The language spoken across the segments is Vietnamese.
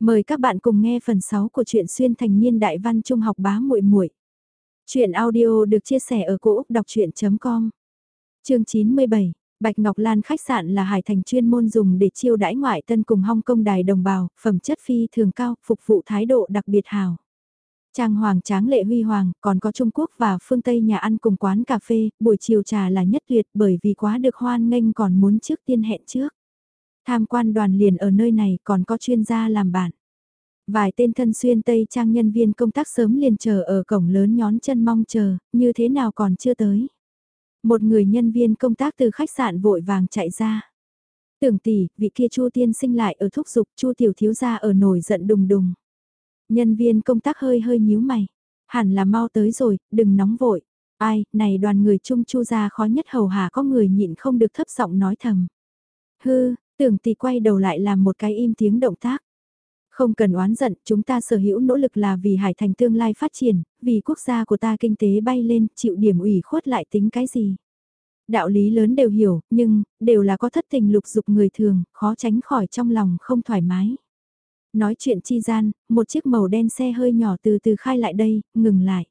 Mời các bạn cùng nghe phần 6 của truyện xuyên thành niên đại văn trung học bá muội muội. truyện audio được chia sẻ ở cỗ đọc chuyện.com Chương 97 Bạch Ngọc Lan khách sạn là hải thành chuyên môn dùng để chiêu đãi ngoại tân cùng Hong Kong đài đồng bào, phẩm chất phi thường cao, phục vụ thái độ đặc biệt hào. Trang hoàng tráng lệ huy hoàng, còn có Trung Quốc và phương Tây nhà ăn cùng quán cà phê, buổi chiều trà là nhất tuyệt bởi vì quá được hoan nghênh còn muốn trước tiên hẹn trước. Tham quan đoàn liền ở nơi này còn có chuyên gia làm bạn. Vài tên thân xuyên Tây Trang nhân viên công tác sớm liền chờ ở cổng lớn nhón chân mong chờ, như thế nào còn chưa tới. Một người nhân viên công tác từ khách sạn vội vàng chạy ra. Tưởng tỷ, vị kia Chu tiên sinh lại ở thúc dục Chu tiểu thiếu gia ở nổi giận đùng đùng. Nhân viên công tác hơi hơi nhíu mày. Hẳn là mau tới rồi, đừng nóng vội. Ai, này đoàn người chung Chu gia khó nhất hầu hà có người nhịn không được thấp giọng nói thầm. Hư, tưởng tỷ quay đầu lại làm một cái im tiếng động tác. Không cần oán giận, chúng ta sở hữu nỗ lực là vì hải thành tương lai phát triển, vì quốc gia của ta kinh tế bay lên, chịu điểm ủy khuất lại tính cái gì. Đạo lý lớn đều hiểu, nhưng, đều là có thất tình lục dục người thường, khó tránh khỏi trong lòng không thoải mái. Nói chuyện chi gian, một chiếc màu đen xe hơi nhỏ từ từ khai lại đây, ngừng lại.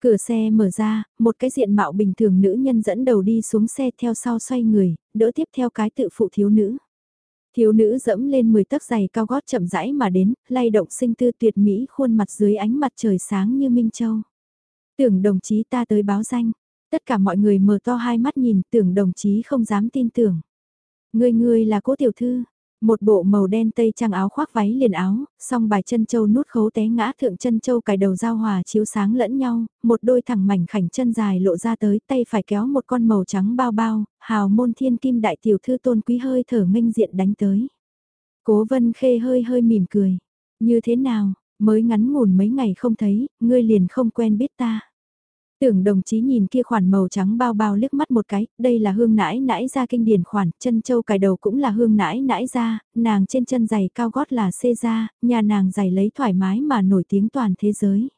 Cửa xe mở ra, một cái diện mạo bình thường nữ nhân dẫn đầu đi xuống xe theo sau xoay người, đỡ tiếp theo cái tự phụ thiếu nữ. Thiếu nữ dẫm lên 10 tấc giày cao gót chậm rãi mà đến, lay động sinh tư tuyệt mỹ khuôn mặt dưới ánh mặt trời sáng như Minh Châu. Tưởng đồng chí ta tới báo danh. Tất cả mọi người mở to hai mắt nhìn tưởng đồng chí không dám tin tưởng. Người người là cố tiểu thư, một bộ màu đen tây trang áo khoác váy liền áo, song bài chân châu nút khấu té ngã thượng chân châu cài đầu giao hòa chiếu sáng lẫn nhau, một đôi thẳng mảnh khảnh chân dài lộ ra tới tay phải kéo một con màu trắng bao bao, hào môn thiên kim đại tiểu thư tôn quý hơi thở nghênh diện đánh tới. Cố vân khê hơi hơi mỉm cười. Như thế nào, mới ngắn ngủn mấy ngày không thấy, ngươi liền không quen biết ta. Tưởng đồng chí nhìn kia khoản màu trắng bao bao liếc mắt một cái, đây là hương nãi nãi ra kinh điển khoản, chân châu cài đầu cũng là hương nãi nãi ra, nàng trên chân giày cao gót là xê ra, nhà nàng giày lấy thoải mái mà nổi tiếng toàn thế giới.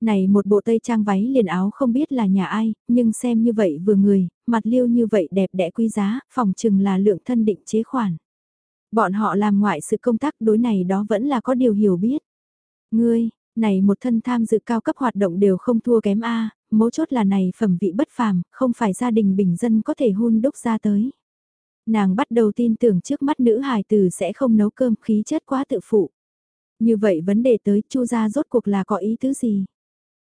Này một bộ tây trang váy liền áo không biết là nhà ai, nhưng xem như vậy vừa người, mặt liêu như vậy đẹp đẽ quý giá, phòng chừng là lượng thân định chế khoản. Bọn họ làm ngoại sự công tác đối này đó vẫn là có điều hiểu biết. Ngươi, này một thân tham dự cao cấp hoạt động đều không thua kém A, mấu chốt là này phẩm vị bất phàm, không phải gia đình bình dân có thể hun đúc ra tới. Nàng bắt đầu tin tưởng trước mắt nữ hài tử sẽ không nấu cơm khí chất quá tự phụ. Như vậy vấn đề tới chu gia rốt cuộc là có ý tứ gì?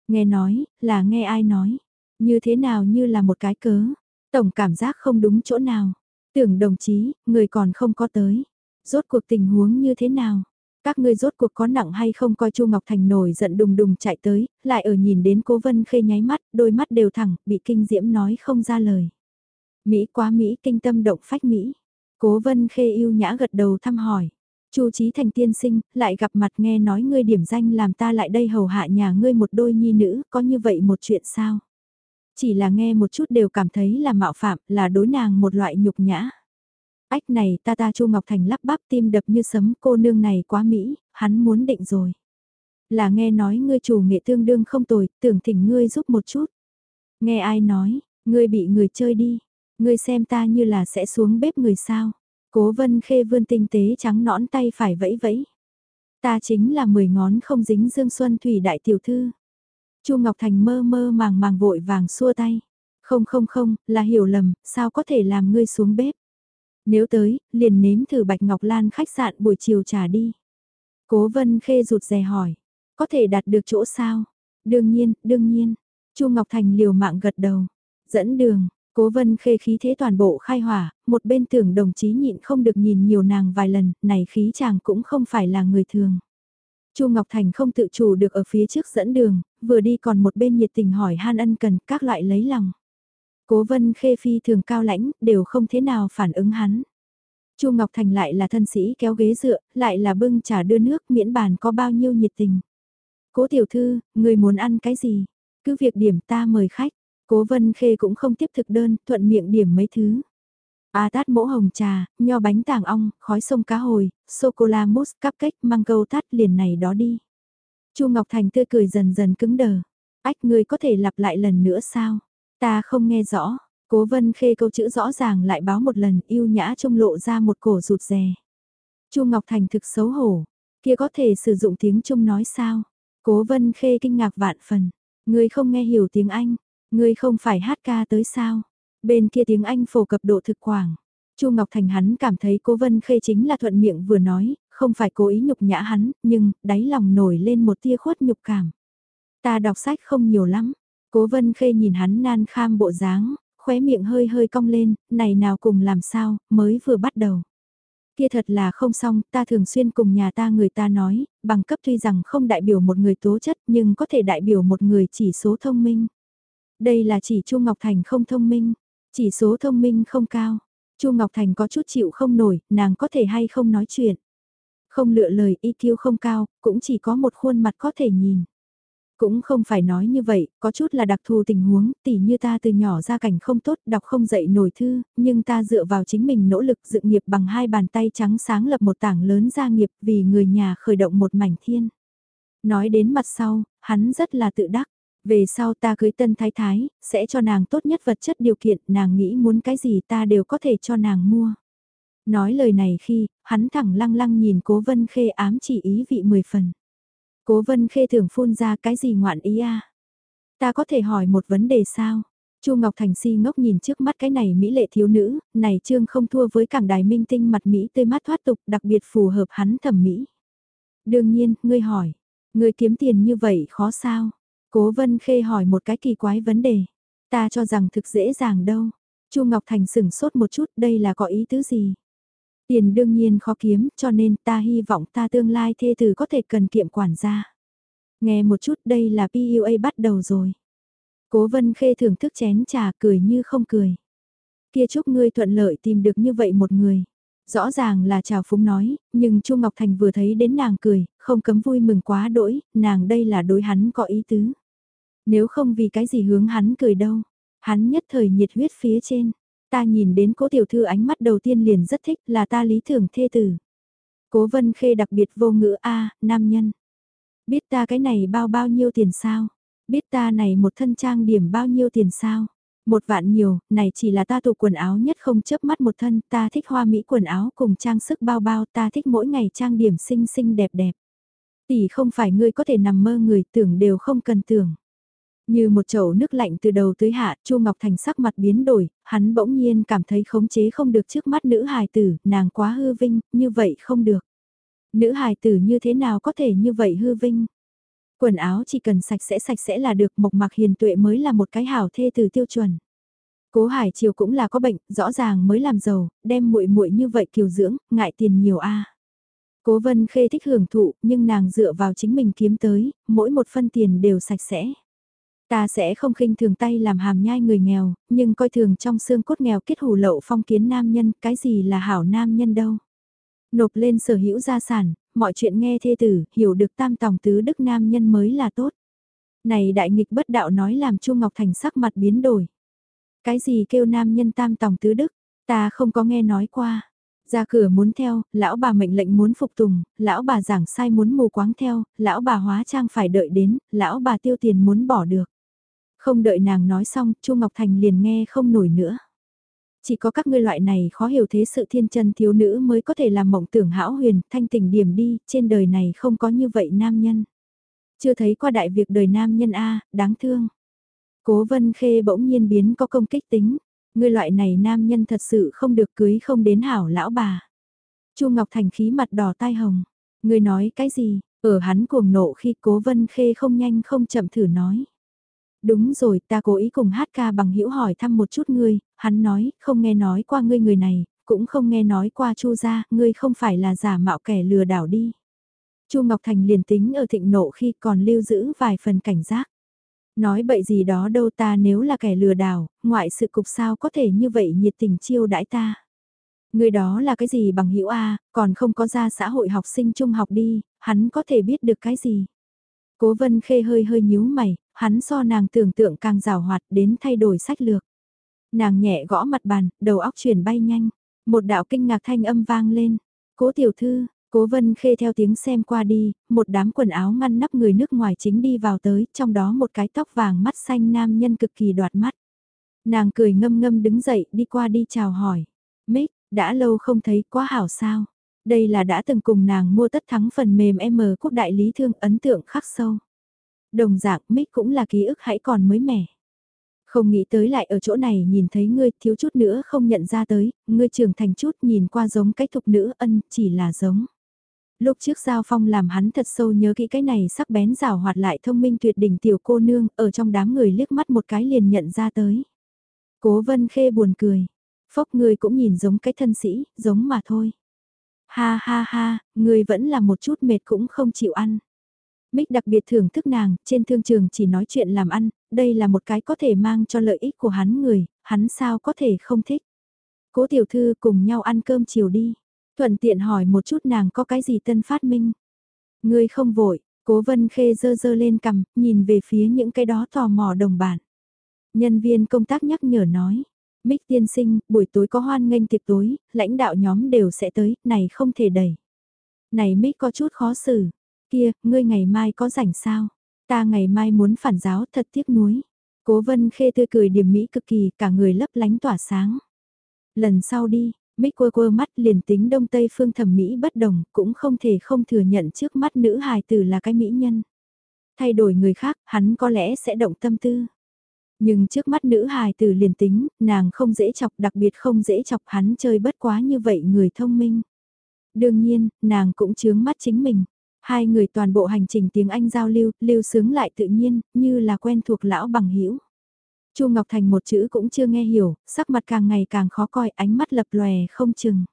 Nghe nói, là nghe ai nói? Như thế nào như là một cái cớ? Tổng cảm giác không đúng chỗ nào. Tưởng đồng chí, người còn không có tới. Rốt cuộc tình huống như thế nào? Các ngươi rốt cuộc có nặng hay không coi Chu Ngọc Thành nổi giận đùng đùng chạy tới, lại ở nhìn đến cố vân khê nháy mắt, đôi mắt đều thẳng, bị kinh diễm nói không ra lời. Mỹ quá Mỹ kinh tâm động phách Mỹ. Cố vân khê yêu nhã gật đầu thăm hỏi. Chu trí thành tiên sinh, lại gặp mặt nghe nói ngươi điểm danh làm ta lại đây hầu hạ nhà ngươi một đôi nhi nữ, có như vậy một chuyện sao? Chỉ là nghe một chút đều cảm thấy là mạo phạm, là đối nàng một loại nhục nhã. Ách này ta ta Chu Ngọc Thành lắp bắp tim đập như sấm cô nương này quá mỹ, hắn muốn định rồi. Là nghe nói ngươi chủ nghệ tương đương không tồi, tưởng thỉnh ngươi giúp một chút. Nghe ai nói, ngươi bị người chơi đi, ngươi xem ta như là sẽ xuống bếp người sao. Cố vân khê vươn tinh tế trắng nõn tay phải vẫy vẫy. Ta chính là mười ngón không dính dương xuân thủy đại tiểu thư. Chu Ngọc Thành mơ mơ màng màng vội vàng xua tay. Không không không, là hiểu lầm, sao có thể làm ngươi xuống bếp. Nếu tới, liền nếm thử Bạch Ngọc Lan khách sạn buổi chiều trả đi. Cố Vân Khê rụt rè hỏi, có thể đạt được chỗ sao? Đương nhiên, đương nhiên. Chu Ngọc Thành liều mạng gật đầu. Dẫn đường, Cố Vân Khê khí thế toàn bộ khai hỏa, một bên tưởng đồng chí nhịn không được nhìn nhiều nàng vài lần, này khí chàng cũng không phải là người thường. Chu Ngọc Thành không tự chủ được ở phía trước dẫn đường, vừa đi còn một bên nhiệt tình hỏi han ân cần các loại lấy lòng. Cố vân khê phi thường cao lãnh, đều không thế nào phản ứng hắn. Chu Ngọc Thành lại là thân sĩ kéo ghế dựa, lại là bưng trà đưa nước miễn bàn có bao nhiêu nhiệt tình. Cố tiểu thư, người muốn ăn cái gì? Cứ việc điểm ta mời khách. Cố vân khê cũng không tiếp thực đơn, thuận miệng điểm mấy thứ. A tát mỗ hồng trà, nho bánh tàng ong, khói sông cá hồi, sô-cô-la mousse, cupcake, măng câu tát liền này đó đi. Chu Ngọc Thành tươi cười dần dần cứng đờ. Ách ngươi có thể lặp lại lần nữa sao? Ta không nghe rõ, cố vân khê câu chữ rõ ràng lại báo một lần yêu nhã trông lộ ra một cổ rụt rè. Chu Ngọc Thành thực xấu hổ, Kia có thể sử dụng tiếng Trung nói sao? Cố Vân Khê kinh ngạc vạn phần. người không nghe hiểu tiếng Anh. người không phải hát ca tới sao? Bên kia tiếng Anh phổ cập độ thực quảng. Chu Ngọc Thành hắn cảm thấy Cố Vân Khê chính là thuận miệng vừa nói, không phải cố ý nhục nhã hắn, nhưng đáy lòng nổi lên một tia khuất nhục cảm. Ta đọc sách không nhiều lắm. Cố Vân Khê nhìn hắn nan kham bộ dáng, khóe miệng hơi hơi cong lên, này nào cùng làm sao, mới vừa bắt đầu. Kia thật là không xong, ta thường xuyên cùng nhà ta người ta nói, bằng cấp tuy rằng không đại biểu một người tố chất nhưng có thể đại biểu một người chỉ số thông minh. Đây là chỉ Chu Ngọc Thành không thông minh, chỉ số thông minh không cao. Chu Ngọc Thành có chút chịu không nổi, nàng có thể hay không nói chuyện. Không lựa lời EQ không cao, cũng chỉ có một khuôn mặt có thể nhìn. Cũng không phải nói như vậy, có chút là đặc thù tình huống, tỉ như ta từ nhỏ ra cảnh không tốt, đọc không dậy nổi thư, nhưng ta dựa vào chính mình nỗ lực dự nghiệp bằng hai bàn tay trắng sáng lập một tảng lớn gia nghiệp vì người nhà khởi động một mảnh thiên. Nói đến mặt sau, hắn rất là tự đắc. Về sau ta cưới tân thái thái, sẽ cho nàng tốt nhất vật chất điều kiện, nàng nghĩ muốn cái gì ta đều có thể cho nàng mua. Nói lời này khi, hắn thẳng lăng lăng nhìn cố vân khê ám chỉ ý vị mười phần. Cố vân khê thường phun ra cái gì ngoạn ý à? Ta có thể hỏi một vấn đề sao? Chu Ngọc Thành si ngốc nhìn trước mắt cái này mỹ lệ thiếu nữ, này trương không thua với cảng đài minh tinh mặt Mỹ tươi mát thoát tục đặc biệt phù hợp hắn thẩm mỹ. Đương nhiên, ngươi hỏi, ngươi kiếm tiền như vậy khó sao? Cố Vân Khê hỏi một cái kỳ quái vấn đề. Ta cho rằng thực dễ dàng đâu. Chu Ngọc Thành sửng sốt một chút, đây là có ý tứ gì? Tiền đương nhiên khó kiếm, cho nên ta hy vọng ta tương lai thê tử có thể cần kiệm quản gia. Nghe một chút đây là PUA bắt đầu rồi. Cố vân khê thưởng thức chén trà cười như không cười. Kia chúc ngươi thuận lợi tìm được như vậy một người. Rõ ràng là chào phúng nói, nhưng Chu Ngọc Thành vừa thấy đến nàng cười, không cấm vui mừng quá đỗi, nàng đây là đối hắn có ý tứ. Nếu không vì cái gì hướng hắn cười đâu, hắn nhất thời nhiệt huyết phía trên. Ta nhìn đến cố tiểu thư ánh mắt đầu tiên liền rất thích là ta lý tưởng thê tử. Cố vân khê đặc biệt vô ngữ A, nam nhân. Biết ta cái này bao bao nhiêu tiền sao? Biết ta này một thân trang điểm bao nhiêu tiền sao? Một vạn nhiều, này chỉ là ta tụ quần áo nhất không chớp mắt một thân, ta thích hoa mỹ quần áo cùng trang sức bao bao, ta thích mỗi ngày trang điểm xinh xinh đẹp đẹp. Tỷ không phải ngươi có thể nằm mơ người tưởng đều không cần tưởng. Như một chậu nước lạnh từ đầu tới hạ, Chu Ngọc Thành sắc mặt biến đổi, hắn bỗng nhiên cảm thấy khống chế không được trước mắt nữ hài tử, nàng quá hư vinh, như vậy không được. Nữ hài tử như thế nào có thể như vậy hư vinh? Quần áo chỉ cần sạch sẽ sạch sẽ là được, mộc mạc hiền tuệ mới là một cái hảo thê từ tiêu chuẩn. Cố Hải Triều cũng là có bệnh, rõ ràng mới làm giàu, đem muội muội như vậy kiều dưỡng, ngại tiền nhiều a. Cố Vân Khê thích hưởng thụ, nhưng nàng dựa vào chính mình kiếm tới, mỗi một phân tiền đều sạch sẽ. Ta sẽ không khinh thường tay làm hàm nhai người nghèo, nhưng coi thường trong xương cốt nghèo kết hủ lậu phong kiến nam nhân, cái gì là hảo nam nhân đâu. Nộp lên sở hữu gia sản, mọi chuyện nghe thê tử, hiểu được tam tòng tứ đức nam nhân mới là tốt. Này đại nghịch bất đạo nói làm Chu Ngọc Thành sắc mặt biến đổi. Cái gì kêu nam nhân tam tòng tứ đức, ta không có nghe nói qua. Ra cửa muốn theo, lão bà mệnh lệnh muốn phục tùng, lão bà giảng sai muốn mù quáng theo, lão bà hóa trang phải đợi đến, lão bà tiêu tiền muốn bỏ được. Không đợi nàng nói xong, Chu Ngọc Thành liền nghe không nổi nữa. Chỉ có các ngươi loại này khó hiểu thế sự thiên chân thiếu nữ mới có thể làm mộng tưởng hão huyền, thanh tình điểm đi, trên đời này không có như vậy nam nhân. Chưa thấy qua đại việc đời nam nhân A, đáng thương. Cố vân khê bỗng nhiên biến có công kích tính, ngươi loại này nam nhân thật sự không được cưới không đến hảo lão bà. Chu Ngọc Thành khí mặt đỏ tai hồng, ngươi nói cái gì, ở hắn cuồng nộ khi cố vân khê không nhanh không chậm thử nói. Đúng rồi, ta cố ý cùng hát ca bằng hữu hỏi thăm một chút ngươi, hắn nói, không nghe nói qua ngươi người này, cũng không nghe nói qua chu gia, ngươi không phải là giả mạo kẻ lừa đảo đi. chu Ngọc Thành liền tính ở thịnh nộ khi còn lưu giữ vài phần cảnh giác. Nói bậy gì đó đâu ta nếu là kẻ lừa đảo, ngoại sự cục sao có thể như vậy nhiệt tình chiêu đãi ta. Người đó là cái gì bằng hữu A, còn không có ra xã hội học sinh trung học đi, hắn có thể biết được cái gì. Cố vân khê hơi hơi nhíu mày, hắn so nàng tưởng tượng càng rào hoạt đến thay đổi sách lược. Nàng nhẹ gõ mặt bàn, đầu óc chuyển bay nhanh, một đạo kinh ngạc thanh âm vang lên. Cố tiểu thư, cố vân khê theo tiếng xem qua đi, một đám quần áo ngăn nắp người nước ngoài chính đi vào tới, trong đó một cái tóc vàng mắt xanh nam nhân cực kỳ đoạt mắt. Nàng cười ngâm ngâm đứng dậy đi qua đi chào hỏi. Mích, đã lâu không thấy quá hảo sao. Đây là đã từng cùng nàng mua tất thắng phần mềm M quốc đại lý thương ấn tượng khắc sâu. Đồng dạng mít cũng là ký ức hãy còn mới mẻ. Không nghĩ tới lại ở chỗ này nhìn thấy ngươi thiếu chút nữa không nhận ra tới, ngươi trưởng thành chút nhìn qua giống cái thục nữ ân chỉ là giống. Lúc trước Giao Phong làm hắn thật sâu nhớ kỹ cái này sắc bén rào hoạt lại thông minh tuyệt đỉnh tiểu cô nương ở trong đám người liếc mắt một cái liền nhận ra tới. Cố vân khê buồn cười. Phốc ngươi cũng nhìn giống cái thân sĩ, giống mà thôi. Ha ha ha, ngươi vẫn là một chút mệt cũng không chịu ăn. Mích đặc biệt thưởng thức nàng, trên thương trường chỉ nói chuyện làm ăn, đây là một cái có thể mang cho lợi ích của hắn người, hắn sao có thể không thích. Cố tiểu thư cùng nhau ăn cơm chiều đi. Thuận tiện hỏi một chút nàng có cái gì tân phát minh. Ngươi không vội, cố vân khê dơ dơ lên cầm, nhìn về phía những cái đó tò mò đồng bản. Nhân viên công tác nhắc nhở nói. Mích tiên sinh, buổi tối có hoan nghênh tiệc tối, lãnh đạo nhóm đều sẽ tới, này không thể đẩy. Này Mích có chút khó xử. Kia, ngươi ngày mai có rảnh sao? Ta ngày mai muốn phản giáo thật tiếc nuối. Cố vân khê tươi cười điểm mỹ cực kỳ, cả người lấp lánh tỏa sáng. Lần sau đi, Mick quơ quơ mắt liền tính đông tây phương thẩm mỹ bất đồng, cũng không thể không thừa nhận trước mắt nữ hài tử là cái mỹ nhân. Thay đổi người khác, hắn có lẽ sẽ động tâm tư. Nhưng trước mắt nữ hài tử liền tính, nàng không dễ chọc đặc biệt không dễ chọc hắn chơi bất quá như vậy người thông minh. Đương nhiên, nàng cũng chướng mắt chính mình. Hai người toàn bộ hành trình tiếng Anh giao lưu, lưu sướng lại tự nhiên, như là quen thuộc lão bằng hữu Chu Ngọc Thành một chữ cũng chưa nghe hiểu, sắc mặt càng ngày càng khó coi, ánh mắt lập lòe không chừng.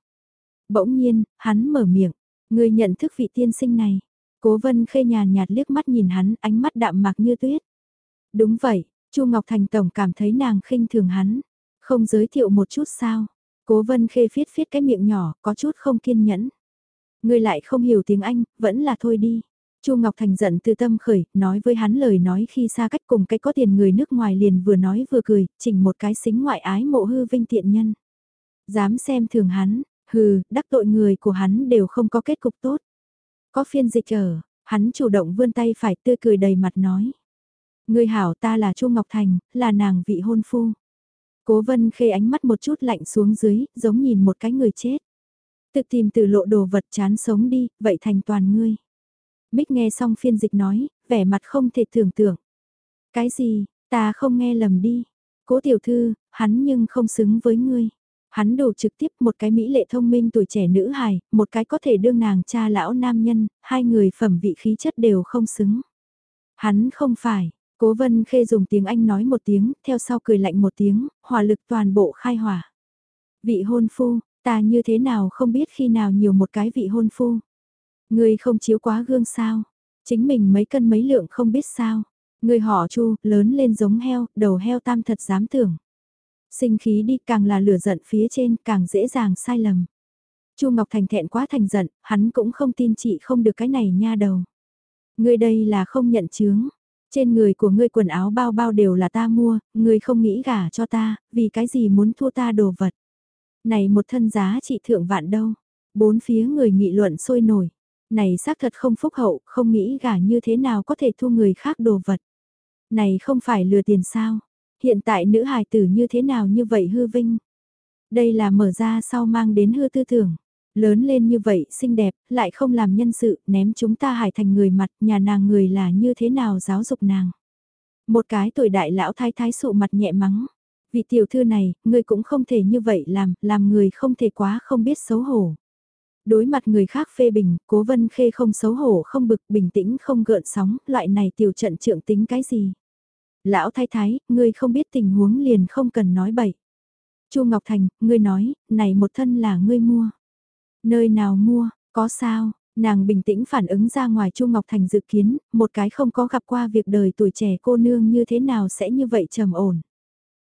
Bỗng nhiên, hắn mở miệng, người nhận thức vị tiên sinh này. Cố vân khê nhàn nhạt liếc mắt nhìn hắn, ánh mắt đạm mạc như tuyết. Đúng vậy, Chu Ngọc Thành tổng cảm thấy nàng khinh thường hắn, không giới thiệu một chút sao. Cố vân khê phiết phiết cái miệng nhỏ, có chút không kiên nhẫn ngươi lại không hiểu tiếng Anh, vẫn là thôi đi. Chu Ngọc Thành giận từ tâm khởi, nói với hắn lời nói khi xa cách cùng cái có tiền người nước ngoài liền vừa nói vừa cười, chỉnh một cái xính ngoại ái mộ hư vinh tiện nhân. Dám xem thường hắn, hừ, đắc tội người của hắn đều không có kết cục tốt. Có phiên dịch ở, hắn chủ động vươn tay phải tươi cười đầy mặt nói. Người hảo ta là Chu Ngọc Thành, là nàng vị hôn phu. Cố vân khê ánh mắt một chút lạnh xuống dưới, giống nhìn một cái người chết. Tự tìm từ lộ đồ vật chán sống đi, vậy thành toàn ngươi. Mích nghe xong phiên dịch nói, vẻ mặt không thể tưởng tượng. Cái gì, ta không nghe lầm đi. Cố tiểu thư, hắn nhưng không xứng với ngươi. Hắn đủ trực tiếp một cái mỹ lệ thông minh tuổi trẻ nữ hài, một cái có thể đương nàng cha lão nam nhân, hai người phẩm vị khí chất đều không xứng. Hắn không phải, cố vân khê dùng tiếng Anh nói một tiếng, theo sau cười lạnh một tiếng, hỏa lực toàn bộ khai hỏa. Vị hôn phu, ta như thế nào không biết khi nào nhiều một cái vị hôn phu. Người không chiếu quá gương sao? Chính mình mấy cân mấy lượng không biết sao? Người họ chu, lớn lên giống heo, đầu heo tam thật dám tưởng. Sinh khí đi càng là lửa giận phía trên càng dễ dàng sai lầm. chu Ngọc Thành thẹn quá thành giận, hắn cũng không tin chị không được cái này nha đầu. Người đây là không nhận chướng. Trên người của ngươi quần áo bao bao đều là ta mua, ngươi không nghĩ gả cho ta, vì cái gì muốn thua ta đồ vật. Này một thân giá trị thượng vạn đâu. Bốn phía người nghị luận sôi nổi này xác thật không phúc hậu, không nghĩ gả như thế nào có thể thu người khác đồ vật. Này không phải lừa tiền sao? Hiện tại nữ hài tử như thế nào như vậy hư vinh? Đây là mở ra sau mang đến hư tư tưởng. Lớn lên như vậy, xinh đẹp, lại không làm nhân sự, ném chúng ta hải thành người mặt, nhà nàng người là như thế nào giáo dục nàng. Một cái tuổi đại lão thái thái sụ mặt nhẹ mắng. Vị tiểu thư này, ngươi cũng không thể như vậy làm, làm người không thể quá không biết xấu hổ. Đối mặt người khác phê bình, cố vân khê không xấu hổ không bực bình tĩnh không gợn sóng, loại này tiểu trận trượng tính cái gì. Lão thái thái, ngươi không biết tình huống liền không cần nói bậy. Chu Ngọc Thành, ngươi nói, này một thân là ngươi mua. Nơi nào mua, có sao, nàng bình tĩnh phản ứng ra ngoài Chu Ngọc Thành dự kiến, một cái không có gặp qua việc đời tuổi trẻ cô nương như thế nào sẽ như vậy trầm ổn.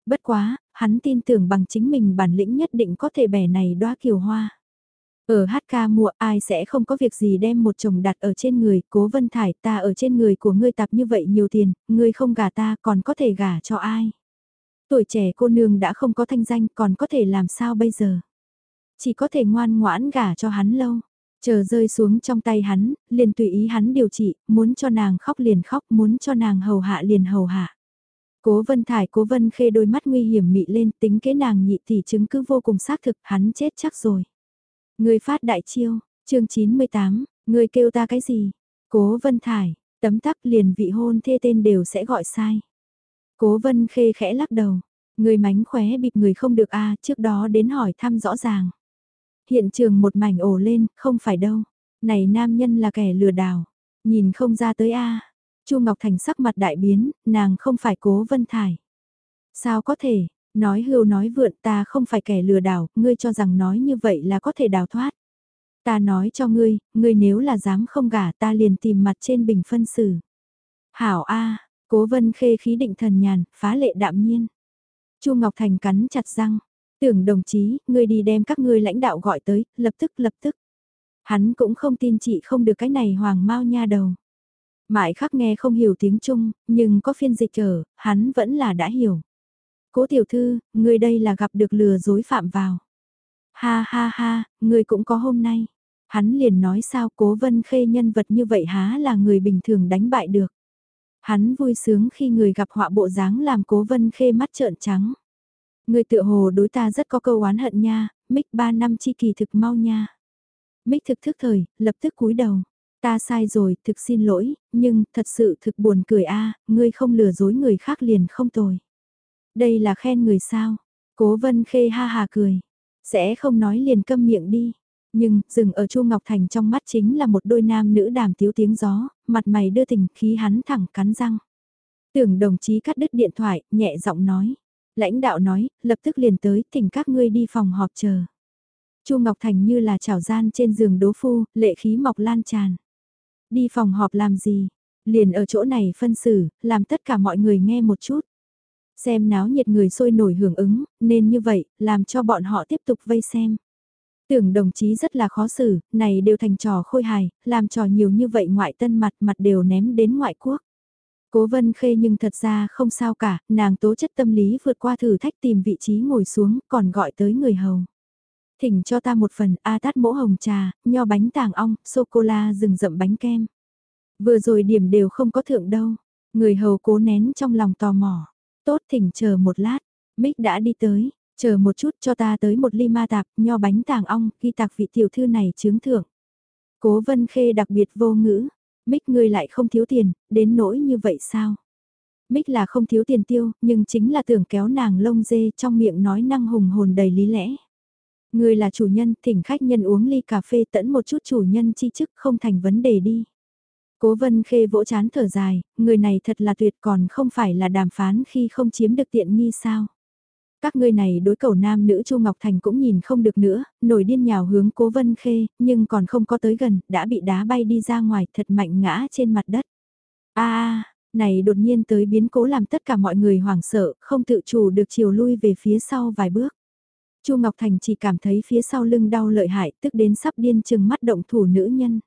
Bất quá, hắn tin tưởng bằng chính mình bản lĩnh nhất định có thể bẻ này đóa kiều hoa. Ở HK mùa ai sẽ không có việc gì đem một chồng đặt ở trên người, cố vân thải ta ở trên người của ngươi tạp như vậy nhiều tiền, ngươi không gả ta còn có thể gả cho ai. Tuổi trẻ cô nương đã không có thanh danh còn có thể làm sao bây giờ. Chỉ có thể ngoan ngoãn gả cho hắn lâu. Chờ rơi xuống trong tay hắn, liền tùy ý hắn điều trị, muốn cho nàng khóc liền khóc, muốn cho nàng hầu hạ liền hầu hạ. Cố vân thải cố vân khê đôi mắt nguy hiểm mị lên tính kế nàng nhị tỷ chứng cứ vô cùng xác thực hắn chết chắc rồi. Người phát đại chiêu, chương 98, người kêu ta cái gì? Cố Vân Thải, tấm tắc liền vị hôn thê tên đều sẽ gọi sai. Cố Vân Khê khẽ lắc đầu, người mánh khóe bịp người không được a trước đó đến hỏi thăm rõ ràng. Hiện trường một mảnh ổ lên, không phải đâu. Này nam nhân là kẻ lừa đảo, nhìn không ra tới a Chu Ngọc Thành sắc mặt đại biến, nàng không phải cố Vân Thải. Sao có thể, nói hưu nói vượn ta không phải kẻ lừa đảo, ngươi cho rằng nói như vậy là có thể đào thoát. Ta nói cho ngươi, ngươi nếu là dám không gả ta liền tìm mặt trên bình phân xử. Hảo A, cố vân khê khí định thần nhàn, phá lệ đạm nhiên. Chu Ngọc Thành cắn chặt răng, tưởng đồng chí, ngươi đi đem các ngươi lãnh đạo gọi tới, lập tức lập tức. Hắn cũng không tin chị không được cái này hoàng mau nha đầu. Mại khắc nghe không hiểu tiếng Trung, nhưng có phiên dịch ở, hắn vẫn là đã hiểu. Cố tiểu thư, người đây là gặp được lừa dối phạm vào. Ha ha ha, người cũng có hôm nay. Hắn liền nói sao cố vân khê nhân vật như vậy há là người bình thường đánh bại được. Hắn vui sướng khi người gặp họa bộ dáng làm cố vân khê mắt trợn trắng. Người tựa hồ đối ta rất có câu oán hận nha, mic ba năm chi kỳ thực mau nha. Mic thực thức thời, lập tức cúi đầu. Ta sai rồi, thực xin lỗi, nhưng thật sự thực buồn cười a ngươi không lừa dối người khác liền không tồi. Đây là khen người sao? Cố vân khê ha hà cười. Sẽ không nói liền câm miệng đi. Nhưng, dừng ở Chu Ngọc Thành trong mắt chính là một đôi nam nữ đàm tiếu tiếng gió, mặt mày đưa tình khí hắn thẳng cắn răng. Tưởng đồng chí cắt đứt điện thoại, nhẹ giọng nói. Lãnh đạo nói, lập tức liền tới, thỉnh các ngươi đi phòng họp chờ. Chu Ngọc Thành như là chảo gian trên giường đố phu, lệ khí mọc lan tràn. Đi phòng họp làm gì? Liền ở chỗ này phân xử, làm tất cả mọi người nghe một chút. Xem náo nhiệt người sôi nổi hưởng ứng, nên như vậy, làm cho bọn họ tiếp tục vây xem. Tưởng đồng chí rất là khó xử, này đều thành trò khôi hài, làm trò nhiều như vậy ngoại tân mặt mặt đều ném đến ngoại quốc. Cố vân khê nhưng thật ra không sao cả, nàng tố chất tâm lý vượt qua thử thách tìm vị trí ngồi xuống còn gọi tới người hầu. Thỉnh cho ta một phần A tát mỗ hồng trà, nho bánh tàng ong, sô-cô-la rừng rậm bánh kem. Vừa rồi điểm đều không có thượng đâu. Người hầu cố nén trong lòng tò mò. Tốt thỉnh chờ một lát. mick đã đi tới. Chờ một chút cho ta tới một ly ma tạp, nho bánh tàng ong, ghi tạc vị tiểu thư này chướng thưởng. Cố vân khê đặc biệt vô ngữ. mick ngươi lại không thiếu tiền, đến nỗi như vậy sao? mick là không thiếu tiền tiêu, nhưng chính là tưởng kéo nàng lông dê trong miệng nói năng hùng hồn đầy lý lẽ. Người là chủ nhân, thỉnh khách nhân uống ly cà phê tẫn một chút chủ nhân chi chức không thành vấn đề đi. Cố vân khê vỗ chán thở dài, người này thật là tuyệt còn không phải là đàm phán khi không chiếm được tiện nghi sao. Các ngươi này đối cầu nam nữ Chu Ngọc Thành cũng nhìn không được nữa, nổi điên nhào hướng cố vân khê, nhưng còn không có tới gần, đã bị đá bay đi ra ngoài thật mạnh ngã trên mặt đất. a này đột nhiên tới biến cố làm tất cả mọi người hoảng sợ, không tự chủ được chiều lui về phía sau vài bước. Chu Ngọc Thành chỉ cảm thấy phía sau lưng đau lợi hại, tức đến sắp điên chừng mắt động thủ nữ nhân.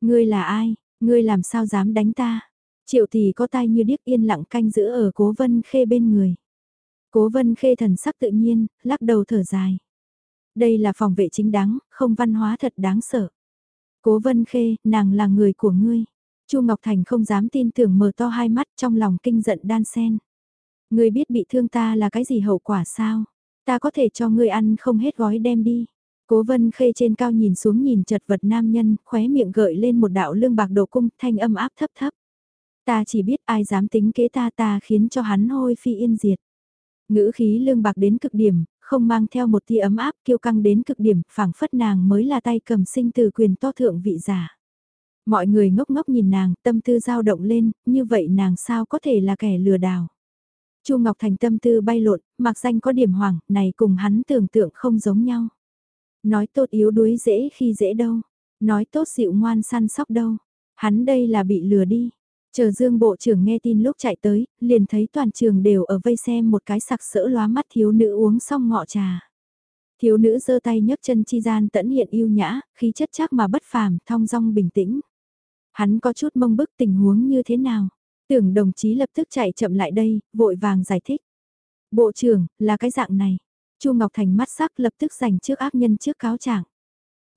Ngươi là ai, ngươi làm sao dám đánh ta? Triệu tỷ có tay như điếc yên lặng canh giữ ở cố vân khê bên người. Cố vân khê thần sắc tự nhiên, lắc đầu thở dài. Đây là phòng vệ chính đáng, không văn hóa thật đáng sợ. Cố vân khê, nàng là người của ngươi. Chu Ngọc Thành không dám tin tưởng mở to hai mắt trong lòng kinh giận đan sen. Ngươi biết bị thương ta là cái gì hậu quả sao? Ta có thể cho ngươi ăn không hết gói đem đi. Cố vân khê trên cao nhìn xuống nhìn chật vật nam nhân, khóe miệng gợi lên một đạo lương bạc đồ cung, thanh âm áp thấp thấp. Ta chỉ biết ai dám tính kế ta ta khiến cho hắn hôi phi yên diệt. Ngữ khí lương bạc đến cực điểm, không mang theo một tia ấm áp kiêu căng đến cực điểm, phảng phất nàng mới là tay cầm sinh từ quyền to thượng vị giả. Mọi người ngốc ngốc nhìn nàng, tâm tư dao động lên, như vậy nàng sao có thể là kẻ lừa đảo. Chu Ngọc Thành tâm tư bay lộn, mặc danh có điểm hoảng, này cùng hắn tưởng tượng không giống nhau. Nói tốt yếu đuối dễ khi dễ đâu, nói tốt dịu ngoan săn sóc đâu, hắn đây là bị lừa đi. Chờ Dương Bộ trưởng nghe tin lúc chạy tới, liền thấy toàn trường đều ở vây xem một cái sặc sỡ lóa mắt thiếu nữ uống xong ngọ trà. Thiếu nữ giơ tay nhấc chân chi gian tẫn hiện yêu nhã, khí chất chắc mà bất phàm, thong dong bình tĩnh. Hắn có chút mông bức tình huống như thế nào? Tưởng đồng chí lập tức chạy chậm lại đây, vội vàng giải thích. Bộ trưởng, là cái dạng này. Chu Ngọc Thành mắt sắc lập tức giành trước ác nhân trước cáo trạng.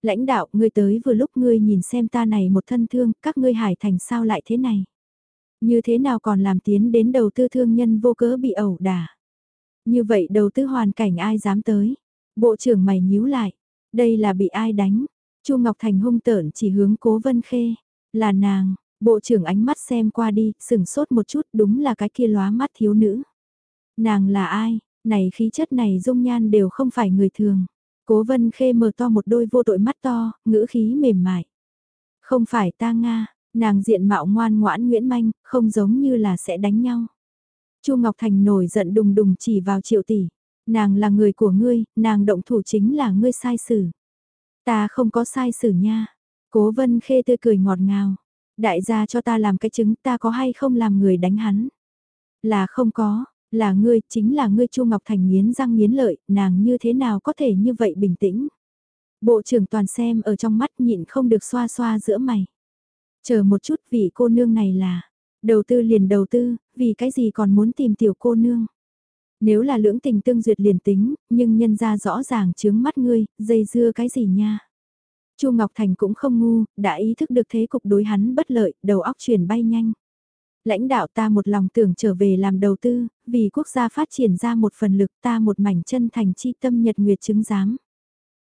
Lãnh đạo, ngươi tới vừa lúc ngươi nhìn xem ta này một thân thương, các ngươi hải thành sao lại thế này. Như thế nào còn làm tiến đến đầu tư thương nhân vô cớ bị ẩu đả. Như vậy đầu tư hoàn cảnh ai dám tới. Bộ trưởng mày nhíu lại. Đây là bị ai đánh. Chu Ngọc Thành hung tợn chỉ hướng Cố Vân Khê, là nàng, bộ trưởng ánh mắt xem qua đi, sừng sốt một chút, đúng là cái kia lóa mắt thiếu nữ. Nàng là ai, này khí chất này dung nhan đều không phải người thường. Cố Vân Khê mở to một đôi vô tội mắt to, ngữ khí mềm mại. Không phải ta Nga, nàng diện mạo ngoan ngoãn Nguyễn Manh, không giống như là sẽ đánh nhau. Chu Ngọc Thành nổi giận đùng đùng chỉ vào triệu tỷ. Nàng là người của ngươi, nàng động thủ chính là ngươi sai xử. Ta không có sai xử nha. Cố vân khê tươi cười ngọt ngào. Đại gia cho ta làm cái chứng ta có hay không làm người đánh hắn. Là không có, là ngươi, chính là ngươi Chu Ngọc Thành nghiến răng nghiến lợi, nàng như thế nào có thể như vậy bình tĩnh. Bộ trưởng toàn xem ở trong mắt nhịn không được xoa xoa giữa mày. Chờ một chút vị cô nương này là, đầu tư liền đầu tư, vì cái gì còn muốn tìm tiểu cô nương. Nếu là lưỡng tình tương duyệt liền tính, nhưng nhân ra rõ ràng chướng mắt ngươi, dây dưa cái gì nha. Chu Ngọc Thành cũng không ngu, đã ý thức được thế cục đối hắn bất lợi, đầu óc chuyển bay nhanh. Lãnh đạo ta một lòng tưởng trở về làm đầu tư, vì quốc gia phát triển ra một phần lực ta một mảnh chân thành chi tâm nhật nguyệt chứng giám.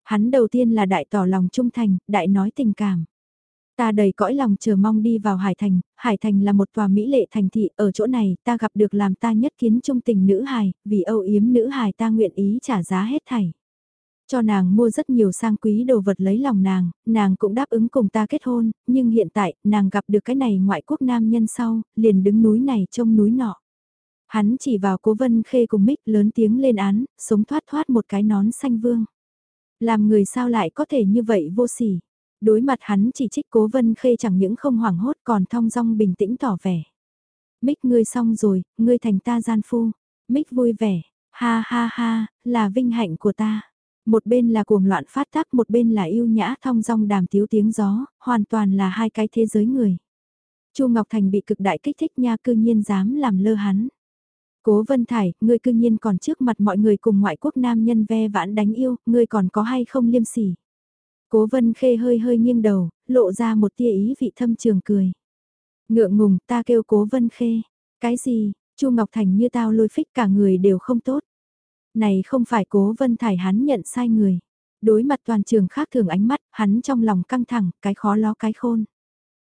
Hắn đầu tiên là đại tỏ lòng trung thành, đại nói tình cảm. Ta đầy cõi lòng chờ mong đi vào Hải Thành, Hải Thành là một tòa mỹ lệ thành thị, ở chỗ này ta gặp được làm ta nhất kiến trung tình nữ hài, vì âu yếm nữ hài ta nguyện ý trả giá hết thảy. Cho nàng mua rất nhiều sang quý đồ vật lấy lòng nàng, nàng cũng đáp ứng cùng ta kết hôn, nhưng hiện tại, nàng gặp được cái này ngoại quốc nam nhân sau, liền đứng núi này trông núi nọ. Hắn chỉ vào cố vân khê cùng mít lớn tiếng lên án, sống thoát thoát một cái nón xanh vương. Làm người sao lại có thể như vậy vô sỉ. Đối mặt hắn chỉ trích cố vân khê chẳng những không hoảng hốt còn thong dong bình tĩnh tỏ vẻ. Mích ngươi xong rồi, ngươi thành ta gian phu. Mích vui vẻ, ha ha ha, là vinh hạnh của ta. Một bên là cuồng loạn phát tác, một bên là yêu nhã thong dong đàm tiếu tiếng gió, hoàn toàn là hai cái thế giới người. Chu Ngọc Thành bị cực đại kích thích nha cư nhiên dám làm lơ hắn. Cố Vân Thải, ngươi cư nhiên còn trước mặt mọi người cùng ngoại quốc nam nhân ve vãn đánh yêu, ngươi còn có hay không liêm sỉ. Cố Vân Khê hơi hơi nghiêng đầu, lộ ra một tia ý vị thâm trường cười. Ngượng ngùng, ta kêu Cố Vân Khê. Cái gì, Chu Ngọc Thành như tao lôi phích cả người đều không tốt. Này không phải Cố Vân Thải hắn nhận sai người. Đối mặt toàn trường khác thường ánh mắt, hắn trong lòng căng thẳng, cái khó ló cái khôn.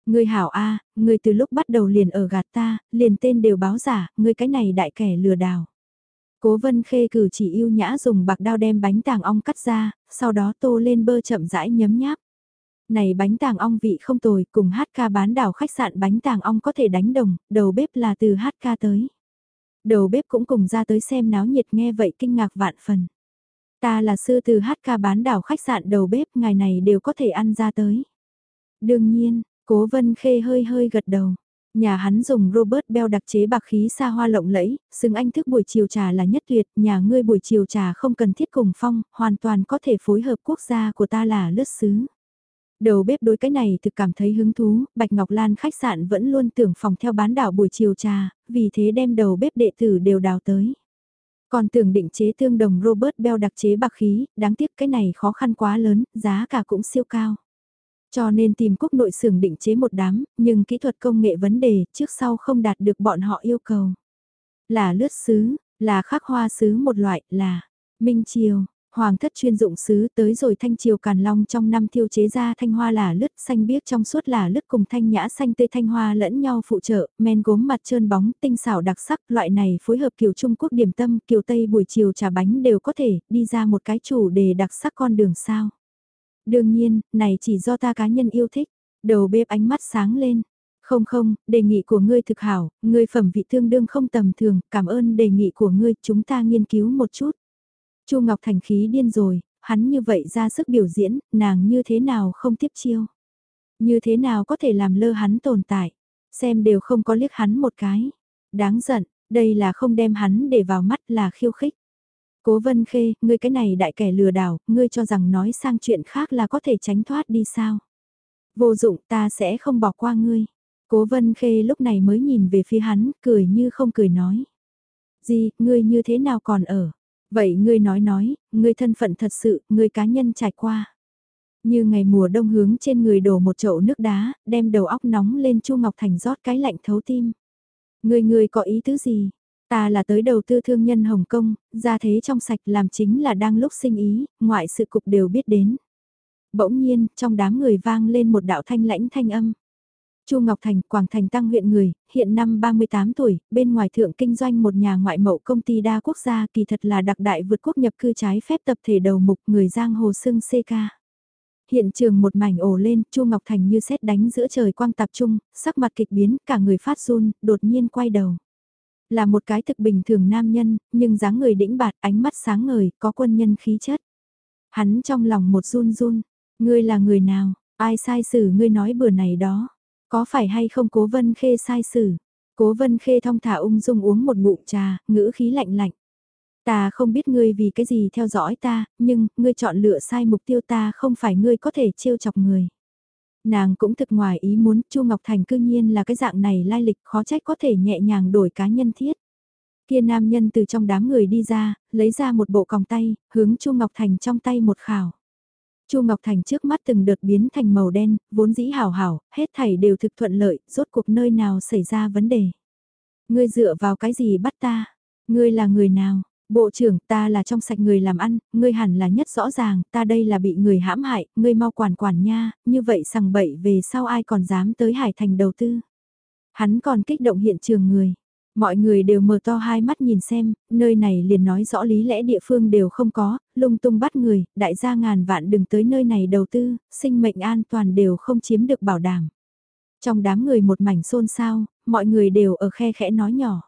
người hảo a, à, từ lúc bắt đầu liền ở gạt ta, liền tên đều báo giả, người cái này đại kẻ lừa đảo. Cố vân khê cử chỉ yêu nhã dùng bạc đao đem bánh tàng ong cắt ra, sau đó tô lên bơ chậm rãi nhấm nháp. Này bánh tàng ong vị không tồi, cùng hát ca bán đảo khách sạn bánh tàng ong có thể đánh đồng, đầu bếp là từ hát ca tới. Đầu bếp cũng cùng ra tới xem náo nhiệt nghe vậy kinh ngạc vạn phần. Ta là sư từ hát ca bán đảo khách sạn đầu bếp, ngày này đều có thể ăn ra tới. Đương nhiên, cố vân khê hơi hơi gật đầu. Nhà hắn dùng Robert Bell đặc chế bạc khí xa hoa lộng lẫy, xứng anh thức buổi chiều trà là nhất tuyệt, nhà ngươi buổi chiều trà không cần thiết cùng phong, hoàn toàn có thể phối hợp quốc gia của ta là lướt xứ. Đầu bếp đối cái này thực cảm thấy hứng thú, Bạch Ngọc Lan khách sạn vẫn luôn tưởng phòng theo bán đảo buổi chiều trà, vì thế đem đầu bếp đệ tử đều đào tới. Còn tưởng định chế tương đồng Robert Bell đặc chế bạc khí, đáng tiếc cái này khó khăn quá lớn, giá cả cũng siêu cao. Cho nên tìm quốc nội xưởng định chế một đám, nhưng kỹ thuật công nghệ vấn đề trước sau không đạt được bọn họ yêu cầu. Là lướt sứ, là khắc hoa sứ một loại, là minh chiều, hoàng thất chuyên dụng sứ tới rồi thanh triều càn long trong năm thiêu chế ra thanh hoa là lứt xanh biếc trong suốt là lứt cùng thanh nhã xanh tươi thanh hoa lẫn nhau phụ trợ, men gốm mặt trơn bóng, tinh xảo đặc sắc, loại này phối hợp kiểu Trung Quốc điểm tâm, kiểu Tây buổi chiều trà bánh đều có thể đi ra một cái chủ đề đặc sắc con đường sao. Đương nhiên, này chỉ do ta cá nhân yêu thích. Đầu bếp ánh mắt sáng lên. Không không, đề nghị của ngươi thực hảo, ngươi phẩm vị tương đương không tầm thường, cảm ơn đề nghị của ngươi, chúng ta nghiên cứu một chút. Chu Ngọc Thành khí điên rồi, hắn như vậy ra sức biểu diễn, nàng như thế nào không tiếp chiêu. Như thế nào có thể làm lơ hắn tồn tại, xem đều không có liếc hắn một cái. Đáng giận, đây là không đem hắn để vào mắt là khiêu khích. Cố Vân Khê, ngươi cái này đại kẻ lừa đảo, ngươi cho rằng nói sang chuyện khác là có thể tránh thoát đi sao? Vô dụng, ta sẽ không bỏ qua ngươi. Cố Vân Khê lúc này mới nhìn về phía hắn, cười như không cười nói. Gì, ngươi như thế nào còn ở? Vậy ngươi nói nói, ngươi thân phận thật sự, ngươi cá nhân trải qua. Như ngày mùa đông hướng trên người đổ một chậu nước đá, đem đầu óc nóng lên Chu Ngọc Thành rót cái lạnh thấu tim. Ngươi ngươi có ý tứ gì? Ta là tới đầu tư thương nhân Hồng Kông, ra thế trong sạch làm chính là đang lúc sinh ý, ngoại sự cục đều biết đến. Bỗng nhiên, trong đám người vang lên một đạo thanh lãnh thanh âm. Chu Ngọc Thành, Quảng Thành Tăng huyện người, hiện năm 38 tuổi, bên ngoài thượng kinh doanh một nhà ngoại mậu công ty đa quốc gia kỳ thật là đặc đại vượt quốc nhập cư trái phép tập thể đầu mục người giang hồ sưng CK. Hiện trường một mảnh ổ lên, Chu Ngọc Thành như xét đánh giữa trời quang tập trung, sắc mặt kịch biến, cả người phát run, đột nhiên quay đầu. Là một cái thực bình thường nam nhân, nhưng dáng người đĩnh bạt, ánh mắt sáng ngời, có quân nhân khí chất. Hắn trong lòng một run run, ngươi là người nào, ai sai xử ngươi nói bữa này đó, có phải hay không cố vân khê sai xử. Cố vân khê thong thả ung dung uống một ngụm trà, ngữ khí lạnh lạnh. Ta không biết ngươi vì cái gì theo dõi ta, nhưng, ngươi chọn lựa sai mục tiêu ta không phải ngươi có thể trêu chọc người. Nàng cũng thực ngoài ý muốn, Chu Ngọc Thành cư nhiên là cái dạng này lai lịch khó trách có thể nhẹ nhàng đổi cá nhân thiết. Kia nam nhân từ trong đám người đi ra, lấy ra một bộ còng tay, hướng Chu Ngọc Thành trong tay một khảo. Chu Ngọc Thành trước mắt từng đợt biến thành màu đen, vốn dĩ hảo hảo, hết thảy đều thực thuận lợi, rốt cuộc nơi nào xảy ra vấn đề. Ngươi dựa vào cái gì bắt ta? Ngươi là người nào? Bộ trưởng, ta là trong sạch người làm ăn, ngươi hẳn là nhất rõ ràng, ta đây là bị người hãm hại, ngươi mau quản quản nha, như vậy sằng bậy về sau ai còn dám tới Hải Thành đầu tư. Hắn còn kích động hiện trường người. Mọi người đều mở to hai mắt nhìn xem, nơi này liền nói rõ lý lẽ địa phương đều không có, lung tung bắt người, đại gia ngàn vạn đừng tới nơi này đầu tư, sinh mệnh an toàn đều không chiếm được bảo đảm. Trong đám người một mảnh xôn xao, mọi người đều ở khe khẽ nói nhỏ.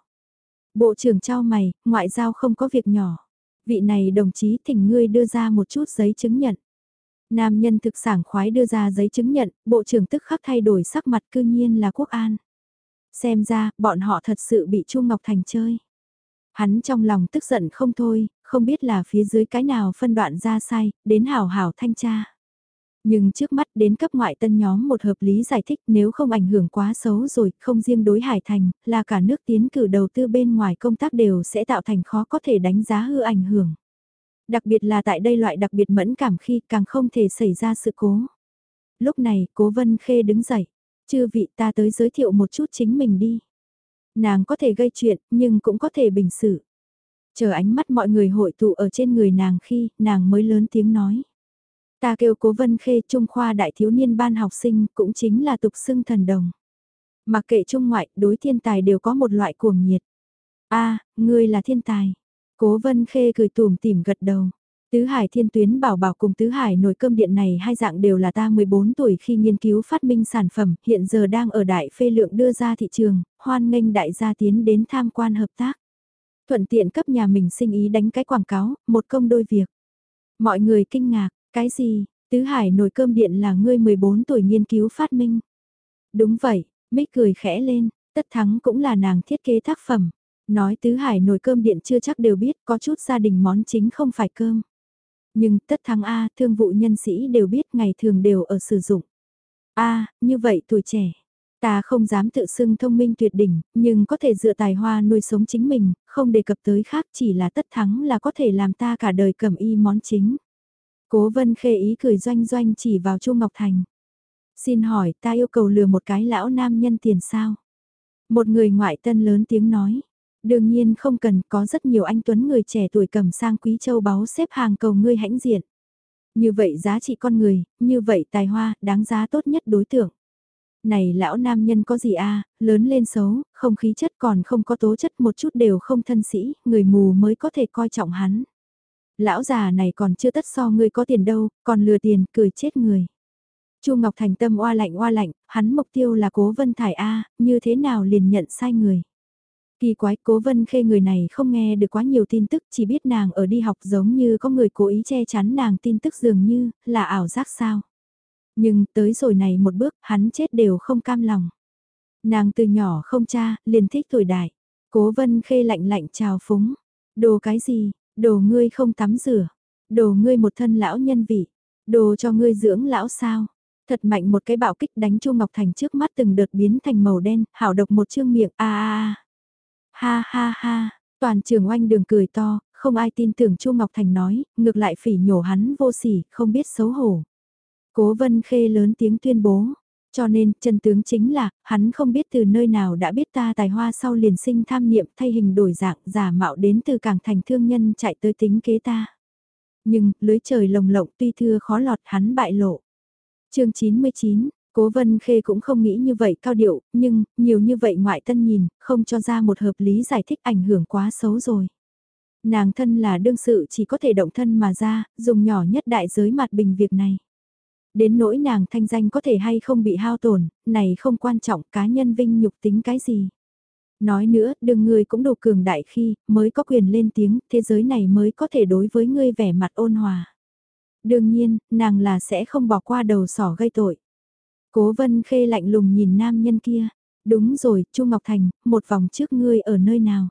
Bộ trưởng trao mày, ngoại giao không có việc nhỏ. Vị này đồng chí thỉnh ngươi đưa ra một chút giấy chứng nhận. Nam nhân thực sảng khoái đưa ra giấy chứng nhận, bộ trưởng tức khắc thay đổi sắc mặt cư nhiên là quốc an. Xem ra, bọn họ thật sự bị Chu Ngọc Thành chơi. Hắn trong lòng tức giận không thôi, không biết là phía dưới cái nào phân đoạn ra sai, đến hảo hảo thanh tra. Nhưng trước mắt đến cấp ngoại tân nhóm một hợp lý giải thích nếu không ảnh hưởng quá xấu rồi, không riêng đối Hải Thành, là cả nước tiến cử đầu tư bên ngoài công tác đều sẽ tạo thành khó có thể đánh giá hư ảnh hưởng. Đặc biệt là tại đây loại đặc biệt mẫn cảm khi càng không thể xảy ra sự cố. Lúc này, cố Vân Khê đứng dậy. Chư vị ta tới giới thiệu một chút chính mình đi. Nàng có thể gây chuyện, nhưng cũng có thể bình xử. Chờ ánh mắt mọi người hội tụ ở trên người nàng khi, nàng mới lớn tiếng nói. Ta kêu cố vân khê trung khoa đại thiếu niên ban học sinh, cũng chính là tục xưng thần đồng. Mặc kệ trung ngoại, đối thiên tài đều có một loại cuồng nhiệt. a ngươi là thiên tài. Cố vân khê cười tùm tìm gật đầu. Tứ Hải Thiên Tuyến Bảo Bảo cùng Tứ Hải nồi cơm điện này hai dạng đều là ta 14 tuổi khi nghiên cứu phát minh sản phẩm, hiện giờ đang ở đại phê lượng đưa ra thị trường, hoan nghênh đại gia tiến đến tham quan hợp tác. Thuận tiện cấp nhà mình sinh ý đánh cái quảng cáo, một công đôi việc. Mọi người kinh ngạc, cái gì, Tứ Hải nồi cơm điện là ngươi 14 tuổi nghiên cứu phát minh. Đúng vậy, Mích cười khẽ lên, tất thắng cũng là nàng thiết kế tác phẩm. Nói Tứ Hải nồi cơm điện chưa chắc đều biết có chút gia đình món chính không phải cơm. Nhưng tất thắng A thương vụ nhân sĩ đều biết ngày thường đều ở sử dụng. A, như vậy tuổi trẻ. Ta không dám tự xưng thông minh tuyệt đỉnh, nhưng có thể dựa tài hoa nuôi sống chính mình, không đề cập tới khác chỉ là tất thắng là có thể làm ta cả đời cầm y món chính. Cố vân khê ý cười doanh doanh chỉ vào Chu Ngọc Thành. Xin hỏi ta yêu cầu lừa một cái lão nam nhân tiền sao? Một người ngoại tân lớn tiếng nói. Đương nhiên không cần có rất nhiều anh Tuấn người trẻ tuổi cầm sang quý châu báu xếp hàng cầu ngươi hãnh diện. Như vậy giá trị con người, như vậy tài hoa, đáng giá tốt nhất đối tượng. Này lão nam nhân có gì a à, lớn lên xấu, không khí chất còn không có tố chất một chút đều không thân sĩ, người mù mới có thể coi trọng hắn. Lão già này còn chưa tất so ngươi có tiền đâu, còn lừa tiền, cười chết người. Chu Ngọc Thành tâm oa lạnh oa lạnh, hắn mục tiêu là cố vân thải A, như thế nào liền nhận sai người. Kỳ quái cố vân khê người này không nghe được quá nhiều tin tức chỉ biết nàng ở đi học giống như có người cố ý che chắn nàng tin tức dường như là ảo giác sao. Nhưng tới rồi này một bước hắn chết đều không cam lòng. Nàng từ nhỏ không cha, liền thích tuổi đại. Cố vân khê lạnh lạnh chào phúng. Đồ cái gì, đồ ngươi không tắm rửa. Đồ ngươi một thân lão nhân vị. Đồ cho ngươi dưỡng lão sao. Thật mạnh một cái bạo kích đánh Chu Ngọc Thành trước mắt từng đợt biến thành màu đen, hảo độc một chương miệng a a a. Ha ha ha, toàn trường oanh đường cười to, không ai tin tưởng Chu Ngọc Thành nói, ngược lại phỉ nhổ hắn vô sỉ, không biết xấu hổ. Cố Vân Khê lớn tiếng tuyên bố, cho nên chân tướng chính là, hắn không biết từ nơi nào đã biết ta tài hoa sau liền sinh tham niệm thay hình đổi dạng giả mạo đến từ cảng thành thương nhân chạy tới tính kế ta. Nhưng, lưới trời lồng lộng tuy thưa khó lọt hắn bại lộ. chương 99, Cố Vân Khê cũng không nghĩ như vậy cao điệu, nhưng, nhiều như vậy ngoại tân nhìn, không cho ra một hợp lý giải thích ảnh hưởng quá xấu rồi. Nàng thân là đương sự chỉ có thể động thân mà ra, dùng nhỏ nhất đại giới mặt bình việc này. Đến nỗi nàng thanh danh có thể hay không bị hao tổn, này không quan trọng cá nhân vinh nhục tính cái gì. Nói nữa, đừng người cũng đủ cường đại khi, mới có quyền lên tiếng, thế giới này mới có thể đối với ngươi vẻ mặt ôn hòa. Đương nhiên, nàng là sẽ không bỏ qua đầu sỏ gây tội. Cố vân khê lạnh lùng nhìn nam nhân kia. Đúng rồi, Chu Ngọc Thành, một vòng trước ngươi ở nơi nào?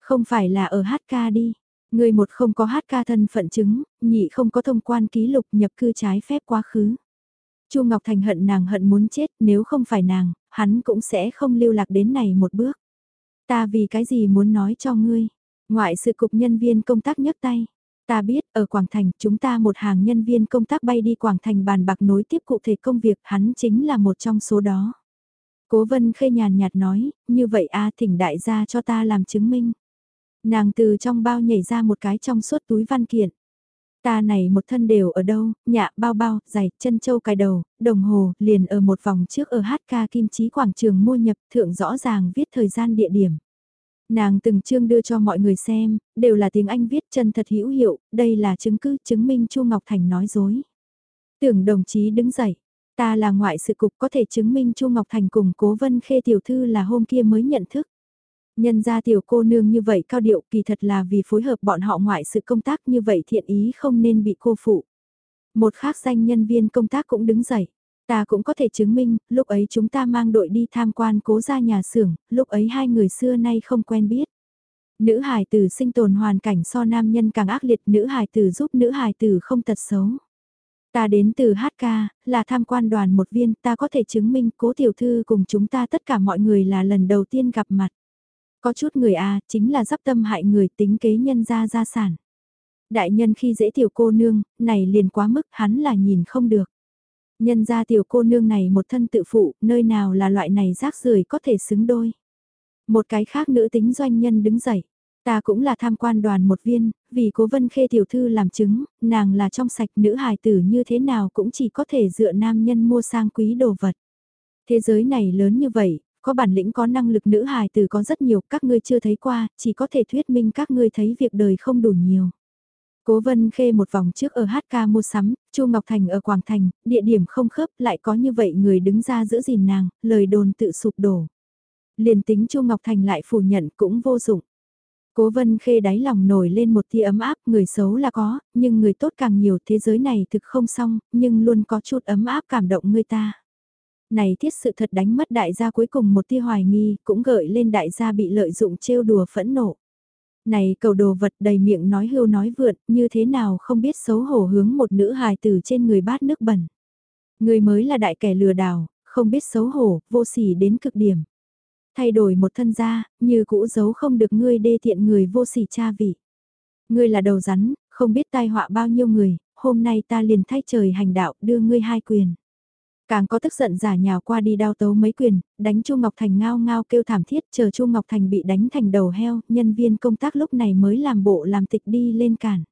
Không phải là ở HK đi. Ngươi một không có HK thân phận chứng, nhị không có thông quan ký lục nhập cư trái phép quá khứ. Chu Ngọc Thành hận nàng hận muốn chết, nếu không phải nàng, hắn cũng sẽ không lưu lạc đến này một bước. Ta vì cái gì muốn nói cho ngươi? Ngoại sự cục nhân viên công tác nhấc tay. Ta biết, ở Quảng Thành, chúng ta một hàng nhân viên công tác bay đi Quảng Thành bàn bạc nối tiếp cụ thể công việc, hắn chính là một trong số đó. Cố vân khê nhàn nhạt nói, như vậy a thỉnh đại gia cho ta làm chứng minh. Nàng từ trong bao nhảy ra một cái trong suốt túi văn kiện. Ta này một thân đều ở đâu, nhạ, bao bao, giày, chân châu cài đầu, đồng hồ, liền ở một vòng trước ở HK Kim Chí Quảng trường mua nhập, thượng rõ ràng viết thời gian địa điểm. Nàng từng chương đưa cho mọi người xem, đều là tiếng Anh viết chân thật hữu hiệu, đây là chứng cứ chứng minh Chu Ngọc Thành nói dối. Tưởng đồng chí đứng dậy, ta là ngoại sự cục có thể chứng minh Chu Ngọc Thành cùng cố vân khê tiểu thư là hôm kia mới nhận thức. Nhân ra tiểu cô nương như vậy cao điệu kỳ thật là vì phối hợp bọn họ ngoại sự công tác như vậy thiện ý không nên bị cô phụ. Một khác danh nhân viên công tác cũng đứng dậy. Ta cũng có thể chứng minh, lúc ấy chúng ta mang đội đi tham quan cố ra nhà xưởng, lúc ấy hai người xưa nay không quen biết. Nữ hài tử sinh tồn hoàn cảnh so nam nhân càng ác liệt, nữ hài tử giúp nữ hài tử không tật xấu. Ta đến từ HK, là tham quan đoàn một viên, ta có thể chứng minh cố tiểu thư cùng chúng ta tất cả mọi người là lần đầu tiên gặp mặt. Có chút người A, chính là dắp tâm hại người tính kế nhân gia gia sản. Đại nhân khi dễ tiểu cô nương, này liền quá mức hắn là nhìn không được. Nhân ra tiểu cô nương này một thân tự phụ, nơi nào là loại này rác rưởi có thể xứng đôi. Một cái khác nữ tính doanh nhân đứng dậy. Ta cũng là tham quan đoàn một viên, vì cố vân khê tiểu thư làm chứng, nàng là trong sạch nữ hài tử như thế nào cũng chỉ có thể dựa nam nhân mua sang quý đồ vật. Thế giới này lớn như vậy, có bản lĩnh có năng lực nữ hài tử có rất nhiều, các ngươi chưa thấy qua, chỉ có thể thuyết minh các ngươi thấy việc đời không đủ nhiều. Cố Vân Khê một vòng trước ở HK mua sắm, Chu Ngọc Thành ở Quảng Thành, địa điểm không khớp lại có như vậy người đứng ra giữ gìn nàng, lời đồn tự sụp đổ. Liền tính Chu Ngọc Thành lại phủ nhận cũng vô dụng. Cố Vân Khê đáy lòng nổi lên một tia ấm áp, người xấu là có, nhưng người tốt càng nhiều thế giới này thực không xong, nhưng luôn có chút ấm áp cảm động người ta. Này thiết sự thật đánh mất đại gia cuối cùng một tia hoài nghi, cũng gợi lên đại gia bị lợi dụng trêu đùa phẫn nộ. Này cầu đồ vật đầy miệng nói hưu nói vượn, như thế nào không biết xấu hổ hướng một nữ hài tử trên người bát nước bẩn. Người mới là đại kẻ lừa đảo, không biết xấu hổ, vô sỉ đến cực điểm. Thay đổi một thân gia, như cũ giấu không được ngươi đê tiện người vô sỉ cha vị. Ngươi là đầu rắn, không biết tai họa bao nhiêu người, hôm nay ta liền thay trời hành đạo đưa ngươi hai quyền. Càng có tức giận giả nhào qua đi đao tấu mấy quyền, đánh Chu Ngọc Thành ngao ngao kêu thảm thiết chờ Chu Ngọc Thành bị đánh thành đầu heo, nhân viên công tác lúc này mới làm bộ làm tịch đi lên cản.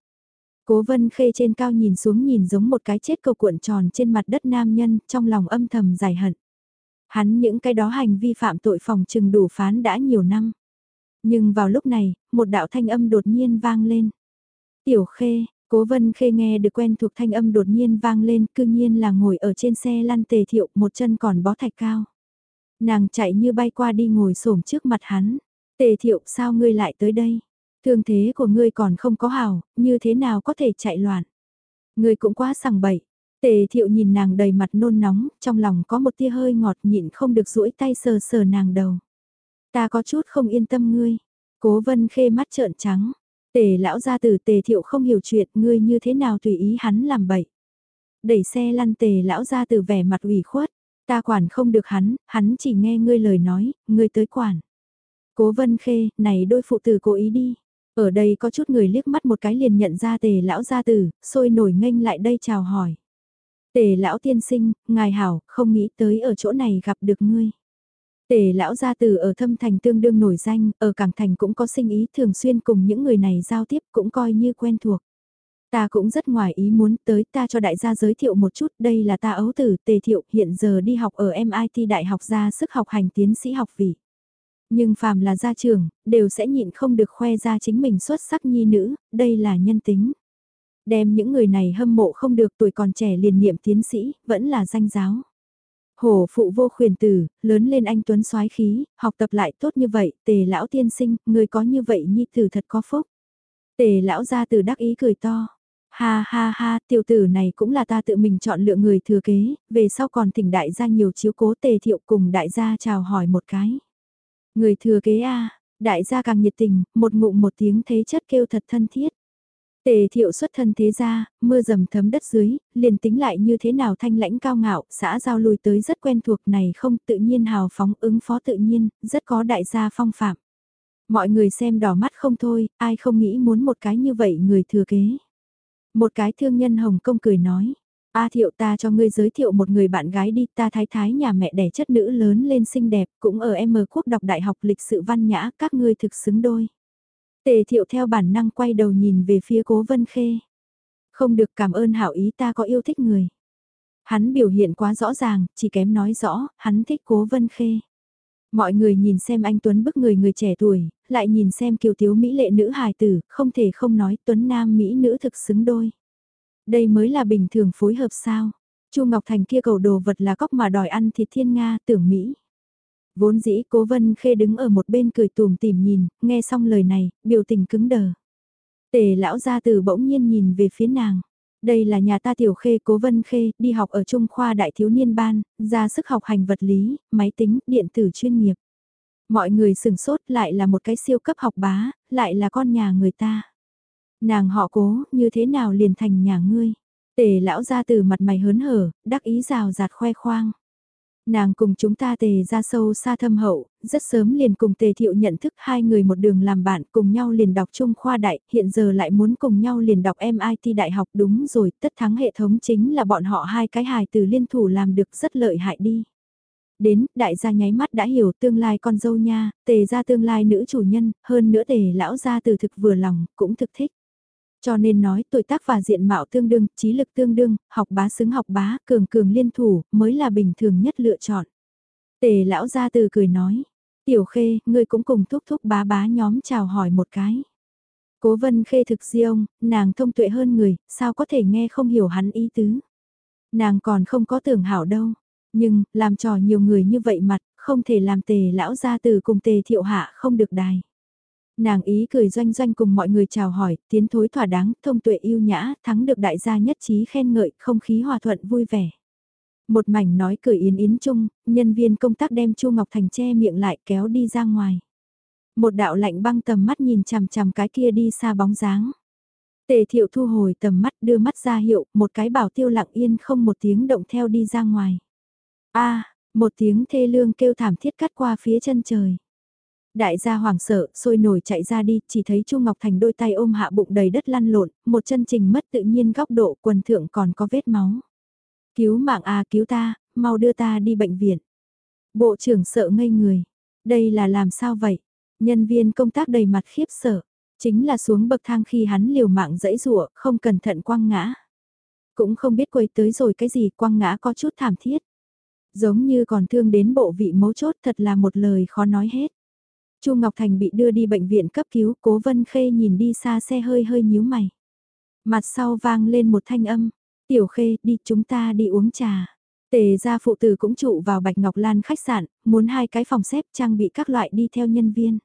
Cố vân khê trên cao nhìn xuống nhìn giống một cái chết cầu cuộn tròn trên mặt đất nam nhân, trong lòng âm thầm giải hận. Hắn những cái đó hành vi phạm tội phòng trừng đủ phán đã nhiều năm. Nhưng vào lúc này, một đạo thanh âm đột nhiên vang lên. Tiểu khê, Cố vân khê nghe được quen thuộc thanh âm đột nhiên vang lên, cư nhiên là ngồi ở trên xe lăn tề thiệu, một chân còn bó thạch cao. Nàng chạy như bay qua đi ngồi xổm trước mặt hắn. Tề thiệu sao ngươi lại tới đây? Thương thế của ngươi còn không có hào, như thế nào có thể chạy loạn? Ngươi cũng quá sằng bậy. Tề thiệu nhìn nàng đầy mặt nôn nóng, trong lòng có một tia hơi ngọt nhịn không được duỗi tay sờ sờ nàng đầu. Ta có chút không yên tâm ngươi. Cố vân khê mắt trợn trắng. Tề lão gia tử tề thiệu không hiểu chuyện, ngươi như thế nào tùy ý hắn làm bậy. Đẩy xe lăn tề lão gia tử vẻ mặt ủy khuất, ta quản không được hắn, hắn chỉ nghe ngươi lời nói, ngươi tới quản. Cố vân khê, này đôi phụ tử cố ý đi. Ở đây có chút người liếc mắt một cái liền nhận ra tề lão gia tử, sôi nổi nghênh lại đây chào hỏi. Tề lão tiên sinh, ngài hảo, không nghĩ tới ở chỗ này gặp được ngươi. Tề lão gia từ ở thâm thành tương đương nổi danh, ở cảng thành cũng có sinh ý thường xuyên cùng những người này giao tiếp cũng coi như quen thuộc. Ta cũng rất ngoài ý muốn tới ta cho đại gia giới thiệu một chút, đây là ta ấu tử tề thiệu hiện giờ đi học ở MIT Đại học ra sức học hành tiến sĩ học vị. Nhưng phàm là gia trưởng, đều sẽ nhịn không được khoe ra chính mình xuất sắc nhi nữ, đây là nhân tính. Đem những người này hâm mộ không được tuổi còn trẻ liền niệm tiến sĩ, vẫn là danh giáo. Hổ phụ vô khuyền tử, lớn lên anh Tuấn soái khí, học tập lại tốt như vậy, tề lão tiên sinh, người có như vậy nhi tử thật có phúc. Tề lão ra từ đắc ý cười to. Ha ha ha, tiểu tử này cũng là ta tự mình chọn lựa người thừa kế, về sau còn thỉnh đại gia nhiều chiếu cố tề thiệu cùng đại gia chào hỏi một cái. Người thừa kế a đại gia càng nhiệt tình, một ngụm một tiếng thế chất kêu thật thân thiết. Tề thiệu xuất thân thế gia, mưa dầm thấm đất dưới, liền tính lại như thế nào thanh lãnh cao ngạo, xã giao lùi tới rất quen thuộc này không tự nhiên hào phóng ứng phó tự nhiên, rất có đại gia phong phạm. Mọi người xem đỏ mắt không thôi, ai không nghĩ muốn một cái như vậy người thừa kế. Một cái thương nhân Hồng Kông cười nói, A thiệu ta cho ngươi giới thiệu một người bạn gái đi, ta thái thái nhà mẹ đẻ chất nữ lớn lên xinh đẹp, cũng ở M quốc đọc đại học lịch sự văn nhã, các ngươi thực xứng đôi. Tề thiệu theo bản năng quay đầu nhìn về phía cố vân khê. Không được cảm ơn hảo ý ta có yêu thích người. Hắn biểu hiện quá rõ ràng, chỉ kém nói rõ, hắn thích cố vân khê. Mọi người nhìn xem anh Tuấn bức người người trẻ tuổi, lại nhìn xem kiều thiếu mỹ lệ nữ hài tử, không thể không nói Tuấn Nam Mỹ nữ thực xứng đôi. Đây mới là bình thường phối hợp sao. Chu Ngọc Thành kia cầu đồ vật là cóc mà đòi ăn thịt thiên Nga tưởng Mỹ. Vốn dĩ cố vân khê đứng ở một bên cười tùm tìm nhìn, nghe xong lời này, biểu tình cứng đờ. Tề lão gia từ bỗng nhiên nhìn về phía nàng. Đây là nhà ta tiểu khê cố vân khê, đi học ở Trung khoa đại thiếu niên ban, ra sức học hành vật lý, máy tính, điện tử chuyên nghiệp. Mọi người sừng sốt lại là một cái siêu cấp học bá, lại là con nhà người ta. Nàng họ cố, như thế nào liền thành nhà ngươi. Tề lão ra từ mặt mày hớn hở, đắc ý rào rạt khoe khoang. Nàng cùng chúng ta tề ra sâu xa thâm hậu, rất sớm liền cùng tề thiệu nhận thức hai người một đường làm bạn cùng nhau liền đọc trung khoa đại, hiện giờ lại muốn cùng nhau liền đọc MIT đại học đúng rồi, tất thắng hệ thống chính là bọn họ hai cái hài từ liên thủ làm được rất lợi hại đi. Đến, đại gia nháy mắt đã hiểu tương lai con dâu nha, tề ra tương lai nữ chủ nhân, hơn nữa tề lão gia từ thực vừa lòng, cũng thực thích. Cho nên nói tuổi tác và diện mạo tương đương, trí lực tương đương, học bá xứng học bá, cường cường liên thủ, mới là bình thường nhất lựa chọn. Tề lão ra từ cười nói, tiểu khê, ngươi cũng cùng thúc thúc bá bá nhóm chào hỏi một cái. Cố vân khê thực riêng, nàng thông tuệ hơn người, sao có thể nghe không hiểu hắn ý tứ. Nàng còn không có tưởng hảo đâu, nhưng, làm trò nhiều người như vậy mặt, không thể làm tề lão ra từ cùng tề thiệu hạ không được đài. Nàng ý cười doanh doanh cùng mọi người chào hỏi, tiến thối thỏa đáng, thông tuệ yêu nhã, thắng được đại gia nhất trí khen ngợi, không khí hòa thuận vui vẻ. Một mảnh nói cười yến yến chung, nhân viên công tác đem Chu Ngọc Thành che miệng lại kéo đi ra ngoài. Một đạo lạnh băng tầm mắt nhìn chằm chằm cái kia đi xa bóng dáng. Tề thiệu thu hồi tầm mắt đưa mắt ra hiệu, một cái bảo tiêu lặng yên không một tiếng động theo đi ra ngoài. a một tiếng thê lương kêu thảm thiết cắt qua phía chân trời. Đại gia hoàng sợ, sôi nổi chạy ra đi, chỉ thấy Chu Ngọc Thành đôi tay ôm hạ bụng đầy đất lăn lộn, một chân trình mất tự nhiên góc độ quần thượng còn có vết máu. Cứu mạng à cứu ta, mau đưa ta đi bệnh viện. Bộ trưởng sợ ngây người. Đây là làm sao vậy? Nhân viên công tác đầy mặt khiếp sợ. Chính là xuống bậc thang khi hắn liều mạng dẫy rụa, không cẩn thận quăng ngã. Cũng không biết quay tới rồi cái gì quăng ngã có chút thảm thiết. Giống như còn thương đến bộ vị mấu chốt thật là một lời khó nói hết. Chu Ngọc Thành bị đưa đi bệnh viện cấp cứu, Cố Vân Khê nhìn đi xa xe hơi hơi nhíu mày. Mặt sau vang lên một thanh âm, "Tiểu Khê, đi chúng ta đi uống trà." Tề gia phụ tử cũng trụ vào Bạch Ngọc Lan khách sạn, muốn hai cái phòng xếp trang bị các loại đi theo nhân viên.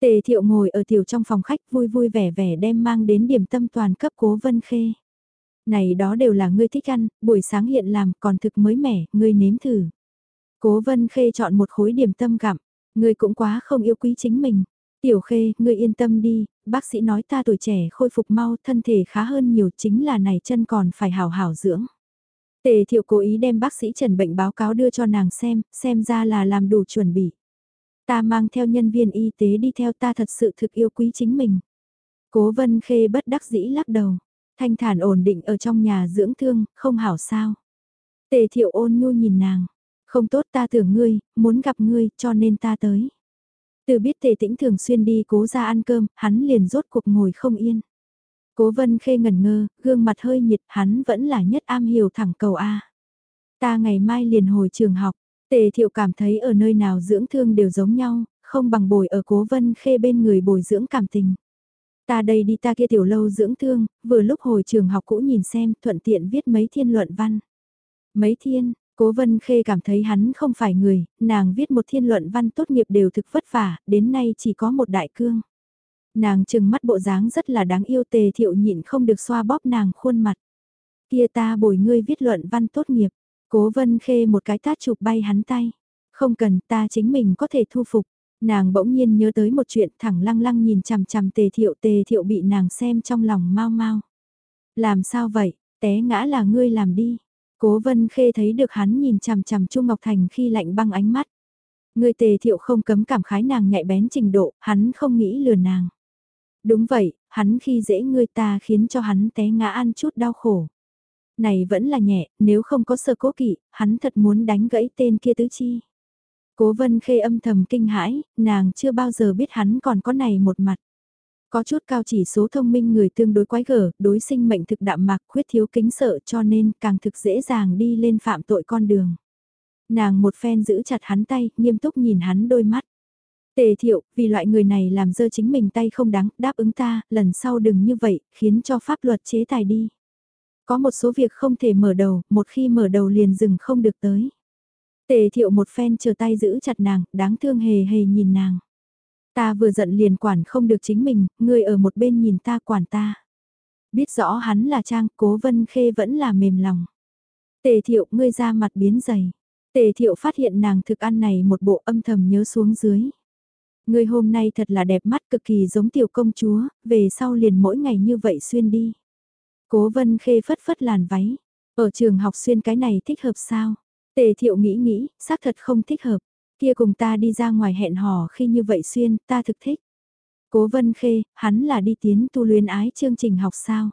Tề Thiệu ngồi ở tiểu trong phòng khách vui vui vẻ vẻ đem mang đến điểm tâm toàn cấp Cố Vân Khê. Này đó đều là ngươi thích ăn, buổi sáng hiện làm còn thực mới mẻ, ngươi nếm thử. Cố Vân Khê chọn một khối điểm tâm gặm, Ngươi cũng quá không yêu quý chính mình. Tiểu khê, ngươi yên tâm đi, bác sĩ nói ta tuổi trẻ khôi phục mau, thân thể khá hơn nhiều chính là này chân còn phải hào hảo dưỡng. Tề thiệu cố ý đem bác sĩ trần bệnh báo cáo đưa cho nàng xem, xem ra là làm đủ chuẩn bị. Ta mang theo nhân viên y tế đi theo ta thật sự thực yêu quý chính mình. Cố vân khê bất đắc dĩ lắc đầu, thanh thản ổn định ở trong nhà dưỡng thương, không hảo sao. Tề thiệu ôn nhu nhìn nàng, không tốt ta tưởng ngươi, muốn gặp ngươi, cho nên ta tới. Từ biết tề tĩnh thường xuyên đi cố ra ăn cơm, hắn liền rốt cuộc ngồi không yên. Cố vân khê ngẩn ngơ, gương mặt hơi nhiệt hắn vẫn là nhất am hiểu thẳng cầu A. Ta ngày mai liền hồi trường học, tề thiệu cảm thấy ở nơi nào dưỡng thương đều giống nhau, không bằng bồi ở cố vân khê bên người bồi dưỡng cảm tình. Ta đây đi ta kia tiểu lâu dưỡng thương, vừa lúc hồi trường học cũ nhìn xem, thuận tiện viết mấy thiên luận văn. Mấy thiên, cố vân khê cảm thấy hắn không phải người, nàng viết một thiên luận văn tốt nghiệp đều thực vất vả, đến nay chỉ có một đại cương. Nàng chừng mắt bộ dáng rất là đáng yêu tề thiệu nhịn không được xoa bóp nàng khuôn mặt. Kia ta bồi ngươi viết luận văn tốt nghiệp, cố vân khê một cái tát chụp bay hắn tay. Không cần ta chính mình có thể thu phục. Nàng bỗng nhiên nhớ tới một chuyện thẳng lăng lăng nhìn chằm chằm tề thiệu tề thiệu bị nàng xem trong lòng mau mau. Làm sao vậy, té ngã là ngươi làm đi. Cố vân khê thấy được hắn nhìn chằm chằm Chu Ngọc Thành khi lạnh băng ánh mắt. Ngươi tề thiệu không cấm cảm khái nàng nhạy bén trình độ, hắn không nghĩ lừa nàng. Đúng vậy, hắn khi dễ ngươi ta khiến cho hắn té ngã ăn chút đau khổ. Này vẫn là nhẹ, nếu không có sơ cố kỵ, hắn thật muốn đánh gãy tên kia tứ chi. Cố vân khê âm thầm kinh hãi, nàng chưa bao giờ biết hắn còn có này một mặt. Có chút cao chỉ số thông minh người tương đối quái gở, đối sinh mệnh thực đạm mạc khuyết thiếu kính sợ cho nên càng thực dễ dàng đi lên phạm tội con đường. Nàng một phen giữ chặt hắn tay, nghiêm túc nhìn hắn đôi mắt. Tề thiệu, vì loại người này làm dơ chính mình tay không đáng, đáp ứng ta, lần sau đừng như vậy, khiến cho pháp luật chế tài đi. Có một số việc không thể mở đầu, một khi mở đầu liền dừng không được tới. Tề thiệu một phen chờ tay giữ chặt nàng, đáng thương hề hề nhìn nàng. Ta vừa giận liền quản không được chính mình, người ở một bên nhìn ta quản ta. Biết rõ hắn là trang, cố vân khê vẫn là mềm lòng. Tề thiệu ngươi ra mặt biến dày. Tề thiệu phát hiện nàng thực ăn này một bộ âm thầm nhớ xuống dưới. ngươi hôm nay thật là đẹp mắt cực kỳ giống tiểu công chúa, về sau liền mỗi ngày như vậy xuyên đi. Cố vân khê phất phất làn váy. Ở trường học xuyên cái này thích hợp sao? Tề thiệu nghĩ nghĩ, xác thật không thích hợp. Kia cùng ta đi ra ngoài hẹn hò khi như vậy xuyên, ta thực thích. Cố vân khê, hắn là đi tiến tu luyến ái chương trình học sao?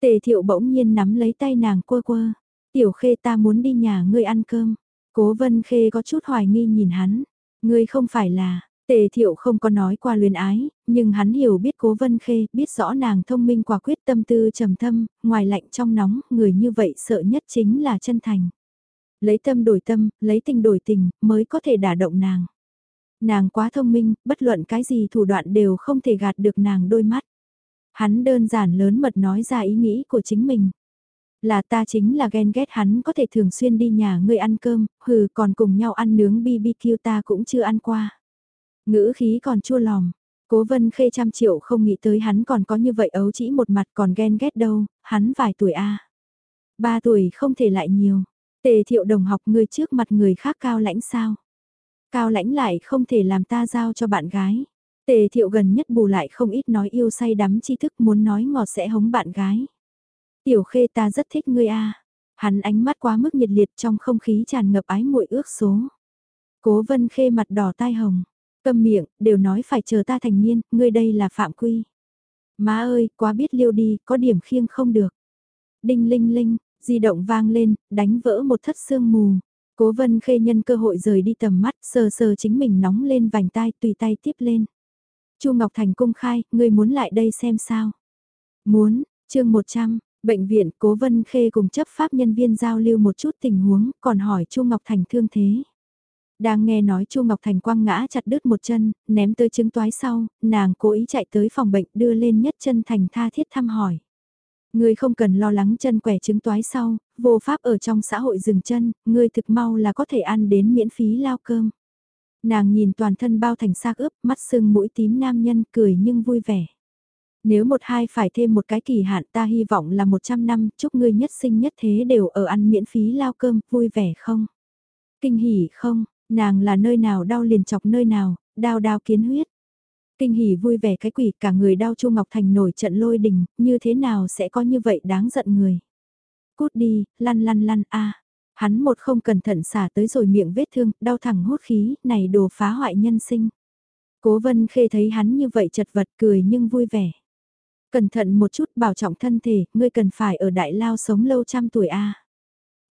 Tề thiệu bỗng nhiên nắm lấy tay nàng quơ quơ. Tiểu khê ta muốn đi nhà ngươi ăn cơm. Cố vân khê có chút hoài nghi nhìn hắn. Ngươi không phải là, Tề thiệu không có nói qua luyến ái, nhưng hắn hiểu biết cố vân khê, biết rõ nàng thông minh quả quyết tâm tư trầm thâm, ngoài lạnh trong nóng, người như vậy sợ nhất chính là chân thành. Lấy tâm đổi tâm, lấy tình đổi tình, mới có thể đả động nàng. Nàng quá thông minh, bất luận cái gì thủ đoạn đều không thể gạt được nàng đôi mắt. Hắn đơn giản lớn mật nói ra ý nghĩ của chính mình. Là ta chính là ghen ghét hắn có thể thường xuyên đi nhà ngươi ăn cơm, hừ còn cùng nhau ăn nướng BBQ ta cũng chưa ăn qua. Ngữ khí còn chua lòm. Cố vân khê trăm triệu không nghĩ tới hắn còn có như vậy ấu chỉ một mặt còn ghen ghét đâu, hắn vài tuổi a Ba tuổi không thể lại nhiều. Tề thiệu đồng học người trước mặt người khác cao lãnh sao? Cao lãnh lại không thể làm ta giao cho bạn gái. Tề thiệu gần nhất bù lại không ít nói yêu say đắm tri thức muốn nói ngọt sẽ hống bạn gái. Tiểu khê ta rất thích ngươi a Hắn ánh mắt quá mức nhiệt liệt trong không khí tràn ngập ái muội ước số. Cố vân khê mặt đỏ tai hồng. cầm miệng, đều nói phải chờ ta thành niên, ngươi đây là phạm quy. Má ơi, quá biết liêu đi, có điểm khiêng không được. Đinh linh linh, di động vang lên, đánh vỡ một thất sương mù. Cố vân khê nhân cơ hội rời đi tầm mắt, sờ sờ chính mình nóng lên vành tai, tùy tay tiếp lên. Chu Ngọc Thành công khai, ngươi muốn lại đây xem sao? Muốn, chương 100, bệnh viện Cố Vân Khê cùng chấp pháp nhân viên giao lưu một chút tình huống, còn hỏi Chu Ngọc Thành thương thế. Đang nghe nói Chu Ngọc Thành quăng ngã chặt đứt một chân, ném tới chứng toái sau, nàng cố ý chạy tới phòng bệnh đưa lên nhất chân thành tha thiết thăm hỏi. Ngươi không cần lo lắng chân quẻ chứng toái sau, vô pháp ở trong xã hội dừng chân, ngươi thực mau là có thể ăn đến miễn phí lao cơm. Nàng nhìn toàn thân bao thành xác ướp, mắt sưng mũi tím nam nhân cười nhưng vui vẻ. Nếu một hai phải thêm một cái kỳ hạn ta hy vọng là 100 năm, chúc ngươi nhất sinh nhất thế đều ở ăn miễn phí lao cơm, vui vẻ không? Kinh hỉ không? Nàng là nơi nào đau liền chọc nơi nào, đau đau kiến huyết. Kinh hỉ vui vẻ cái quỷ cả người đau Chu Ngọc Thành nổi trận lôi đình, như thế nào sẽ có như vậy đáng giận người. Cút đi, lăn lăn lăn a Hắn một không cẩn thận xả tới rồi miệng vết thương, đau thẳng hốt khí, này đồ phá hoại nhân sinh. Cố vân khê thấy hắn như vậy chật vật cười nhưng vui vẻ. Cẩn thận một chút bảo trọng thân thể, ngươi cần phải ở đại lao sống lâu trăm tuổi a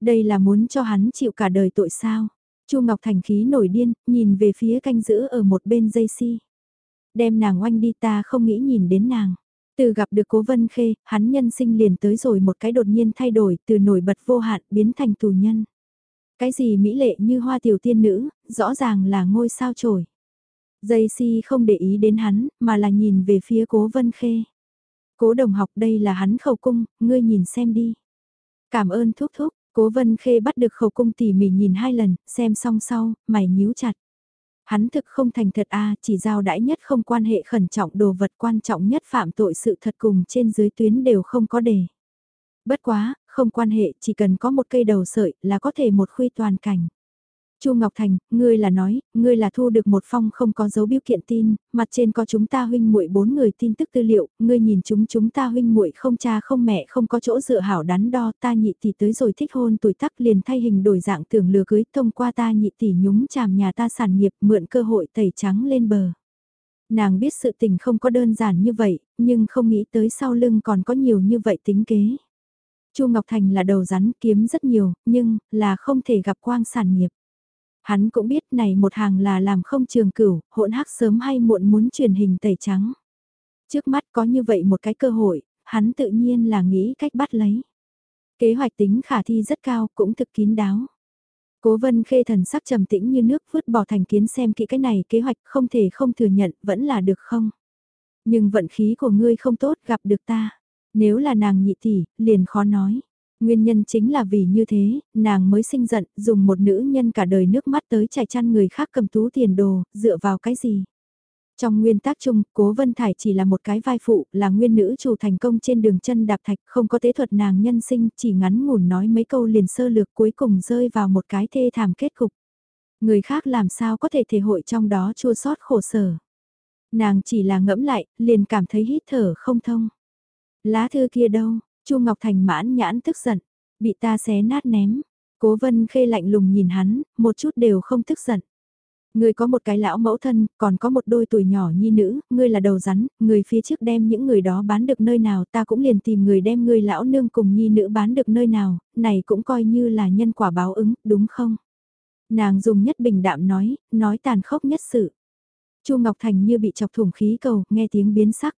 Đây là muốn cho hắn chịu cả đời tội sao. Chu Ngọc Thành khí nổi điên, nhìn về phía canh giữ ở một bên dây si. Đem nàng oanh đi ta không nghĩ nhìn đến nàng. Từ gặp được cố vân khê, hắn nhân sinh liền tới rồi một cái đột nhiên thay đổi từ nổi bật vô hạn biến thành tù nhân. Cái gì mỹ lệ như hoa tiểu tiên nữ, rõ ràng là ngôi sao trổi. Dây si không để ý đến hắn, mà là nhìn về phía cố vân khê. Cố đồng học đây là hắn khẩu cung, ngươi nhìn xem đi. Cảm ơn thúc thúc, cố vân khê bắt được khẩu cung tỉ mỉ nhìn hai lần, xem xong sau, mày nhíu chặt. Hắn thực không thành thật a chỉ giao đãi nhất không quan hệ khẩn trọng đồ vật quan trọng nhất phạm tội sự thật cùng trên dưới tuyến đều không có đề. Bất quá, không quan hệ, chỉ cần có một cây đầu sợi là có thể một khuy toàn cảnh. Chu Ngọc Thành, ngươi là nói, ngươi là thu được một phong không có dấu biểu kiện tin, mặt trên có chúng ta huynh muội bốn người tin tức tư liệu, ngươi nhìn chúng chúng ta huynh muội không cha không mẹ không có chỗ dựa hảo đắn đo, ta nhị tỷ tới rồi thích hôn tuổi tắc liền thay hình đổi dạng tưởng lừa cưới, thông qua ta nhị tỷ nhúng chàm nhà ta sản nghiệp, mượn cơ hội tẩy trắng lên bờ. Nàng biết sự tình không có đơn giản như vậy, nhưng không nghĩ tới sau lưng còn có nhiều như vậy tính kế. Chu Ngọc Thành là đầu rắn kiếm rất nhiều, nhưng là không thể gặp quang sản nghiệp. Hắn cũng biết này một hàng là làm không trường cửu, hỗn hắc sớm hay muộn muốn truyền hình tẩy trắng. Trước mắt có như vậy một cái cơ hội, hắn tự nhiên là nghĩ cách bắt lấy. Kế hoạch tính khả thi rất cao, cũng thực kín đáo. Cố vân khê thần sắc trầm tĩnh như nước vứt bỏ thành kiến xem kỹ cái này kế hoạch không thể không thừa nhận vẫn là được không. Nhưng vận khí của ngươi không tốt gặp được ta. Nếu là nàng nhị tỷ, liền khó nói. Nguyên nhân chính là vì như thế, nàng mới sinh giận, dùng một nữ nhân cả đời nước mắt tới chảy chăn người khác cầm tú tiền đồ, dựa vào cái gì? Trong nguyên tác chung, Cố Vân Thải chỉ là một cái vai phụ, là nguyên nữ chủ thành công trên đường chân đạp thạch, không có tế thuật nàng nhân sinh, chỉ ngắn ngủn nói mấy câu liền sơ lược cuối cùng rơi vào một cái thê thảm kết cục. Người khác làm sao có thể thể hội trong đó chua sót khổ sở. Nàng chỉ là ngẫm lại, liền cảm thấy hít thở không thông. Lá thư kia đâu, Chu Ngọc Thành mãn nhãn tức giận, bị ta xé nát ném. Cố Vân Khê lạnh lùng nhìn hắn, một chút đều không tức giận. Ngươi có một cái lão mẫu thân, còn có một đôi tuổi nhỏ nhi nữ, ngươi là đầu rắn, người phía trước đem những người đó bán được nơi nào ta cũng liền tìm người đem ngươi lão nương cùng nhi nữ bán được nơi nào, này cũng coi như là nhân quả báo ứng, đúng không? Nàng dùng nhất bình đạm nói, nói tàn khốc nhất sự. Chu Ngọc Thành như bị chọc thủng khí cầu, nghe tiếng biến sắc.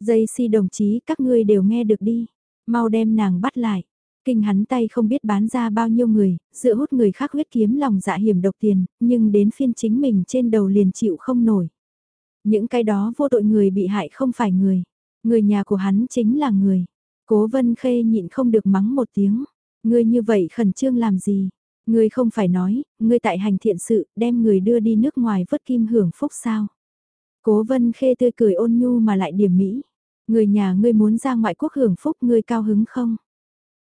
Dây si đồng chí các ngươi đều nghe được đi mau đem nàng bắt lại. Kinh hắn tay không biết bán ra bao nhiêu người, dựa hút người khác huyết kiếm lòng dạ hiểm độc tiền, nhưng đến phiên chính mình trên đầu liền chịu không nổi. Những cái đó vô tội người bị hại không phải người, người nhà của hắn chính là người. Cố vân khê nhịn không được mắng một tiếng, ngươi như vậy khẩn trương làm gì? Ngươi không phải nói, ngươi tại hành thiện sự, đem người đưa đi nước ngoài vớt kim hưởng phúc sao? Cố vân khê tươi cười ôn nhu mà lại điểm mỹ. Người nhà ngươi muốn ra ngoại quốc hưởng phúc ngươi cao hứng không?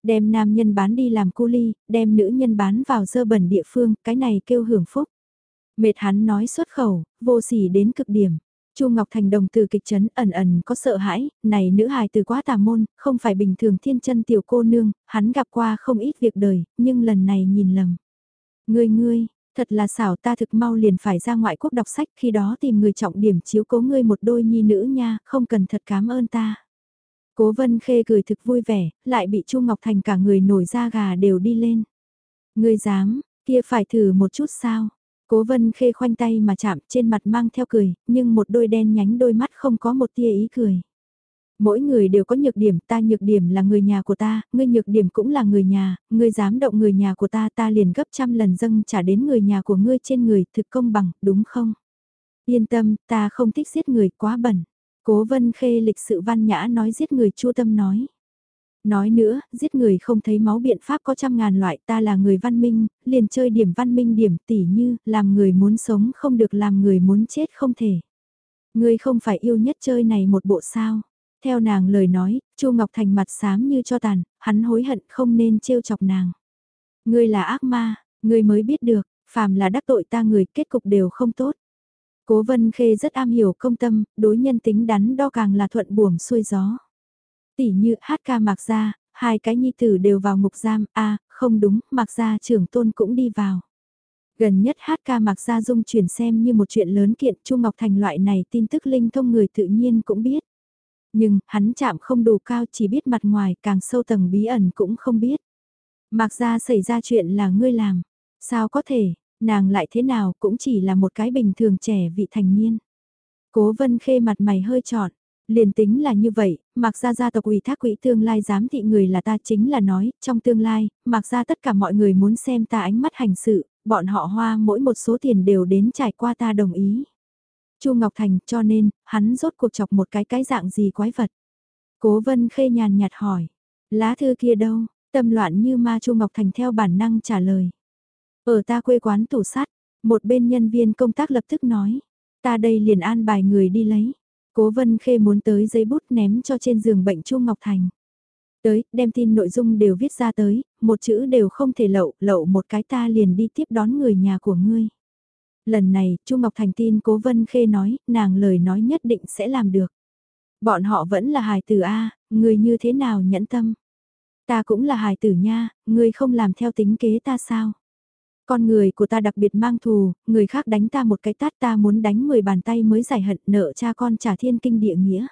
Đem nam nhân bán đi làm cu ly, đem nữ nhân bán vào dơ bẩn địa phương, cái này kêu hưởng phúc. Mệt hắn nói xuất khẩu, vô sỉ đến cực điểm. Chu Ngọc Thành đồng từ kịch chấn ẩn ẩn có sợ hãi, này nữ hài từ quá tà môn, không phải bình thường thiên chân tiểu cô nương, hắn gặp qua không ít việc đời, nhưng lần này nhìn lầm. Ngươi ngươi, Thật là xảo ta thực mau liền phải ra ngoại quốc đọc sách khi đó tìm người trọng điểm chiếu cố ngươi một đôi nhi nữ nha, không cần thật cảm ơn ta. Cố vân khê cười thực vui vẻ, lại bị Chu Ngọc Thành cả người nổi da gà đều đi lên. Ngươi dám, kia phải thử một chút sao? Cố vân khê khoanh tay mà chạm trên mặt mang theo cười, nhưng một đôi đen nhánh đôi mắt không có một tia ý cười. Mỗi người đều có nhược điểm, ta nhược điểm là người nhà của ta, ngươi nhược điểm cũng là người nhà, ngươi dám động người nhà của ta ta liền gấp trăm lần dâng trả đến người nhà của ngươi trên người, thực công bằng, đúng không? Yên tâm, ta không thích giết người quá bẩn. Cố vân khê lịch sự văn nhã nói giết người chua tâm nói. Nói nữa, giết người không thấy máu biện pháp có trăm ngàn loại ta là người văn minh, liền chơi điểm văn minh điểm tỉ như, làm người muốn sống không được làm người muốn chết không thể. Ngươi không phải yêu nhất chơi này một bộ sao. Theo nàng lời nói, Chu Ngọc Thành mặt xám như cho tàn, hắn hối hận không nên trêu chọc nàng. Ngươi là ác ma, ngươi mới biết được, phàm là đắc tội ta người kết cục đều không tốt. Cố Vân Khê rất am hiểu công tâm, đối nhân tính đắn đo càng là thuận buồm xuôi gió. Tỷ như hát ca mạc gia, hai cái nhi tử đều vào ngục giam, a không đúng, mạc gia trưởng tôn cũng đi vào. Gần nhất hát ca mạc gia dung chuyển xem như một chuyện lớn kiện Chu Ngọc Thành loại này tin tức linh thông người tự nhiên cũng biết. Nhưng, hắn chạm không đủ cao chỉ biết mặt ngoài, càng sâu tầng bí ẩn cũng không biết. Mặc ra xảy ra chuyện là ngươi làm. Sao có thể, nàng lại thế nào cũng chỉ là một cái bình thường trẻ vị thành niên. Cố vân khê mặt mày hơi trọn, Liền tính là như vậy, mặc ra gia tộc ủy thác quỹ tương lai giám thị người là ta chính là nói, trong tương lai, mặc ra tất cả mọi người muốn xem ta ánh mắt hành sự, bọn họ hoa mỗi một số tiền đều đến trải qua ta đồng ý. Chu Ngọc Thành cho nên, hắn rốt cuộc chọc một cái cái dạng gì quái vật. Cố vân khê nhàn nhạt hỏi, lá thư kia đâu, tâm loạn như ma Chu Ngọc Thành theo bản năng trả lời. Ở ta quê quán tủ sắt, một bên nhân viên công tác lập tức nói, ta đây liền an bài người đi lấy. Cố Vân Khê muốn tới giấy bút ném cho trên giường bệnh Chu Ngọc Thành. Tới, đem tin nội dung đều viết ra tới, một chữ đều không thể lậu, lậu một cái ta liền đi tiếp đón người nhà của ngươi. Lần này, Chu Ngọc Thành tin Cố Vân Khê nói, nàng lời nói nhất định sẽ làm được. Bọn họ vẫn là hài tử A, người như thế nào nhẫn tâm. Ta cũng là hài tử nha, người không làm theo tính kế ta sao? Con người của ta đặc biệt mang thù, người khác đánh ta một cái tát ta muốn đánh 10 bàn tay mới giải hận nợ cha con trả thiên kinh địa nghĩa.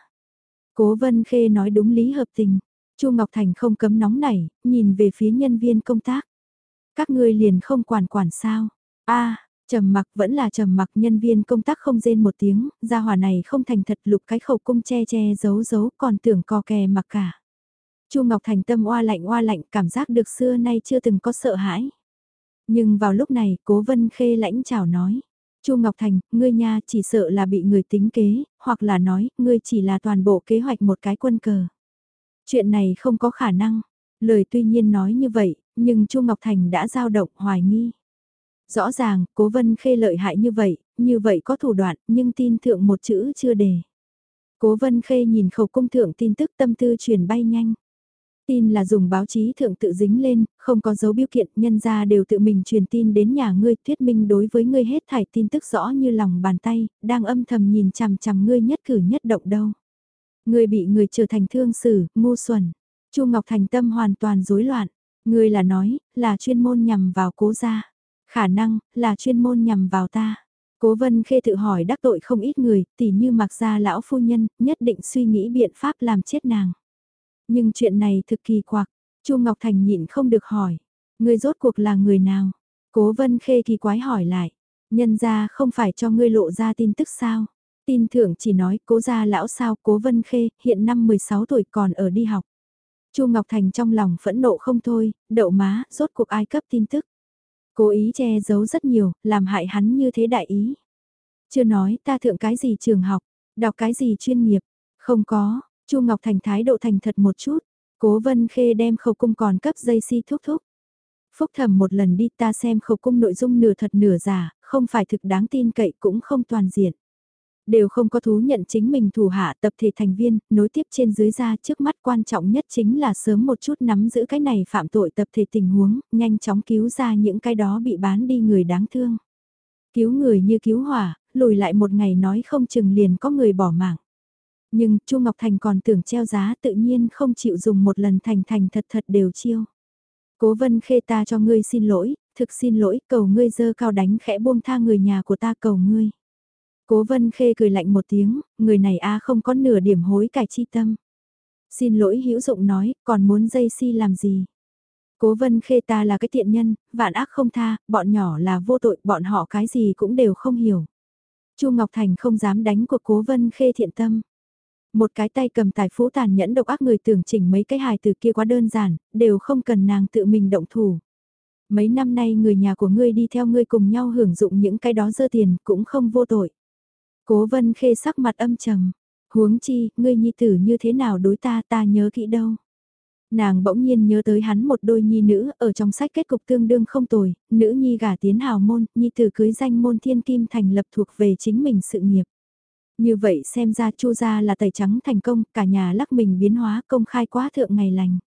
Cố Vân Khê nói đúng lý hợp tình. Chu Ngọc Thành không cấm nóng nảy, nhìn về phía nhân viên công tác. Các ngươi liền không quản quản sao? A, trầm mặc vẫn là trầm mặc nhân viên công tác không rên một tiếng, gia hỏa này không thành thật lục cái khẩu cung che che giấu giấu còn tưởng co kè mặc cả. Chu Ngọc Thành tâm oa lạnh oa lạnh cảm giác được xưa nay chưa từng có sợ hãi. Nhưng vào lúc này, Cố Vân Khê lãnh chào nói. Chu Ngọc Thành, ngươi nha chỉ sợ là bị người tính kế, hoặc là nói, ngươi chỉ là toàn bộ kế hoạch một cái quân cờ. Chuyện này không có khả năng. Lời tuy nhiên nói như vậy, nhưng Chu Ngọc Thành đã dao động hoài nghi. Rõ ràng, Cố Vân Khê lợi hại như vậy, như vậy có thủ đoạn, nhưng tin thượng một chữ chưa đề. Cố Vân Khê nhìn khẩu cung thượng tin tức tâm tư truyền bay nhanh. Tin là dùng báo chí thượng tự dính lên, không có dấu biểu kiện, nhân ra đều tự mình truyền tin đến nhà ngươi, thuyết minh đối với ngươi hết thải tin tức rõ như lòng bàn tay, đang âm thầm nhìn chằm chằm ngươi nhất cử nhất động đâu. Ngươi bị người trở thành thương xử, ngu xuẩn. Chu Ngọc Thành tâm hoàn toàn rối loạn. Ngươi là nói, là chuyên môn nhằm vào cố gia. Khả năng, là chuyên môn nhằm vào ta. Cố vân khê tự hỏi đắc tội không ít người, tỉ như mặc gia lão phu nhân, nhất định suy nghĩ biện pháp làm chết nàng. Nhưng chuyện này thực kỳ quặc, Chu Ngọc Thành nhịn không được hỏi, ngươi rốt cuộc là người nào? Cố Vân Khê kỳ quái hỏi lại, nhân ra không phải cho ngươi lộ ra tin tức sao? Tin thưởng chỉ nói cố gia lão sao cố Vân Khê hiện năm 16 tuổi còn ở đi học. Chu Ngọc Thành trong lòng phẫn nộ không thôi, đậu má, rốt cuộc ai cấp tin tức. Cố ý che giấu rất nhiều, làm hại hắn như thế đại ý. Chưa nói ta thượng cái gì trường học, đọc cái gì chuyên nghiệp, không có, Chu Ngọc Thành thái độ thành thật một chút, cố vân khê đem khẩu cung còn cấp dây si thúc thúc. Phúc thầm một lần đi ta xem khẩu cung nội dung nửa thật nửa giả, không phải thực đáng tin cậy cũng không toàn diện. Đều không có thú nhận chính mình thủ hạ tập thể thành viên, nối tiếp trên dưới ra trước mắt quan trọng nhất chính là sớm một chút nắm giữ cái này phạm tội tập thể tình huống, nhanh chóng cứu ra những cái đó bị bán đi người đáng thương. Cứu người như cứu hỏa, lùi lại một ngày nói không chừng liền có người bỏ mạng. Nhưng Chu Ngọc Thành còn tưởng treo giá tự nhiên không chịu dùng một lần thành thành thật thật đều chiêu. Cố vân khê ta cho ngươi xin lỗi, thực xin lỗi, cầu ngươi dơ cao đánh khẽ buông tha người nhà của ta cầu ngươi. Cố vân khê cười lạnh một tiếng, người này a không có nửa điểm hối cải chi tâm. Xin lỗi hữu dụng nói, còn muốn dây si làm gì? Cố vân khê ta là cái tiện nhân, vạn ác không tha, bọn nhỏ là vô tội, bọn họ cái gì cũng đều không hiểu. Chu Ngọc Thành không dám đánh cuộc cố vân khê thiện tâm. Một cái tay cầm tài phú tàn nhẫn độc ác người tưởng chỉnh mấy cái hài từ kia quá đơn giản, đều không cần nàng tự mình động thủ. Mấy năm nay người nhà của ngươi đi theo ngươi cùng nhau hưởng dụng những cái đó dơ tiền cũng không vô tội. Cố vân khê sắc mặt âm trầm. Huống chi, ngươi nhi tử như thế nào đối ta ta nhớ kỹ đâu. Nàng bỗng nhiên nhớ tới hắn một đôi nhi nữ ở trong sách kết cục tương đương không tồi, nữ nhi gả tiến hào môn, nhi tử cưới danh môn thiên kim thành lập thuộc về chính mình sự nghiệp. Như vậy xem ra Chu gia là tẩy trắng thành công, cả nhà lắc mình biến hóa công khai quá thượng ngày lành.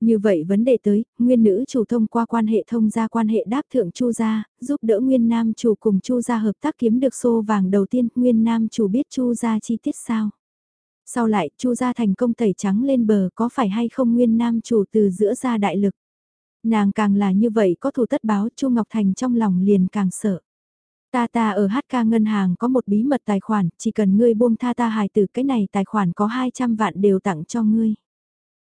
Như vậy vấn đề tới, nguyên nữ chủ thông qua quan hệ thông gia quan hệ đáp thượng Chu gia, giúp đỡ nguyên nam chủ cùng Chu gia hợp tác kiếm được xô vàng đầu tiên, nguyên nam chủ biết Chu gia chi tiết sao. Sau lại, Chu gia thành công tẩy trắng lên bờ có phải hay không nguyên nam chủ từ giữa ra đại lực. Nàng càng là như vậy có thủ tất báo Chu Ngọc Thành trong lòng liền càng sợ. Ta ta ở HK ngân hàng có một bí mật tài khoản, chỉ cần ngươi buông tha ta hài từ cái này tài khoản có 200 vạn đều tặng cho ngươi.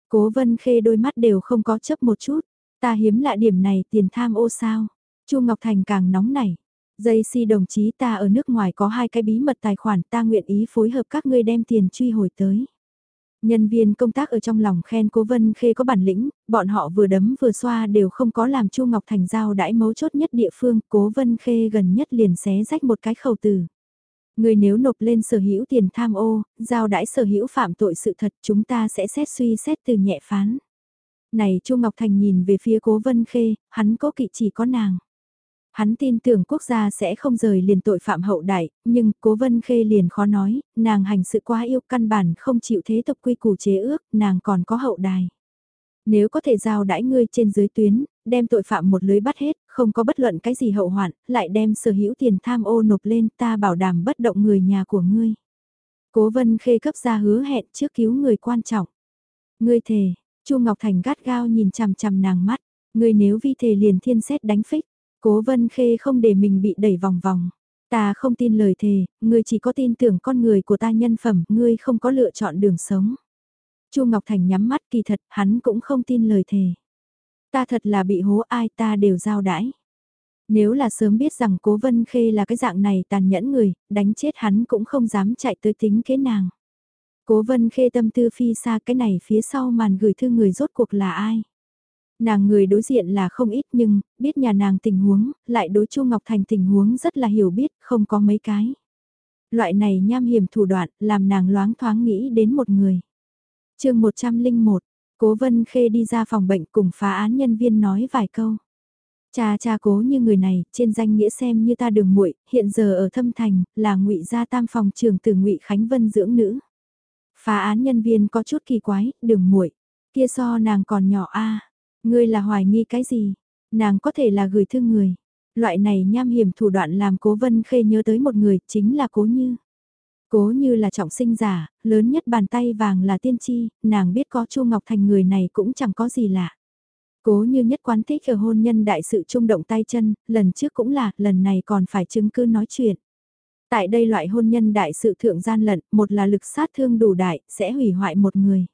Cố vân khê đôi mắt đều không có chấp một chút, ta hiếm lạ điểm này tiền tham ô sao. Chu Ngọc Thành càng nóng nảy. Dây si đồng chí ta ở nước ngoài có hai cái bí mật tài khoản ta nguyện ý phối hợp các ngươi đem tiền truy hồi tới. Nhân viên công tác ở trong lòng khen Cố Vân Khê có bản lĩnh, bọn họ vừa đấm vừa xoa đều không có làm Chu Ngọc Thành giao đãi mấu chốt nhất địa phương, Cố Vân Khê gần nhất liền xé rách một cái khẩu từ. Người nếu nộp lên sở hữu tiền tham ô, giao đãi sở hữu phạm tội sự thật chúng ta sẽ xét suy xét từ nhẹ phán. Này Chu Ngọc Thành nhìn về phía Cố Vân Khê, hắn có kỵ chỉ có nàng. Hắn tin tưởng quốc gia sẽ không rời liền tội phạm hậu đại, nhưng cố vân khê liền khó nói, nàng hành sự quá yêu căn bản không chịu thế tục quy củ chế ước, nàng còn có hậu đài. Nếu có thể giao đãi ngươi trên dưới tuyến, đem tội phạm một lưới bắt hết, không có bất luận cái gì hậu hoạn, lại đem sở hữu tiền tham ô nộp lên ta bảo đảm bất động người nhà của ngươi. Cố vân khê cấp ra hứa hẹn trước cứu người quan trọng. Ngươi thề, Chu Ngọc Thành gắt gao nhìn chằm chằm nàng mắt, ngươi nếu vi thề liền thiên xét đánh phích, Cố Vân Khê không để mình bị đẩy vòng vòng. Ta không tin lời thề, ngươi chỉ có tin tưởng con người của ta nhân phẩm, ngươi không có lựa chọn đường sống. Chu Ngọc Thành nhắm mắt kỳ thật, hắn cũng không tin lời thề. Ta thật là bị hố ai ta đều giao đãi. Nếu là sớm biết rằng Cố Vân Khê là cái dạng này tàn nhẫn người, đánh chết hắn cũng không dám chạy tới tính kế nàng. Cố Vân Khê tâm tư phi xa cái này phía sau màn gửi thư người rốt cuộc là ai. Nàng người đối diện là không ít nhưng, biết nhà nàng tình huống, lại đối Chu Ngọc Thành tình huống rất là hiểu biết, không có mấy cái. Loại này nham hiểm thủ đoạn, làm nàng loáng thoáng nghĩ đến một người. chương 101, Cố Vân Khê đi ra phòng bệnh cùng phá án nhân viên nói vài câu. Cha cha cố như người này, trên danh nghĩa xem như ta đường muội hiện giờ ở thâm thành, là ngụy gia tam phòng trường từ ngụy Khánh Vân dưỡng nữ. Phá án nhân viên có chút kỳ quái, đường muội kia so nàng còn nhỏ a Ngươi là hoài nghi cái gì? Nàng có thể là gửi thư người. Loại này nham hiểm thủ đoạn làm cố vân khê nhớ tới một người, chính là cố như. Cố như là trọng sinh giả, lớn nhất bàn tay vàng là tiên tri, nàng biết có Chu Ngọc Thành người này cũng chẳng có gì lạ. Cố như nhất quán thích ở hôn nhân đại sự trung động tay chân, lần trước cũng là, lần này còn phải chứng cứ nói chuyện. Tại đây loại hôn nhân đại sự thượng gian lận, một là lực sát thương đủ đại, sẽ hủy hoại một người.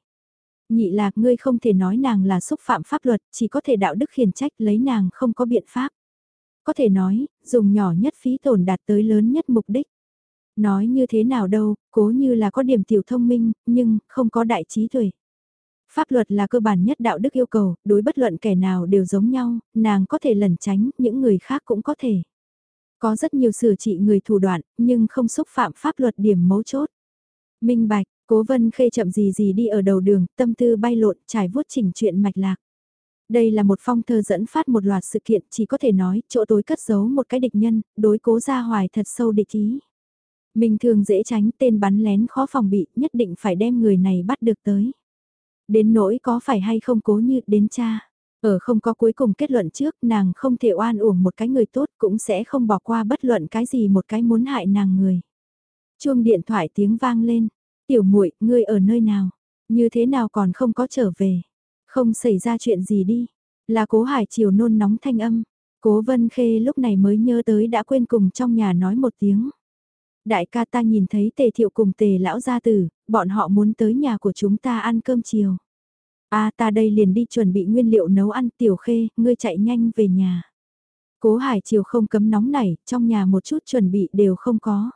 Nhị là, ngươi không thể nói nàng là xúc phạm pháp luật, chỉ có thể đạo đức khiển trách lấy nàng không có biện pháp. Có thể nói, dùng nhỏ nhất phí tổn đạt tới lớn nhất mục đích. Nói như thế nào đâu, cố như là có điểm tiểu thông minh, nhưng không có đại trí tuệ. Pháp luật là cơ bản nhất đạo đức yêu cầu, đối bất luận kẻ nào đều giống nhau, nàng có thể lẩn tránh, những người khác cũng có thể. Có rất nhiều sửa trị người thủ đoạn, nhưng không xúc phạm pháp luật điểm mấu chốt. Minh bạch, Cố vân khê chậm gì gì đi ở đầu đường, tâm tư bay lộn, trải vuốt chỉnh chuyện mạch lạc. Đây là một phong thơ dẫn phát một loạt sự kiện chỉ có thể nói chỗ tối cất giấu một cái địch nhân, đối cố ra hoài thật sâu địch ý. Mình thường dễ tránh tên bắn lén khó phòng bị, nhất định phải đem người này bắt được tới. Đến nỗi có phải hay không cố như đến cha. Ở không có cuối cùng kết luận trước nàng không thể oan uổng một cái người tốt cũng sẽ không bỏ qua bất luận cái gì một cái muốn hại nàng người. Chuông điện thoại tiếng vang lên, Tiểu muội, ngươi ở nơi nào? Như thế nào còn không có trở về? Không xảy ra chuyện gì đi. Là cố hải chiều nôn nóng thanh âm. Cố vân khê lúc này mới nhớ tới đã quên cùng trong nhà nói một tiếng. Đại ca ta nhìn thấy tề thiệu cùng tề lão gia tử, bọn họ muốn tới nhà của chúng ta ăn cơm chiều. a ta đây liền đi chuẩn bị nguyên liệu nấu ăn tiểu khê, ngươi chạy nhanh về nhà. Cố hải chiều không cấm nóng nảy, trong nhà một chút chuẩn bị đều không có.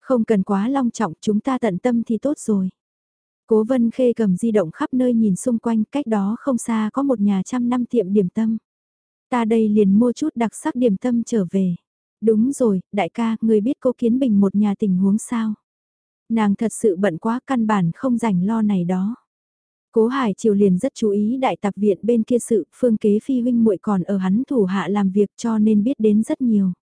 Không cần quá long trọng chúng ta tận tâm thì tốt rồi. Cố vân khê cầm di động khắp nơi nhìn xung quanh cách đó không xa có một nhà trăm năm tiệm điểm tâm. Ta đây liền mua chút đặc sắc điểm tâm trở về. Đúng rồi, đại ca, người biết cô Kiến Bình một nhà tình huống sao? Nàng thật sự bận quá căn bản không rảnh lo này đó. Cố Hải Triều liền rất chú ý đại tập viện bên kia sự, phương kế phi huynh muội còn ở hắn thủ hạ làm việc cho nên biết đến rất nhiều.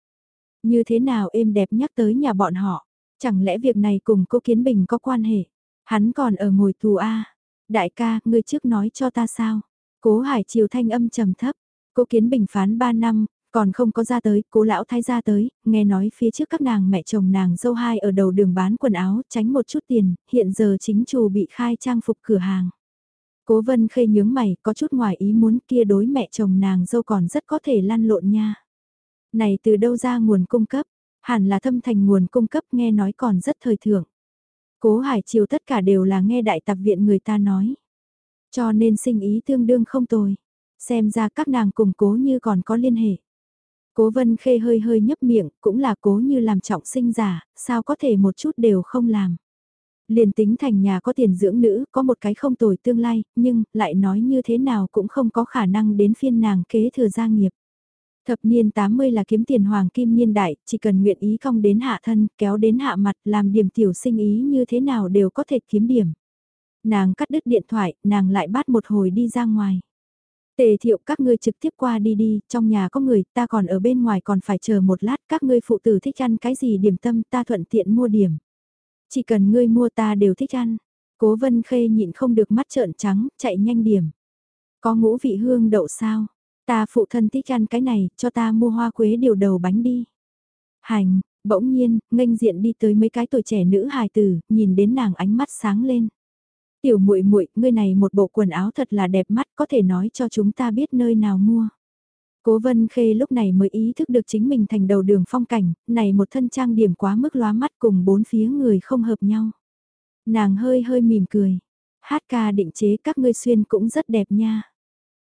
Như thế nào êm đẹp nhắc tới nhà bọn họ. Chẳng lẽ việc này cùng cô Kiến Bình có quan hệ? Hắn còn ở ngồi tù A. Đại ca, ngươi trước nói cho ta sao? Cố Hải Triều thanh âm trầm thấp. Cô Kiến Bình phán 3 năm, còn không có ra tới, cố lão thái ra tới, nghe nói phía trước các nàng mẹ chồng nàng dâu hai ở đầu đường bán quần áo, tránh một chút tiền, hiện giờ chính chủ bị khai trang phục cửa hàng. Cố vân khê nhướng mày, có chút ngoài ý muốn kia đối mẹ chồng nàng dâu còn rất có thể lăn lộn nha. Này từ đâu ra nguồn cung cấp, hẳn là thâm thành nguồn cung cấp nghe nói còn rất thời thượng. Cố Hải chiều tất cả đều là nghe đại tập viện người ta nói. Cho nên sinh ý tương đương không tồi. Xem ra các nàng cùng cố như còn có liên hệ. Cố vân khê hơi hơi nhấp miệng, cũng là cố như làm trọng sinh giả, sao có thể một chút đều không làm. Liền tính thành nhà có tiền dưỡng nữ, có một cái không tồi tương lai, nhưng, lại nói như thế nào cũng không có khả năng đến phiên nàng kế thừa gia nghiệp. Thập niên 80 là kiếm tiền hoàng kim niên đại, chỉ cần nguyện ý cong đến hạ thân, kéo đến hạ mặt, làm điểm tiểu sinh ý như thế nào đều có thể kiếm điểm. Nàng cắt đứt điện thoại, nàng lại bắt một hồi đi ra ngoài. Tề thiệu các ngươi trực tiếp qua đi đi, trong nhà có người, ta còn ở bên ngoài còn phải chờ một lát, các ngươi phụ tử thích ăn cái gì điểm tâm ta thuận tiện mua điểm. Chỉ cần ngươi mua ta đều thích ăn. Cố vân khê nhịn không được mắt trợn trắng, chạy nhanh điểm. Có ngũ vị hương đậu sao? Ta phụ thân thích ăn cái này, cho ta mua hoa quế điều đầu bánh đi. Hành, bỗng nhiên, nghênh diện đi tới mấy cái tuổi trẻ nữ hài tử, nhìn đến nàng ánh mắt sáng lên. Tiểu muội muội, ngươi này một bộ quần áo thật là đẹp mắt, có thể nói cho chúng ta biết nơi nào mua. Cố Vân Khê lúc này mới ý thức được chính mình thành đầu đường phong cảnh, này một thân trang điểm quá mức lóa mắt cùng bốn phía người không hợp nhau. Nàng hơi hơi mỉm cười. Hát ca định chế các ngươi xuyên cũng rất đẹp nha.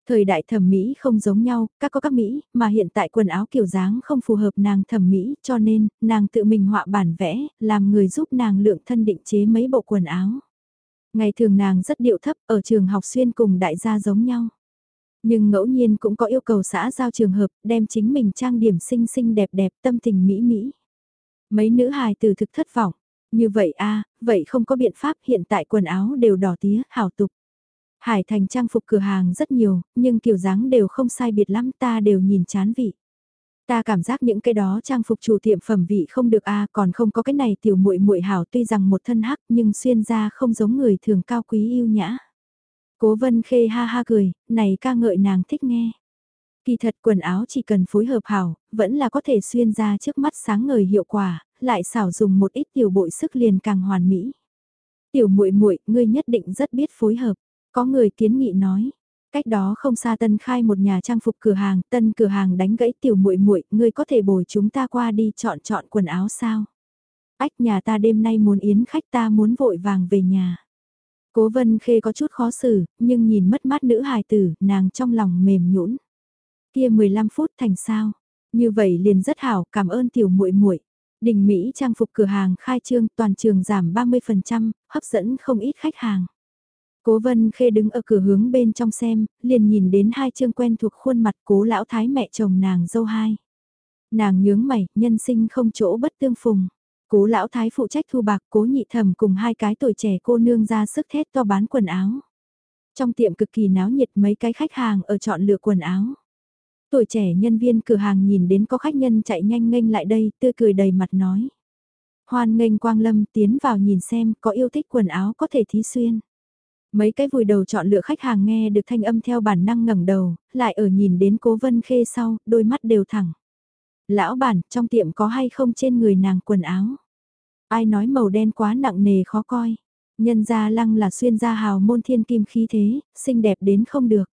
Thời đại thẩm mỹ không giống nhau, các có các mỹ, mà hiện tại quần áo kiểu dáng không phù hợp nàng thẩm mỹ, cho nên, nàng tự mình họa bản vẽ, làm người giúp nàng lượng thân định chế mấy bộ quần áo. Ngày thường nàng rất điệu thấp, ở trường học xuyên cùng đại gia giống nhau. Nhưng ngẫu nhiên cũng có yêu cầu xã giao trường hợp, đem chính mình trang điểm xinh xinh đẹp đẹp tâm tình mỹ mỹ. Mấy nữ hài từ thực thất vọng. Như vậy a vậy không có biện pháp hiện tại quần áo đều đỏ tía, hảo tục. Hải thành trang phục cửa hàng rất nhiều, nhưng kiểu dáng đều không sai biệt lắm ta đều nhìn chán vị. Ta cảm giác những cái đó trang phục chủ tiệm phẩm vị không được a còn không có cái này tiểu muội muội hảo tuy rằng một thân hắc nhưng xuyên ra không giống người thường cao quý yêu nhã. Cố vân khê ha ha cười, này ca ngợi nàng thích nghe. Kỳ thật quần áo chỉ cần phối hợp hảo, vẫn là có thể xuyên ra trước mắt sáng ngời hiệu quả, lại xảo dùng một ít tiểu bội sức liền càng hoàn mỹ. Tiểu muội muội, ngươi nhất định rất biết phối hợp. Có người kiến nghị nói, cách đó không xa tân khai một nhà trang phục cửa hàng, tân cửa hàng đánh gãy tiểu muội muội, ngươi có thể bồi chúng ta qua đi chọn chọn quần áo sao? Ách nhà ta đêm nay muốn yến khách ta muốn vội vàng về nhà. Cố vân khê có chút khó xử, nhưng nhìn mất mát nữ hài tử, nàng trong lòng mềm nhũn. Kia 15 phút thành sao? Như vậy liền rất hảo, cảm ơn tiểu muội muội. Đình Mỹ trang phục cửa hàng khai trương toàn trường giảm 30%, hấp dẫn không ít khách hàng. Cố Vân Khê đứng ở cửa hướng bên trong xem, liền nhìn đến hai chương quen thuộc khuôn mặt cố lão thái mẹ chồng nàng dâu hai. Nàng nhướng mày, nhân sinh không chỗ bất tương phùng. Cố lão thái phụ trách thu bạc cố nhị thẩm cùng hai cái tuổi trẻ cô nương ra sức thét to bán quần áo. Trong tiệm cực kỳ náo nhiệt mấy cái khách hàng ở chọn lựa quần áo. Tuổi trẻ nhân viên cửa hàng nhìn đến có khách nhân chạy nhanh nghênh lại đây, tươi cười đầy mặt nói. Hoan nghênh Quang Lâm tiến vào nhìn xem có yêu thích quần áo có thể thí xuyên. Mấy cái vùi đầu chọn lựa khách hàng nghe được thanh âm theo bản năng ngẩng đầu, lại ở nhìn đến cố vân khê sau, đôi mắt đều thẳng. Lão bản, trong tiệm có hay không trên người nàng quần áo? Ai nói màu đen quá nặng nề khó coi? Nhân gia lăng là xuyên gia hào môn thiên kim khí thế, xinh đẹp đến không được.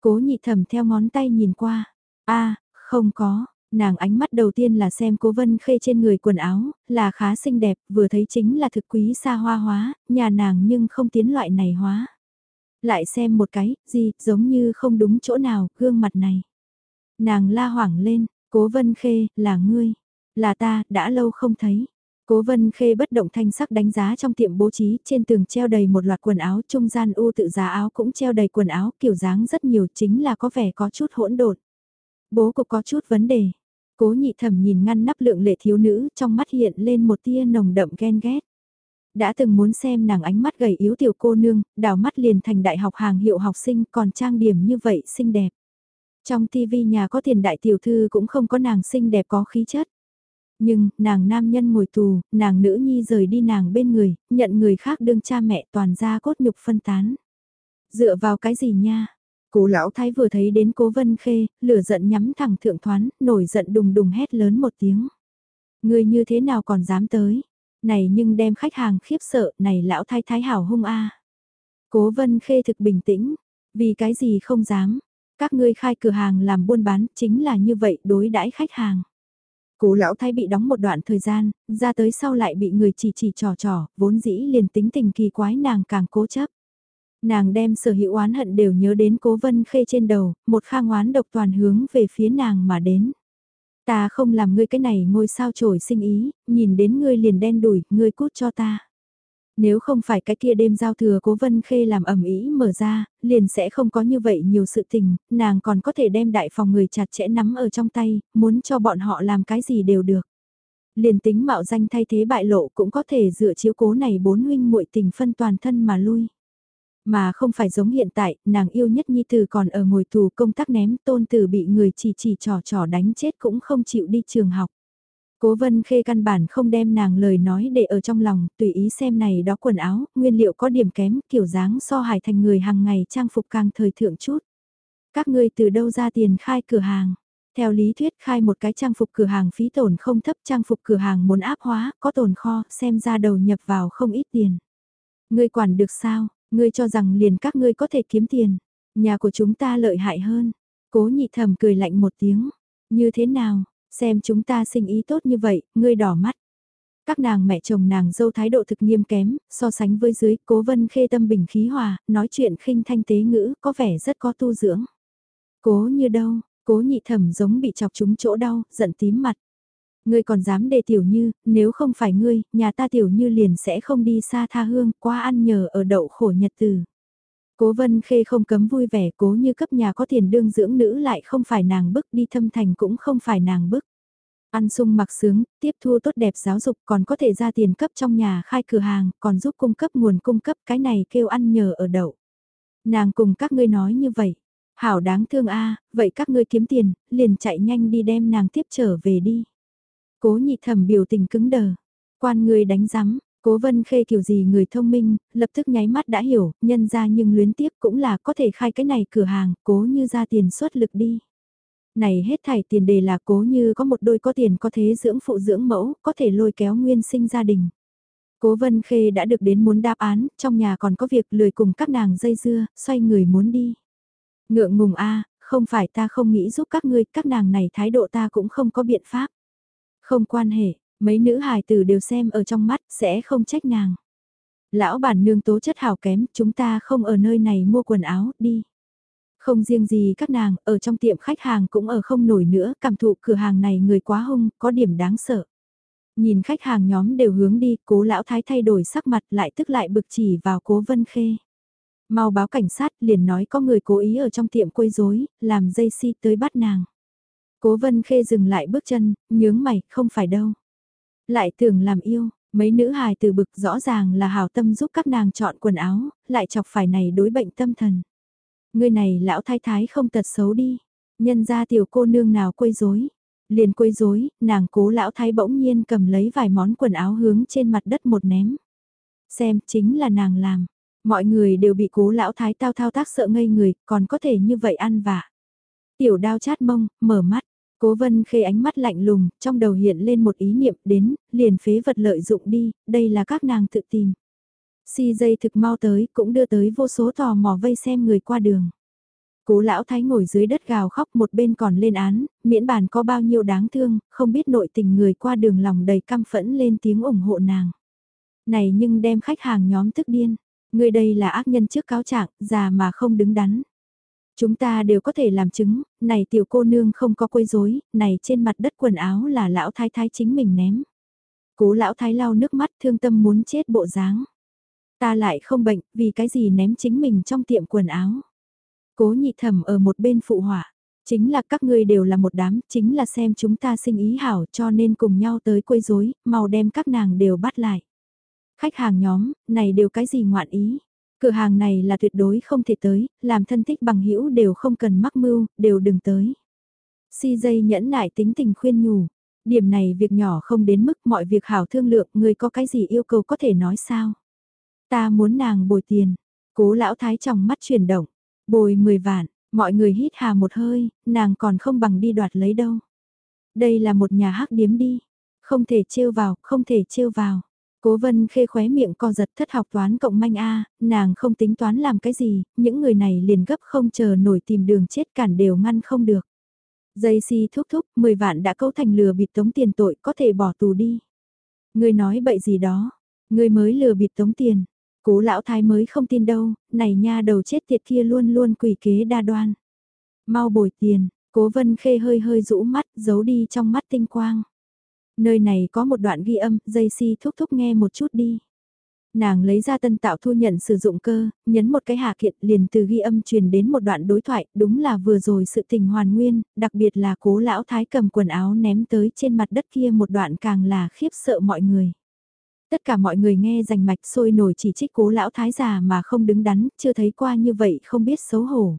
Cố nhị thẩm theo ngón tay nhìn qua. a không có, nàng ánh mắt đầu tiên là xem cố vân khê trên người quần áo, là khá xinh đẹp, vừa thấy chính là thực quý xa hoa hóa, nhà nàng nhưng không tiến loại này hóa. Lại xem một cái, gì, giống như không đúng chỗ nào, gương mặt này. Nàng la hoảng lên, cố vân khê, là ngươi, là ta, đã lâu không thấy. Cố vân khê bất động thanh sắc đánh giá trong tiệm bố trí, trên tường treo đầy một loạt quần áo, trung gian u tự giá áo cũng treo đầy quần áo, kiểu dáng rất nhiều chính là có vẻ có chút hỗn độn. Bố cục có chút vấn đề. Cố nhị thẩm nhìn ngăn nắp lượng lệ thiếu nữ, trong mắt hiện lên một tia nồng đậm ghen ghét. Đã từng muốn xem nàng ánh mắt gầy yếu tiểu cô nương, đào mắt liền thành đại học hàng hiệu học sinh còn trang điểm như vậy xinh đẹp. Trong tivi nhà có tiền đại tiểu thư cũng không có nàng xinh đẹp có khí chất. Nhưng, nàng nam nhân ngồi tù, nàng nữ nhi rời đi nàng bên người, nhận người khác đương cha mẹ toàn ra cốt nhục phân tán. Dựa vào cái gì nha? Cố lão thái vừa thấy đến cố vân khê, lửa giận nhắm thẳng thượng thoán, nổi giận đùng đùng hét lớn một tiếng. Người như thế nào còn dám tới? Này nhưng đem khách hàng khiếp sợ, này lão thái thái hảo hung a. Cố vân khê thực bình tĩnh, vì cái gì không dám. Các ngươi khai cửa hàng làm buôn bán chính là như vậy đối đãi khách hàng. Cố lão thái bị đóng một đoạn thời gian, ra tới sau lại bị người chỉ chỉ trò trò, vốn dĩ liền tính tình kỳ quái nàng càng cố chấp. Nàng đem sở hữu oán hận đều nhớ đến cố vân khê trên đầu, một khang oán độc toàn hướng về phía nàng mà đến. Ta không làm ngươi cái này ngôi sao trổi sinh ý, nhìn đến ngươi liền đen đuổi ngươi cút cho ta. Nếu không phải cái kia đêm giao thừa cố vân khê làm ẩm ý mở ra, liền sẽ không có như vậy nhiều sự tình, nàng còn có thể đem đại phòng người chặt chẽ nắm ở trong tay, muốn cho bọn họ làm cái gì đều được. Liền tính mạo danh thay thế bại lộ cũng có thể dựa chiếu cố này bốn huynh muội tình phân toàn thân mà lui. Mà không phải giống hiện tại, nàng yêu nhất Nhi Tử còn ở ngồi tù công tác ném tôn tử bị người chỉ chỉ trò trò đánh chết cũng không chịu đi trường học. Cố vân khê căn bản không đem nàng lời nói để ở trong lòng, tùy ý xem này đó quần áo, nguyên liệu có điểm kém, kiểu dáng so hài thành người hàng ngày trang phục càng thời thượng chút. Các ngươi từ đâu ra tiền khai cửa hàng? Theo lý thuyết khai một cái trang phục cửa hàng phí tổn không thấp trang phục cửa hàng muốn áp hóa, có tồn kho, xem ra đầu nhập vào không ít tiền. Ngươi quản được sao, ngươi cho rằng liền các ngươi có thể kiếm tiền, nhà của chúng ta lợi hại hơn. Cố nhị thầm cười lạnh một tiếng, như thế nào, xem chúng ta sinh ý tốt như vậy, ngươi đỏ mắt. Các nàng mẹ chồng nàng dâu thái độ thực nghiêm kém, so sánh với dưới, cố vân khê tâm bình khí hòa, nói chuyện khinh thanh tế ngữ, có vẻ rất có tu dưỡng. Cố như đâu, cố nhị thẩm giống bị chọc trúng chỗ đau, giận tím mặt. Ngươi còn dám để tiểu như, nếu không phải ngươi, nhà ta tiểu như liền sẽ không đi xa tha hương, qua ăn nhờ ở đậu khổ nhật từ. Cố vân khê không cấm vui vẻ cố như cấp nhà có tiền đương dưỡng nữ lại không phải nàng bức đi thâm thành cũng không phải nàng bức. Ăn sung mặc sướng, tiếp thu tốt đẹp giáo dục còn có thể ra tiền cấp trong nhà khai cửa hàng, còn giúp cung cấp nguồn cung cấp cái này kêu ăn nhờ ở đậu. Nàng cùng các ngươi nói như vậy, hảo đáng thương a à, vậy các ngươi kiếm tiền, liền chạy nhanh đi đem nàng tiếp trở về đi. Cố nhị thẩm biểu tình cứng đờ, quan người đánh rắm, Cố vân khê kiểu gì người thông minh, lập tức nháy mắt đã hiểu, nhân ra nhưng luyến tiếp cũng là có thể khai cái này cửa hàng, cố như ra tiền xuất lực đi. Này hết thảy tiền đề là cố như có một đôi có tiền có thế dưỡng phụ dưỡng mẫu, có thể lôi kéo nguyên sinh gia đình. Cố vân khê đã được đến muốn đáp án, trong nhà còn có việc lười cùng các nàng dây dưa, xoay người muốn đi. Ngượng ngùng a không phải ta không nghĩ giúp các ngươi, các nàng này thái độ ta cũng không có biện pháp. Không quan hệ, Mấy nữ hài tử đều xem ở trong mắt, sẽ không trách nàng. Lão bản nương tố chất hảo kém, chúng ta không ở nơi này mua quần áo, đi. Không riêng gì các nàng, ở trong tiệm khách hàng cũng ở không nổi nữa, cảm thụ cửa hàng này người quá hung, có điểm đáng sợ. Nhìn khách hàng nhóm đều hướng đi, cố lão thái thay đổi sắc mặt lại tức lại bực chỉ vào cố vân khê. Mau báo cảnh sát liền nói có người cố ý ở trong tiệm quấy rối làm dây si tới bắt nàng. Cố vân khê dừng lại bước chân, nhướng mày, không phải đâu. Lại tưởng làm yêu, mấy nữ hài từ bực rõ ràng là hảo tâm giúp các nàng chọn quần áo, lại chọc phải này đối bệnh tâm thần. Người này lão thái thái không tật xấu đi, nhân ra tiểu cô nương nào quấy rối liền quấy rối nàng cố lão thái bỗng nhiên cầm lấy vài món quần áo hướng trên mặt đất một ném. Xem, chính là nàng làm. Mọi người đều bị cố lão thái tao thao tác sợ ngây người, còn có thể như vậy ăn vạ. Tiểu đao chát mông, mở mắt, Cố vân khê ánh mắt lạnh lùng, trong đầu hiện lên một ý niệm đến, liền phế vật lợi dụng đi, đây là các nàng tự tìm. Si dây thực mau tới, cũng đưa tới vô số tò mò vây xem người qua đường. Cố lão thái ngồi dưới đất gào khóc một bên còn lên án, miễn bàn có bao nhiêu đáng thương, không biết nội tình người qua đường lòng đầy căm phẫn lên tiếng ủng hộ nàng. Này nhưng đem khách hàng nhóm tức điên, người đây là ác nhân trước cáo trạng, già mà không đứng đắn. Chúng ta đều có thể làm chứng, này tiểu cô nương không có quấy rối, này trên mặt đất quần áo là lão thái thái chính mình ném. Cố lão thái lau nước mắt thương tâm muốn chết bộ dáng. Ta lại không bệnh, vì cái gì ném chính mình trong tiệm quần áo. Cố nhị thẩm ở một bên phụ họa, chính là các ngươi đều là một đám, chính là xem chúng ta sinh ý hảo cho nên cùng nhau tới quấy rối, mau đem các nàng đều bắt lại. Khách hàng nhóm, này đều cái gì ngoạn ý, Cửa hàng này là tuyệt đối không thể tới, làm thân thích bằng hữu đều không cần mắc mưu, đều đừng tới. Si dây nhẫn nại tính tình khuyên nhủ. Điểm này việc nhỏ không đến mức mọi việc hảo thương lượng, người có cái gì yêu cầu có thể nói sao. Ta muốn nàng bồi tiền. Cố lão thái trong mắt chuyển động. Bồi 10 vạn, mọi người hít hà một hơi, nàng còn không bằng đi đoạt lấy đâu. Đây là một nhà hắc điếm đi. Không thể trêu vào, không thể trêu vào. Cố vân khê khóe miệng co giật thất học toán cộng manh A, nàng không tính toán làm cái gì, những người này liền gấp không chờ nổi tìm đường chết cản đều ngăn không được. Dây si thúc thúc, 10 vạn đã câu thành lừa bịp tống tiền tội có thể bỏ tù đi. Người nói bậy gì đó, người mới lừa bịp tống tiền. Cố lão thái mới không tin đâu, này nha đầu chết tiệt kia luôn luôn quỷ kế đa đoan. Mau bồi tiền, Cố vân khê hơi hơi rũ mắt, giấu đi trong mắt tinh quang. Nơi này có một đoạn ghi âm, dây si thúc thúc nghe một chút đi. Nàng lấy ra tân tạo thu nhận sử dụng cơ, nhấn một cái hạ kiện liền từ ghi âm truyền đến một đoạn đối thoại, đúng là vừa rồi sự tình hoàn nguyên, đặc biệt là cố lão thái cầm quần áo ném tới trên mặt đất kia một đoạn càng là khiếp sợ mọi người. Tất cả mọi người nghe rành mạch sôi nổi chỉ trích cố lão thái già mà không đứng đắn, chưa thấy qua như vậy không biết xấu hổ.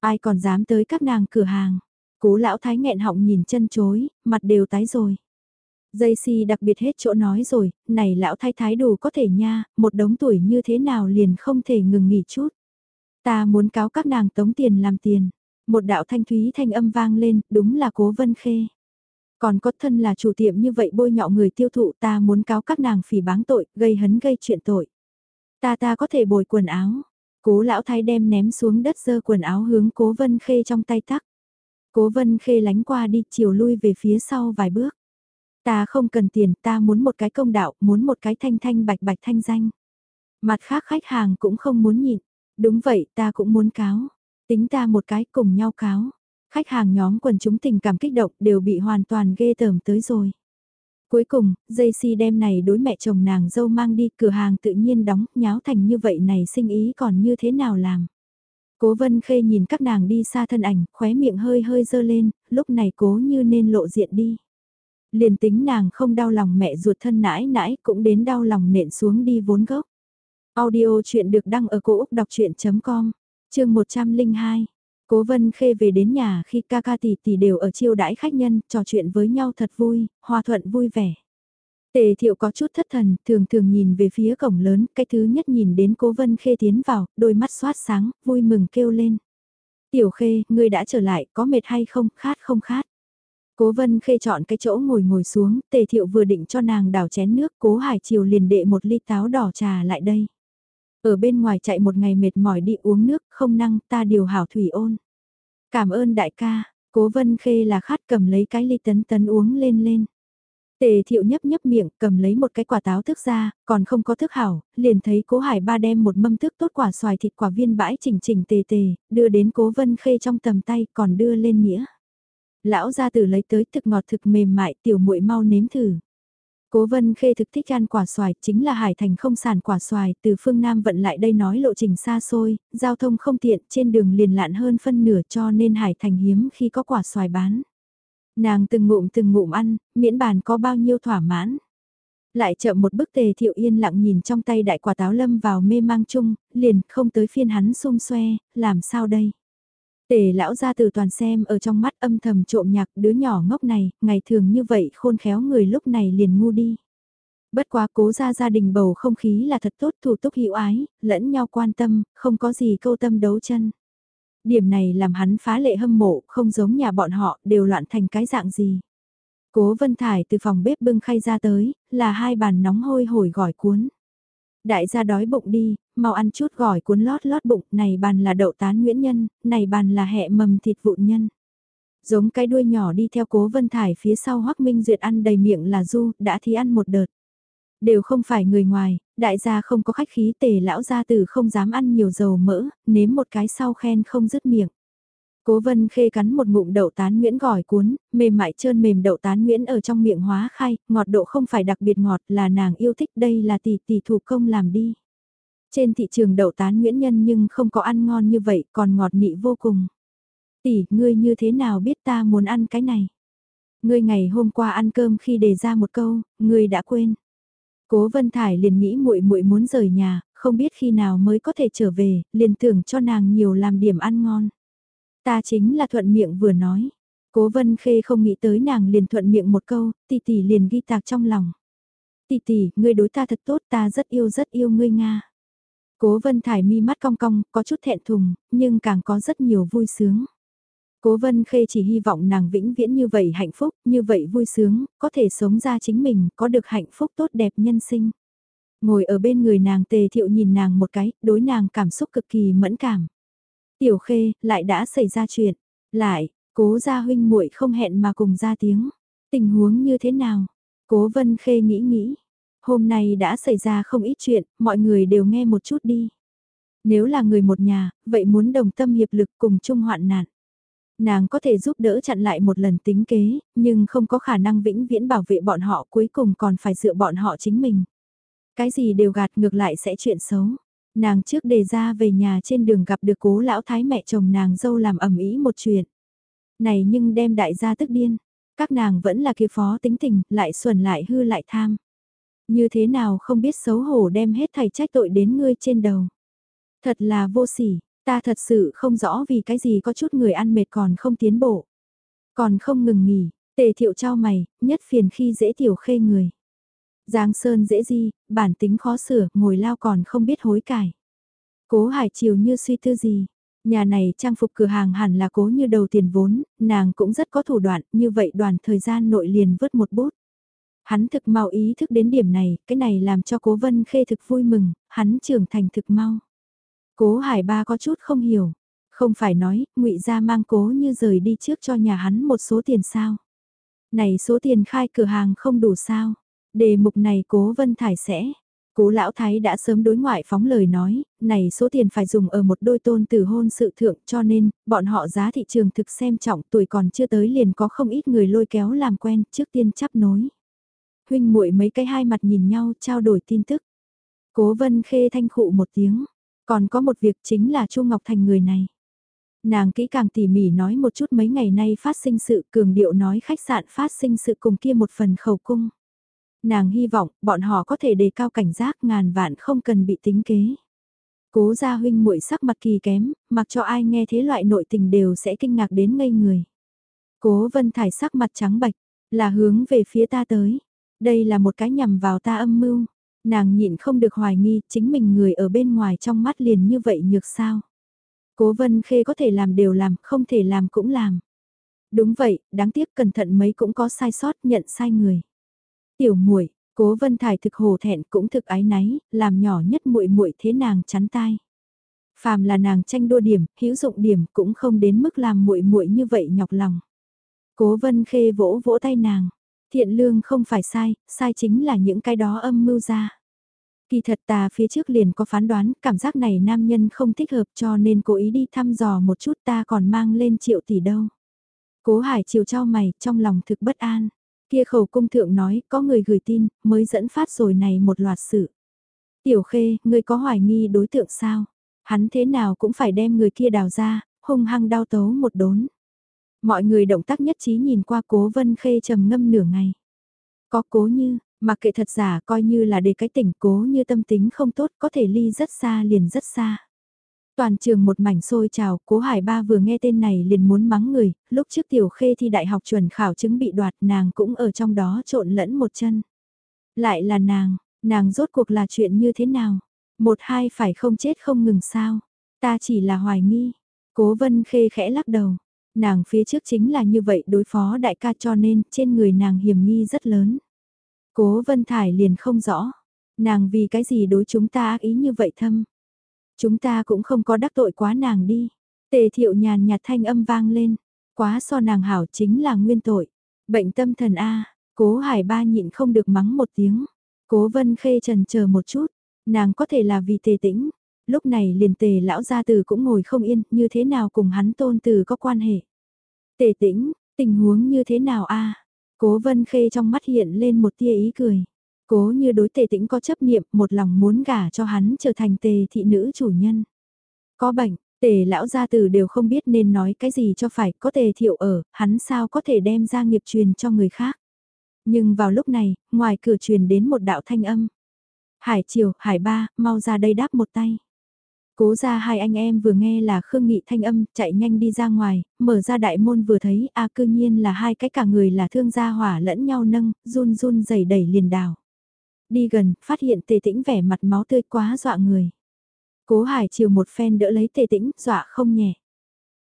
Ai còn dám tới các nàng cửa hàng. Cố lão thái nghẹn họng nhìn chân chối, mặt đều tái rồi. Dây si đặc biệt hết chỗ nói rồi, này lão thái thái đủ có thể nha, một đống tuổi như thế nào liền không thể ngừng nghỉ chút. Ta muốn cáo các nàng tống tiền làm tiền. Một đạo thanh thúy thanh âm vang lên, đúng là cố vân khê. Còn có thân là chủ tiệm như vậy bôi nhọ người tiêu thụ ta muốn cáo các nàng phỉ báng tội, gây hấn gây chuyện tội. Ta ta có thể bồi quần áo. Cố lão thái đem ném xuống đất dơ quần áo hướng cố vân khê trong tay tắc. Cố vân khê lánh qua đi chiều lui về phía sau vài bước. Ta không cần tiền, ta muốn một cái công đạo, muốn một cái thanh thanh bạch bạch thanh danh. Mặt khác khách hàng cũng không muốn nhịn. Đúng vậy, ta cũng muốn cáo. Tính ta một cái cùng nhau cáo. Khách hàng nhóm quần chúng tình cảm kích động đều bị hoàn toàn ghê tởm tới rồi. Cuối cùng, dây đem này đối mẹ chồng nàng dâu mang đi cửa hàng tự nhiên đóng, nháo thành như vậy này sinh ý còn như thế nào làm. Cố vân khê nhìn các nàng đi xa thân ảnh, khóe miệng hơi hơi dơ lên, lúc này cố như nên lộ diện đi. Liền tính nàng không đau lòng mẹ ruột thân nãi nãi cũng đến đau lòng nện xuống đi vốn gốc. Audio chuyện được đăng ở cổ Úc đọc chuyện.com, chương 102. Cố Vân Khê về đến nhà khi ca ca tỷ tỷ đều ở chiêu đãi khách nhân, trò chuyện với nhau thật vui, hòa thuận vui vẻ. Tề thiệu có chút thất thần, thường thường nhìn về phía cổng lớn, cái thứ nhất nhìn đến cố Vân Khê tiến vào, đôi mắt xoát sáng, vui mừng kêu lên. Tiểu Khê, ngươi đã trở lại, có mệt hay không, khát không khát. Cố Vân Khê chọn cái chỗ ngồi ngồi xuống, Tề Thiệu vừa định cho nàng đảo chén nước, Cố Hải Triều liền đệ một ly táo đỏ trà lại đây. Ở bên ngoài chạy một ngày mệt mỏi đi uống nước, không năng, ta điều hảo thủy ôn. Cảm ơn đại ca, Cố Vân Khê là khát cầm lấy cái ly tấn tấn uống lên lên. Tề thiệu nhấp nhấp miệng, cầm lấy một cái quả táo thức ra, còn không có thức hảo, liền thấy cố hải ba đem một mâm thức tốt quả xoài thịt quả viên bãi chỉnh chỉnh tề tề, đưa đến cố vân khê trong tầm tay, còn đưa lên nghĩa lão gia tử lấy tới thực ngọt thực mềm mại tiểu muội mau nếm thử. Cố vân khê thực thích ăn quả xoài, chính là hải thành không sản quả xoài, từ phương Nam vận lại đây nói lộ trình xa xôi, giao thông không tiện, trên đường liền lạn hơn phân nửa cho nên hải thành hiếm khi có quả xoài bán. Nàng từng ngụm từng ngụm ăn, miễn bàn có bao nhiêu thỏa mãn. Lại chậm một bức tề thiệu yên lặng nhìn trong tay đại quả táo lâm vào mê mang chung, liền không tới phiên hắn xung xoe, làm sao đây? Tề lão ra từ toàn xem ở trong mắt âm thầm trộm nhạc đứa nhỏ ngốc này, ngày thường như vậy khôn khéo người lúc này liền ngu đi. Bất quá cố ra gia đình bầu không khí là thật tốt thủ túc hữu ái, lẫn nhau quan tâm, không có gì câu tâm đấu chân. Điểm này làm hắn phá lệ hâm mộ, không giống nhà bọn họ, đều loạn thành cái dạng gì. Cố Vân Thải từ phòng bếp bưng khay ra tới, là hai bàn nóng hôi hổi gỏi cuốn. Đại gia đói bụng đi, mau ăn chút gỏi cuốn lót lót bụng, này bàn là đậu tán nguyễn nhân, này bàn là hẹ mầm thịt vụn nhân. Giống cái đuôi nhỏ đi theo cố vân thải phía sau hoắc minh duyệt ăn đầy miệng là du, đã thì ăn một đợt. Đều không phải người ngoài, đại gia không có khách khí tề lão gia tử không dám ăn nhiều dầu mỡ, nếm một cái sau khen không dứt miệng. Cố vân khê cắn một ngụm đậu tán nguyễn gỏi cuốn, mềm mại trơn mềm đậu tán nguyễn ở trong miệng hóa khai, ngọt độ không phải đặc biệt ngọt là nàng yêu thích đây là tỷ tỷ thủ công làm đi. Trên thị trường đậu tán nguyễn nhân nhưng không có ăn ngon như vậy còn ngọt nị vô cùng. Tỷ, ngươi như thế nào biết ta muốn ăn cái này? Ngươi ngày hôm qua ăn cơm khi đề ra một câu, ngươi đã quên. Cố Vân Thải liền nghĩ muội muội muốn rời nhà, không biết khi nào mới có thể trở về, liền tưởng cho nàng nhiều làm điểm ăn ngon. Ta chính là thuận miệng vừa nói. Cố Vân Khê không nghĩ tới nàng liền thuận miệng một câu, tỷ tỷ liền ghi tạc trong lòng. Tỷ tỷ, ngươi đối ta thật tốt, ta rất yêu rất yêu ngươi Nga. Cố Vân Thải mi mắt cong cong, có chút thẹn thùng, nhưng càng có rất nhiều vui sướng. Cố Vân Khê chỉ hy vọng nàng vĩnh viễn như vậy hạnh phúc, như vậy vui sướng, có thể sống ra chính mình, có được hạnh phúc tốt đẹp nhân sinh. Ngồi ở bên người nàng tề thiệu nhìn nàng một cái, đối nàng cảm xúc cực kỳ mẫn cảm. Tiểu Khê, lại đã xảy ra chuyện. Lại, cố gia huynh muội không hẹn mà cùng ra tiếng. Tình huống như thế nào? Cố Vân Khê nghĩ nghĩ. Hôm nay đã xảy ra không ít chuyện, mọi người đều nghe một chút đi. Nếu là người một nhà, vậy muốn đồng tâm hiệp lực cùng chung hoạn nạn. Nàng có thể giúp đỡ chặn lại một lần tính kế, nhưng không có khả năng vĩnh viễn bảo vệ bọn họ cuối cùng còn phải dựa bọn họ chính mình. Cái gì đều gạt ngược lại sẽ chuyện xấu. Nàng trước đề ra về nhà trên đường gặp được cố lão thái mẹ chồng nàng dâu làm ẩm ý một chuyện. Này nhưng đem đại gia tức điên. Các nàng vẫn là kia phó tính tình, lại xuẩn lại hư lại tham. Như thế nào không biết xấu hổ đem hết thầy trách tội đến ngươi trên đầu. Thật là vô sỉ, ta thật sự không rõ vì cái gì có chút người ăn mệt còn không tiến bộ. Còn không ngừng nghỉ, tề thiệu trao mày, nhất phiền khi dễ tiểu khê người. Giang Sơn dễ di, bản tính khó sửa, ngồi lao còn không biết hối cải. Cố hải chiều như suy tư gì. Nhà này trang phục cửa hàng hẳn là cố như đầu tiền vốn, nàng cũng rất có thủ đoạn, như vậy đoàn thời gian nội liền vớt một bút. Hắn thực mau ý thức đến điểm này, cái này làm cho cố vân khê thực vui mừng, hắn trưởng thành thực mau. Cố hải ba có chút không hiểu, không phải nói, ngụy gia mang cố như rời đi trước cho nhà hắn một số tiền sao. Này số tiền khai cửa hàng không đủ sao, đề mục này cố vân thải sẽ. Cố lão thái đã sớm đối ngoại phóng lời nói, này số tiền phải dùng ở một đôi tôn tử hôn sự thượng cho nên, bọn họ giá thị trường thực xem trọng tuổi còn chưa tới liền có không ít người lôi kéo làm quen trước tiên chấp nối huynh muội mấy cái hai mặt nhìn nhau trao đổi tin tức. Cố vân khê thanh khụ một tiếng, còn có một việc chính là Chu Ngọc Thành người này. Nàng kỹ càng tỉ mỉ nói một chút mấy ngày nay phát sinh sự cường điệu nói khách sạn phát sinh sự cùng kia một phần khẩu cung. Nàng hy vọng bọn họ có thể đề cao cảnh giác ngàn vạn không cần bị tính kế. Cố gia huynh muội sắc mặt kỳ kém, mặc cho ai nghe thế loại nội tình đều sẽ kinh ngạc đến ngây người. Cố vân thải sắc mặt trắng bạch, là hướng về phía ta tới. Đây là một cái nhằm vào ta âm mưu. Nàng nhịn không được hoài nghi chính mình người ở bên ngoài trong mắt liền như vậy nhược sao. Cố vân khê có thể làm đều làm, không thể làm cũng làm. Đúng vậy, đáng tiếc cẩn thận mấy cũng có sai sót nhận sai người. Tiểu muội cố vân thải thực hồ thẹn cũng thực ái náy, làm nhỏ nhất muội muội thế nàng chắn tai. Phàm là nàng tranh đua điểm, hữu dụng điểm cũng không đến mức làm muội muội như vậy nhọc lòng. Cố vân khê vỗ vỗ tay nàng, Thiện lương không phải sai, sai chính là những cái đó âm mưu ra. Kỳ thật ta phía trước liền có phán đoán, cảm giác này nam nhân không thích hợp cho nên cố ý đi thăm dò một chút ta còn mang lên triệu tỷ đâu. Cố hải chiều trao mày, trong lòng thực bất an. Kia khẩu cung thượng nói, có người gửi tin, mới dẫn phát rồi này một loạt sự. Tiểu khê, ngươi có hoài nghi đối tượng sao? Hắn thế nào cũng phải đem người kia đào ra, hung hăng đau tấu một đốn. Mọi người động tác nhất trí nhìn qua cố vân khê trầm ngâm nửa ngày. Có cố như, mà kệ thật giả coi như là để cái tỉnh cố như tâm tính không tốt có thể ly rất xa liền rất xa. Toàn trường một mảnh xôi trào, cố hải ba vừa nghe tên này liền muốn mắng người, lúc trước tiểu khê thi đại học chuẩn khảo chứng bị đoạt nàng cũng ở trong đó trộn lẫn một chân. Lại là nàng, nàng rốt cuộc là chuyện như thế nào? Một hai phải không chết không ngừng sao? Ta chỉ là hoài nghi. Cố vân khê khẽ lắc đầu nàng phía trước chính là như vậy đối phó đại ca cho nên trên người nàng hiểm nghi rất lớn. Cố Vân Thải liền không rõ, nàng vì cái gì đối chúng ta ác ý như vậy thâm. Chúng ta cũng không có đắc tội quá nàng đi. Tề thiệu nhàn nhạt thanh âm vang lên, quá so nàng hảo chính là nguyên tội. Bệnh tâm thần A, cố hải ba nhịn không được mắng một tiếng. Cố vân khê trần chờ một chút, nàng có thể là vì tề tĩnh, lúc này liền tề lão gia tử cũng ngồi không yên, như thế nào cùng hắn tôn tử có quan hệ. Tề tĩnh, tình huống như thế nào a Cố vân khê trong mắt hiện lên một tia ý cười. Cố như đối tề tĩnh có chấp niệm, một lòng muốn gả cho hắn trở thành tề thị nữ chủ nhân. Có bệnh, tề lão gia tử đều không biết nên nói cái gì cho phải, có tề thiệu ở, hắn sao có thể đem ra nghiệp truyền cho người khác. Nhưng vào lúc này, ngoài cửa truyền đến một đạo thanh âm. Hải triều, hải ba, mau ra đây đáp một tay. Cố ra hai anh em vừa nghe là Khương Nghị thanh âm, chạy nhanh đi ra ngoài, mở ra đại môn vừa thấy a cư nhiên là hai cái cả người là thương gia hỏa lẫn nhau nâng, run run dày đẩy liền đào. Đi gần, phát hiện tề tĩnh vẻ mặt máu tươi quá dọa người. Cố hải chiều một phen đỡ lấy tề tĩnh, dọa không nhẹ.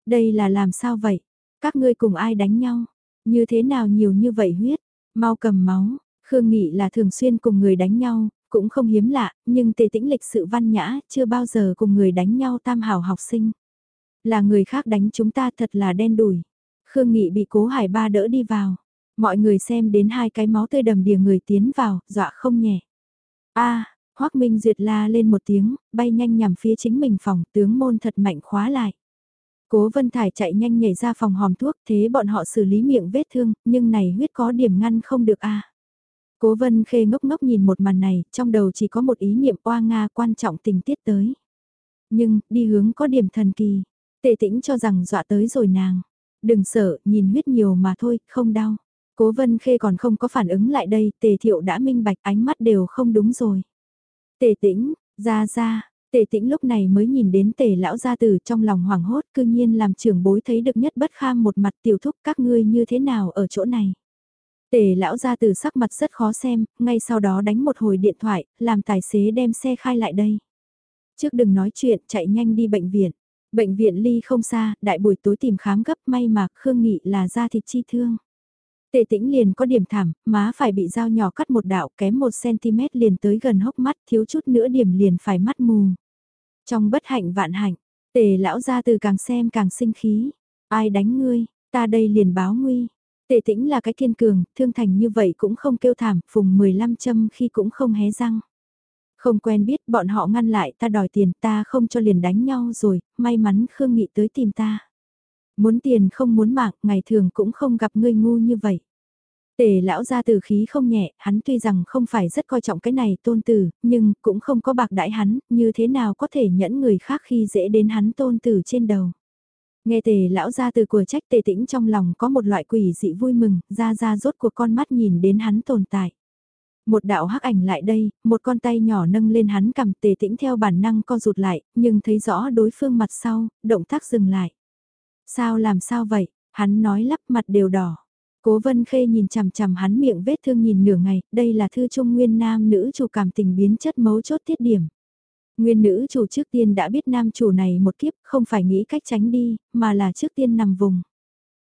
Đây là làm sao vậy? Các ngươi cùng ai đánh nhau? Như thế nào nhiều như vậy huyết? Mau cầm máu, Khương Nghị là thường xuyên cùng người đánh nhau, cũng không hiếm lạ, nhưng tề tĩnh lịch sự văn nhã, chưa bao giờ cùng người đánh nhau tam hảo học sinh. Là người khác đánh chúng ta thật là đen đủi. Khương Nghị bị cố hải ba đỡ đi vào. Mọi người xem đến hai cái máu tươi đầm đìa người tiến vào, dọa không nhẹ. a Hoác Minh Duyệt la lên một tiếng, bay nhanh nhằm phía chính mình phòng, tướng môn thật mạnh khóa lại. Cố Vân Thải chạy nhanh nhảy ra phòng hòm thuốc thế bọn họ xử lý miệng vết thương, nhưng này huyết có điểm ngăn không được a. Cố Vân Khê ngốc ngốc nhìn một màn này, trong đầu chỉ có một ý niệm oa Nga quan trọng tình tiết tới. Nhưng, đi hướng có điểm thần kỳ. Tệ tĩnh cho rằng dọa tới rồi nàng. Đừng sợ, nhìn huyết nhiều mà thôi, không đau. Cố Vân Khê còn không có phản ứng lại đây, tề thiệu đã minh bạch ánh mắt đều không đúng rồi. Tề tĩnh, ra ra, tề tĩnh lúc này mới nhìn đến tề lão gia tử trong lòng hoảng hốt cư nhiên làm trưởng bối thấy được nhất bất kham một mặt tiểu thúc các ngươi như thế nào ở chỗ này. Tề lão gia từ sắc mặt rất khó xem, ngay sau đó đánh một hồi điện thoại, làm tài xế đem xe khai lại đây. Trước đừng nói chuyện, chạy nhanh đi bệnh viện. Bệnh viện ly không xa, đại buổi tối tìm khám gấp may mà Khương Nghị là da thịt chi thương. Tề tĩnh liền có điểm thảm, má phải bị dao nhỏ cắt một đạo kém 1cm liền tới gần hốc mắt thiếu chút nữa điểm liền phải mắt mù. Trong bất hạnh vạn hạnh, tề lão ra từ càng xem càng sinh khí. Ai đánh ngươi, ta đây liền báo nguy. Tề tĩnh là cái kiên cường, thương thành như vậy cũng không kêu thảm, phùng 15 châm khi cũng không hé răng. Không quen biết bọn họ ngăn lại ta đòi tiền ta không cho liền đánh nhau rồi, may mắn Khương Nghị tới tìm ta. Muốn tiền không muốn mạng, ngày thường cũng không gặp ngươi ngu như vậy. Tề lão ra từ khí không nhẹ, hắn tuy rằng không phải rất coi trọng cái này tôn tử, nhưng cũng không có bạc đãi hắn, như thế nào có thể nhẫn người khác khi dễ đến hắn tôn tử trên đầu. Nghe tề lão ra từ của trách tề tĩnh trong lòng có một loại quỷ dị vui mừng, ra ra rốt cuộc con mắt nhìn đến hắn tồn tại. Một đạo hắc ảnh lại đây, một con tay nhỏ nâng lên hắn cầm tề tĩnh theo bản năng co rụt lại, nhưng thấy rõ đối phương mặt sau, động tác dừng lại. Sao làm sao vậy? Hắn nói lắp mặt đều đỏ. Cố Vân Khê nhìn chằm chằm hắn miệng vết thương nhìn nửa ngày, đây là thư trung nguyên nam nữ chủ cảm tình biến chất mấu chốt tiết điểm. Nguyên nữ chủ trước tiên đã biết nam chủ này một kiếp không phải nghĩ cách tránh đi, mà là trước tiên nằm vùng.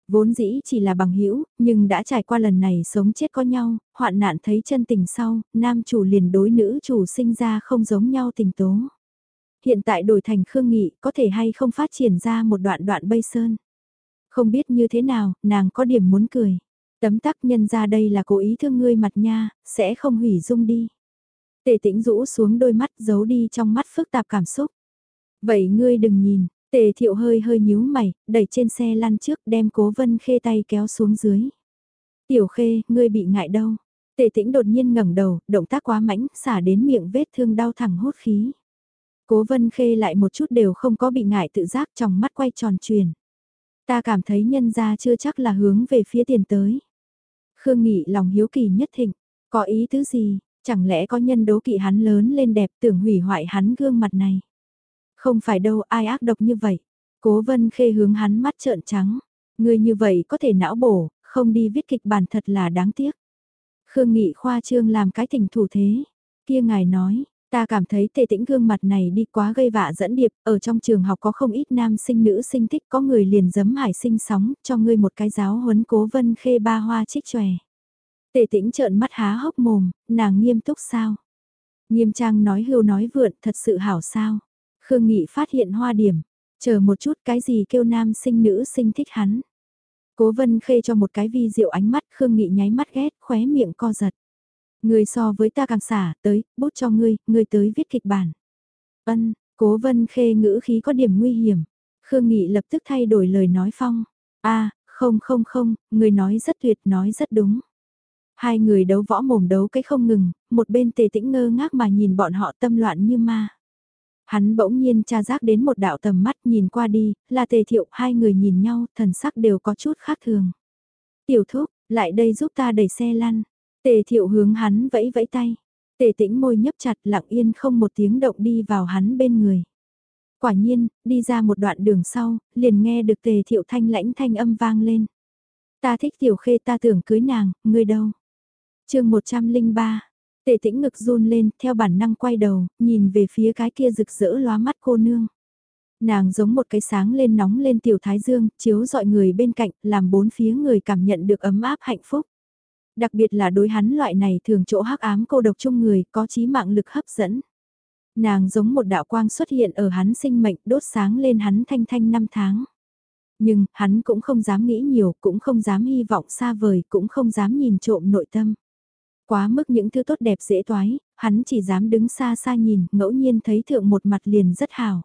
Vốn dĩ chỉ là bằng hữu nhưng đã trải qua lần này sống chết có nhau, hoạn nạn thấy chân tình sau, nam chủ liền đối nữ chủ sinh ra không giống nhau tình tố. Hiện tại đổi thành Khương Nghị có thể hay không phát triển ra một đoạn đoạn bay sơn. Không biết như thế nào, nàng có điểm muốn cười. Tấm tắc nhân ra đây là cố ý thương ngươi mặt nha, sẽ không hủy dung đi. Tề tĩnh rũ xuống đôi mắt giấu đi trong mắt phức tạp cảm xúc. Vậy ngươi đừng nhìn, tề thiệu hơi hơi nhíu mày, đẩy trên xe lăn trước đem cố vân khê tay kéo xuống dưới. Tiểu khê, ngươi bị ngại đâu? Tề tĩnh đột nhiên ngẩng đầu, động tác quá mãnh, xả đến miệng vết thương đau thẳng hốt khí. Cố vân khê lại một chút đều không có bị ngại tự giác trong mắt quay tròn truyền. Ta cảm thấy nhân gia chưa chắc là hướng về phía tiền tới. Khương Nghị lòng hiếu kỳ nhất thịnh, có ý tứ gì, chẳng lẽ có nhân đố kỵ hắn lớn lên đẹp tưởng hủy hoại hắn gương mặt này. Không phải đâu ai ác độc như vậy. Cố vân khê hướng hắn mắt trợn trắng. Người như vậy có thể não bổ, không đi viết kịch bản thật là đáng tiếc. Khương Nghị khoa trương làm cái tình thủ thế. Kia ngài nói, Ta cảm thấy tề tĩnh gương mặt này đi quá gây vạ dẫn điệp, ở trong trường học có không ít nam sinh nữ sinh thích có người liền giấm hải sinh sóng, cho ngươi một cái giáo huấn cố vân khê ba hoa trích tròe. Tề tĩnh trợn mắt há hốc mồm, nàng nghiêm túc sao? Nghiêm trang nói hưu nói vượn thật sự hảo sao? Khương Nghị phát hiện hoa điểm, chờ một chút cái gì kêu nam sinh nữ sinh thích hắn. Cố vân khê cho một cái vi diệu ánh mắt Khương Nghị nháy mắt ghét khóe miệng co giật. Ngươi so với ta càng xả, tới, bút cho ngươi, ngươi tới viết kịch bản. Ân, cố vân khê ngữ khí có điểm nguy hiểm. Khương Nghị lập tức thay đổi lời nói phong. a không không không, người nói rất tuyệt, nói rất đúng. Hai người đấu võ mồm đấu cái không ngừng, một bên tề tĩnh ngơ ngác mà nhìn bọn họ tâm loạn như ma. Hắn bỗng nhiên tra giác đến một đạo tầm mắt nhìn qua đi, là tề thiệu, hai người nhìn nhau, thần sắc đều có chút khác thường. Tiểu thúc, lại đây giúp ta đẩy xe lăn. Tề thiệu hướng hắn vẫy vẫy tay. Tề tĩnh môi nhấp chặt lặng yên không một tiếng động đi vào hắn bên người. Quả nhiên, đi ra một đoạn đường sau, liền nghe được tề thiệu thanh lãnh thanh âm vang lên. Ta thích tiểu khê ta tưởng cưới nàng, ngươi đâu? Chương 103, tề tĩnh ngực run lên, theo bản năng quay đầu, nhìn về phía cái kia rực rỡ lóa mắt cô nương. Nàng giống một cái sáng lên nóng lên tiểu thái dương, chiếu dọi người bên cạnh, làm bốn phía người cảm nhận được ấm áp hạnh phúc. Đặc biệt là đối hắn loại này thường chỗ hắc ám cô độc chung người có trí mạng lực hấp dẫn. Nàng giống một đạo quang xuất hiện ở hắn sinh mệnh đốt sáng lên hắn thanh thanh năm tháng. Nhưng, hắn cũng không dám nghĩ nhiều, cũng không dám hy vọng xa vời, cũng không dám nhìn trộm nội tâm. Quá mức những thứ tốt đẹp dễ toái, hắn chỉ dám đứng xa xa nhìn, ngẫu nhiên thấy thượng một mặt liền rất hào.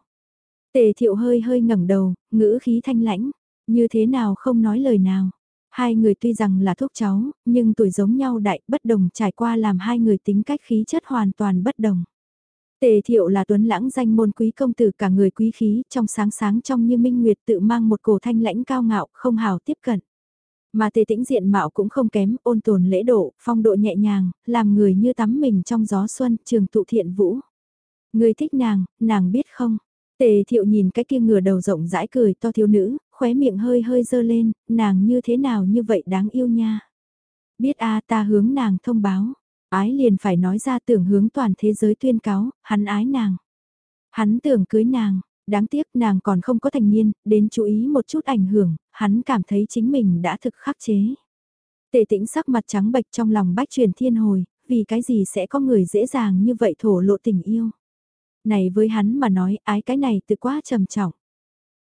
Tề thiệu hơi hơi ngẩng đầu, ngữ khí thanh lãnh, như thế nào không nói lời nào. Hai người tuy rằng là thúc cháu, nhưng tuổi giống nhau đại bất đồng trải qua làm hai người tính cách khí chất hoàn toàn bất đồng. Tề thiệu là tuấn lãng danh môn quý công tử cả người quý khí, trong sáng sáng trong như minh nguyệt tự mang một cổ thanh lãnh cao ngạo, không hào tiếp cận. Mà tề tĩnh diện mạo cũng không kém, ôn tồn lễ độ, phong độ nhẹ nhàng, làm người như tắm mình trong gió xuân, trường tụ thiện vũ. Người thích nàng, nàng biết không? Tề thiệu nhìn cái kia ngửa đầu rộng rãi cười to thiếu nữ, khóe miệng hơi hơi dơ lên, nàng như thế nào như vậy đáng yêu nha. Biết a ta hướng nàng thông báo, ái liền phải nói ra tưởng hướng toàn thế giới tuyên cáo, hắn ái nàng. Hắn tưởng cưới nàng, đáng tiếc nàng còn không có thành niên, đến chú ý một chút ảnh hưởng, hắn cảm thấy chính mình đã thực khắc chế. Tề tĩnh sắc mặt trắng bệch trong lòng bách truyền thiên hồi, vì cái gì sẽ có người dễ dàng như vậy thổ lộ tình yêu. Này với hắn mà nói ái cái này từ quá trầm trọng.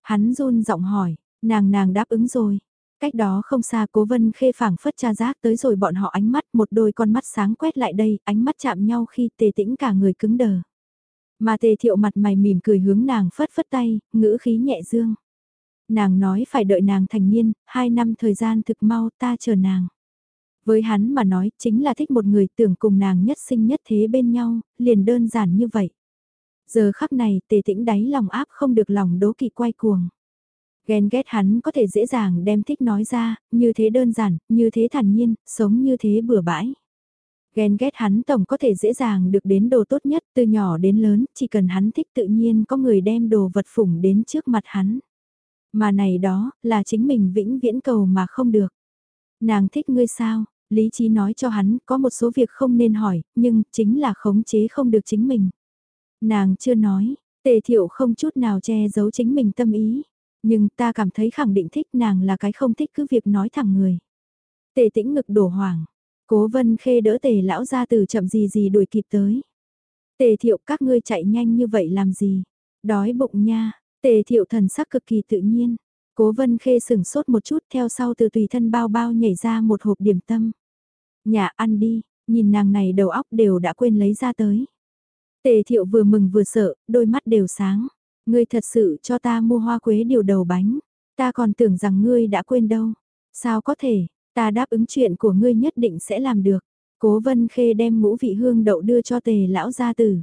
Hắn run giọng hỏi, nàng nàng đáp ứng rồi. Cách đó không xa cố vân khê phảng phất cha giác tới rồi bọn họ ánh mắt một đôi con mắt sáng quét lại đây, ánh mắt chạm nhau khi tề tĩnh cả người cứng đờ. Mà tề thiệu mặt mày mỉm cười hướng nàng phất phất tay, ngữ khí nhẹ dương. Nàng nói phải đợi nàng thành niên, hai năm thời gian thực mau ta chờ nàng. Với hắn mà nói chính là thích một người tưởng cùng nàng nhất sinh nhất thế bên nhau, liền đơn giản như vậy. Giờ khắc này tề tĩnh đáy lòng áp không được lòng đố kỵ quay cuồng. Ghen ghét hắn có thể dễ dàng đem thích nói ra, như thế đơn giản, như thế thản nhiên, sống như thế bừa bãi. Ghen ghét hắn tổng có thể dễ dàng được đến đồ tốt nhất từ nhỏ đến lớn, chỉ cần hắn thích tự nhiên có người đem đồ vật phủng đến trước mặt hắn. Mà này đó, là chính mình vĩnh viễn cầu mà không được. Nàng thích ngươi sao? Lý trí nói cho hắn có một số việc không nên hỏi, nhưng chính là khống chế không được chính mình. Nàng chưa nói, tề thiệu không chút nào che giấu chính mình tâm ý. Nhưng ta cảm thấy khẳng định thích nàng là cái không thích cứ việc nói thẳng người. Tề tĩnh ngực đổ hoảng. Cố vân khê đỡ tề lão ra từ chậm gì gì đuổi kịp tới. Tề thiệu các ngươi chạy nhanh như vậy làm gì? Đói bụng nha. Tề thiệu thần sắc cực kỳ tự nhiên. Cố vân khê sửng sốt một chút theo sau từ tùy thân bao bao nhảy ra một hộp điểm tâm. Nhà ăn đi, nhìn nàng này đầu óc đều đã quên lấy ra tới. Tề thiệu vừa mừng vừa sợ, đôi mắt đều sáng. Ngươi thật sự cho ta mua hoa quế điều đầu bánh. Ta còn tưởng rằng ngươi đã quên đâu. Sao có thể, ta đáp ứng chuyện của ngươi nhất định sẽ làm được. Cố vân khê đem ngũ vị hương đậu đưa cho tề lão gia tử.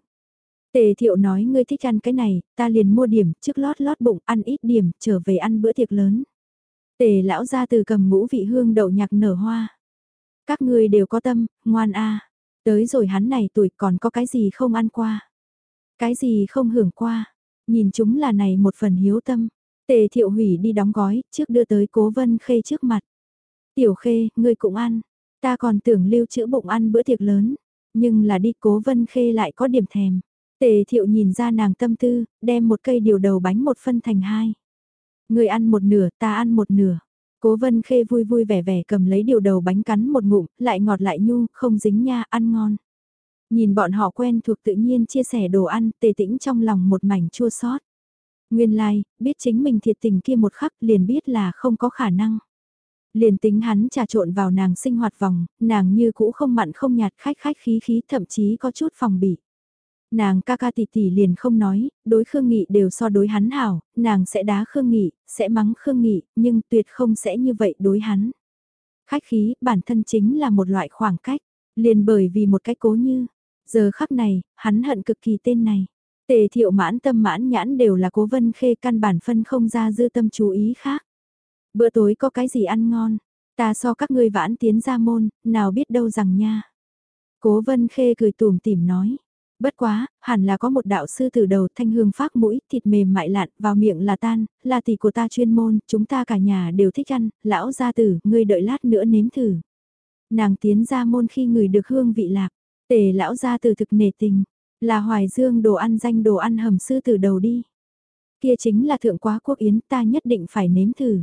Tề thiệu nói ngươi thích ăn cái này, ta liền mua điểm, trước lót lót bụng, ăn ít điểm, trở về ăn bữa tiệc lớn. Tề lão gia tử cầm ngũ vị hương đậu nhạc nở hoa. Các ngươi đều có tâm, ngoan a. Tới rồi hắn này tuổi còn có cái gì không ăn qua. Cái gì không hưởng qua. Nhìn chúng là này một phần hiếu tâm. Tề thiệu hủy đi đóng gói, trước đưa tới cố vân khê trước mặt. Tiểu khê, ngươi cũng ăn. Ta còn tưởng lưu trữ bụng ăn bữa tiệc lớn. Nhưng là đi cố vân khê lại có điểm thèm. Tề thiệu nhìn ra nàng tâm tư, đem một cây điều đầu bánh một phân thành hai. Người ăn một nửa, ta ăn một nửa. Cố vân khê vui vui vẻ vẻ cầm lấy điều đầu bánh cắn một ngụm, lại ngọt lại nhu, không dính nha, ăn ngon. Nhìn bọn họ quen thuộc tự nhiên chia sẻ đồ ăn, tề tĩnh trong lòng một mảnh chua sót. Nguyên lai, like, biết chính mình thiệt tình kia một khắc liền biết là không có khả năng. Liền tính hắn trà trộn vào nàng sinh hoạt vòng, nàng như cũ không mặn không nhạt khách khách khí khí thậm chí có chút phòng bị. Nàng ca ca tỷ tỷ liền không nói, đối Khương Nghị đều so đối hắn hảo, nàng sẽ đá Khương Nghị, sẽ mắng Khương Nghị, nhưng tuyệt không sẽ như vậy đối hắn. Khách khí, bản thân chính là một loại khoảng cách, liền bởi vì một cái cố như. Giờ khắc này, hắn hận cực kỳ tên này. Tề thiệu mãn tâm mãn nhãn đều là cố vân khê căn bản phân không ra dư tâm chú ý khác. Bữa tối có cái gì ăn ngon, ta so các ngươi vãn tiến ra môn, nào biết đâu rằng nha. Cố vân khê cười tùm tìm nói, Bất quá, hẳn là có một đạo sư từ đầu thanh hương phát mũi, thịt mềm mại lạn, vào miệng là tan, là tỷ của ta chuyên môn, chúng ta cả nhà đều thích ăn, lão gia tử, ngươi đợi lát nữa nếm thử. Nàng tiến ra môn khi người được hương vị lạc, tề lão gia tử thực nề tình, là hoài dương đồ ăn danh đồ ăn hầm sư từ đầu đi. Kia chính là thượng quá quốc yến ta nhất định phải nếm thử.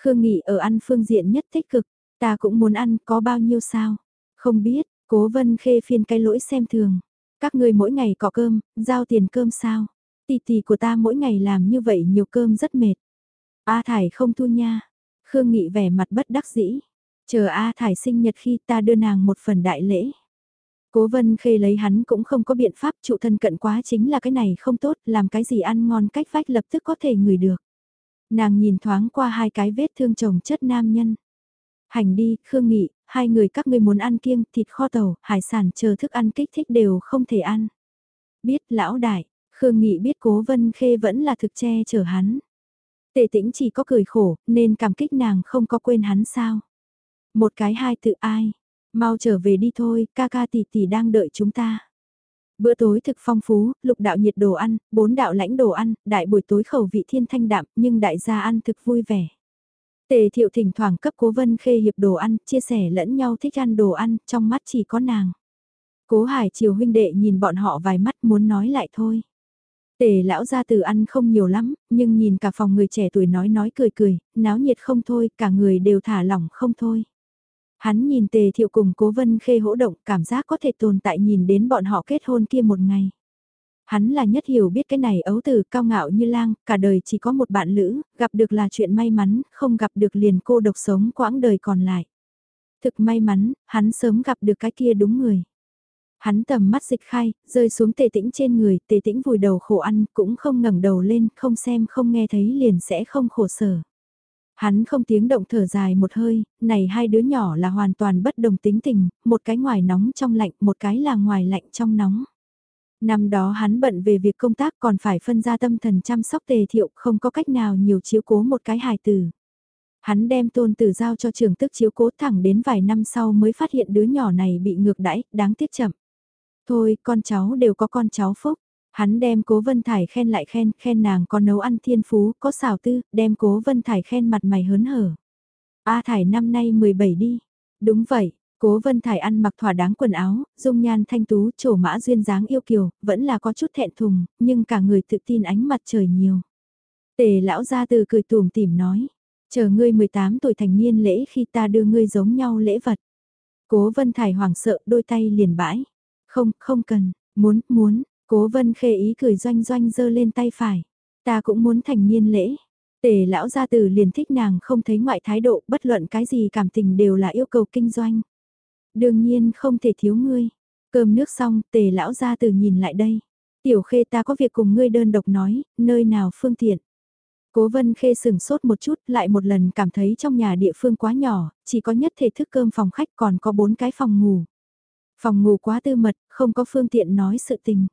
Khương Nghị ở ăn phương diện nhất tích cực, ta cũng muốn ăn có bao nhiêu sao? Không biết, cố vân khê phiên cái lỗi xem thường. Các ngươi mỗi ngày có cơm, giao tiền cơm sao? Tỷ tỷ của ta mỗi ngày làm như vậy nhiều cơm rất mệt. A Thải không thu nha. Khương Nghị vẻ mặt bất đắc dĩ. Chờ A Thải sinh nhật khi ta đưa nàng một phần đại lễ. Cố vân khê lấy hắn cũng không có biện pháp trụ thân cận quá chính là cái này không tốt, làm cái gì ăn ngon cách vách lập tức có thể ngửi được. Nàng nhìn thoáng qua hai cái vết thương chồng chất nam nhân. Hành đi, Khương Nghị, hai người các ngươi muốn ăn kiêng, thịt kho tàu, hải sản chờ thức ăn kích thích đều không thể ăn. Biết lão đại, Khương Nghị biết cố vân khê vẫn là thực che chở hắn. tệ tĩnh chỉ có cười khổ, nên cảm kích nàng không có quên hắn sao. Một cái hai tự ai, mau trở về đi thôi, ca ca tỷ tỷ đang đợi chúng ta. Bữa tối thực phong phú, lục đạo nhiệt đồ ăn, bốn đạo lãnh đồ ăn, đại buổi tối khẩu vị thiên thanh đạm, nhưng đại gia ăn thực vui vẻ. Tề thiệu thỉnh thoảng cấp cố vân khê hiệp đồ ăn, chia sẻ lẫn nhau thích ăn đồ ăn, trong mắt chỉ có nàng. Cố hải chiều huynh đệ nhìn bọn họ vài mắt muốn nói lại thôi. Tề lão gia từ ăn không nhiều lắm, nhưng nhìn cả phòng người trẻ tuổi nói nói cười cười, náo nhiệt không thôi, cả người đều thả lỏng không thôi. Hắn nhìn tề thiệu cùng cố vân khê hỗ động cảm giác có thể tồn tại nhìn đến bọn họ kết hôn kia một ngày. Hắn là nhất hiểu biết cái này ấu tử cao ngạo như lang, cả đời chỉ có một bạn lữ, gặp được là chuyện may mắn, không gặp được liền cô độc sống quãng đời còn lại. Thực may mắn, hắn sớm gặp được cái kia đúng người. Hắn tầm mắt dịch khai, rơi xuống tề tĩnh trên người, tề tĩnh vùi đầu khổ ăn, cũng không ngẩng đầu lên, không xem không nghe thấy liền sẽ không khổ sở. Hắn không tiếng động thở dài một hơi, này hai đứa nhỏ là hoàn toàn bất đồng tính tình, một cái ngoài nóng trong lạnh, một cái là ngoài lạnh trong nóng. Năm đó hắn bận về việc công tác còn phải phân ra tâm thần chăm sóc tề thiệu, không có cách nào nhiều chiếu cố một cái hài tử. Hắn đem tôn tử giao cho trường tức chiếu cố thẳng đến vài năm sau mới phát hiện đứa nhỏ này bị ngược đãi, đáng tiếc chậm. Thôi, con cháu đều có con cháu phúc. Hắn đem cố vân thải khen lại khen, khen nàng có nấu ăn thiên phú, có xào tư, đem cố vân thải khen mặt mày hớn hở. A thải năm nay 17 đi. Đúng vậy, cố vân thải ăn mặc thỏa đáng quần áo, dung nhan thanh tú, trổ mã duyên dáng yêu kiều, vẫn là có chút thẹn thùng, nhưng cả người tự tin ánh mặt trời nhiều. Tề lão ra từ cười tùm tìm nói, chờ ngươi 18 tuổi thành niên lễ khi ta đưa ngươi giống nhau lễ vật. Cố vân thải hoảng sợ đôi tay liền bãi. Không, không cần, muốn, muốn, cố vân khê ý cười doanh doanh dơ lên tay phải. Ta cũng muốn thành niên lễ. Tề lão gia tử liền thích nàng không thấy ngoại thái độ, bất luận cái gì cảm tình đều là yêu cầu kinh doanh. Đương nhiên không thể thiếu ngươi. Cơm nước xong, tề lão gia tử nhìn lại đây. Tiểu khê ta có việc cùng ngươi đơn độc nói, nơi nào phương tiện. Cố vân khê sừng sốt một chút lại một lần cảm thấy trong nhà địa phương quá nhỏ, chỉ có nhất thể thức cơm phòng khách còn có bốn cái phòng ngủ. Phòng ngủ quá tư mật, không có phương tiện nói sự tình.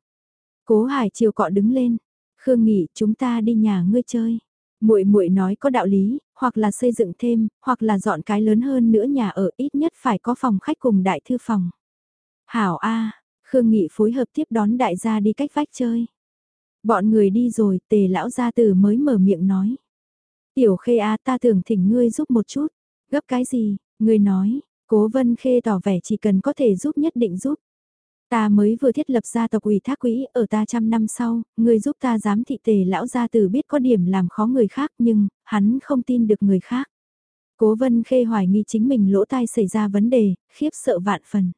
Cố Hải chiều cọ đứng lên. Khương Nghị, chúng ta đi nhà ngươi chơi. Muội muội nói có đạo lý, hoặc là xây dựng thêm, hoặc là dọn cái lớn hơn nữa nhà ở ít nhất phải có phòng khách cùng đại thư phòng. Hảo A, Khương Nghị phối hợp tiếp đón đại gia đi cách vách chơi. Bọn người đi rồi, tề lão gia tử mới mở miệng nói. Tiểu khê A ta tưởng thỉnh ngươi giúp một chút. Gấp cái gì, ngươi nói, Cố Vân Khê tỏ vẻ chỉ cần có thể giúp nhất định giúp. Ta mới vừa thiết lập ra tộc ủy thác quỹ ở ta trăm năm sau, người giúp ta giám thị tề lão gia tử biết có điểm làm khó người khác nhưng, hắn không tin được người khác. Cố Vân Khê hoài nghi chính mình lỗ tai xảy ra vấn đề, khiếp sợ vạn phần.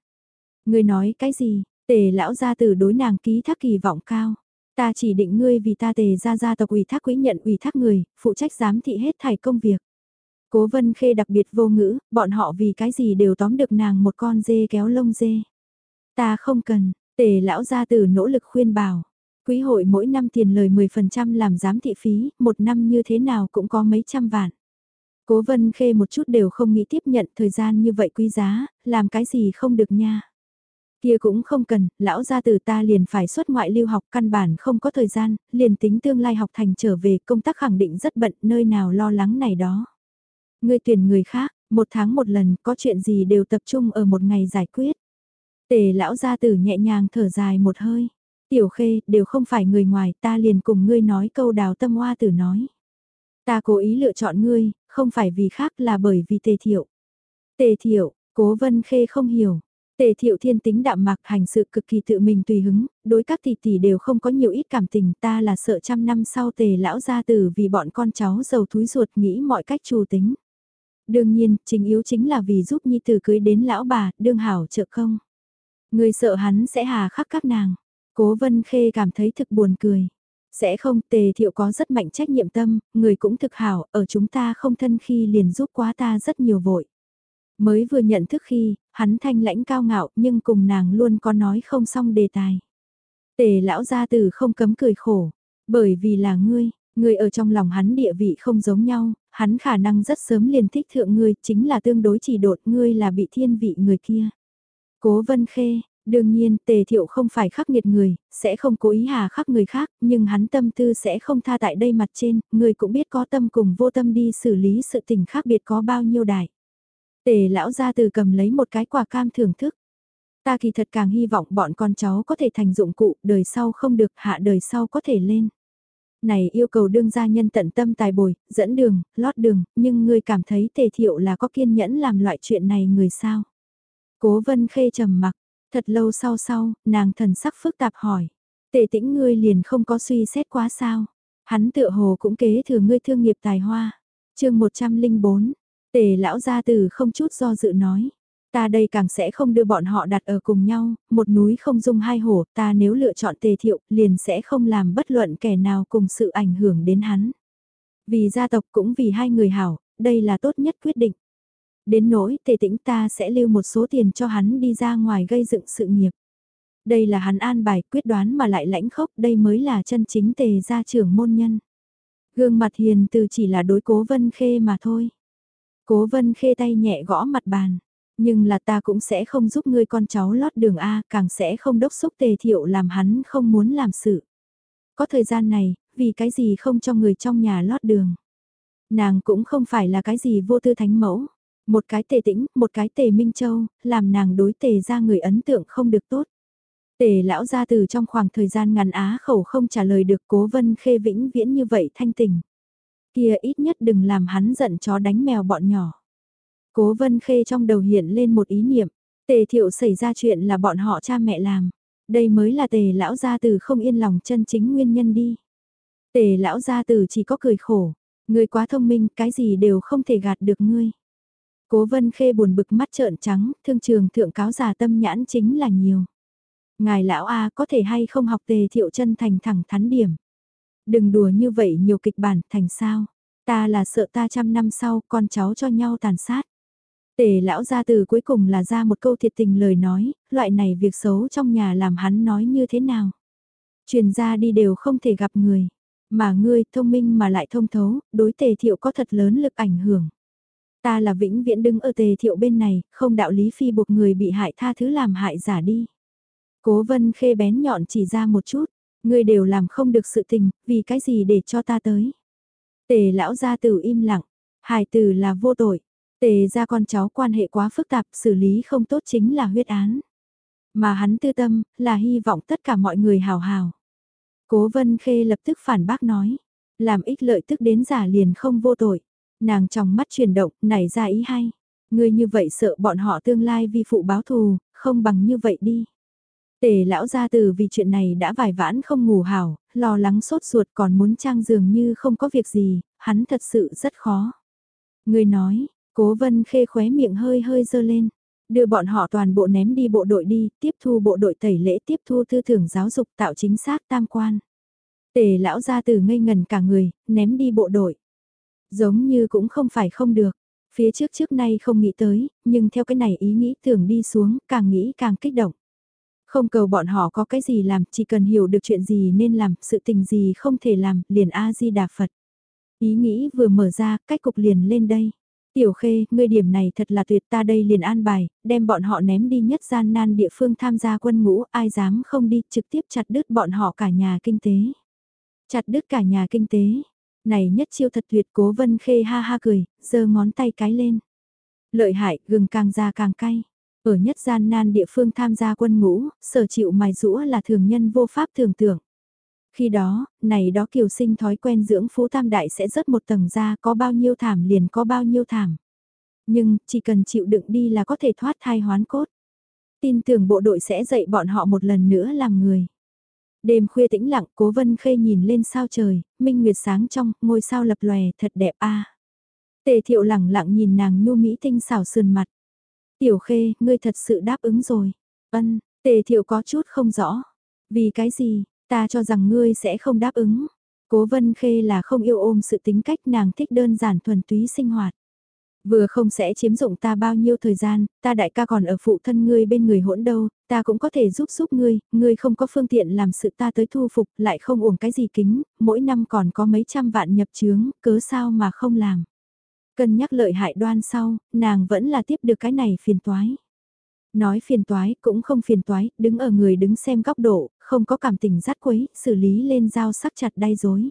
Người nói cái gì, tề lão gia tử đối nàng ký thác kỳ vọng cao. Ta chỉ định ngươi vì ta tề ra gia tộc ủy thác quỹ nhận ủy thác người, phụ trách giám thị hết thảy công việc. Cố vân khê đặc biệt vô ngữ, bọn họ vì cái gì đều tóm được nàng một con dê kéo lông dê. Ta không cần, tề lão gia tử nỗ lực khuyên bảo. Quý hội mỗi năm tiền lời 10% làm giám thị phí, một năm như thế nào cũng có mấy trăm vạn. Cố vân khê một chút đều không nghĩ tiếp nhận thời gian như vậy quý giá, làm cái gì không được nha. Kia cũng không cần, lão gia tử ta liền phải xuất ngoại lưu học căn bản không có thời gian, liền tính tương lai học thành trở về công tác khẳng định rất bận nơi nào lo lắng này đó. người tuyển người khác, một tháng một lần, có chuyện gì đều tập trung ở một ngày giải quyết. Tề lão gia tử nhẹ nhàng thở dài một hơi. Tiểu khê, đều không phải người ngoài, ta liền cùng ngươi nói câu đào tâm hoa tử nói. Ta cố ý lựa chọn ngươi, không phải vì khác là bởi vì tề thiệu. Tề thiệu, cố vân khê không hiểu. Tề thiệu thiên tính đạm mạc hành sự cực kỳ tự mình tùy hứng, đối các tỷ tỷ đều không có nhiều ít cảm tình ta là sợ trăm năm sau tề lão gia tử vì bọn con cháu giàu túi ruột nghĩ mọi cách trù tính. Đương nhiên, chính yếu chính là vì giúp Nhi Tử cưới đến lão bà, đương hảo trợ không. Người sợ hắn sẽ hà khắc các nàng. Cố Vân Khê cảm thấy thực buồn cười. Sẽ không, tề thiệu có rất mạnh trách nhiệm tâm, người cũng thực hảo, ở chúng ta không thân khi liền giúp quá ta rất nhiều vội. Mới vừa nhận thức khi, hắn thanh lãnh cao ngạo nhưng cùng nàng luôn có nói không xong đề tài. Tề lão gia tử không cấm cười khổ, bởi vì là ngươi, ngươi ở trong lòng hắn địa vị không giống nhau, hắn khả năng rất sớm liền thích thượng ngươi, chính là tương đối chỉ đột ngươi là bị thiên vị người kia. Cố vân khê, đương nhiên tề thiệu không phải khắc nghiệt người, sẽ không cố ý hà khắc người khác, nhưng hắn tâm tư sẽ không tha tại đây mặt trên, người cũng biết có tâm cùng vô tâm đi xử lý sự tình khác biệt có bao nhiêu đại. Tề lão ra từ cầm lấy một cái quả cam thưởng thức. Ta kỳ thật càng hy vọng bọn con cháu có thể thành dụng cụ, đời sau không được, hạ đời sau có thể lên. Này yêu cầu đương gia nhân tận tâm tài bồi, dẫn đường, lót đường, nhưng ngươi cảm thấy tề thiệu là có kiên nhẫn làm loại chuyện này người sao? Cố vân khê trầm mặc, thật lâu sau sau, nàng thần sắc phức tạp hỏi. Tề tĩnh ngươi liền không có suy xét quá sao? Hắn tựa hồ cũng kế thừa ngươi thương nghiệp tài hoa. chương 104, tề lão gia tử không chút do dự nói. Ta đây càng sẽ không đưa bọn họ đặt ở cùng nhau, một núi không dung hai hổ, ta nếu lựa chọn tề thiệu, liền sẽ không làm bất luận kẻ nào cùng sự ảnh hưởng đến hắn. Vì gia tộc cũng vì hai người hảo, đây là tốt nhất quyết định. Đến nỗi tề tĩnh ta sẽ lưu một số tiền cho hắn đi ra ngoài gây dựng sự nghiệp. Đây là hắn an bài quyết đoán mà lại lãnh khốc, đây mới là chân chính tề gia trưởng môn nhân. Gương mặt hiền từ chỉ là đối cố vân khê mà thôi. Cố vân khê tay nhẹ gõ mặt bàn. Nhưng là ta cũng sẽ không giúp ngươi con cháu lót đường A, càng sẽ không đốc xúc tề thiệu làm hắn không muốn làm sự. Có thời gian này, vì cái gì không cho người trong nhà lót đường. Nàng cũng không phải là cái gì vô tư thánh mẫu. Một cái tề tĩnh, một cái tề Minh Châu, làm nàng đối tề ra người ấn tượng không được tốt. Tề lão ra từ trong khoảng thời gian ngắn á khẩu không trả lời được cố vân khê vĩnh viễn như vậy thanh tình. Kia ít nhất đừng làm hắn giận chó đánh mèo bọn nhỏ. Cố vân khê trong đầu hiện lên một ý niệm, tề thiệu xảy ra chuyện là bọn họ cha mẹ làm. Đây mới là tề lão gia từ không yên lòng chân chính nguyên nhân đi. Tề lão gia từ chỉ có cười khổ, ngươi quá thông minh, cái gì đều không thể gạt được ngươi. Cố vân khê buồn bực mắt trợn trắng, thương trường thượng cáo già tâm nhãn chính là nhiều. Ngài lão A có thể hay không học tề thiệu chân thành thẳng thắn điểm. Đừng đùa như vậy nhiều kịch bản thành sao. Ta là sợ ta trăm năm sau con cháu cho nhau tàn sát. Tề lão gia từ cuối cùng là ra một câu thiệt tình lời nói, loại này việc xấu trong nhà làm hắn nói như thế nào. Truyền ra đi đều không thể gặp người, mà ngươi thông minh mà lại thông thấu, đối tề thiệu có thật lớn lực ảnh hưởng. Ta là vĩnh viễn đứng ở tề thiệu bên này, không đạo lý phi buộc người bị hại tha thứ làm hại giả đi. Cố vân khê bén nhọn chỉ ra một chút, người đều làm không được sự tình, vì cái gì để cho ta tới. Tề lão gia tử im lặng, hài tử là vô tội, Tề ra con cháu quan hệ quá phức tạp, xử lý không tốt chính là huyết án. Mà hắn tư tâm, là hy vọng tất cả mọi người hào hào. Cố vân khê lập tức phản bác nói, làm ích lợi tức đến giả liền không vô tội. Nàng trong mắt chuyển động, nảy ra ý hay. Người như vậy sợ bọn họ tương lai vi phụ báo thù, không bằng như vậy đi. Tề lão gia từ vì chuyện này đã vài vãn không ngủ hảo, lo lắng sốt ruột còn muốn trang dường như không có việc gì, hắn thật sự rất khó. Người nói, Cố vân khê khóe miệng hơi hơi dơ lên. Đưa bọn họ toàn bộ ném đi bộ đội đi, tiếp thu bộ đội tẩy lễ tiếp thu tư tưởng giáo dục tạo chính xác tam quan. Tề lão gia từ ngây ngần cả người, ném đi bộ đội. Giống như cũng không phải không được. Phía trước trước nay không nghĩ tới, nhưng theo cái này ý nghĩ tưởng đi xuống, càng nghĩ càng kích động. Không cầu bọn họ có cái gì làm, chỉ cần hiểu được chuyện gì nên làm, sự tình gì không thể làm, liền A-di-đà Phật. Ý nghĩ vừa mở ra, cách cục liền lên đây. Tiểu khê, ngươi điểm này thật là tuyệt ta đây liền an bài, đem bọn họ ném đi nhất gian nan địa phương tham gia quân ngũ, ai dám không đi, trực tiếp chặt đứt bọn họ cả nhà kinh tế. Chặt đứt cả nhà kinh tế. Này nhất chiêu thật tuyệt cố vân khê ha ha cười, giơ ngón tay cái lên. Lợi hại, gừng càng ra càng cay. Ở nhất gian nan địa phương tham gia quân ngũ, sở chịu mài rũa là thường nhân vô pháp tưởng tượng. Khi đó, này đó kiều sinh thói quen dưỡng phú tam đại sẽ rớt một tầng ra có bao nhiêu thảm liền có bao nhiêu thảm. Nhưng, chỉ cần chịu đựng đi là có thể thoát thai hoán cốt. Tin tưởng bộ đội sẽ dạy bọn họ một lần nữa làm người. Đêm khuya tĩnh lặng, cố vân khê nhìn lên sao trời, minh nguyệt sáng trong, ngôi sao lập lòe, thật đẹp a. Tề thiệu lẳng lặng nhìn nàng nhu mỹ tinh xảo sườn mặt. Tiểu khê, ngươi thật sự đáp ứng rồi. Ân, tề thiệu có chút không rõ. Vì cái gì, Ta cho rằng ngươi sẽ không đáp ứng. Cố Vân Khê là không yêu ôm sự tính cách nàng thích đơn giản thuần túy sinh hoạt. Vừa không sẽ chiếm dụng ta bao nhiêu thời gian, ta đại ca còn ở phụ thân ngươi bên người hỗn đâu, ta cũng có thể giúp giúp ngươi, ngươi không có phương tiện làm sự ta tới thu phục, lại không uổng cái gì kính, mỗi năm còn có mấy trăm vạn nhập chướng, cớ sao mà không làm. Cân nhắc lợi hại đoan sau, nàng vẫn là tiếp được cái này phiền toái. Nói phiền toái cũng không phiền toái, đứng ở người đứng xem góc độ, không có cảm tình rát quấy, xử lý lên dao sắc chặt đay dối.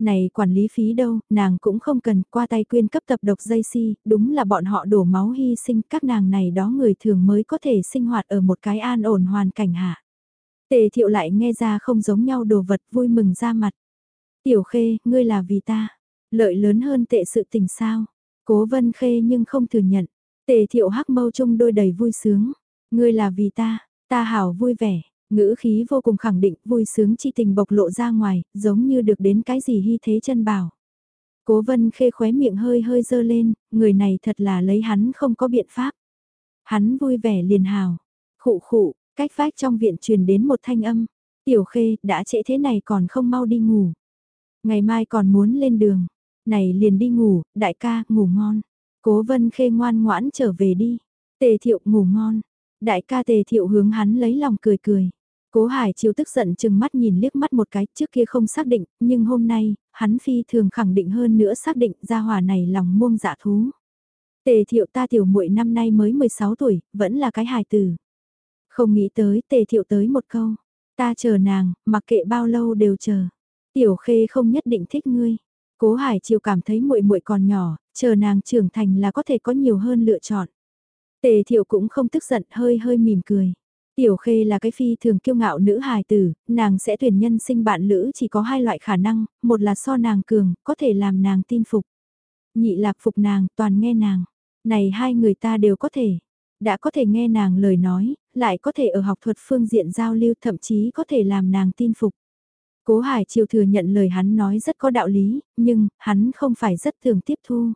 Này quản lý phí đâu, nàng cũng không cần qua tay quyên cấp tập độc dây si, đúng là bọn họ đổ máu hy sinh các nàng này đó người thường mới có thể sinh hoạt ở một cái an ổn hoàn cảnh hạ. Tề thiệu lại nghe ra không giống nhau đồ vật vui mừng ra mặt. Tiểu khê, ngươi là vì ta, lợi lớn hơn tệ sự tình sao. Cố vân khê nhưng không thừa nhận, tề thiệu hắc mâu chung đôi đầy vui sướng. Ngươi là vì ta, ta hảo vui vẻ, ngữ khí vô cùng khẳng định, vui sướng chi tình bộc lộ ra ngoài, giống như được đến cái gì hy thế chân bảo. Cố vân khê khóe miệng hơi hơi dơ lên, người này thật là lấy hắn không có biện pháp. Hắn vui vẻ liền hào, khụ khụ, cách vách trong viện truyền đến một thanh âm, tiểu khê đã trễ thế này còn không mau đi ngủ. Ngày mai còn muốn lên đường, này liền đi ngủ, đại ca, ngủ ngon. Cố vân khê ngoan ngoãn trở về đi, tề thiệu ngủ ngon. Đại ca tề thiệu hướng hắn lấy lòng cười cười. Cố Hải Chiêu tức giận chừng mắt nhìn liếc mắt một cái, trước kia không xác định, nhưng hôm nay, hắn phi thường khẳng định hơn nữa xác định ra hòa này lòng muông dạ thú. Tề thiệu ta tiểu muội năm nay mới 16 tuổi, vẫn là cái hài tử. Không nghĩ tới tề thiệu tới một câu, ta chờ nàng, mặc kệ bao lâu đều chờ. Tiểu khê không nhất định thích ngươi. Cố Hải Chiêu cảm thấy muội muội còn nhỏ, chờ nàng trưởng thành là có thể có nhiều hơn lựa chọn. Tề thiệu cũng không tức giận hơi hơi mỉm cười. Tiểu Khê là cái phi thường kiêu ngạo nữ hài tử, nàng sẽ tuyển nhân sinh bạn lữ chỉ có hai loại khả năng, một là so nàng cường, có thể làm nàng tin phục. Nhị lạc phục nàng, toàn nghe nàng. Này hai người ta đều có thể. Đã có thể nghe nàng lời nói, lại có thể ở học thuật phương diện giao lưu thậm chí có thể làm nàng tin phục. Cố Hải Triều thừa nhận lời hắn nói rất có đạo lý, nhưng hắn không phải rất thường tiếp thu.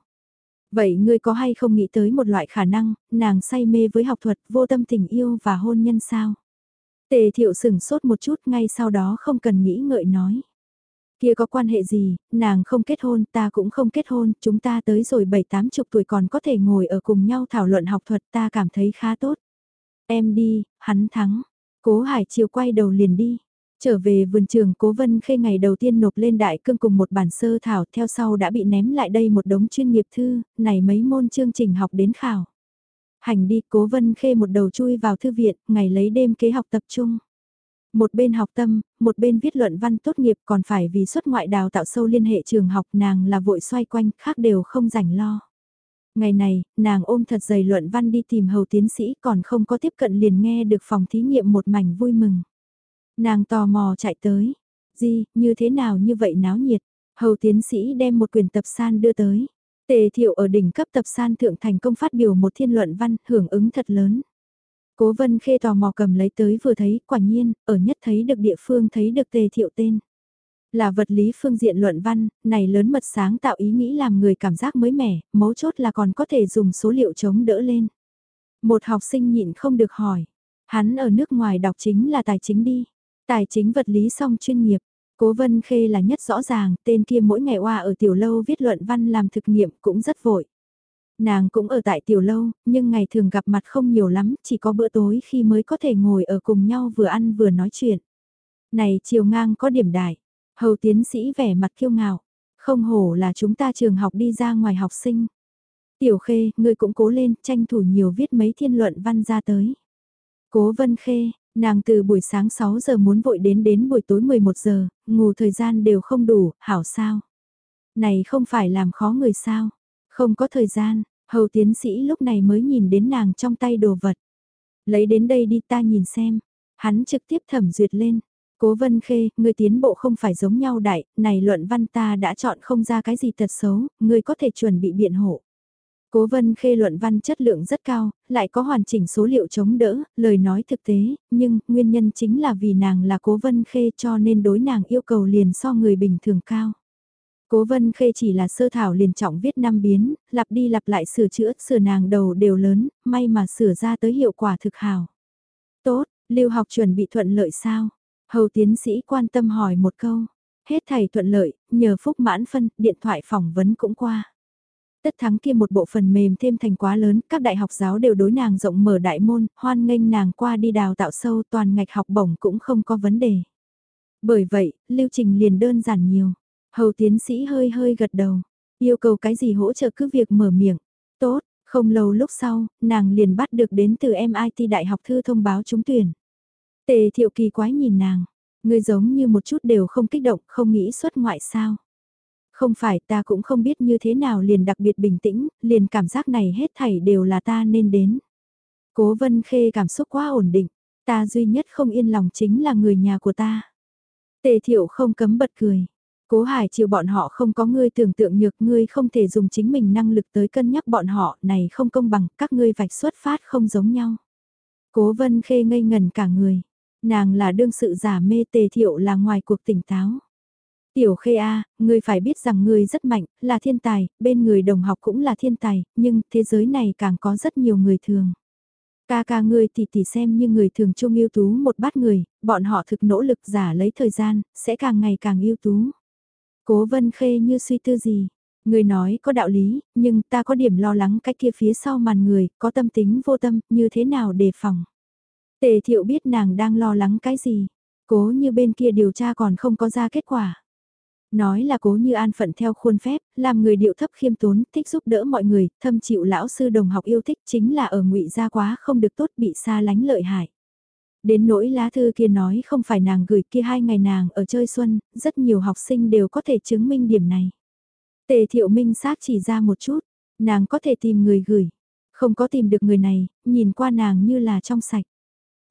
Vậy ngươi có hay không nghĩ tới một loại khả năng, nàng say mê với học thuật, vô tâm tình yêu và hôn nhân sao? Tề thiệu sừng sốt một chút ngay sau đó không cần nghĩ ngợi nói. Kia có quan hệ gì, nàng không kết hôn, ta cũng không kết hôn, chúng ta tới rồi bảy tám chục tuổi còn có thể ngồi ở cùng nhau thảo luận học thuật ta cảm thấy khá tốt. Em đi, hắn thắng. Cố Hải Chiều quay đầu liền đi. Trở về vườn trường Cố Vân Khê ngày đầu tiên nộp lên đại cương cùng một bản sơ thảo theo sau đã bị ném lại đây một đống chuyên nghiệp thư, này mấy môn chương trình học đến khảo. Hành đi Cố Vân Khê một đầu chui vào thư viện, ngày lấy đêm kế học tập trung. Một bên học tâm, một bên viết luận văn tốt nghiệp còn phải vì xuất ngoại đào tạo sâu liên hệ trường học nàng là vội xoay quanh, khác đều không rảnh lo. Ngày này, nàng ôm thật dày luận văn đi tìm hầu tiến sĩ còn không có tiếp cận liền nghe được phòng thí nghiệm một mảnh vui mừng. Nàng tò mò chạy tới. Di, như thế nào như vậy náo nhiệt. Hầu tiến sĩ đem một quyển tập san đưa tới. Tề thiệu ở đỉnh cấp tập san thượng thành công phát biểu một thiên luận văn hưởng ứng thật lớn. Cố vân khê tò mò cầm lấy tới vừa thấy quả nhiên, ở nhất thấy được địa phương thấy được tề thiệu tên. Là vật lý phương diện luận văn, này lớn mật sáng tạo ý nghĩ làm người cảm giác mới mẻ, mấu chốt là còn có thể dùng số liệu chống đỡ lên. Một học sinh nhịn không được hỏi, hắn ở nước ngoài đọc chính là tài chính đi. Tài chính vật lý song chuyên nghiệp, Cố Vân Khê là nhất rõ ràng, tên kia mỗi ngày qua ở tiểu lâu viết luận văn làm thực nghiệm cũng rất vội. Nàng cũng ở tại tiểu lâu, nhưng ngày thường gặp mặt không nhiều lắm, chỉ có bữa tối khi mới có thể ngồi ở cùng nhau vừa ăn vừa nói chuyện. Này chiều ngang có điểm đại, hầu tiến sĩ vẻ mặt kiêu ngạo, không hổ là chúng ta trường học đi ra ngoài học sinh. Tiểu Khê, ngươi cũng cố lên, tranh thủ nhiều viết mấy thiên luận văn ra tới. Cố Vân Khê, Nàng từ buổi sáng 6 giờ muốn vội đến đến buổi tối 11 giờ, ngủ thời gian đều không đủ, hảo sao? Này không phải làm khó người sao? Không có thời gian, hầu tiến sĩ lúc này mới nhìn đến nàng trong tay đồ vật. Lấy đến đây đi ta nhìn xem. Hắn trực tiếp thẩm duyệt lên. Cố vân khê, người tiến bộ không phải giống nhau đại, này luận văn ta đã chọn không ra cái gì tật xấu, người có thể chuẩn bị biện hộ. Cố vân khê luận văn chất lượng rất cao, lại có hoàn chỉnh số liệu chống đỡ, lời nói thực tế, nhưng nguyên nhân chính là vì nàng là cố vân khê cho nên đối nàng yêu cầu liền so người bình thường cao. Cố vân khê chỉ là sơ thảo liền trọng viết năm biến, lặp đi lặp lại sửa chữa, sửa nàng đầu đều lớn, may mà sửa ra tới hiệu quả thực hào. Tốt, lưu học chuẩn bị thuận lợi sao? Hầu tiến sĩ quan tâm hỏi một câu. Hết thầy thuận lợi, nhờ phúc mãn phân, điện thoại phỏng vấn cũng qua. Tất thắng kia một bộ phần mềm thêm thành quá lớn, các đại học giáo đều đối nàng rộng mở đại môn, hoan nghênh nàng qua đi đào tạo sâu toàn ngạch học bổng cũng không có vấn đề. Bởi vậy, lưu trình liền đơn giản nhiều. Hầu tiến sĩ hơi hơi gật đầu, yêu cầu cái gì hỗ trợ cứ việc mở miệng. Tốt, không lâu lúc sau, nàng liền bắt được đến từ MIT Đại học Thư thông báo trúng tuyển. Tề thiệu kỳ quái nhìn nàng, người giống như một chút đều không kích động, không nghĩ xuất ngoại sao. Không phải ta cũng không biết như thế nào liền đặc biệt bình tĩnh, liền cảm giác này hết thảy đều là ta nên đến. Cố vân khê cảm xúc quá ổn định, ta duy nhất không yên lòng chính là người nhà của ta. Tề thiệu không cấm bật cười. Cố Hải chiều bọn họ không có ngươi tưởng tượng nhược ngươi không thể dùng chính mình năng lực tới cân nhắc bọn họ này không công bằng các ngươi vạch xuất phát không giống nhau. Cố Vân Khê ngây ngần cả người. Nàng là đương sự giả mê tề thiệu là ngoài cuộc tỉnh táo. Tiểu Khê A, ngươi phải biết rằng ngươi rất mạnh, là thiên tài, bên người đồng học cũng là thiên tài, nhưng thế giới này càng có rất nhiều người thường. Ca ca ngươi tỷ tỷ xem như người thường trung ưu tú một bát người, bọn họ thực nỗ lực giả lấy thời gian, sẽ càng ngày càng ưu tú. Cố vân khê như suy tư gì. Người nói có đạo lý, nhưng ta có điểm lo lắng cách kia phía sau màn người, có tâm tính vô tâm, như thế nào đề phòng. Tề thiệu biết nàng đang lo lắng cái gì. Cố như bên kia điều tra còn không có ra kết quả. Nói là cố như an phận theo khuôn phép, làm người điệu thấp khiêm tốn, thích giúp đỡ mọi người, thâm chịu lão sư đồng học yêu thích chính là ở ngụy gia quá không được tốt bị xa lánh lợi hại. Đến nỗi lá thư kia nói không phải nàng gửi kia hai ngày nàng ở chơi xuân, rất nhiều học sinh đều có thể chứng minh điểm này. Tề thiệu minh sát chỉ ra một chút, nàng có thể tìm người gửi, không có tìm được người này, nhìn qua nàng như là trong sạch.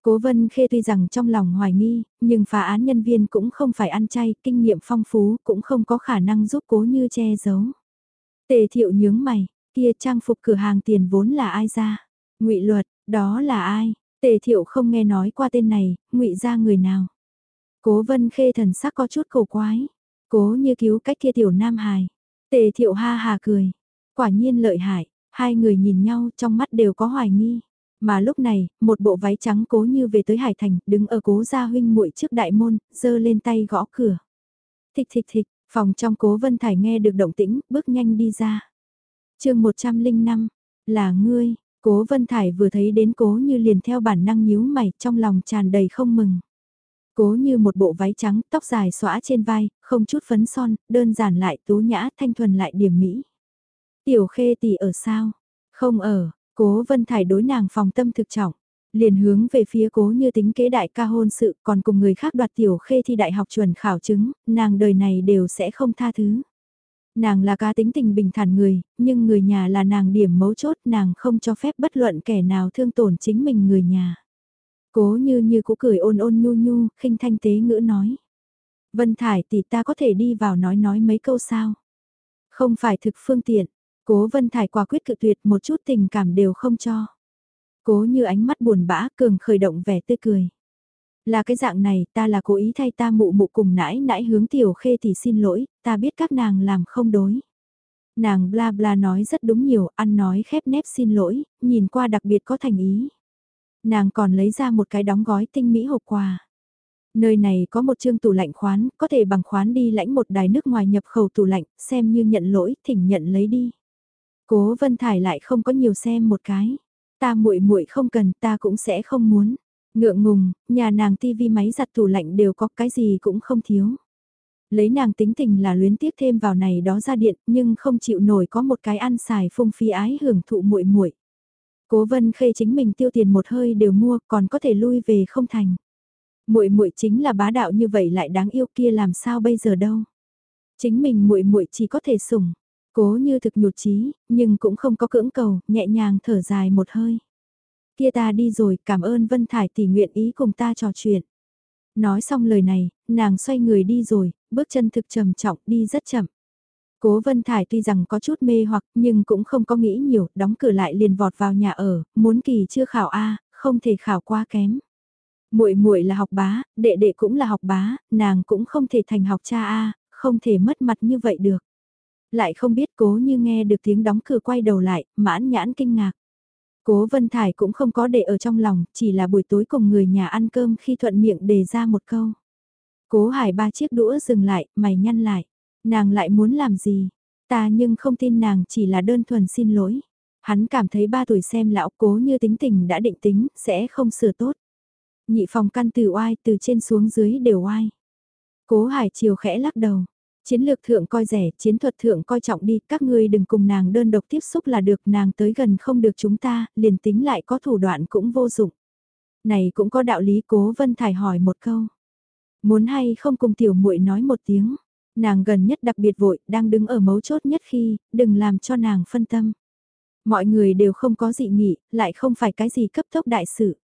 Cố Vân Khê tuy rằng trong lòng hoài nghi, nhưng phá án nhân viên cũng không phải ăn chay, kinh nghiệm phong phú, cũng không có khả năng giúp cố như che giấu. Tề thiệu nhướng mày, kia trang phục cửa hàng tiền vốn là ai ra? ngụy luật, đó là ai? Tề thiệu không nghe nói qua tên này, ngụy ra người nào. Cố vân khê thần sắc có chút cổ quái. Cố như cứu cách kia tiểu nam hài. Tề thiệu ha hà cười. Quả nhiên lợi hại, hai người nhìn nhau trong mắt đều có hoài nghi. Mà lúc này, một bộ váy trắng cố như về tới Hải Thành, đứng ở cố gia huynh muội trước đại môn, giơ lên tay gõ cửa. Thịch thịch thịch, phòng trong cố Vân Thải nghe được động tĩnh, bước nhanh đi ra. chương 105, là ngươi, Cố Vân Thải vừa thấy đến cố như liền theo bản năng nhíu mày trong lòng tràn đầy không mừng. Cố như một bộ váy trắng, tóc dài xõa trên vai, không chút phấn son, đơn giản lại tú nhã thanh thuần lại điểm mỹ. Tiểu khê tỷ ở sao? Không ở, cố Vân Thải đối nàng phòng tâm thực trọng. Liền hướng về phía cố như tính kế đại ca hôn sự còn cùng người khác đoạt tiểu khê thi đại học chuẩn khảo chứng, nàng đời này đều sẽ không tha thứ. Nàng là cá tính tình bình thản người, nhưng người nhà là nàng điểm mấu chốt nàng không cho phép bất luận kẻ nào thương tổn chính mình người nhà. Cố như như cũng cười ôn ôn nhu nhu, khinh thanh tế ngữ nói. Vân Thải tỷ ta có thể đi vào nói nói mấy câu sao. Không phải thực phương tiện, cố Vân Thải quả quyết cự tuyệt một chút tình cảm đều không cho. Cố như ánh mắt buồn bã cường khởi động vẻ tươi cười. Là cái dạng này, ta là cố ý thay ta mụ mụ cùng nãi nãi hướng tiểu khê thì xin lỗi, ta biết các nàng làm không đối. Nàng bla bla nói rất đúng nhiều, ăn nói khép nép xin lỗi, nhìn qua đặc biệt có thành ý. Nàng còn lấy ra một cái đóng gói tinh mỹ hộp quà. Nơi này có một chương tủ lạnh khoán, có thể bằng khoán đi lãnh một đài nước ngoài nhập khẩu tủ lạnh, xem như nhận lỗi, thỉnh nhận lấy đi. Cố Vân Thải lại không có nhiều xem một cái. Ta muội muội không cần, ta cũng sẽ không muốn. Ngượng ngùng, nhà nàng tivi máy giặt tủ lạnh đều có cái gì cũng không thiếu. Lấy nàng tính tình là luyến tiếc thêm vào này đó ra điện, nhưng không chịu nổi có một cái ăn xài phung phí ái hưởng thụ muội muội. Cố Vân Khê chính mình tiêu tiền một hơi đều mua, còn có thể lui về không thành. Muội muội chính là bá đạo như vậy lại đáng yêu kia làm sao bây giờ đâu. Chính mình muội muội chỉ có thể sủng. Cố như thực nhụt chí, nhưng cũng không có cưỡng cầu, nhẹ nhàng thở dài một hơi. Kia ta đi rồi, cảm ơn Vân Thải tỷ nguyện ý cùng ta trò chuyện. Nói xong lời này, nàng xoay người đi rồi, bước chân thực trầm trọng đi rất chậm. Cố Vân Thải tuy rằng có chút mê hoặc nhưng cũng không có nghĩ nhiều, đóng cửa lại liền vọt vào nhà ở, muốn kỳ chưa khảo A, không thể khảo quá kém. Muội muội là học bá, đệ đệ cũng là học bá, nàng cũng không thể thành học cha A, không thể mất mặt như vậy được. Lại không biết cố như nghe được tiếng đóng cửa quay đầu lại, mãn nhãn kinh ngạc. Cố Vân Thải cũng không có để ở trong lòng, chỉ là buổi tối cùng người nhà ăn cơm khi thuận miệng đề ra một câu. Cố Hải ba chiếc đũa dừng lại, mày nhăn lại. Nàng lại muốn làm gì? Ta nhưng không tin nàng chỉ là đơn thuần xin lỗi. Hắn cảm thấy ba tuổi xem lão cố như tính tình đã định tính, sẽ không sửa tốt. Nhị phòng căn từ oai từ trên xuống dưới đều oai. Cố hải chiều khẽ lắc đầu. Chiến lược thượng coi rẻ, chiến thuật thượng coi trọng đi, các ngươi đừng cùng nàng đơn độc tiếp xúc là được, nàng tới gần không được chúng ta, liền tính lại có thủ đoạn cũng vô dụng. Này cũng có đạo lý cố Vân Thải hỏi một câu. Muốn hay không cùng tiểu muội nói một tiếng, nàng gần nhất đặc biệt vội, đang đứng ở mấu chốt nhất khi, đừng làm cho nàng phân tâm. Mọi người đều không có dị nghị, lại không phải cái gì cấp tốc đại sự.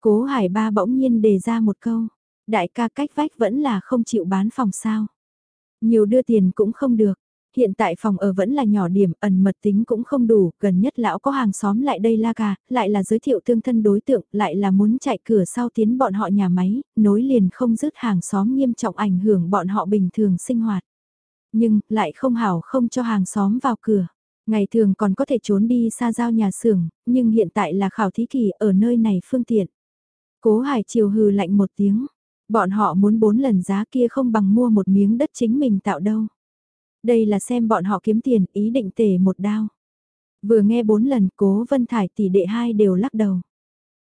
Cố Hải Ba bỗng nhiên đề ra một câu, đại ca cách vách vẫn là không chịu bán phòng sao. Nhiều đưa tiền cũng không được. Hiện tại phòng ở vẫn là nhỏ điểm, ẩn mật tính cũng không đủ, gần nhất lão có hàng xóm lại đây la cà, lại là giới thiệu tương thân đối tượng, lại là muốn chạy cửa sau tiến bọn họ nhà máy, nối liền không dứt hàng xóm nghiêm trọng ảnh hưởng bọn họ bình thường sinh hoạt. Nhưng, lại không hảo không cho hàng xóm vào cửa. Ngày thường còn có thể trốn đi xa giao nhà xưởng, nhưng hiện tại là khảo thí kỳ ở nơi này phương tiện. Cố Hải chiều hừ lạnh một tiếng, Bọn họ muốn bốn lần giá kia không bằng mua một miếng đất chính mình tạo đâu. Đây là xem bọn họ kiếm tiền, ý định tể một đao. Vừa nghe bốn lần cố Vân Thải tỷ đệ hai đều lắc đầu.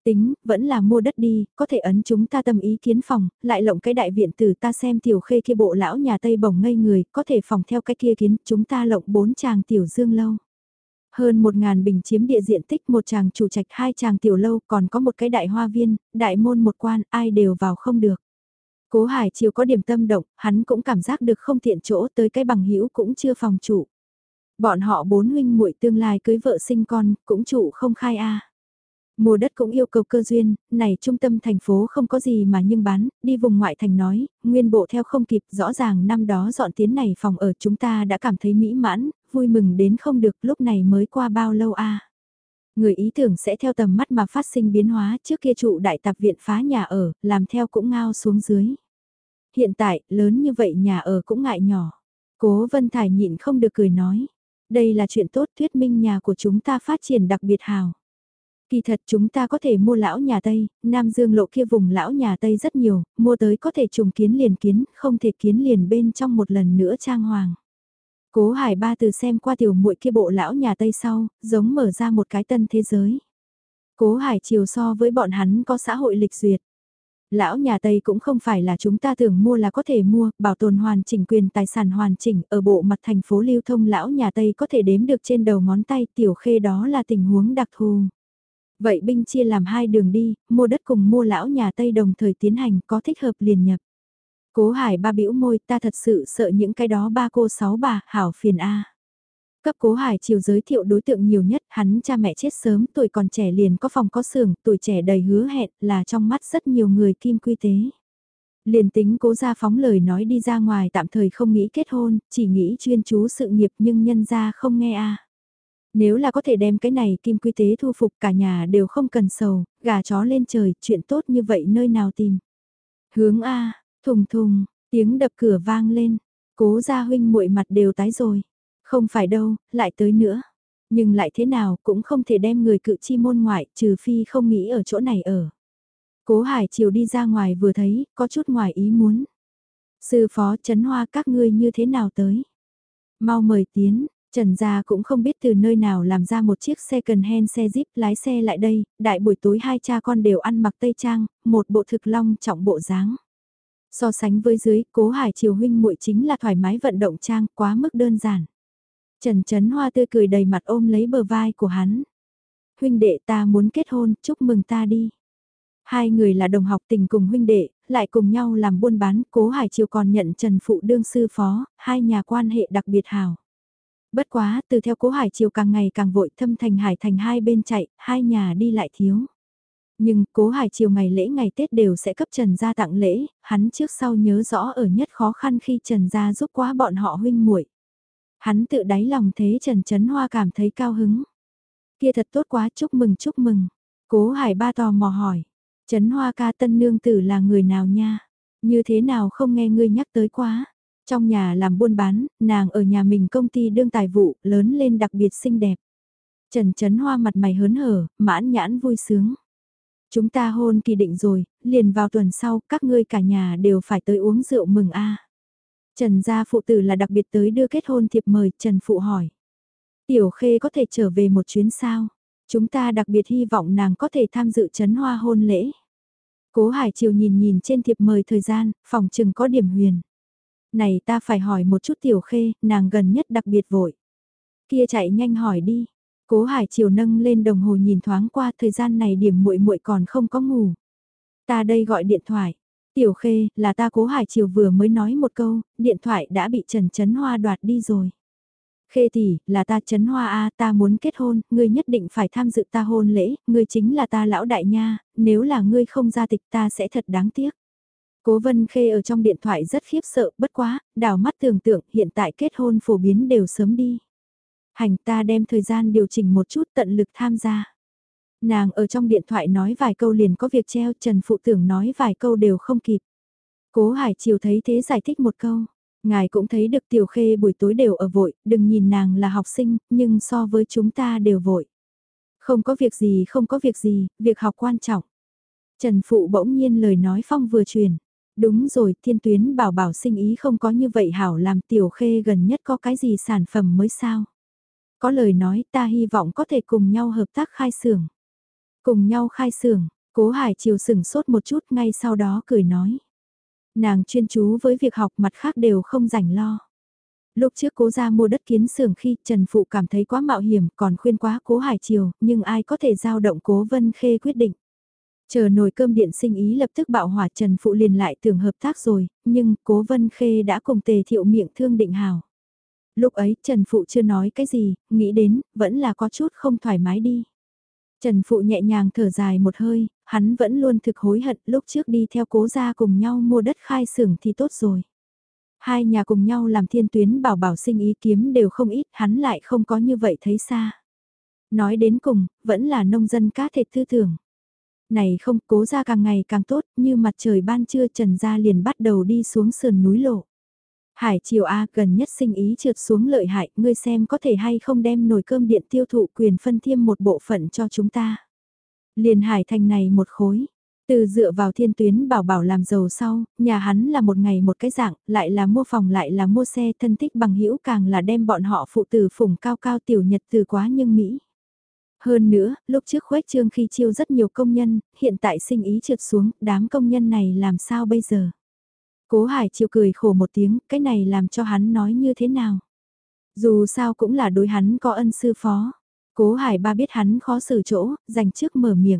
Tính, vẫn là mua đất đi, có thể ấn chúng ta tâm ý kiến phòng, lại lộng cái đại viện tử ta xem tiểu khê kia bộ lão nhà Tây bồng ngây người, có thể phòng theo cái kia kiến, chúng ta lộng bốn chàng tiểu dương lâu. Hơn một ngàn bình chiếm địa diện tích một chàng chủ trạch hai chàng tiểu lâu còn có một cái đại hoa viên, đại môn một quan, ai đều vào không được. Cố Hải chiều có điểm tâm động, hắn cũng cảm giác được không tiện chỗ tới cái bằng hữu cũng chưa phòng chủ. Bọn họ bốn huynh muội tương lai cưới vợ sinh con, cũng trụ không khai a. Mùa đất cũng yêu cầu cơ duyên, này trung tâm thành phố không có gì mà nhưng bán, đi vùng ngoại thành nói, nguyên bộ theo không kịp, rõ ràng năm đó dọn tiến này phòng ở chúng ta đã cảm thấy mỹ mãn, vui mừng đến không được lúc này mới qua bao lâu a. Người ý tưởng sẽ theo tầm mắt mà phát sinh biến hóa trước kia trụ đại tạp viện phá nhà ở, làm theo cũng ngao xuống dưới. Hiện tại, lớn như vậy nhà ở cũng ngại nhỏ. Cố Vân Thải nhịn không được cười nói. Đây là chuyện tốt thuyết minh nhà của chúng ta phát triển đặc biệt hào. Kỳ thật chúng ta có thể mua lão nhà Tây, Nam Dương lộ kia vùng lão nhà Tây rất nhiều, mua tới có thể trùng kiến liền kiến, không thể kiến liền bên trong một lần nữa trang hoàng. Cố Hải Ba từ xem qua tiểu muội kia bộ lão nhà Tây sau, giống mở ra một cái tân thế giới. Cố Hải chiều so với bọn hắn có xã hội lịch duyệt. Lão nhà Tây cũng không phải là chúng ta tưởng mua là có thể mua, bảo tồn hoàn chỉnh quyền tài sản hoàn chỉnh ở bộ mặt thành phố lưu thông lão nhà Tây có thể đếm được trên đầu ngón tay tiểu khê đó là tình huống đặc thù. Vậy binh chia làm hai đường đi, mua đất cùng mua lão nhà Tây đồng thời tiến hành có thích hợp liền nhập. Cố hải ba bĩu môi ta thật sự sợ những cái đó ba cô sáu bà, hảo phiền a Cấp cố hải chiều giới thiệu đối tượng nhiều nhất, hắn cha mẹ chết sớm, tuổi còn trẻ liền có phòng có xưởng, tuổi trẻ đầy hứa hẹn, là trong mắt rất nhiều người kim quy tế. Liền tính cố ra phóng lời nói đi ra ngoài tạm thời không nghĩ kết hôn, chỉ nghĩ chuyên chú sự nghiệp nhưng nhân ra không nghe a Nếu là có thể đem cái này kim quy tế thu phục cả nhà đều không cần sầu, gà chó lên trời, chuyện tốt như vậy nơi nào tìm. Hướng A, thùng thùng, tiếng đập cửa vang lên, cố gia huynh muội mặt đều tái rồi. Không phải đâu, lại tới nữa. Nhưng lại thế nào cũng không thể đem người cự chi môn ngoại trừ phi không nghĩ ở chỗ này ở. Cố Hải chiều đi ra ngoài vừa thấy, có chút ngoài ý muốn. Sư phó Trấn hoa các ngươi như thế nào tới? Mau mời tiến, Trần Gia cũng không biết từ nơi nào làm ra một chiếc xe cần hen xe jeep lái xe lại đây, đại buổi tối hai cha con đều ăn mặc tây trang, một bộ thực long trọng bộ dáng. So sánh với dưới, cố hải chiều huynh muội chính là thoải mái vận động trang, quá mức đơn giản. Trần Trấn Hoa tươi cười đầy mặt ôm lấy bờ vai của hắn. Huynh đệ ta muốn kết hôn, chúc mừng ta đi. Hai người là đồng học tình cùng huynh đệ, lại cùng nhau làm buôn bán, cố Hải Triều còn nhận Trần Phụ đương sư phó, hai nhà quan hệ đặc biệt hào. Bất quá, từ theo cố Hải Triều càng ngày càng vội thâm thành Hải thành hai bên chạy, hai nhà đi lại thiếu. Nhưng cố Hải Triều ngày lễ ngày Tết đều sẽ cấp Trần gia tặng lễ, hắn trước sau nhớ rõ ở nhất khó khăn khi Trần gia giúp quá bọn họ huynh muội Hắn tự đáy lòng thế Trần Trấn Hoa cảm thấy cao hứng. Kia thật tốt quá chúc mừng chúc mừng. Cố Hải ba tò mò hỏi. Trấn Hoa ca tân nương tử là người nào nha? Như thế nào không nghe ngươi nhắc tới quá? Trong nhà làm buôn bán, nàng ở nhà mình công ty đương tài vụ, lớn lên đặc biệt xinh đẹp. Trần Trấn Hoa mặt mày hớn hở, mãn nhãn vui sướng. Chúng ta hôn kỳ định rồi, liền vào tuần sau, các ngươi cả nhà đều phải tới uống rượu mừng a. Trần gia phụ tử là đặc biệt tới đưa kết hôn thiệp mời, Trần phụ hỏi. Tiểu khê có thể trở về một chuyến sao? Chúng ta đặc biệt hy vọng nàng có thể tham dự chấn hoa hôn lễ. Cố Hải Triều nhìn nhìn trên thiệp mời thời gian, phòng chừng có điểm huyền. Này ta phải hỏi một chút tiểu khê, nàng gần nhất đặc biệt vội. Kia chạy nhanh hỏi đi. Cố Hải Triều nâng lên đồng hồ nhìn thoáng qua thời gian này điểm muội muội còn không có ngủ. Ta đây gọi điện thoại. Tiểu Khê, là ta Cố Hải Triều vừa mới nói một câu, điện thoại đã bị Trần Trấn Hoa đoạt đi rồi. Khê tỷ, là ta Trấn Hoa a, ta muốn kết hôn, ngươi nhất định phải tham dự ta hôn lễ, ngươi chính là ta lão đại nha, nếu là ngươi không ra tịch ta sẽ thật đáng tiếc. Cố Vân Khê ở trong điện thoại rất khiếp sợ, bất quá, đảo mắt tưởng tượng hiện tại kết hôn phổ biến đều sớm đi. Hành ta đem thời gian điều chỉnh một chút tận lực tham gia. Nàng ở trong điện thoại nói vài câu liền có việc treo Trần Phụ Tưởng nói vài câu đều không kịp. Cố Hải Triều thấy thế giải thích một câu. Ngài cũng thấy được Tiểu Khê buổi tối đều ở vội, đừng nhìn nàng là học sinh, nhưng so với chúng ta đều vội. Không có việc gì không có việc gì, việc học quan trọng. Trần Phụ bỗng nhiên lời nói phong vừa truyền. Đúng rồi, thiên tuyến bảo bảo sinh ý không có như vậy hảo làm Tiểu Khê gần nhất có cái gì sản phẩm mới sao. Có lời nói ta hy vọng có thể cùng nhau hợp tác khai xưởng. Cùng nhau khai xưởng, cố hải chiều sửng sốt một chút ngay sau đó cười nói. Nàng chuyên chú với việc học mặt khác đều không rảnh lo. Lúc trước cố ra mua đất kiến xưởng khi Trần Phụ cảm thấy quá mạo hiểm còn khuyên quá cố hải chiều, nhưng ai có thể giao động cố vân khê quyết định. Chờ nồi cơm điện sinh ý lập tức bạo hỏa Trần Phụ liền lại tưởng hợp tác rồi, nhưng cố vân khê đã cùng tề thiệu miệng thương định hào. Lúc ấy Trần Phụ chưa nói cái gì, nghĩ đến, vẫn là có chút không thoải mái đi. Trần Phụ nhẹ nhàng thở dài một hơi, hắn vẫn luôn thực hối hận lúc trước đi theo cố gia cùng nhau mua đất khai xưởng thì tốt rồi. Hai nhà cùng nhau làm thiên tuyến bảo bảo sinh ý kiếm đều không ít, hắn lại không có như vậy thấy xa. Nói đến cùng, vẫn là nông dân cá thịt tư tưởng. Này không, cố gia càng ngày càng tốt, như mặt trời ban trưa trần gia liền bắt đầu đi xuống sườn núi lộ. Hải triều A gần nhất sinh ý trượt xuống lợi hại, ngươi xem có thể hay không đem nồi cơm điện tiêu thụ quyền phân thiêm một bộ phận cho chúng ta. Liền hải thành này một khối, từ dựa vào thiên tuyến bảo bảo làm giàu sau, nhà hắn là một ngày một cái dạng, lại là mua phòng lại là mua xe thân thích bằng hữu càng là đem bọn họ phụ tử phủng cao cao tiểu nhật từ quá nhưng Mỹ. Hơn nữa, lúc trước khuếch trương khi chiêu rất nhiều công nhân, hiện tại sinh ý trượt xuống, đám công nhân này làm sao bây giờ? Cố Hải Chiêu cười khổ một tiếng, cái này làm cho hắn nói như thế nào. Dù sao cũng là đối hắn có ân sư phó. Cố Hải ba biết hắn khó xử chỗ, dành trước mở miệng.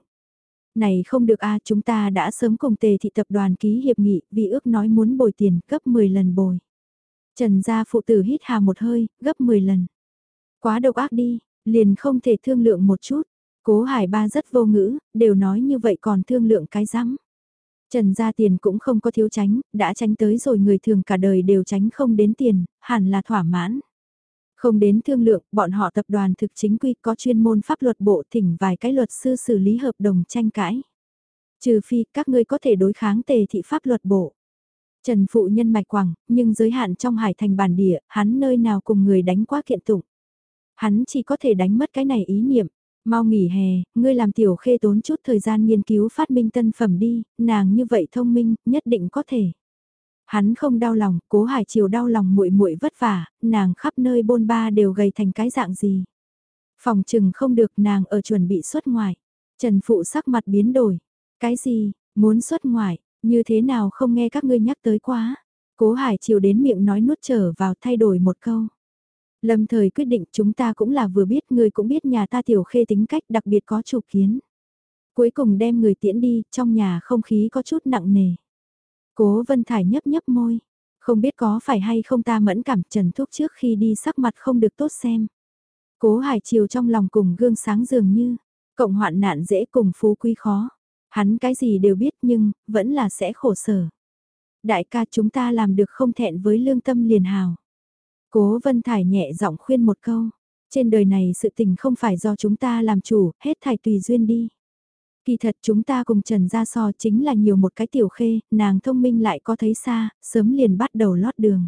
Này không được a chúng ta đã sớm cùng tề thị tập đoàn ký hiệp nghị vì ước nói muốn bồi tiền gấp 10 lần bồi. Trần gia phụ tử hít hà một hơi, gấp 10 lần. Quá độc ác đi, liền không thể thương lượng một chút. Cố Hải ba rất vô ngữ, đều nói như vậy còn thương lượng cái rắm. Trần gia tiền cũng không có thiếu tránh, đã tránh tới rồi người thường cả đời đều tránh không đến tiền, hẳn là thỏa mãn. Không đến thương lượng, bọn họ tập đoàn thực chính quy có chuyên môn pháp luật bộ thỉnh vài cái luật sư xử lý hợp đồng tranh cãi. Trừ phi các ngươi có thể đối kháng tề thị pháp luật bộ. Trần Phụ nhân mạch quảng, nhưng giới hạn trong hải thành bản địa, hắn nơi nào cùng người đánh quá kiện tụng. Hắn chỉ có thể đánh mất cái này ý niệm, Mau nghỉ hè, ngươi làm tiểu khê tốn chút thời gian nghiên cứu phát minh tân phẩm đi, nàng như vậy thông minh, nhất định có thể. Hắn không đau lòng, cố hải chiều đau lòng muội muội vất vả, nàng khắp nơi bôn ba đều gầy thành cái dạng gì. Phòng trừng không được nàng ở chuẩn bị xuất ngoại. Trần Phụ sắc mặt biến đổi. Cái gì, muốn xuất ngoại, như thế nào không nghe các ngươi nhắc tới quá. Cố hải chiều đến miệng nói nuốt trở vào thay đổi một câu. Lâm thời quyết định chúng ta cũng là vừa biết người cũng biết nhà ta tiểu khê tính cách đặc biệt có chủ kiến. Cuối cùng đem người tiễn đi, trong nhà không khí có chút nặng nề. Cố Vân Thải nhấp nhấp môi. Không biết có phải hay không ta mẫn cảm trần thuốc trước khi đi sắc mặt không được tốt xem. Cố Hải Chiều trong lòng cùng gương sáng dường như, cộng hoạn nạn dễ cùng phú quý khó. Hắn cái gì đều biết nhưng, vẫn là sẽ khổ sở. Đại ca chúng ta làm được không thẹn với lương tâm liền hào. Cố Vân Thải nhẹ giọng khuyên một câu, trên đời này sự tình không phải do chúng ta làm chủ, hết thải tùy duyên đi. Kỳ thật chúng ta cùng Trần Gia So chính là nhiều một cái tiểu khê, nàng thông minh lại có thấy xa, sớm liền bắt đầu lót đường.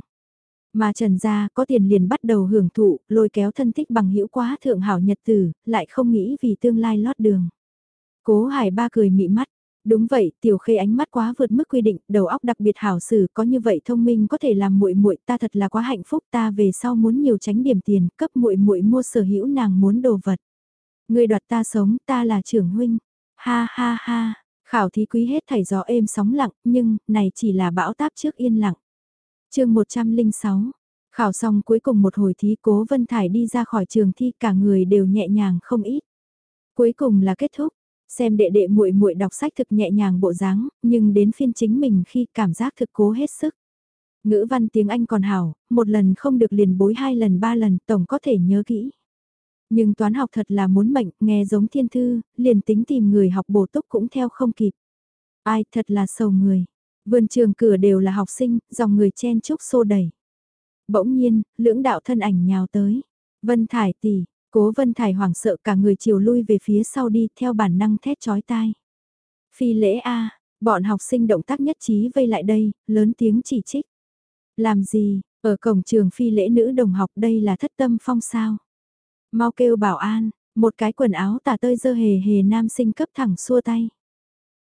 Mà Trần Gia có tiền liền bắt đầu hưởng thụ, lôi kéo thân thích bằng hữu quá thượng hảo nhật tử, lại không nghĩ vì tương lai lót đường. Cố Hải ba cười mị mắt, Đúng vậy, tiểu khê ánh mắt quá vượt mức quy định, đầu óc đặc biệt hảo xử, có như vậy thông minh có thể làm muội muội, ta thật là quá hạnh phúc, ta về sau muốn nhiều tránh điểm tiền, cấp muội muội mua sở hữu nàng muốn đồ vật. Người đoạt ta sống, ta là trưởng huynh. Ha ha ha, khảo thí quý hết thảy gió êm sóng lặng, nhưng, này chỉ là bão táp trước yên lặng. chương 106, khảo xong cuối cùng một hồi thí cố Vân Thải đi ra khỏi trường thi cả người đều nhẹ nhàng không ít. Cuối cùng là kết thúc, xem đệ đệ muội muội đọc sách thực nhẹ nhàng bộ dáng, nhưng đến phiên chính mình khi cảm giác thực cố hết sức. Ngữ văn tiếng Anh còn hảo, một lần không được liền bối hai lần ba lần tổng có thể nhớ kỹ. Nhưng toán học thật là muốn mệnh, nghe giống thiên thư, liền tính tìm người học bổ túc cũng theo không kịp. Ai thật là sầu người. Vườn trường cửa đều là học sinh, dòng người chen chúc xô đẩy. Bỗng nhiên, lưỡng đạo thân ảnh nhào tới. Vân Thải tỷ, cố Vân Thải hoảng sợ cả người chiều lui về phía sau đi theo bản năng thét chói tai. Phi lễ A, bọn học sinh động tác nhất trí vây lại đây, lớn tiếng chỉ trích. Làm gì, ở cổng trường phi lễ nữ đồng học đây là thất tâm phong sao? Mau kêu bảo an, một cái quần áo tả tơi dơ hề hề nam sinh cấp thẳng xua tay.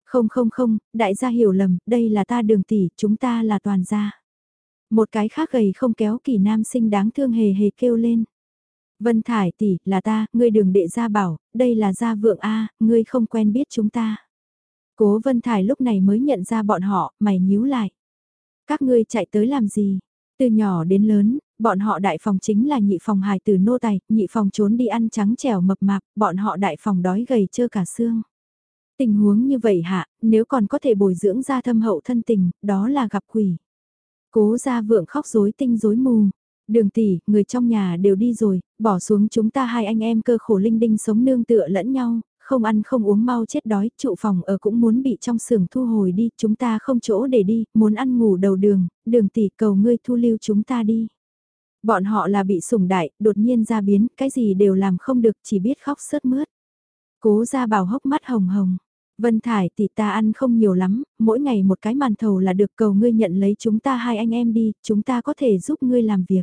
Không không không, đại gia hiểu lầm, đây là ta đường tỷ, chúng ta là toàn gia. Một cái khác gầy không kéo kỳ nam sinh đáng thương hề hề kêu lên. Vân Thải tỷ, là ta, ngươi đường đệ gia bảo, đây là gia vượng A, ngươi không quen biết chúng ta. Cố Vân Thải lúc này mới nhận ra bọn họ, mày nhíu lại. Các ngươi chạy tới làm gì? Từ nhỏ đến lớn, bọn họ đại phòng chính là nhị phòng hài từ nô tài, nhị phòng trốn đi ăn trắng trẻo mập mạp, bọn họ đại phòng đói gầy trơ cả xương. Tình huống như vậy hạ, nếu còn có thể bồi dưỡng ra thâm hậu thân tình, đó là gặp quỷ. Cố gia vượng khóc rối tinh rối mù. Đường tỷ, người trong nhà đều đi rồi, bỏ xuống chúng ta hai anh em cơ khổ linh đinh sống nương tựa lẫn nhau, không ăn không uống mau chết đói, trụ phòng ở cũng muốn bị trong xưởng thu hồi đi, chúng ta không chỗ để đi, muốn ăn ngủ đầu đường, đường tỷ cầu ngươi thu lưu chúng ta đi. Bọn họ là bị sủng đại, đột nhiên ra biến, cái gì đều làm không được, chỉ biết khóc sớt mướt. Cố ra bảo hốc mắt hồng hồng. Vân Thải tỷ ta ăn không nhiều lắm, mỗi ngày một cái màn thầu là được cầu ngươi nhận lấy chúng ta hai anh em đi, chúng ta có thể giúp ngươi làm việc.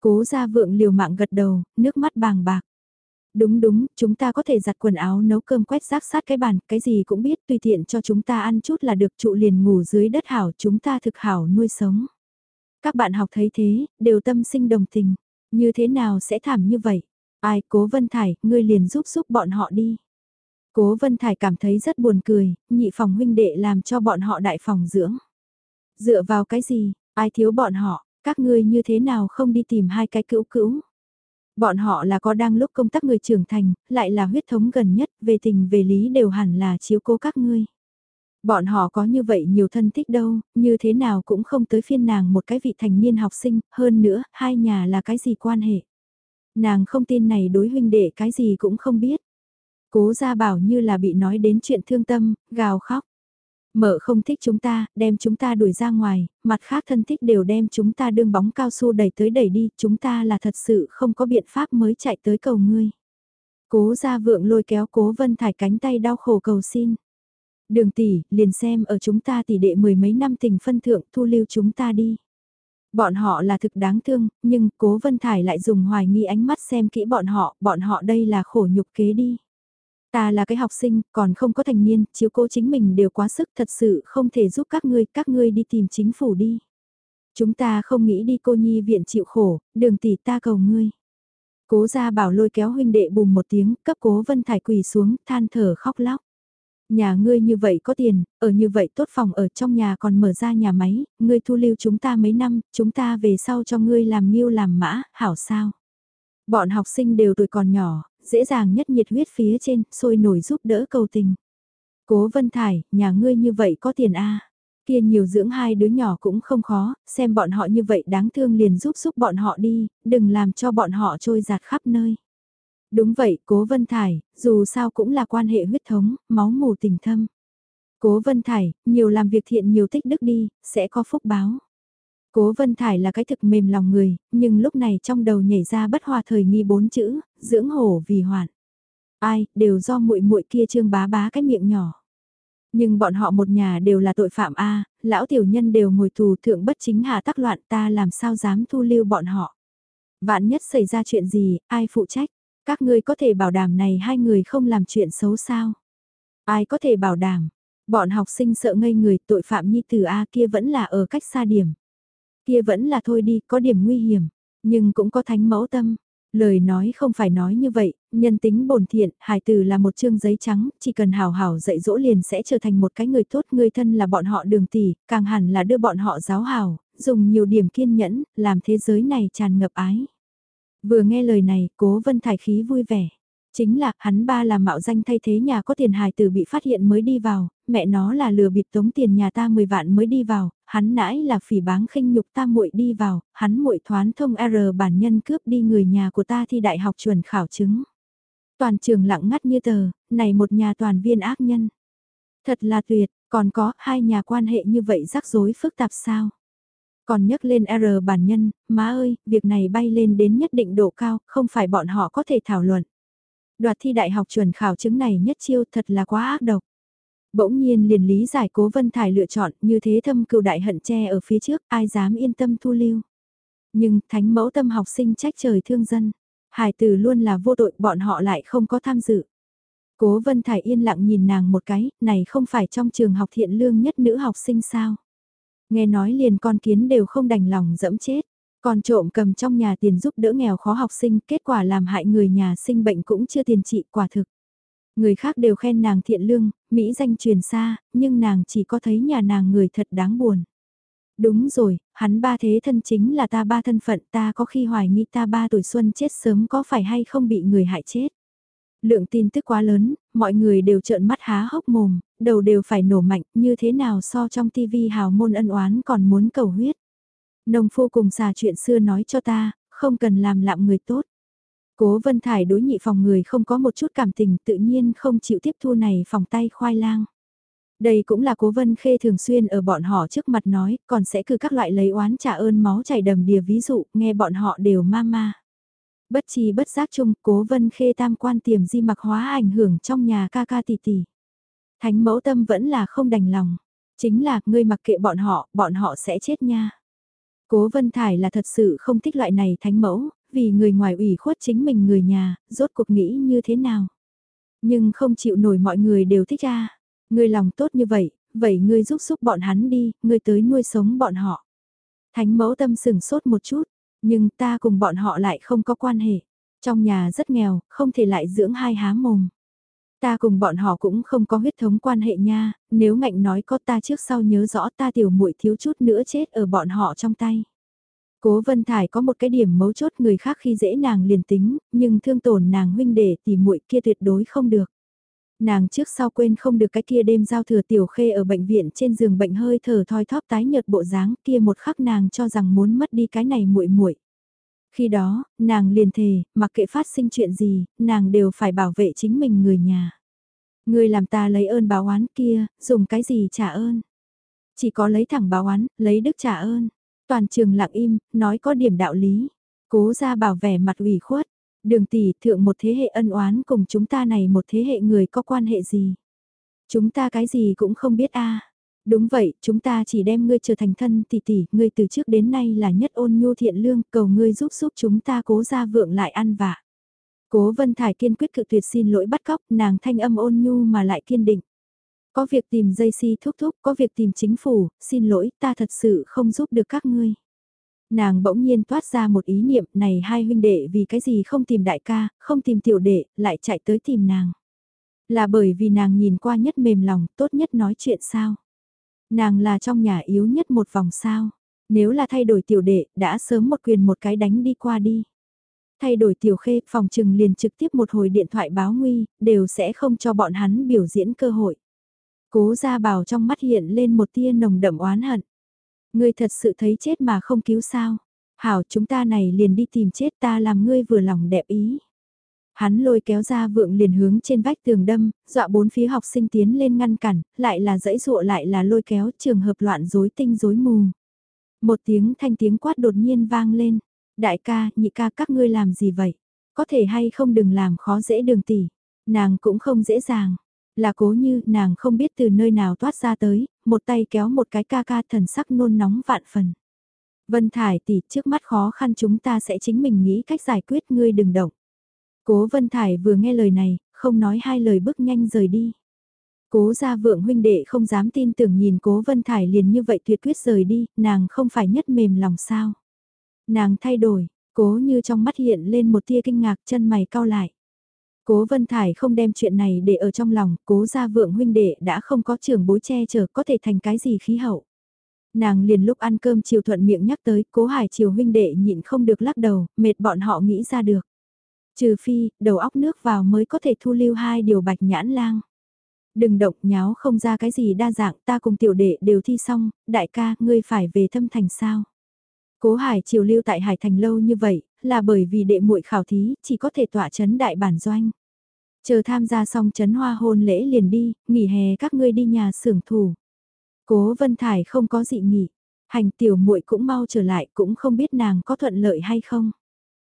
Cố ra vượng liều mạng gật đầu, nước mắt bàng bạc. Đúng đúng, chúng ta có thể giặt quần áo nấu cơm quét rác sát cái bàn, cái gì cũng biết tùy tiện cho chúng ta ăn chút là được trụ liền ngủ dưới đất hảo chúng ta thực hảo nuôi sống. Các bạn học thấy thế, đều tâm sinh đồng tình. Như thế nào sẽ thảm như vậy? Ai cố Vân Thải, ngươi liền giúp giúp bọn họ đi. Cố Vân Thải cảm thấy rất buồn cười, nhị phòng huynh đệ làm cho bọn họ đại phòng dưỡng. Dựa vào cái gì, ai thiếu bọn họ, các ngươi như thế nào không đi tìm hai cái cữu cữu. Bọn họ là có đang lúc công tác người trưởng thành, lại là huyết thống gần nhất, về tình về lý đều hẳn là chiếu cố các ngươi. Bọn họ có như vậy nhiều thân thích đâu, như thế nào cũng không tới phiên nàng một cái vị thành niên học sinh, hơn nữa, hai nhà là cái gì quan hệ. Nàng không tin này đối huynh đệ cái gì cũng không biết. Cố ra bảo như là bị nói đến chuyện thương tâm, gào khóc. Mở không thích chúng ta, đem chúng ta đuổi ra ngoài, mặt khác thân thích đều đem chúng ta đương bóng cao su đẩy tới đẩy đi, chúng ta là thật sự không có biện pháp mới chạy tới cầu ngươi. Cố gia vượng lôi kéo cố vân thải cánh tay đau khổ cầu xin. Đường tỷ, liền xem ở chúng ta tỷ đệ mười mấy năm tình phân thượng thu lưu chúng ta đi. Bọn họ là thực đáng thương, nhưng cố Vân Thải lại dùng hoài nghi ánh mắt xem kỹ bọn họ, bọn họ đây là khổ nhục kế đi. Ta là cái học sinh, còn không có thành niên, chiếu cố chính mình đều quá sức thật sự không thể giúp các ngươi, các ngươi đi tìm chính phủ đi. Chúng ta không nghĩ đi cô nhi viện chịu khổ, đường tỷ ta cầu ngươi. Cố ra bảo lôi kéo huynh đệ bùm một tiếng, cấp cố vân thải quỳ xuống, than thở khóc lóc. Nhà ngươi như vậy có tiền, ở như vậy tốt phòng ở trong nhà còn mở ra nhà máy, ngươi thu lưu chúng ta mấy năm, chúng ta về sau cho ngươi làm nghiêu làm mã, hảo sao. Bọn học sinh đều tuổi còn nhỏ, dễ dàng nhất nhiệt huyết phía trên, sôi nổi giúp đỡ cầu tình. Cố Vân Thải, nhà ngươi như vậy có tiền a à. Kia nhiều dưỡng hai đứa nhỏ cũng không khó, xem bọn họ như vậy đáng thương liền giúp giúp bọn họ đi, đừng làm cho bọn họ trôi giạt khắp nơi. Đúng vậy, Cố Vân Thải, dù sao cũng là quan hệ huyết thống, máu mù tình thâm. Cố Vân Thải, nhiều làm việc thiện nhiều tích đức đi, sẽ có phúc báo. Cố Vân Thải là cái thực mềm lòng người, nhưng lúc này trong đầu nhảy ra bất hòa thời nghi bốn chữ, dưỡng hổ vì hoạn. Ai, đều do muội muội kia trương bá bá cái miệng nhỏ. Nhưng bọn họ một nhà đều là tội phạm a, lão tiểu nhân đều ngồi tù thượng bất chính hạ tắc loạn ta làm sao dám thu lưu bọn họ. Vạn nhất xảy ra chuyện gì, ai phụ trách? Các ngươi có thể bảo đảm này hai người không làm chuyện xấu sao? Ai có thể bảo đảm? Bọn học sinh sợ ngây người tội phạm nhi tử A kia vẫn là ở cách xa điểm. Kia vẫn là thôi đi, có điểm nguy hiểm, nhưng cũng có thánh mẫu tâm. Lời nói không phải nói như vậy, nhân tính bổn thiện, hài tử là một chương giấy trắng, chỉ cần hào hào dạy dỗ liền sẽ trở thành một cái người tốt, người thân là bọn họ đường tỷ, càng hẳn là đưa bọn họ giáo hào, dùng nhiều điểm kiên nhẫn, làm thế giới này tràn ngập ái. Vừa nghe lời này, cố vân thải khí vui vẻ. Chính là, hắn ba là mạo danh thay thế nhà có tiền hài tử bị phát hiện mới đi vào, mẹ nó là lừa bịp tống tiền nhà ta 10 vạn mới đi vào, hắn nãi là phỉ báng khinh nhục ta muội đi vào, hắn muội thoán thông R bản nhân cướp đi người nhà của ta thi đại học chuẩn khảo chứng. Toàn trường lặng ngắt như tờ, này một nhà toàn viên ác nhân. Thật là tuyệt, còn có hai nhà quan hệ như vậy rắc rối phức tạp sao? Còn nhắc lên R bản nhân, má ơi, việc này bay lên đến nhất định độ cao, không phải bọn họ có thể thảo luận. Đoạt thi đại học chuẩn khảo chứng này nhất chiêu thật là quá ác độc. Bỗng nhiên liền lý giải cố vân thải lựa chọn như thế thâm cựu đại hận che ở phía trước, ai dám yên tâm thu lưu. Nhưng thánh mẫu tâm học sinh trách trời thương dân, hải tử luôn là vô tội bọn họ lại không có tham dự. Cố vân thải yên lặng nhìn nàng một cái, này không phải trong trường học thiện lương nhất nữ học sinh sao. Nghe nói liền con kiến đều không đành lòng dẫm chết. Còn trộm cầm trong nhà tiền giúp đỡ nghèo khó học sinh, kết quả làm hại người nhà sinh bệnh cũng chưa tiền trị quả thực. Người khác đều khen nàng thiện lương, Mỹ danh truyền xa, nhưng nàng chỉ có thấy nhà nàng người thật đáng buồn. Đúng rồi, hắn ba thế thân chính là ta ba thân phận ta có khi hoài nghi ta ba tuổi xuân chết sớm có phải hay không bị người hại chết. Lượng tin tức quá lớn, mọi người đều trợn mắt há hốc mồm, đầu đều phải nổ mạnh như thế nào so trong tivi hào môn ân oán còn muốn cầu huyết. Nông phu cùng xà chuyện xưa nói cho ta, không cần làm lạm người tốt. Cố Vân Thải đối nhị phòng người không có một chút cảm tình tự nhiên không chịu tiếp thu này phòng tay khoai lang. Đây cũng là cố vân khê thường xuyên ở bọn họ trước mặt nói, còn sẽ cử các loại lấy oán trả ơn máu chảy đầm đìa ví dụ, nghe bọn họ đều ma ma. Bất chi bất giác chung, cố vân khê tam quan tiềm di mặc hóa ảnh hưởng trong nhà ca ca tỷ tỷ. Thánh mẫu tâm vẫn là không đành lòng. Chính là, ngươi mặc kệ bọn họ, bọn họ sẽ chết nha. Cố Vân Thải là thật sự không thích loại này thánh mẫu, vì người ngoài ủy khuất chính mình người nhà, rốt cuộc nghĩ như thế nào. Nhưng không chịu nổi mọi người đều thích ra. Ngươi lòng tốt như vậy, vậy ngươi giúp giúp bọn hắn đi, ngươi tới nuôi sống bọn họ. Thánh mẫu tâm sừng sốt một chút, nhưng ta cùng bọn họ lại không có quan hệ. Trong nhà rất nghèo, không thể lại dưỡng hai há mồm. Ta cùng bọn họ cũng không có huyết thống quan hệ nha, nếu ngạnh nói có ta trước sau nhớ rõ ta tiểu muội thiếu chút nữa chết ở bọn họ trong tay. Cố Vân Thải có một cái điểm mấu chốt người khác khi dễ nàng liền tính, nhưng thương tổn nàng huynh đệ thì muội kia tuyệt đối không được. Nàng trước sau quên không được cái kia đêm giao thừa tiểu khê ở bệnh viện trên giường bệnh hơi thở thoi thóp tái nhợt bộ dáng kia một khắc nàng cho rằng muốn mất đi cái này muội muội. Khi đó, nàng liền thề, mặc kệ phát sinh chuyện gì, nàng đều phải bảo vệ chính mình người nhà. Người làm ta lấy ơn báo oán kia, dùng cái gì trả ơn? Chỉ có lấy thẳng báo oán, lấy đức trả ơn. Toàn trường lặng im, nói có điểm đạo lý. Cố ra bảo vẻ mặt ủy khuất. Đường tỷ thượng một thế hệ ân oán cùng chúng ta này một thế hệ người có quan hệ gì? Chúng ta cái gì cũng không biết a. Đúng vậy, chúng ta chỉ đem ngươi trở thành thân tỷ tỷ, ngươi từ trước đến nay là nhất ôn nhu thiện lương, cầu ngươi giúp giúp chúng ta cố ra vượng lại ăn vạ. Cố Vân Thải kiên quyết cự tuyệt xin lỗi bắt cóc, nàng thanh âm ôn nhu mà lại kiên định. Có việc tìm dây si thúc thúc, có việc tìm chính phủ, xin lỗi, ta thật sự không giúp được các ngươi. Nàng bỗng nhiên toát ra một ý niệm này hai huynh đệ vì cái gì không tìm đại ca, không tìm tiểu đệ, lại chạy tới tìm nàng. Là bởi vì nàng nhìn qua nhất mềm lòng, tốt nhất nói chuyện sao. Nàng là trong nhà yếu nhất một vòng sao. Nếu là thay đổi tiểu đệ, đã sớm một quyền một cái đánh đi qua đi. Thay đổi tiểu khê, phòng trừng liền trực tiếp một hồi điện thoại báo nguy, đều sẽ không cho bọn hắn biểu diễn cơ hội. Cố ra bảo trong mắt hiện lên một tia nồng đậm oán hận. Ngươi thật sự thấy chết mà không cứu sao. Hảo chúng ta này liền đi tìm chết ta làm ngươi vừa lòng đẹp ý. Hắn lôi kéo ra vượng liền hướng trên vách tường đâm, dọa bốn phía học sinh tiến lên ngăn cản, lại là dãy dụa lại là lôi kéo trường hợp loạn rối tinh rối mù. Một tiếng thanh tiếng quát đột nhiên vang lên. Đại ca, nhị ca các ngươi làm gì vậy? Có thể hay không đừng làm khó dễ đường tỷ. Nàng cũng không dễ dàng. Là cố như nàng không biết từ nơi nào toát ra tới, một tay kéo một cái ca ca thần sắc nôn nóng vạn phần. Vân Thải tỷ trước mắt khó khăn chúng ta sẽ chính mình nghĩ cách giải quyết ngươi đừng động. Cố Vân Thải vừa nghe lời này, không nói hai lời bước nhanh rời đi. Cố gia vượng huynh đệ không dám tin tưởng nhìn cố Vân Thải liền như vậy tuyệt quyết rời đi, nàng không phải nhất mềm lòng sao. Nàng thay đổi, cố như trong mắt hiện lên một tia kinh ngạc chân mày cau lại. Cố Vân Thải không đem chuyện này để ở trong lòng, cố gia vượng huynh đệ đã không có trường bối che chở có thể thành cái gì khí hậu. Nàng liền lúc ăn cơm chiều thuận miệng nhắc tới cố hải chiều huynh đệ nhịn không được lắc đầu, mệt bọn họ nghĩ ra được. Trừ phi, đầu óc nước vào mới có thể thu lưu hai điều bạch nhãn lang. Đừng động nháo không ra cái gì đa dạng ta cùng tiểu đệ đều thi xong, đại ca ngươi phải về thâm thành sao. Cố hải chiều lưu tại hải thành lâu như vậy, là bởi vì đệ muội khảo thí, chỉ có thể tỏa chấn đại bản doanh. Chờ tham gia xong chấn hoa hôn lễ liền đi, nghỉ hè các ngươi đi nhà xưởng thủ. Cố Vân Thải không có dị nghỉ, hành tiểu muội cũng mau trở lại cũng không biết nàng có thuận lợi hay không.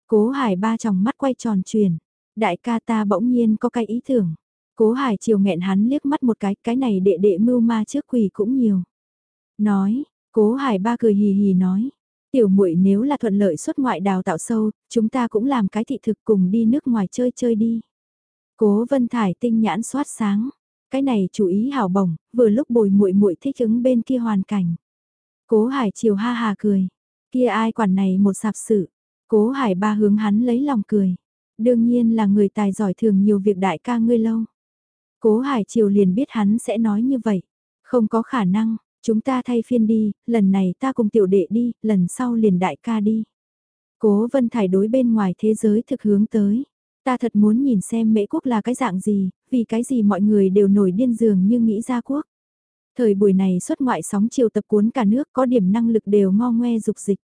Cố Hải ba tròng mắt quay tròn truyền, đại ca ta bỗng nhiên có cái ý tưởng. Cố Hải chiều nghẹn hắn liếc mắt một cái, cái này đệ đệ mưu ma trước quỷ cũng nhiều. Nói, Cố Hải ba cười hì hì nói, tiểu muội nếu là thuận lợi xuất ngoại đào tạo sâu, chúng ta cũng làm cái thị thực cùng đi nước ngoài chơi chơi đi. Cố Vân Thải tinh nhãn soát sáng, cái này chủ ý hảo bổng, vừa lúc bồi muội muội thích ứng bên kia hoàn cảnh. Cố Hải chiều ha hà cười, kia ai quản này một sạp sự. Cố Hải ba hướng hắn lấy lòng cười. Đương nhiên là người tài giỏi thường nhiều việc đại ca ngươi lâu. Cố Hải triều liền biết hắn sẽ nói như vậy. Không có khả năng, chúng ta thay phiên đi, lần này ta cùng tiểu đệ đi, lần sau liền đại ca đi. Cố Vân Thải đối bên ngoài thế giới thực hướng tới. Ta thật muốn nhìn xem mễ quốc là cái dạng gì, vì cái gì mọi người đều nổi điên dường như nghĩ ra quốc. Thời buổi này xuất ngoại sóng chiều tập cuốn cả nước có điểm năng lực đều ngo ngoe dục dịch.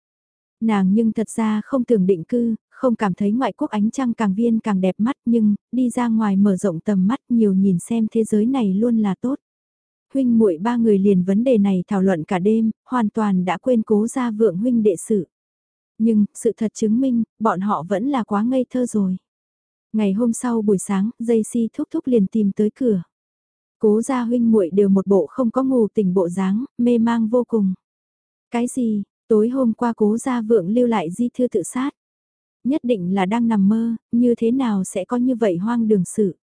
Nàng nhưng thật ra không tưởng định cư, không cảm thấy ngoại quốc ánh trăng càng viên càng đẹp mắt nhưng, đi ra ngoài mở rộng tầm mắt nhiều nhìn xem thế giới này luôn là tốt. Huynh muội ba người liền vấn đề này thảo luận cả đêm, hoàn toàn đã quên cố ra vượng huynh đệ sự. Nhưng, sự thật chứng minh, bọn họ vẫn là quá ngây thơ rồi. Ngày hôm sau buổi sáng, dây si thúc thúc liền tìm tới cửa. Cố gia huynh muội đều một bộ không có ngủ tỉnh bộ dáng, mê mang vô cùng. Cái gì, tối hôm qua cố gia vượng lưu lại di thư tự sát. Nhất định là đang nằm mơ, như thế nào sẽ có như vậy hoang đường sự.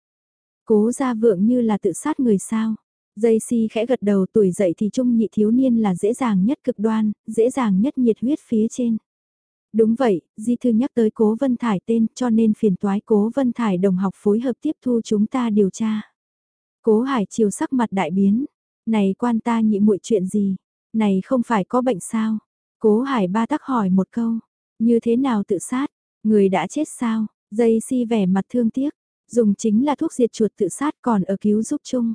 Cố gia vượng như là tự sát người sao. Dây si khẽ gật đầu tuổi dậy thì trung nhị thiếu niên là dễ dàng nhất cực đoan, dễ dàng nhất nhiệt huyết phía trên. Đúng vậy, Di Thư nhắc tới Cố Vân Thải tên cho nên phiền toái Cố Vân Thải đồng học phối hợp tiếp thu chúng ta điều tra. Cố Hải chiều sắc mặt đại biến. Này quan ta nhị muội chuyện gì? Này không phải có bệnh sao? Cố Hải ba tắc hỏi một câu. Như thế nào tự sát? Người đã chết sao? Dây si vẻ mặt thương tiếc. Dùng chính là thuốc diệt chuột tự sát còn ở cứu giúp chung.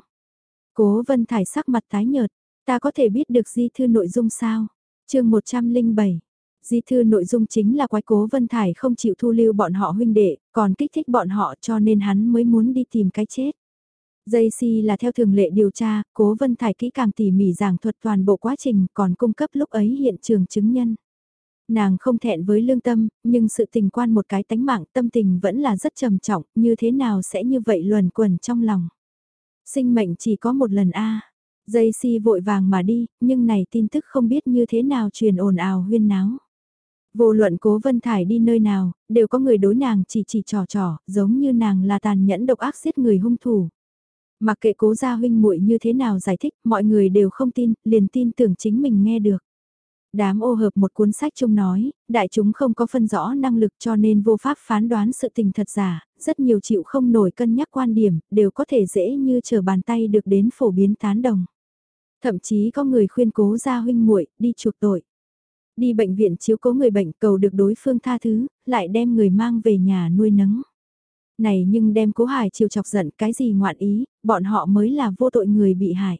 Cố Vân Thải sắc mặt tái nhợt. Ta có thể biết được di thư nội dung sao? chương 107 Di thư nội dung chính là quái cố Vân Thải không chịu thu lưu bọn họ huynh đệ, còn kích thích bọn họ cho nên hắn mới muốn đi tìm cái chết. Dây si là theo thường lệ điều tra, cố Vân Thải kỹ càng tỉ mỉ giảng thuật toàn bộ quá trình còn cung cấp lúc ấy hiện trường chứng nhân. Nàng không thẹn với lương tâm, nhưng sự tình quan một cái tánh mạng tâm tình vẫn là rất trầm trọng, như thế nào sẽ như vậy luẩn quẩn trong lòng. Sinh mệnh chỉ có một lần a Dây si vội vàng mà đi, nhưng này tin tức không biết như thế nào truyền ồn ào huyên náo. Vô luận cố Vân Thải đi nơi nào, đều có người đối nàng chỉ chỉ trò trò, giống như nàng là tàn nhẫn độc ác giết người hung thủ. Mặc kệ cố gia huynh muội như thế nào giải thích, mọi người đều không tin, liền tin tưởng chính mình nghe được. Đám ô hợp một cuốn sách chung nói, đại chúng không có phân rõ năng lực cho nên vô pháp phán đoán sự tình thật giả, rất nhiều chịu không nổi cân nhắc quan điểm, đều có thể dễ như chờ bàn tay được đến phổ biến tán đồng. Thậm chí có người khuyên cố gia huynh muội đi chuộc tội. Đi bệnh viện chiếu cố người bệnh cầu được đối phương tha thứ, lại đem người mang về nhà nuôi nấng. Này nhưng đem cố hải chiều chọc giận cái gì ngoạn ý, bọn họ mới là vô tội người bị hại.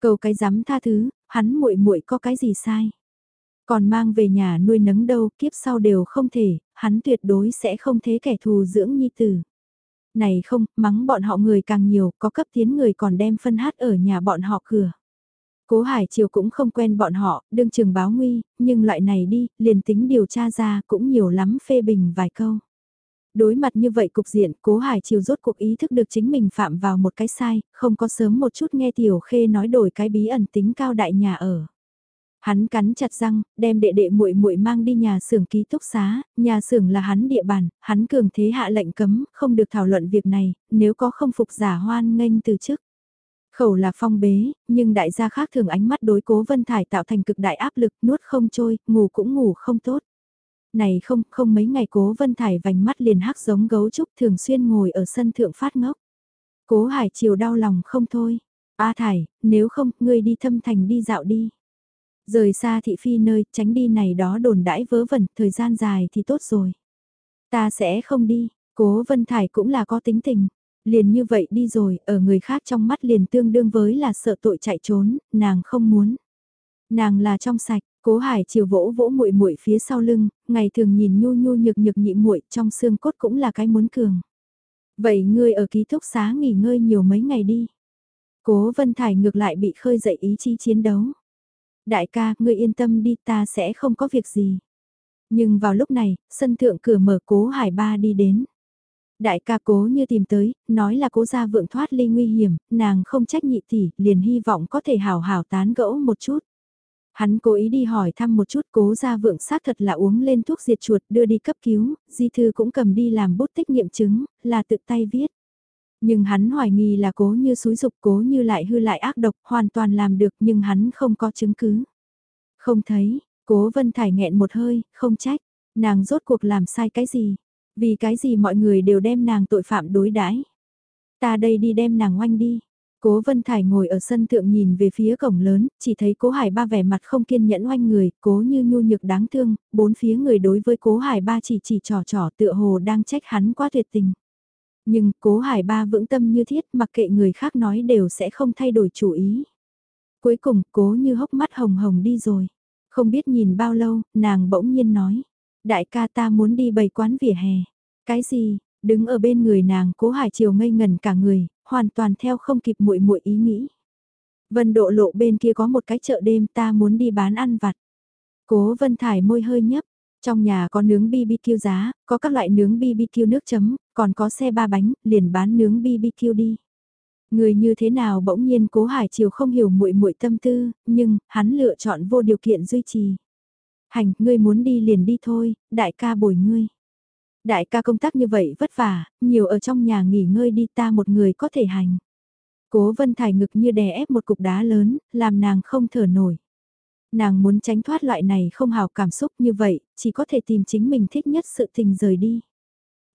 Cầu cái dám tha thứ, hắn muội muội có cái gì sai. Còn mang về nhà nuôi nấng đâu, kiếp sau đều không thể, hắn tuyệt đối sẽ không thế kẻ thù dưỡng nhi tử. Này không, mắng bọn họ người càng nhiều, có cấp tiến người còn đem phân hát ở nhà bọn họ cửa. Cố Hải Triều cũng không quen bọn họ, đương trường báo nguy, nhưng loại này đi, liền tính điều tra ra cũng nhiều lắm phê bình vài câu. Đối mặt như vậy cục diện, Cố Hải chiều rốt cuộc ý thức được chính mình phạm vào một cái sai, không có sớm một chút nghe Tiểu Khê nói đổi cái bí ẩn tính cao đại nhà ở. Hắn cắn chặt răng, đem đệ đệ muội muội mang đi nhà xưởng ký túc xá, nhà xưởng là hắn địa bàn, hắn cường thế hạ lệnh cấm, không được thảo luận việc này, nếu có không phục giả hoan nghênh từ chức. Khẩu là phong bế, nhưng đại gia khác thường ánh mắt đối cố Vân Thải tạo thành cực đại áp lực nuốt không trôi, ngủ cũng ngủ không tốt. Này không, không mấy ngày cố Vân Thải vành mắt liền hắc giống gấu trúc thường xuyên ngồi ở sân thượng phát ngốc. Cố Hải chiều đau lòng không thôi. A Thải, nếu không, ngươi đi thâm thành đi dạo đi. Rời xa thị phi nơi, tránh đi này đó đồn đãi vớ vẩn, thời gian dài thì tốt rồi. Ta sẽ không đi, cố Vân Thải cũng là có tính tình. Liền như vậy đi rồi, ở người khác trong mắt liền tương đương với là sợ tội chạy trốn, nàng không muốn. Nàng là trong sạch, Cố Hải chiều vỗ vỗ muội muội phía sau lưng, ngày thường nhìn nhu nhu nhược nhược nhị muội, trong xương cốt cũng là cái muốn cường. Vậy ngươi ở ký túc xá nghỉ ngơi nhiều mấy ngày đi. Cố Vân Thải ngược lại bị khơi dậy ý chí chiến đấu. Đại ca, ngươi yên tâm đi ta sẽ không có việc gì. Nhưng vào lúc này, sân thượng cửa mở cố Hải ba đi đến. Đại ca cố như tìm tới, nói là cố gia vượng thoát ly nguy hiểm, nàng không trách nhị tỷ, liền hy vọng có thể hào hào tán gẫu một chút. Hắn cố ý đi hỏi thăm một chút cố gia vượng xác thật là uống lên thuốc diệt chuột đưa đi cấp cứu, di thư cũng cầm đi làm bút tích nghiệm chứng, là tự tay viết. Nhưng hắn hoài nghi là cố như xúi dục cố như lại hư lại ác độc hoàn toàn làm được nhưng hắn không có chứng cứ. Không thấy, cố vân thải nghẹn một hơi, không trách, nàng rốt cuộc làm sai cái gì, vì cái gì mọi người đều đem nàng tội phạm đối đãi Ta đây đi đem nàng oanh đi. Cố Vân Thải ngồi ở sân thượng nhìn về phía cổng lớn, chỉ thấy Cố Hải Ba vẻ mặt không kiên nhẫn oanh người, cố như nhu nhược đáng thương, bốn phía người đối với Cố Hải Ba chỉ chỉ trò trò tựa hồ đang trách hắn quá tuyệt tình. Nhưng Cố Hải Ba vững tâm như thiết mặc kệ người khác nói đều sẽ không thay đổi chủ ý. Cuối cùng Cố như hốc mắt hồng hồng đi rồi. Không biết nhìn bao lâu, nàng bỗng nhiên nói. Đại ca ta muốn đi bày quán vỉa hè. Cái gì, đứng ở bên người nàng Cố Hải Triều ngây ngần cả người, hoàn toàn theo không kịp muội muội ý nghĩ. Vân độ lộ bên kia có một cái chợ đêm ta muốn đi bán ăn vặt. Cố Vân Thải môi hơi nhấp, trong nhà có nướng BBQ giá, có các loại nướng BBQ nước chấm, còn có xe ba bánh, liền bán nướng BBQ đi. Người như thế nào bỗng nhiên Cố Hải Triều không hiểu muội muội tâm tư, nhưng hắn lựa chọn vô điều kiện duy trì. Hành, ngươi muốn đi liền đi thôi, đại ca bồi ngươi. Đại ca công tác như vậy vất vả, nhiều ở trong nhà nghỉ ngơi đi ta một người có thể hành. Cố vân thải ngực như đè ép một cục đá lớn, làm nàng không thở nổi. Nàng muốn tránh thoát loại này không hào cảm xúc như vậy, chỉ có thể tìm chính mình thích nhất sự tình rời đi.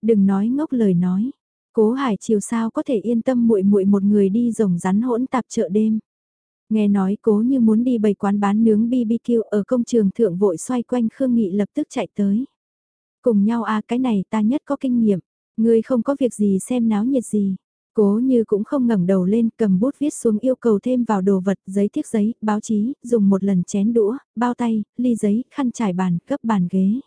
Đừng nói ngốc lời nói. Cố Hải chiều sao có thể yên tâm muội muội một người đi rồng rắn hỗn tạp chợ đêm. Nghe nói cố như muốn đi bày quán bán nướng BBQ ở công trường thượng vội xoay quanh Khương Nghị lập tức chạy tới. Cùng nhau à cái này ta nhất có kinh nghiệm, ngươi không có việc gì xem náo nhiệt gì. Cố như cũng không ngẩng đầu lên cầm bút viết xuống yêu cầu thêm vào đồ vật, giấy thiếc giấy, báo chí, dùng một lần chén đũa, bao tay, ly giấy, khăn trải bàn, cấp bàn ghế.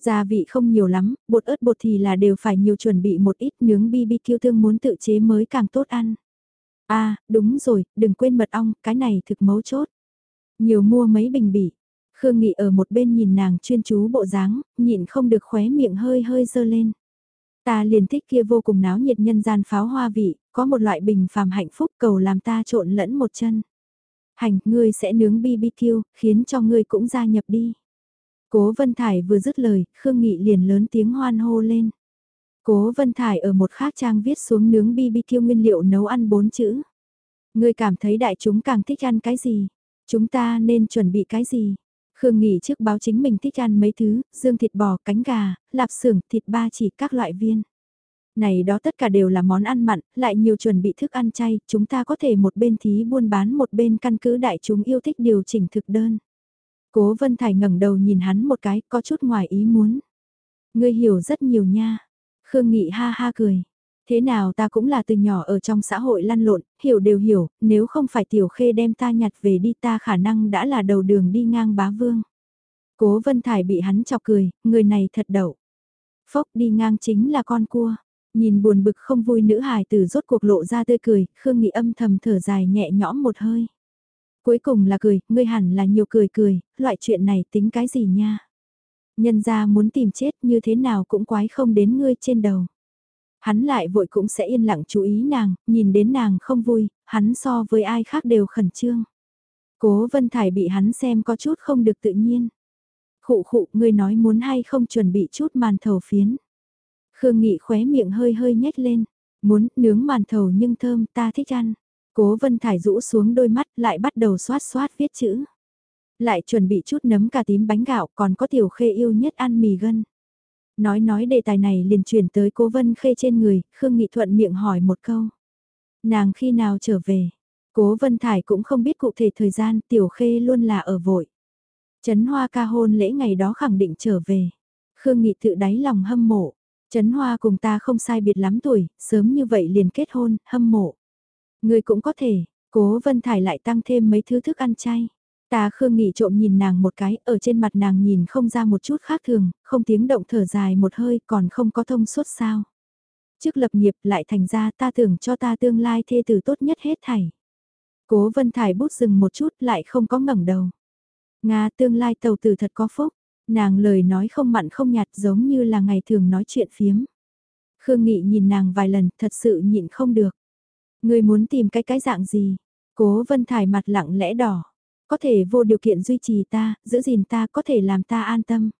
Gia vị không nhiều lắm, bột ớt bột thì là đều phải nhiều chuẩn bị một ít nướng BBQ thương muốn tự chế mới càng tốt ăn. À, đúng rồi, đừng quên mật ong, cái này thực mấu chốt. Nhiều mua mấy bình bỉ, Khương Nghị ở một bên nhìn nàng chuyên chú bộ dáng, nhịn không được khóe miệng hơi hơi dơ lên. Ta liền thích kia vô cùng náo nhiệt nhân gian pháo hoa vị, có một loại bình phàm hạnh phúc cầu làm ta trộn lẫn một chân. Hành, ngươi sẽ nướng BBQ, khiến cho ngươi cũng gia nhập đi. Cố Vân Thải vừa dứt lời, Khương Nghị liền lớn tiếng hoan hô lên. Cố Vân Thải ở một khác trang viết xuống nướng BBQ nguyên liệu nấu ăn bốn chữ. Ngươi cảm thấy đại chúng càng thích ăn cái gì? Chúng ta nên chuẩn bị cái gì? Khương nghỉ trước báo chính mình thích ăn mấy thứ, dương thịt bò, cánh gà, lạp xưởng, thịt ba chỉ các loại viên. Này đó tất cả đều là món ăn mặn, lại nhiều chuẩn bị thức ăn chay, chúng ta có thể một bên thí buôn bán một bên căn cứ đại chúng yêu thích điều chỉnh thực đơn. Cố Vân Thải ngẩng đầu nhìn hắn một cái, có chút ngoài ý muốn. Ngươi hiểu rất nhiều nha. Khương Nghị ha ha cười. Thế nào ta cũng là từ nhỏ ở trong xã hội lăn lộn, hiểu đều hiểu, nếu không phải tiểu khê đem ta nhặt về đi ta khả năng đã là đầu đường đi ngang bá vương. Cố Vân Thải bị hắn chọc cười, người này thật đậu. Phốc đi ngang chính là con cua. Nhìn buồn bực không vui nữ hài từ rốt cuộc lộ ra tươi cười, Khương Nghị âm thầm thở dài nhẹ nhõm một hơi. Cuối cùng là cười, ngươi hẳn là nhiều cười cười, loại chuyện này tính cái gì nha. Nhân ra muốn tìm chết như thế nào cũng quái không đến ngươi trên đầu. Hắn lại vội cũng sẽ yên lặng chú ý nàng, nhìn đến nàng không vui, hắn so với ai khác đều khẩn trương. Cố Vân Thải bị hắn xem có chút không được tự nhiên. Khụ khụ, ngươi nói muốn hay không chuẩn bị chút màn thầu phiến. Khương Nghị khóe miệng hơi hơi nhếch lên, muốn nướng màn thầu nhưng thơm ta thích ăn. Cố Vân Thải rũ xuống đôi mắt lại bắt đầu xoát xoát viết chữ. Lại chuẩn bị chút nấm cà tím bánh gạo còn có tiểu khê yêu nhất ăn mì gân. Nói nói đề tài này liền chuyển tới cố Vân Khê trên người, Khương Nghị thuận miệng hỏi một câu. Nàng khi nào trở về? Cố Vân Thải cũng không biết cụ thể thời gian, tiểu khê luôn là ở vội. Trấn Hoa ca hôn lễ ngày đó khẳng định trở về. Khương Nghị tự đáy lòng hâm mộ. Trấn Hoa cùng ta không sai biệt lắm tuổi, sớm như vậy liền kết hôn, hâm mộ. Người cũng có thể, cố Vân Thải lại tăng thêm mấy thứ thức ăn chay. Ta Khương Nghị trộm nhìn nàng một cái, ở trên mặt nàng nhìn không ra một chút khác thường, không tiếng động thở dài một hơi còn không có thông suốt sao. Trước lập nghiệp lại thành ra ta tưởng cho ta tương lai thê tử tốt nhất hết thảy. Cố Vân Thải bút dừng một chút lại không có ngẩng đầu. Nga tương lai tàu tử thật có phúc, nàng lời nói không mặn không nhạt giống như là ngày thường nói chuyện phiếm. Khương Nghị nhìn nàng vài lần thật sự nhịn không được. Người muốn tìm cái cái dạng gì? Cố Vân Thải mặt lặng lẽ đỏ. Có thể vô điều kiện duy trì ta, giữ gìn ta có thể làm ta an tâm.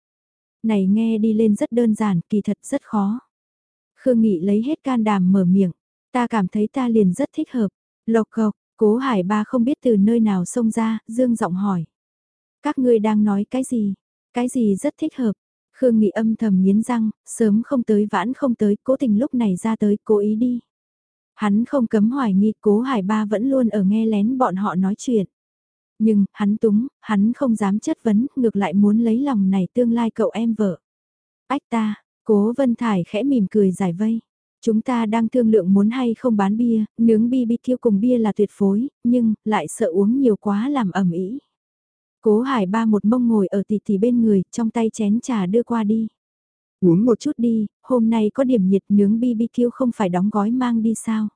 Này nghe đi lên rất đơn giản, kỳ thật rất khó. Khương Nghị lấy hết can đảm mở miệng. Ta cảm thấy ta liền rất thích hợp. Lộc cộc, cố hải ba không biết từ nơi nào xông ra, dương giọng hỏi. Các ngươi đang nói cái gì? Cái gì rất thích hợp? Khương Nghị âm thầm nghiến răng, sớm không tới vãn không tới, cố tình lúc này ra tới, cố ý đi. Hắn không cấm hoài nghi cố hải ba vẫn luôn ở nghe lén bọn họ nói chuyện. Nhưng, hắn túng, hắn không dám chất vấn, ngược lại muốn lấy lòng này tương lai cậu em vợ. Ách ta, cố Vân Thải khẽ mỉm cười giải vây. Chúng ta đang thương lượng muốn hay không bán bia, nướng bi bi thiêu cùng bia là tuyệt phối, nhưng, lại sợ uống nhiều quá làm ẩm ý. Cố hải ba một mông ngồi ở tỷ tỷ bên người, trong tay chén trà đưa qua đi. Uống một chút đi, hôm nay có điểm nhiệt nướng BBQ không phải đóng gói mang đi sao.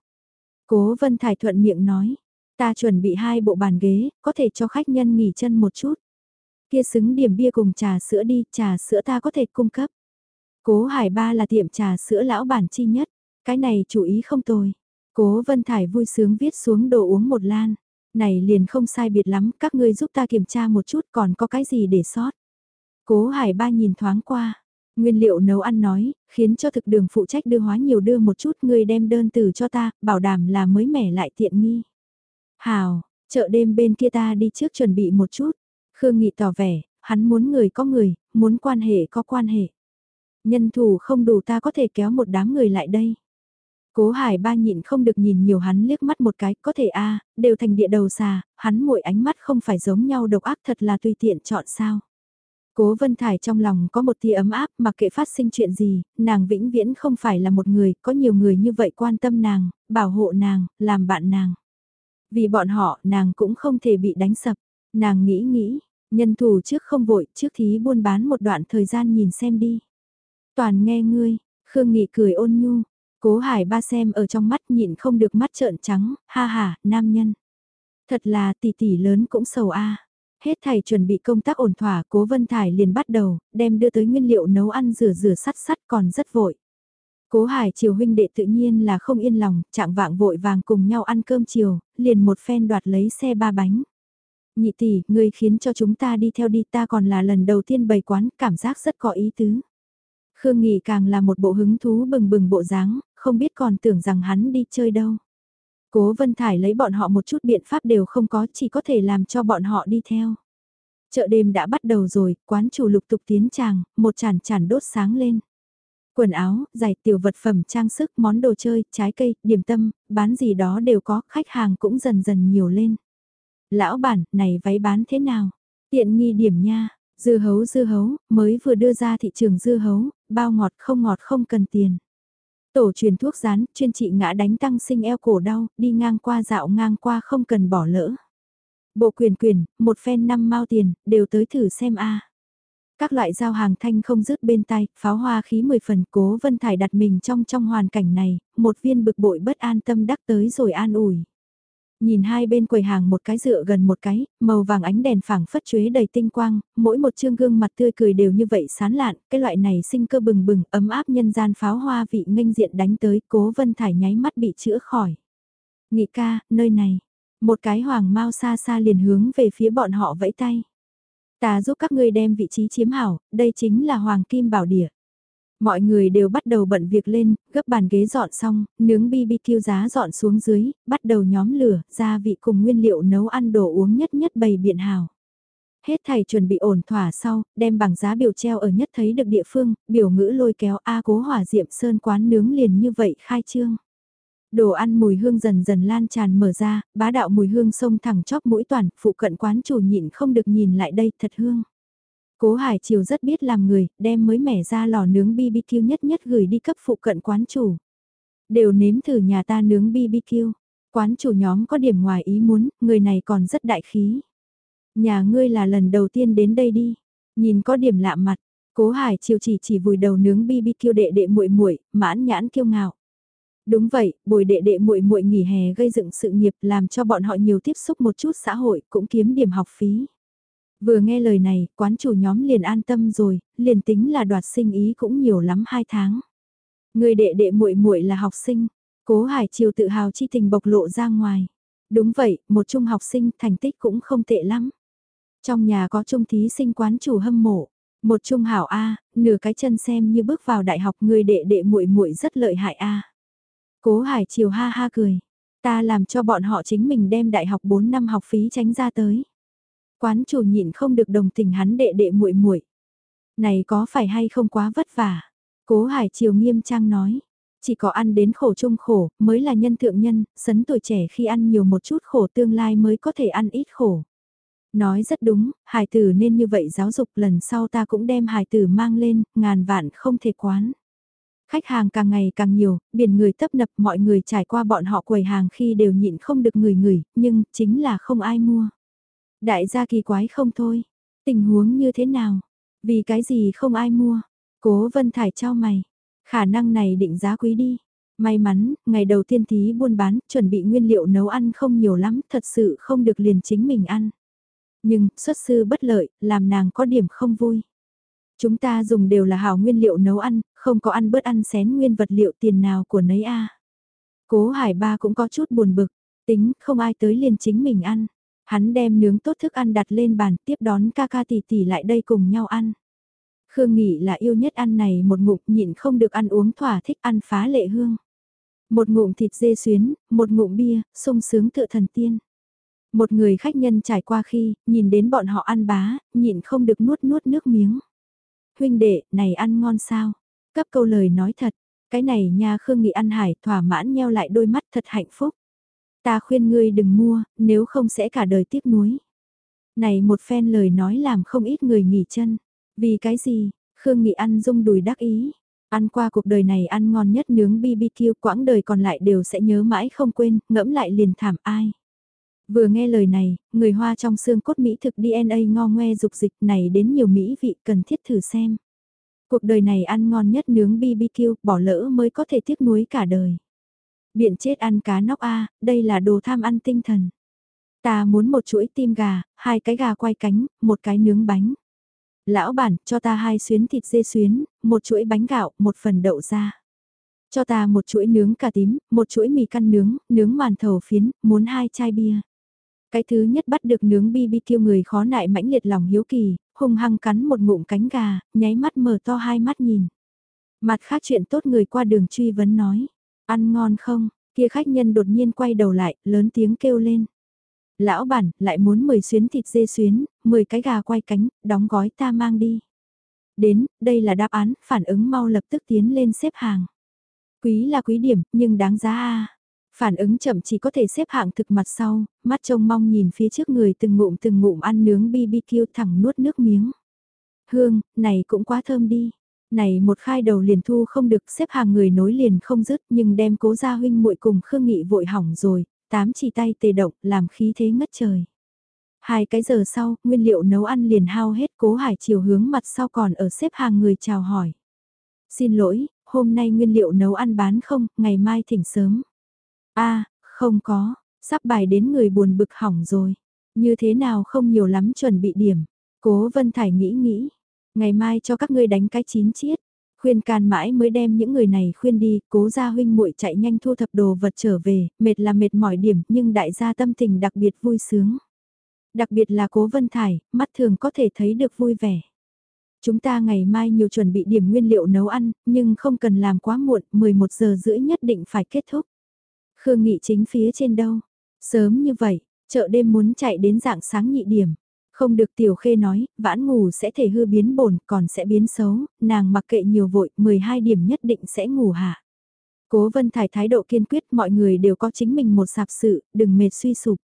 Cố Vân Thải thuận miệng nói, ta chuẩn bị hai bộ bàn ghế, có thể cho khách nhân nghỉ chân một chút. Kia xứng điểm bia cùng trà sữa đi, trà sữa ta có thể cung cấp. Cố Hải Ba là tiệm trà sữa lão bản chi nhất, cái này chủ ý không tồi. Cố Vân Thải vui sướng viết xuống đồ uống một lan. Này liền không sai biệt lắm, các ngươi giúp ta kiểm tra một chút còn có cái gì để sót. Cố Hải Ba nhìn thoáng qua, nguyên liệu nấu ăn nói, khiến cho thực đường phụ trách đưa hóa nhiều đưa một chút ngươi đem đơn từ cho ta, bảo đảm là mới mẻ lại tiện nghi. Hào, chợ đêm bên kia ta đi trước chuẩn bị một chút. Khương Nghị tỏ vẻ, hắn muốn người có người, muốn quan hệ có quan hệ. Nhân thủ không đủ ta có thể kéo một đám người lại đây. Cố Hải ba nhịn không được nhìn nhiều hắn liếc mắt một cái, có thể a đều thành địa đầu xà, hắn mỗi ánh mắt không phải giống nhau độc ác thật là tùy tiện chọn sao. Cố Vân Thải trong lòng có một tia ấm áp mặc kệ phát sinh chuyện gì, nàng vĩnh viễn không phải là một người, có nhiều người như vậy quan tâm nàng, bảo hộ nàng, làm bạn nàng. Vì bọn họ, nàng cũng không thể bị đánh sập. Nàng nghĩ nghĩ, nhân thủ trước không vội, trước thí buôn bán một đoạn thời gian nhìn xem đi. Toàn nghe ngươi, Khương Nghị cười ôn nhu, Cố Hải ba xem ở trong mắt nhịn không được mắt trợn trắng, ha ha, nam nhân. Thật là tỷ tỷ lớn cũng sầu a. Hết thầy chuẩn bị công tác ổn thỏa, Cố Vân Thải liền bắt đầu, đem đưa tới nguyên liệu nấu ăn rửa rửa sắt sắt còn rất vội. Cố Hải chiều huynh đệ tự nhiên là không yên lòng, trạng vạng vội vàng cùng nhau ăn cơm chiều, liền một phen đoạt lấy xe ba bánh. Nhị tỷ, ngươi khiến cho chúng ta đi theo đi ta còn là lần đầu tiên bày quán, cảm giác rất có ý tứ. Khương Nghị càng là một bộ hứng thú bừng bừng bộ dáng, không biết còn tưởng rằng hắn đi chơi đâu. Cố Vân Thải lấy bọn họ một chút biện pháp đều không có, chỉ có thể làm cho bọn họ đi theo. Chợ đêm đã bắt đầu rồi, quán chủ lục tục tiến tràng, một chản chản đốt sáng lên. Quần áo, giày tiểu vật phẩm trang sức, món đồ chơi, trái cây, điểm tâm, bán gì đó đều có, khách hàng cũng dần dần nhiều lên. Lão bản, này váy bán thế nào? Tiện nghi điểm nha, dưa hấu dưa hấu, mới vừa đưa ra thị trường dưa hấu, bao ngọt không ngọt không cần tiền. Tổ truyền thuốc rán, chuyên trị ngã đánh tăng sinh eo cổ đau, đi ngang qua dạo ngang qua không cần bỏ lỡ. Bộ quyền quyền, một phen năm mao tiền, đều tới thử xem a. Các loại giao hàng thanh không dứt bên tay, pháo hoa khí mười phần cố vân thải đặt mình trong trong hoàn cảnh này, một viên bực bội bất an tâm đắc tới rồi an ủi. Nhìn hai bên quầy hàng một cái dựa gần một cái, màu vàng ánh đèn phẳng phất chuế đầy tinh quang, mỗi một chương gương mặt tươi cười đều như vậy sán lạn, cái loại này sinh cơ bừng bừng, ấm áp nhân gian pháo hoa vị nghênh diện đánh tới, cố vân thải nháy mắt bị chữa khỏi. Nghị ca, nơi này, một cái hoàng mau xa xa liền hướng về phía bọn họ vẫy tay. Ta giúp các ngươi đem vị trí chiếm hảo, đây chính là hoàng kim bảo địa. Mọi người đều bắt đầu bận việc lên, gấp bàn ghế dọn xong, nướng BBQ giá dọn xuống dưới, bắt đầu nhóm lửa, gia vị cùng nguyên liệu nấu ăn đồ uống nhất nhất bày biện hào. Hết thầy chuẩn bị ổn thỏa sau, đem bảng giá biểu treo ở nhất thấy được địa phương, biểu ngữ lôi kéo A cố hỏa diệm sơn quán nướng liền như vậy khai trương. Đồ ăn mùi hương dần dần lan tràn mở ra, bá đạo mùi hương sông thẳng chóp mũi toàn, phụ cận quán chủ nhịn không được nhìn lại đây thật hương. Cố Hải Triều rất biết làm người, đem mới mẻ ra lò nướng BBQ nhất nhất gửi đi cấp phụ cận quán chủ. Đều nếm thử nhà ta nướng BBQ. Quán chủ nhóm có điểm ngoài ý muốn, người này còn rất đại khí. Nhà ngươi là lần đầu tiên đến đây đi. Nhìn có điểm lạ mặt, Cố Hải Triều chỉ chỉ vùi đầu nướng BBQ đệ đệ muội muội, mãn nhãn kiêu ngạo. Đúng vậy, bồi đệ đệ muội muội nghỉ hè gây dựng sự nghiệp làm cho bọn họ nhiều tiếp xúc một chút xã hội cũng kiếm điểm học phí. Vừa nghe lời này, quán chủ nhóm liền an tâm rồi, liền tính là đoạt sinh ý cũng nhiều lắm hai tháng. Người đệ đệ muội muội là học sinh, cố hải chiều tự hào chi tình bộc lộ ra ngoài. Đúng vậy, một trung học sinh thành tích cũng không tệ lắm. Trong nhà có trung thí sinh quán chủ hâm mộ, một trung hảo A, nửa cái chân xem như bước vào đại học người đệ đệ muội muội rất lợi hại A. Cố Hải Triều ha ha cười. Ta làm cho bọn họ chính mình đem đại học 4 năm học phí tránh ra tới. Quán chủ nhịn không được đồng tình hắn đệ đệ muội muội. Này có phải hay không quá vất vả? Cố Hải Triều nghiêm trang nói. Chỉ có ăn đến khổ chung khổ, mới là nhân thượng nhân, sấn tuổi trẻ khi ăn nhiều một chút khổ tương lai mới có thể ăn ít khổ. Nói rất đúng, hải tử nên như vậy giáo dục lần sau ta cũng đem hải tử mang lên, ngàn vạn không thể quán. Khách hàng càng ngày càng nhiều, biển người tấp nập mọi người trải qua bọn họ quầy hàng khi đều nhịn không được người người, nhưng chính là không ai mua. Đại gia kỳ quái không thôi. Tình huống như thế nào? Vì cái gì không ai mua? Cố Vân Thải trao mày. Khả năng này định giá quý đi. May mắn, ngày đầu tiên thí buôn bán, chuẩn bị nguyên liệu nấu ăn không nhiều lắm, thật sự không được liền chính mình ăn. Nhưng, xuất sư bất lợi, làm nàng có điểm không vui. Chúng ta dùng đều là hảo nguyên liệu nấu ăn, không có ăn bớt ăn xén nguyên vật liệu tiền nào của nấy a. Cố Hải Ba cũng có chút buồn bực, tính không ai tới liền chính mình ăn. Hắn đem nướng tốt thức ăn đặt lên bàn tiếp đón ca ca tỷ tỷ lại đây cùng nhau ăn. Khương Nghị là yêu nhất ăn này một ngụm nhịn không được ăn uống thỏa thích ăn phá lệ hương. Một ngụm thịt dê xuyến, một ngụm bia, sung sướng tựa thần tiên. Một người khách nhân trải qua khi, nhìn đến bọn họ ăn bá, nhịn không được nuốt nuốt nước miếng. Huynh đệ, này ăn ngon sao? Cấp câu lời nói thật, cái này nha Khương Nghị ăn hải thỏa mãn nheo lại đôi mắt thật hạnh phúc. Ta khuyên ngươi đừng mua, nếu không sẽ cả đời tiếc nuối. Này một phen lời nói làm không ít người nghỉ chân. Vì cái gì, Khương Nghị ăn rung đùi đắc ý. Ăn qua cuộc đời này ăn ngon nhất nướng BBQ quãng đời còn lại đều sẽ nhớ mãi không quên, ngẫm lại liền thảm ai. Vừa nghe lời này, người Hoa trong xương cốt Mỹ thực DNA ngo ngoe dục dịch này đến nhiều Mỹ vị cần thiết thử xem. Cuộc đời này ăn ngon nhất nướng BBQ, bỏ lỡ mới có thể tiếc nuối cả đời. Biện chết ăn cá nóc A, đây là đồ tham ăn tinh thần. Ta muốn một chuỗi tim gà, hai cái gà quay cánh, một cái nướng bánh. Lão bản, cho ta hai xuyến thịt dê xuyến, một chuỗi bánh gạo, một phần đậu ra. Cho ta một chuỗi nướng cà tím, một chuỗi mì căn nướng, nướng màn thầu phiến, muốn hai chai bia. Cái thứ nhất bắt được nướng BBQ người khó nại mãnh liệt lòng hiếu kỳ, hung hăng cắn một ngụm cánh gà, nháy mắt mở to hai mắt nhìn. Mặt khác chuyện tốt người qua đường truy vấn nói, ăn ngon không, kia khách nhân đột nhiên quay đầu lại, lớn tiếng kêu lên. Lão bản, lại muốn 10 xuyến thịt dê xuyến, 10 cái gà quay cánh, đóng gói ta mang đi. Đến, đây là đáp án, phản ứng mau lập tức tiến lên xếp hàng. Quý là quý điểm, nhưng đáng giá a Phản ứng chậm chỉ có thể xếp hạng thực mặt sau, mắt trông mong nhìn phía trước người từng ngụm từng ngụm ăn nướng BBQ thẳng nuốt nước miếng. Hương, này cũng quá thơm đi. Này một khai đầu liền thu không được xếp hàng người nối liền không dứt nhưng đem cố gia huynh muội cùng Khương Nghị vội hỏng rồi, tám chỉ tay tề động làm khí thế ngất trời. Hai cái giờ sau, nguyên liệu nấu ăn liền hao hết cố hải chiều hướng mặt sau còn ở xếp hàng người chào hỏi. Xin lỗi, hôm nay nguyên liệu nấu ăn bán không, ngày mai thỉnh sớm a không có, sắp bài đến người buồn bực hỏng rồi. Như thế nào không nhiều lắm chuẩn bị điểm. Cố Vân Thải nghĩ nghĩ, ngày mai cho các ngươi đánh cái chín chiết. Khuyên can mãi mới đem những người này khuyên đi, cố gia huynh muội chạy nhanh thu thập đồ vật trở về, mệt là mệt mỏi điểm nhưng đại gia tâm tình đặc biệt vui sướng. Đặc biệt là cố Vân Thải, mắt thường có thể thấy được vui vẻ. Chúng ta ngày mai nhiều chuẩn bị điểm nguyên liệu nấu ăn, nhưng không cần làm quá muộn, 11 giờ rưỡi nhất định phải kết thúc. Khương Nghị chính phía trên đâu? Sớm như vậy, chợ đêm muốn chạy đến dạng sáng nhị điểm. Không được tiểu khê nói, vãn ngủ sẽ thể hư biến bổn, còn sẽ biến xấu, nàng mặc kệ nhiều vội, 12 điểm nhất định sẽ ngủ hạ. Cố Vân Thải thái độ kiên quyết mọi người đều có chính mình một sạp sự, đừng mệt suy sụp.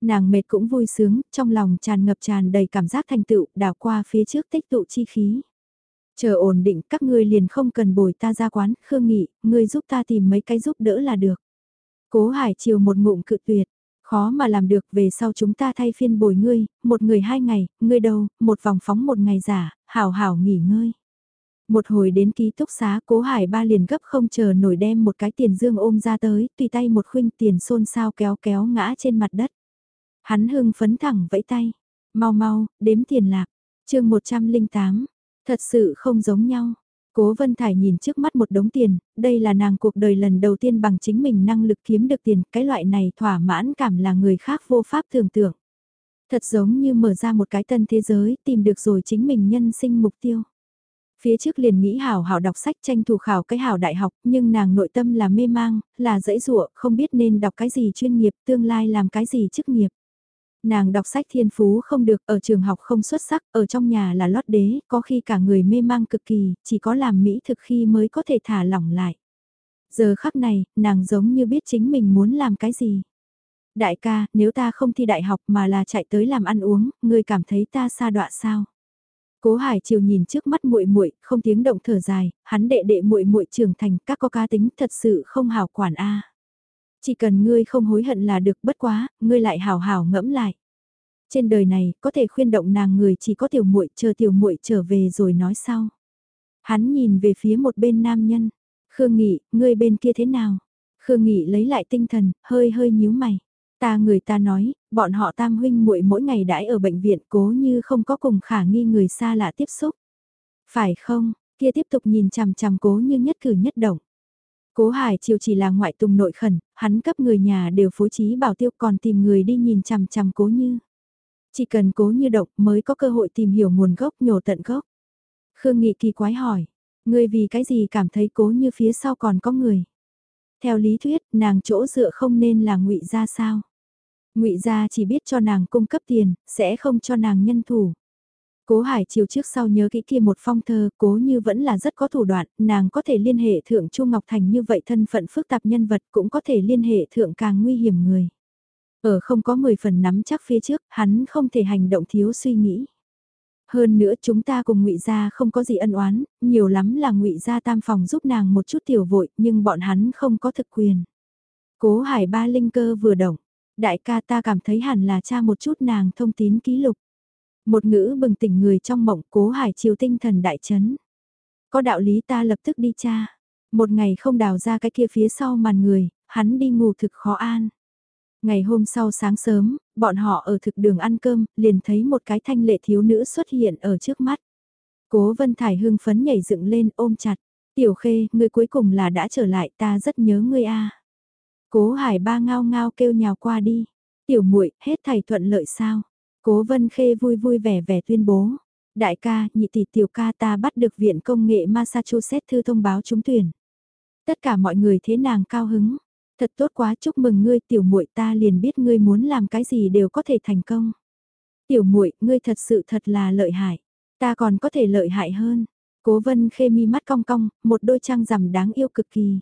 Nàng mệt cũng vui sướng, trong lòng tràn ngập tràn đầy cảm giác thành tựu, đào qua phía trước tích tụ chi khí. Chờ ổn định các ngươi liền không cần bồi ta ra quán, Khương Nghị, ngươi giúp ta tìm mấy cái giúp đỡ là được. Cố Hải chiều một ngụm cự tuyệt, khó mà làm được về sau chúng ta thay phiên bồi ngươi, một người hai ngày, ngươi đâu, một vòng phóng một ngày giả, hảo hảo nghỉ ngơi. Một hồi đến ký túc xá cố hải ba liền gấp không chờ nổi đem một cái tiền dương ôm ra tới, tùy tay một khuynh tiền xôn xao kéo kéo ngã trên mặt đất. Hắn hưng phấn thẳng vẫy tay, mau mau, đếm tiền lạc, chương 108, thật sự không giống nhau. Cố Vân Thải nhìn trước mắt một đống tiền, đây là nàng cuộc đời lần đầu tiên bằng chính mình năng lực kiếm được tiền, cái loại này thỏa mãn cảm là người khác vô pháp tưởng tượng. Thật giống như mở ra một cái tân thế giới, tìm được rồi chính mình nhân sinh mục tiêu. Phía trước liền nghĩ hảo hảo đọc sách tranh thủ khảo cái hảo đại học, nhưng nàng nội tâm là mê mang, là dễ dụa, không biết nên đọc cái gì chuyên nghiệp, tương lai làm cái gì chức nghiệp. Nàng đọc sách thiên phú không được, ở trường học không xuất sắc, ở trong nhà là lót đế, có khi cả người mê mang cực kỳ, chỉ có làm mỹ thực khi mới có thể thả lỏng lại. Giờ khắc này, nàng giống như biết chính mình muốn làm cái gì. Đại ca, nếu ta không thi đại học mà là chạy tới làm ăn uống, ngươi cảm thấy ta xa đọa sao? Cố Hải Triều nhìn trước mắt muội muội, không tiếng động thở dài, hắn đệ đệ muội muội trưởng thành, các có cá tính thật sự không hảo quản a. Chỉ cần ngươi không hối hận là được, bất quá, ngươi lại hào hào ngẫm lại. Trên đời này, có thể khuyên động nàng người chỉ có tiểu muội, chờ tiểu muội trở về rồi nói sau. Hắn nhìn về phía một bên nam nhân, Khương Nghị, ngươi bên kia thế nào? Khương Nghị lấy lại tinh thần, hơi hơi nhíu mày. Ta người ta nói, bọn họ tam huynh muội mỗi ngày đãi ở bệnh viện cố như không có cùng khả nghi người xa lạ tiếp xúc. Phải không, kia tiếp tục nhìn chằm chằm cố như nhất cử nhất động. Cố Hải Triều chỉ là ngoại tùng nội khẩn, hắn cấp người nhà đều phối trí bảo tiêu còn tìm người đi nhìn chằm chằm cố như. Chỉ cần cố như động mới có cơ hội tìm hiểu nguồn gốc nhổ tận gốc. Khương Nghị kỳ quái hỏi, người vì cái gì cảm thấy cố như phía sau còn có người. Theo lý thuyết, nàng chỗ dựa không nên là ngụy ra sao. Ngụy gia chỉ biết cho nàng cung cấp tiền, sẽ không cho nàng nhân thủ. Cố Hải chiều trước sau nhớ kỹ kia một phong thơ, cố như vẫn là rất có thủ đoạn, nàng có thể liên hệ thượng Chu Ngọc Thành như vậy thân phận phức tạp nhân vật cũng có thể liên hệ thượng càng nguy hiểm người. Ở không có 10 phần nắm chắc phía trước, hắn không thể hành động thiếu suy nghĩ. Hơn nữa chúng ta cùng ngụy gia không có gì ân oán, nhiều lắm là ngụy gia tam phòng giúp nàng một chút tiểu vội, nhưng bọn hắn không có thực quyền. Cố Hải ba linh cơ vừa động, đại ca ta cảm thấy hẳn là cha một chút nàng thông tín ký lục. Một ngữ bừng tỉnh người trong mộng cố hải chiều tinh thần đại chấn. Có đạo lý ta lập tức đi cha. Một ngày không đào ra cái kia phía sau màn người, hắn đi ngủ thực khó an. Ngày hôm sau sáng sớm, bọn họ ở thực đường ăn cơm, liền thấy một cái thanh lệ thiếu nữ xuất hiện ở trước mắt. Cố Vân Thải hưng phấn nhảy dựng lên ôm chặt. Tiểu Khê, ngươi cuối cùng là đã trở lại ta rất nhớ ngươi a. Cố Hải ba ngao ngao kêu nhào qua đi. Tiểu muội hết thầy thuận lợi sao? Cố Vân Khê vui vui vẻ vẻ tuyên bố. Đại ca, nhị tỷ tiểu ca ta bắt được Viện Công nghệ Massachusetts thư thông báo trúng tuyển. Tất cả mọi người thế nàng cao hứng. Thật tốt quá chúc mừng ngươi tiểu muội ta liền biết ngươi muốn làm cái gì đều có thể thành công. Tiểu muội ngươi thật sự thật là lợi hại. Ta còn có thể lợi hại hơn. Cố vân khê mi mắt cong cong, một đôi trang rằm đáng yêu cực kỳ.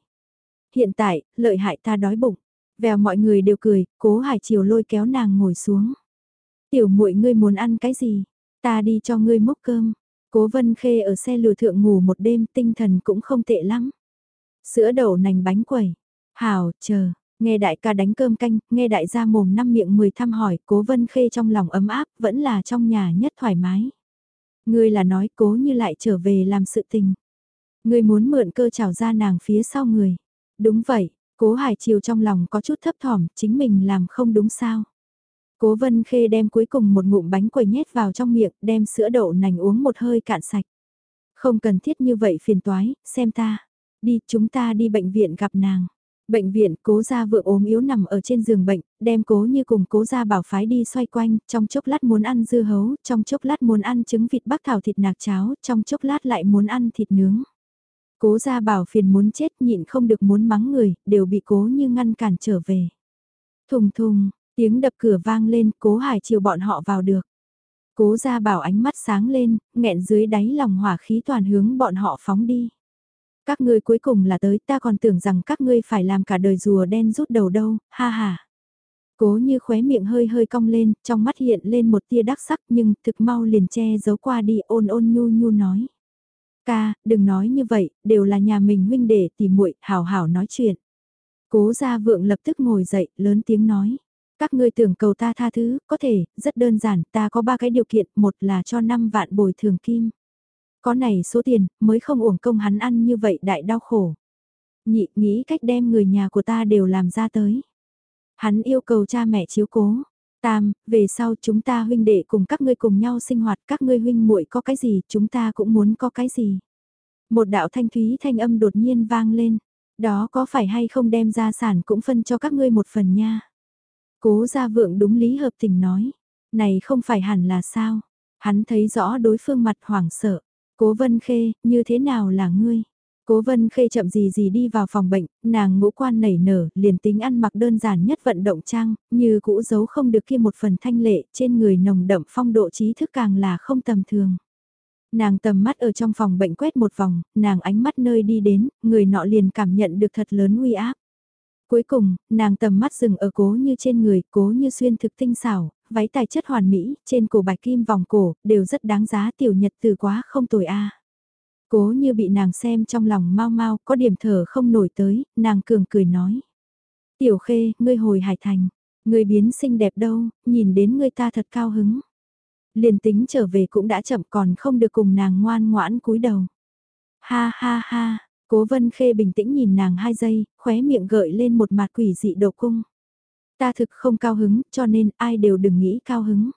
Hiện tại, lợi hại ta đói bụng. Vèo mọi người đều cười, cố hải chiều lôi kéo nàng ngồi xuống. Tiểu muội ngươi muốn ăn cái gì? Ta đi cho ngươi mốc cơm. Cố Vân Khê ở xe lừa thượng ngủ một đêm tinh thần cũng không tệ lắm. Sữa đậu nành bánh quẩy. Hảo, chờ, nghe đại ca đánh cơm canh, nghe đại gia mồm năm miệng mười thăm hỏi, cố Vân Khê trong lòng ấm áp, vẫn là trong nhà nhất thoải mái. Ngươi là nói cố như lại trở về làm sự tình. Ngươi muốn mượn cơ trào ra nàng phía sau người. Đúng vậy, cố Hải Chiều trong lòng có chút thấp thỏm, chính mình làm không đúng sao. Cố Vân Khê đem cuối cùng một ngụm bánh quẩy nhét vào trong miệng, đem sữa đậu nành uống một hơi cạn sạch. Không cần thiết như vậy phiền toái, xem ta. Đi, chúng ta đi bệnh viện gặp nàng. Bệnh viện, cố gia vượng ốm yếu nằm ở trên giường bệnh, đem cố như cùng cố gia bảo phái đi xoay quanh, trong chốc lát muốn ăn dưa hấu, trong chốc lát muốn ăn trứng vịt bắc thảo thịt nạc cháo, trong chốc lát lại muốn ăn thịt nướng. Cố gia bảo phiền muốn chết nhịn không được muốn mắng người, đều bị cố như ngăn cản trở về. Thùng thùng, tiếng đập cửa vang lên, cố hải chiều bọn họ vào được. Cố gia bảo ánh mắt sáng lên, nghẹn dưới đáy lòng hỏa khí toàn hướng bọn họ phóng đi. Các ngươi cuối cùng là tới ta còn tưởng rằng các ngươi phải làm cả đời rùa đen rút đầu đâu, ha ha. Cố như khóe miệng hơi hơi cong lên, trong mắt hiện lên một tia đắc sắc nhưng thực mau liền che giấu qua đi ôn ôn nhu nhu nói. Ca, đừng nói như vậy, đều là nhà mình huynh để tìm muội hảo hảo nói chuyện. Cố gia vượng lập tức ngồi dậy, lớn tiếng nói. Các ngươi tưởng cầu ta tha thứ, có thể, rất đơn giản, ta có ba cái điều kiện, một là cho 5 vạn bồi thường kim. Có này số tiền, mới không uổng công hắn ăn như vậy đại đau khổ. Nhị nghĩ cách đem người nhà của ta đều làm ra tới. Hắn yêu cầu cha mẹ chiếu cố. Tam, về sau chúng ta huynh đệ cùng các ngươi cùng nhau sinh hoạt, các ngươi huynh muội có cái gì, chúng ta cũng muốn có cái gì. Một đạo thanh thúy thanh âm đột nhiên vang lên, đó có phải hay không đem gia sản cũng phân cho các ngươi một phần nha. Cố gia vượng đúng lý hợp tình nói, này không phải hẳn là sao, hắn thấy rõ đối phương mặt hoảng sợ, Cố Vân Khê, như thế nào là ngươi? Cố Vân Khê chậm gì gì đi vào phòng bệnh, nàng ngũ quan nảy nở, liền tính ăn mặc đơn giản nhất vận động trang, như cũ giấu không được kia một phần thanh lệ, trên người nồng đậm phong độ trí thức càng là không tầm thường. Nàng tầm mắt ở trong phòng bệnh quét một vòng, nàng ánh mắt nơi đi đến, người nọ liền cảm nhận được thật lớn uy áp. Cuối cùng, nàng tầm mắt dừng ở cố như trên người, cố như xuyên thực tinh xảo, váy tài chất hoàn mỹ, trên cổ bạch kim vòng cổ, đều rất đáng giá tiểu nhật từ quá không tồi a. Cố như bị nàng xem trong lòng mau mau, có điểm thở không nổi tới, nàng cường cười nói. Tiểu khê, ngươi hồi hải thành, ngươi biến xinh đẹp đâu, nhìn đến ngươi ta thật cao hứng. Liền tính trở về cũng đã chậm còn không được cùng nàng ngoan ngoãn cúi đầu. Ha ha ha, cố vân khê bình tĩnh nhìn nàng hai giây, khóe miệng gợi lên một mặt quỷ dị độ cung. Ta thực không cao hứng, cho nên ai đều đừng nghĩ cao hứng.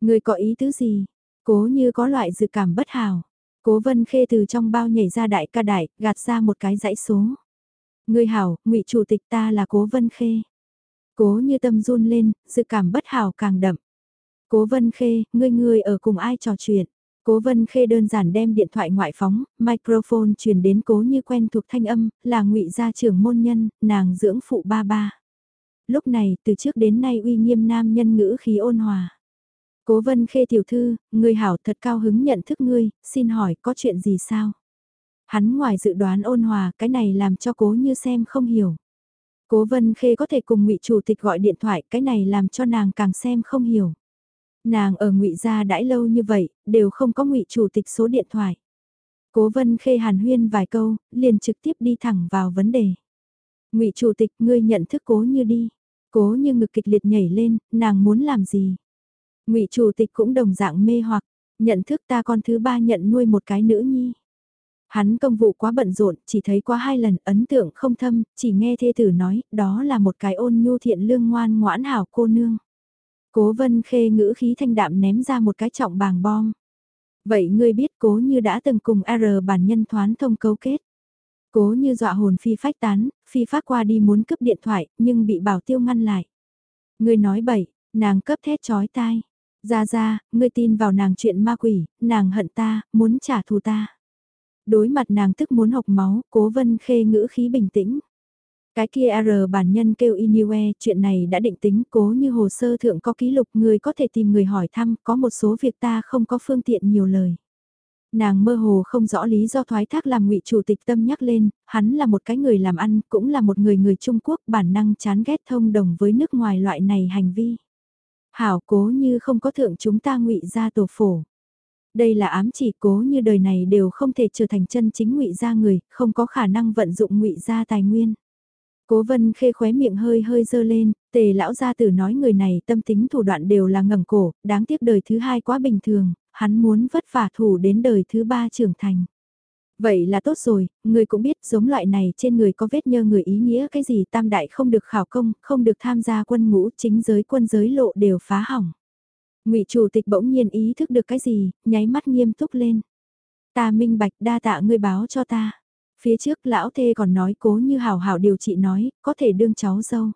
Người có ý tứ gì? Cố như có loại dự cảm bất hảo. Cố vân khê từ trong bao nhảy ra đại ca đại, gạt ra một cái dãy số. Người hảo, ngụy chủ tịch ta là cố vân khê. Cố như tâm run lên, dự cảm bất hảo càng đậm. Cố vân khê, ngươi ngươi ở cùng ai trò chuyện. Cố Vân Khê đơn giản đem điện thoại ngoại phóng, microphone truyền đến cố như quen thuộc thanh âm, là ngụy gia trưởng môn nhân, nàng dưỡng phụ ba ba lúc này từ trước đến nay uy nghiêm nam nhân ngữ khí ôn hòa. Cố vân khê tiểu thư, người hảo thật cao hứng nhận thức ngươi, xin hỏi có chuyện gì sao? Hắn ngoài dự đoán ôn hòa, cái này làm cho cố như xem không hiểu. Cố vân khê có thể cùng ngụy chủ tịch gọi điện thoại, cái này làm cho nàng càng xem không hiểu. Nàng ở ngụy gia đãi lâu như vậy, đều không có ngụy chủ tịch số điện thoại. Cố vân khê hàn huyên vài câu, liền trực tiếp đi thẳng vào vấn đề. ngụy chủ tịch ngươi nhận thức cố như đi. Cố như ngực kịch liệt nhảy lên, nàng muốn làm gì? ngụy chủ tịch cũng đồng dạng mê hoặc, nhận thức ta con thứ ba nhận nuôi một cái nữ nhi. Hắn công vụ quá bận rộn, chỉ thấy qua hai lần ấn tượng không thâm, chỉ nghe thê tử nói, đó là một cái ôn nhu thiện lương ngoan ngoãn hảo cô nương. Cố vân khê ngữ khí thanh đạm ném ra một cái trọng bàng bom. Vậy ngươi biết cố như đã từng cùng R bản nhân thoán thông cấu kết. Cố như dọa hồn phi phách tán, phi phát qua đi muốn cướp điện thoại, nhưng bị bảo tiêu ngăn lại. Ngươi nói bậy, nàng cấp thét chói tai. Ra ra, ngươi tin vào nàng chuyện ma quỷ, nàng hận ta, muốn trả thù ta. Đối mặt nàng tức muốn học máu, cố vân khê ngữ khí bình tĩnh. Cái kia R bản nhân kêu Iniwe, chuyện này đã định tính cố như hồ sơ thượng có ký lục người có thể tìm người hỏi thăm, có một số việc ta không có phương tiện nhiều lời. Nàng mơ hồ không rõ lý do thoái thác làm ngụy chủ tịch tâm nhắc lên, hắn là một cái người làm ăn, cũng là một người người Trung Quốc bản năng chán ghét thông đồng với nước ngoài loại này hành vi. Hảo cố như không có thượng chúng ta ngụy ra tổ phổ. Đây là ám chỉ cố như đời này đều không thể trở thành chân chính ngụy gia người, không có khả năng vận dụng ngụy gia tài nguyên. Cố vân khê khóe miệng hơi hơi dơ lên, tề lão gia tử nói người này tâm tính thủ đoạn đều là ngẩng cổ, đáng tiếc đời thứ hai quá bình thường, hắn muốn vất vả thủ đến đời thứ ba trưởng thành. Vậy là tốt rồi, người cũng biết giống loại này trên người có vết nhơ người ý nghĩa cái gì tam đại không được khảo công, không được tham gia quân ngũ chính giới quân giới lộ đều phá hỏng. ngụy chủ tịch bỗng nhiên ý thức được cái gì, nháy mắt nghiêm túc lên. Ta minh bạch đa tạ ngươi báo cho ta. Phía trước lão thê còn nói cố như hào hào điều trị nói, có thể đương cháu dâu.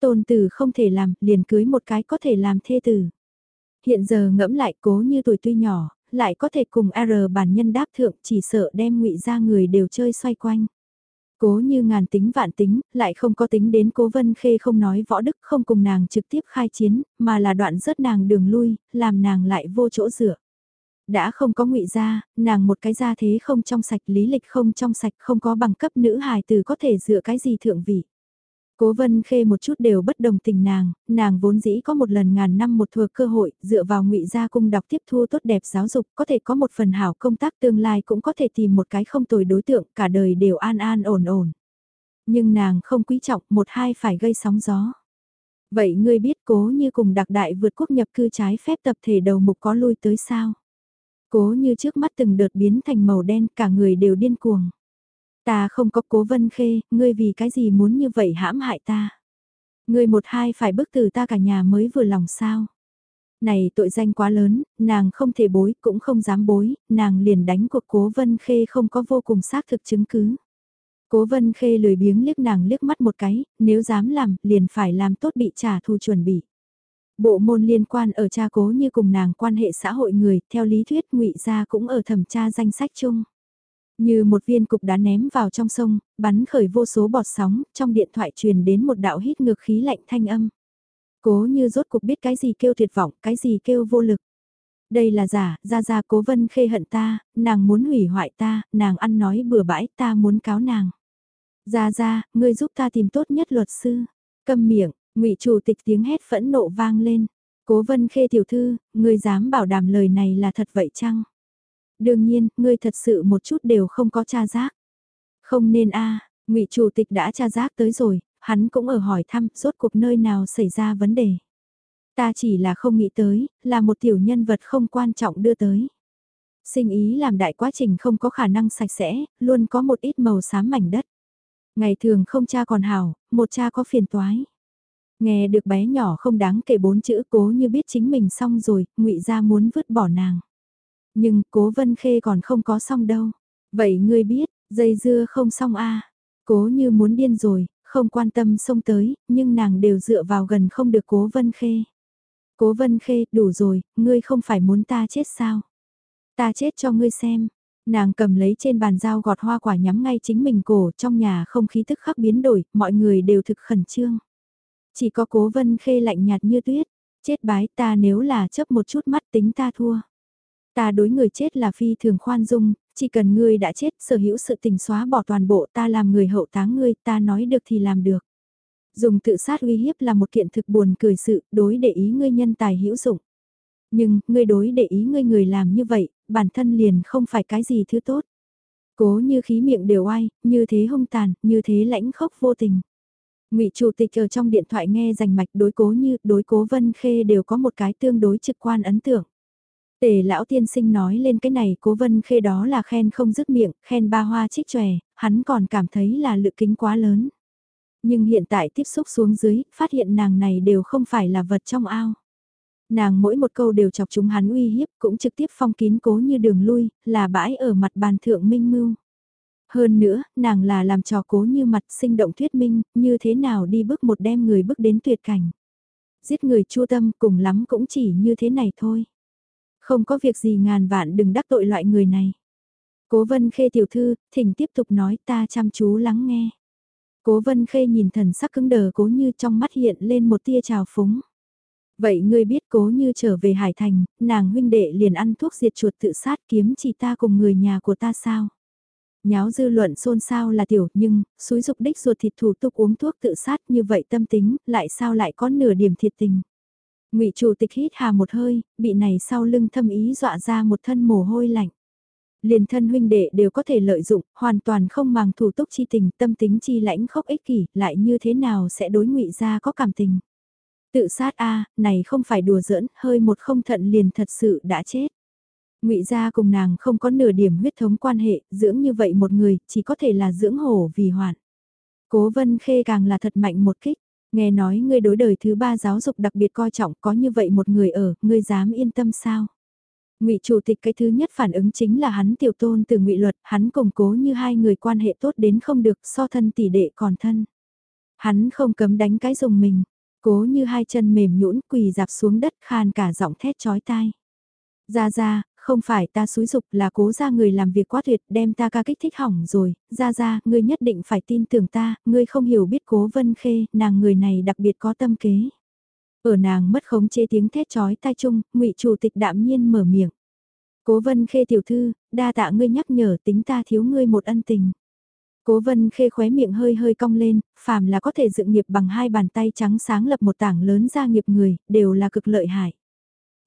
Tôn tử không thể làm, liền cưới một cái có thể làm thê tử. Hiện giờ ngẫm lại cố như tuổi tuy nhỏ, lại có thể cùng R bản nhân đáp thượng chỉ sợ đem ngụy ra người đều chơi xoay quanh. Cố như ngàn tính vạn tính, lại không có tính đến cố vân khê không nói võ đức không cùng nàng trực tiếp khai chiến, mà là đoạn rớt nàng đường lui, làm nàng lại vô chỗ dựa. Đã không có ngụy gia nàng một cái gia thế không trong sạch lý lịch không trong sạch không có bằng cấp nữ hài từ có thể dựa cái gì thượng vị. Cố vân khê một chút đều bất đồng tình nàng, nàng vốn dĩ có một lần ngàn năm một thừa cơ hội, dựa vào ngụy gia cung đọc tiếp thu tốt đẹp giáo dục, có thể có một phần hảo công tác tương lai cũng có thể tìm một cái không tồi đối tượng, cả đời đều an an ổn ổn. Nhưng nàng không quý trọng, một hai phải gây sóng gió. Vậy ngươi biết cố như cùng đặc đại vượt quốc nhập cư trái phép tập thể đầu mục có lui tới sao? Cố như trước mắt từng đợt biến thành màu đen cả người đều điên cuồng. Ta không có cố vân khê, ngươi vì cái gì muốn như vậy hãm hại ta. Ngươi một hai phải bức từ ta cả nhà mới vừa lòng sao. Này tội danh quá lớn, nàng không thể bối, cũng không dám bối, nàng liền đánh cuộc cố vân khê không có vô cùng xác thực chứng cứ. Cố vân khê lười biếng liếc nàng liếc mắt một cái, nếu dám làm, liền phải làm tốt bị trả thù chuẩn bị. Bộ môn liên quan ở cha cố như cùng nàng quan hệ xã hội người, theo lý thuyết ngụy gia cũng ở thẩm tra danh sách chung. Như một viên cục đá ném vào trong sông, bắn khởi vô số bọt sóng, trong điện thoại truyền đến một đạo hít ngược khí lạnh thanh âm. Cố như rốt cục biết cái gì kêu tuyệt vọng, cái gì kêu vô lực. Đây là giả, ra ra cố vân khê hận ta, nàng muốn hủy hoại ta, nàng ăn nói bừa bãi, ta muốn cáo nàng. Ra ra, ngươi giúp ta tìm tốt nhất luật sư. Câm miệng, ngụy chủ tịch tiếng hét phẫn nộ vang lên. Cố vân khê tiểu thư, ngươi dám bảo đảm lời này là thật vậy chăng? Đương nhiên, ngươi thật sự một chút đều không có tra giác. Không nên a ngụy chủ tịch đã tra giác tới rồi, hắn cũng ở hỏi thăm rốt cuộc nơi nào xảy ra vấn đề. Ta chỉ là không nghĩ tới, là một tiểu nhân vật không quan trọng đưa tới. Sinh ý làm đại quá trình không có khả năng sạch sẽ, luôn có một ít màu xám mảnh đất. Ngày thường không cha còn hảo, một cha có phiền toái. Nghe được bé nhỏ không đáng kể bốn chữ cố như biết chính mình xong rồi, ngụy ra muốn vứt bỏ nàng. Nhưng cố vân khê còn không có xong đâu. Vậy ngươi biết, dây dưa không xong a Cố như muốn điên rồi, không quan tâm xông tới, nhưng nàng đều dựa vào gần không được cố vân khê. Cố vân khê, đủ rồi, ngươi không phải muốn ta chết sao? Ta chết cho ngươi xem. Nàng cầm lấy trên bàn dao gọt hoa quả nhắm ngay chính mình cổ trong nhà không khí tức khắc biến đổi, mọi người đều thực khẩn trương. Chỉ có cố vân khê lạnh nhạt như tuyết, chết bái ta nếu là chấp một chút mắt tính ta thua. Ta đối người chết là phi thường khoan dung, chỉ cần ngươi đã chết sở hữu sự tình xóa bỏ toàn bộ ta làm người hậu táng ngươi ta nói được thì làm được. Dùng tự sát uy hiếp là một kiện thực buồn cười sự đối để ý ngươi nhân tài hữu dụng. Nhưng, ngươi đối để ý ngươi người làm như vậy, bản thân liền không phải cái gì thứ tốt. Cố như khí miệng đều ai như thế hung tàn, như thế lãnh khốc vô tình ngụy chủ tịch ở trong điện thoại nghe rành mạch đối cố như, đối cố vân khê đều có một cái tương đối trực quan ấn tượng. Tề lão tiên sinh nói lên cái này cố vân khê đó là khen không dứt miệng, khen ba hoa trích chòe hắn còn cảm thấy là lự kính quá lớn. Nhưng hiện tại tiếp xúc xuống dưới, phát hiện nàng này đều không phải là vật trong ao. Nàng mỗi một câu đều chọc chúng hắn uy hiếp cũng trực tiếp phong kín cố như đường lui, là bãi ở mặt bàn thượng minh mưu. Hơn nữa, nàng là làm trò cố như mặt sinh động thuyết minh, như thế nào đi bước một đem người bước đến tuyệt cảnh. Giết người chua tâm cùng lắm cũng chỉ như thế này thôi. Không có việc gì ngàn vạn đừng đắc tội loại người này. Cố vân khê tiểu thư, thỉnh tiếp tục nói ta chăm chú lắng nghe. Cố vân khê nhìn thần sắc cứng đờ cố như trong mắt hiện lên một tia trào phúng. Vậy ngươi biết cố như trở về Hải Thành, nàng huynh đệ liền ăn thuốc diệt chuột tự sát kiếm chỉ ta cùng người nhà của ta sao? Nháo dư luận xôn xao là tiểu nhưng, suối dục đích ruột thịt thủ tục uống thuốc tự sát như vậy tâm tính, lại sao lại có nửa điểm thiệt tình? ngụy chủ tịch hít hà một hơi, bị này sau lưng thâm ý dọa ra một thân mồ hôi lạnh. Liền thân huynh đệ đều có thể lợi dụng, hoàn toàn không màng thủ túc chi tình, tâm tính chi lãnh khốc ích kỷ, lại như thế nào sẽ đối ngụy ra có cảm tình. Tự sát a này không phải đùa giỡn, hơi một không thận liền thật sự đã chết ngụy gia cùng nàng không có nửa điểm huyết thống quan hệ, dưỡng như vậy một người, chỉ có thể là dưỡng hổ vì hoạn. Cố vân khê càng là thật mạnh một kích. Nghe nói ngươi đối đời thứ ba giáo dục đặc biệt coi trọng có như vậy một người ở, ngươi dám yên tâm sao? Ngụy chủ tịch cái thứ nhất phản ứng chính là hắn tiểu tôn từ Ngụy luật, hắn củng cố như hai người quan hệ tốt đến không được, so thân tỷ đệ còn thân. Hắn không cấm đánh cái dùng mình, cố như hai chân mềm nhũn quỳ dạp xuống đất khan cả giọng thét chói tai. Ra ra, không phải ta xúi dục là cố ra người làm việc quá tuyệt đem ta ca kích thích hỏng rồi, ra ra, ngươi nhất định phải tin tưởng ta, ngươi không hiểu biết cố vân khê, nàng người này đặc biệt có tâm kế. Ở nàng mất khống chế tiếng thét chói tai chung, ngụy chủ tịch đạm nhiên mở miệng. Cố vân khê tiểu thư, đa tạ ngươi nhắc nhở tính ta thiếu ngươi một ân tình. Cố vân khê khóe miệng hơi hơi cong lên, phàm là có thể dựng nghiệp bằng hai bàn tay trắng sáng lập một tảng lớn gia nghiệp người, đều là cực lợi hại.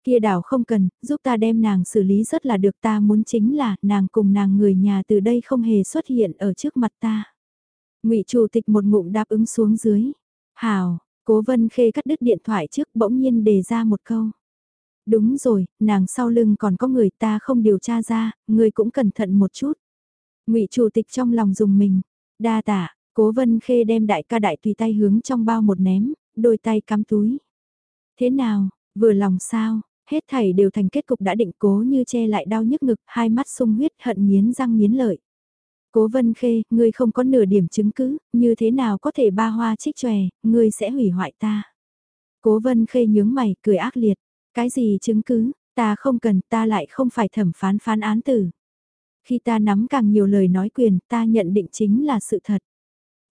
Kia đảo không cần, giúp ta đem nàng xử lý rất là được ta muốn chính là nàng cùng nàng người nhà từ đây không hề xuất hiện ở trước mặt ta. ngụy chủ tịch một ngụm đáp ứng xuống dưới. Hào, cố vân khê cắt đứt điện thoại trước bỗng nhiên đề ra một câu. Đúng rồi, nàng sau lưng còn có người ta không điều tra ra, người cũng cẩn thận một chút. ngụy chủ tịch trong lòng dùng mình, đa tạ, cố vân khê đem đại ca đại tùy tay hướng trong bao một ném, đôi tay cắm túi. Thế nào, vừa lòng sao, hết thảy đều thành kết cục đã định cố như che lại đau nhức ngực, hai mắt sung huyết hận nghiến răng nghiến lợi. Cố vân khê, ngươi không có nửa điểm chứng cứ, như thế nào có thể ba hoa trích tròe, ngươi sẽ hủy hoại ta. Cố vân khê nhướng mày, cười ác liệt. Cái gì chứng cứ, ta không cần, ta lại không phải thẩm phán phán án tử. Khi ta nắm càng nhiều lời nói quyền, ta nhận định chính là sự thật.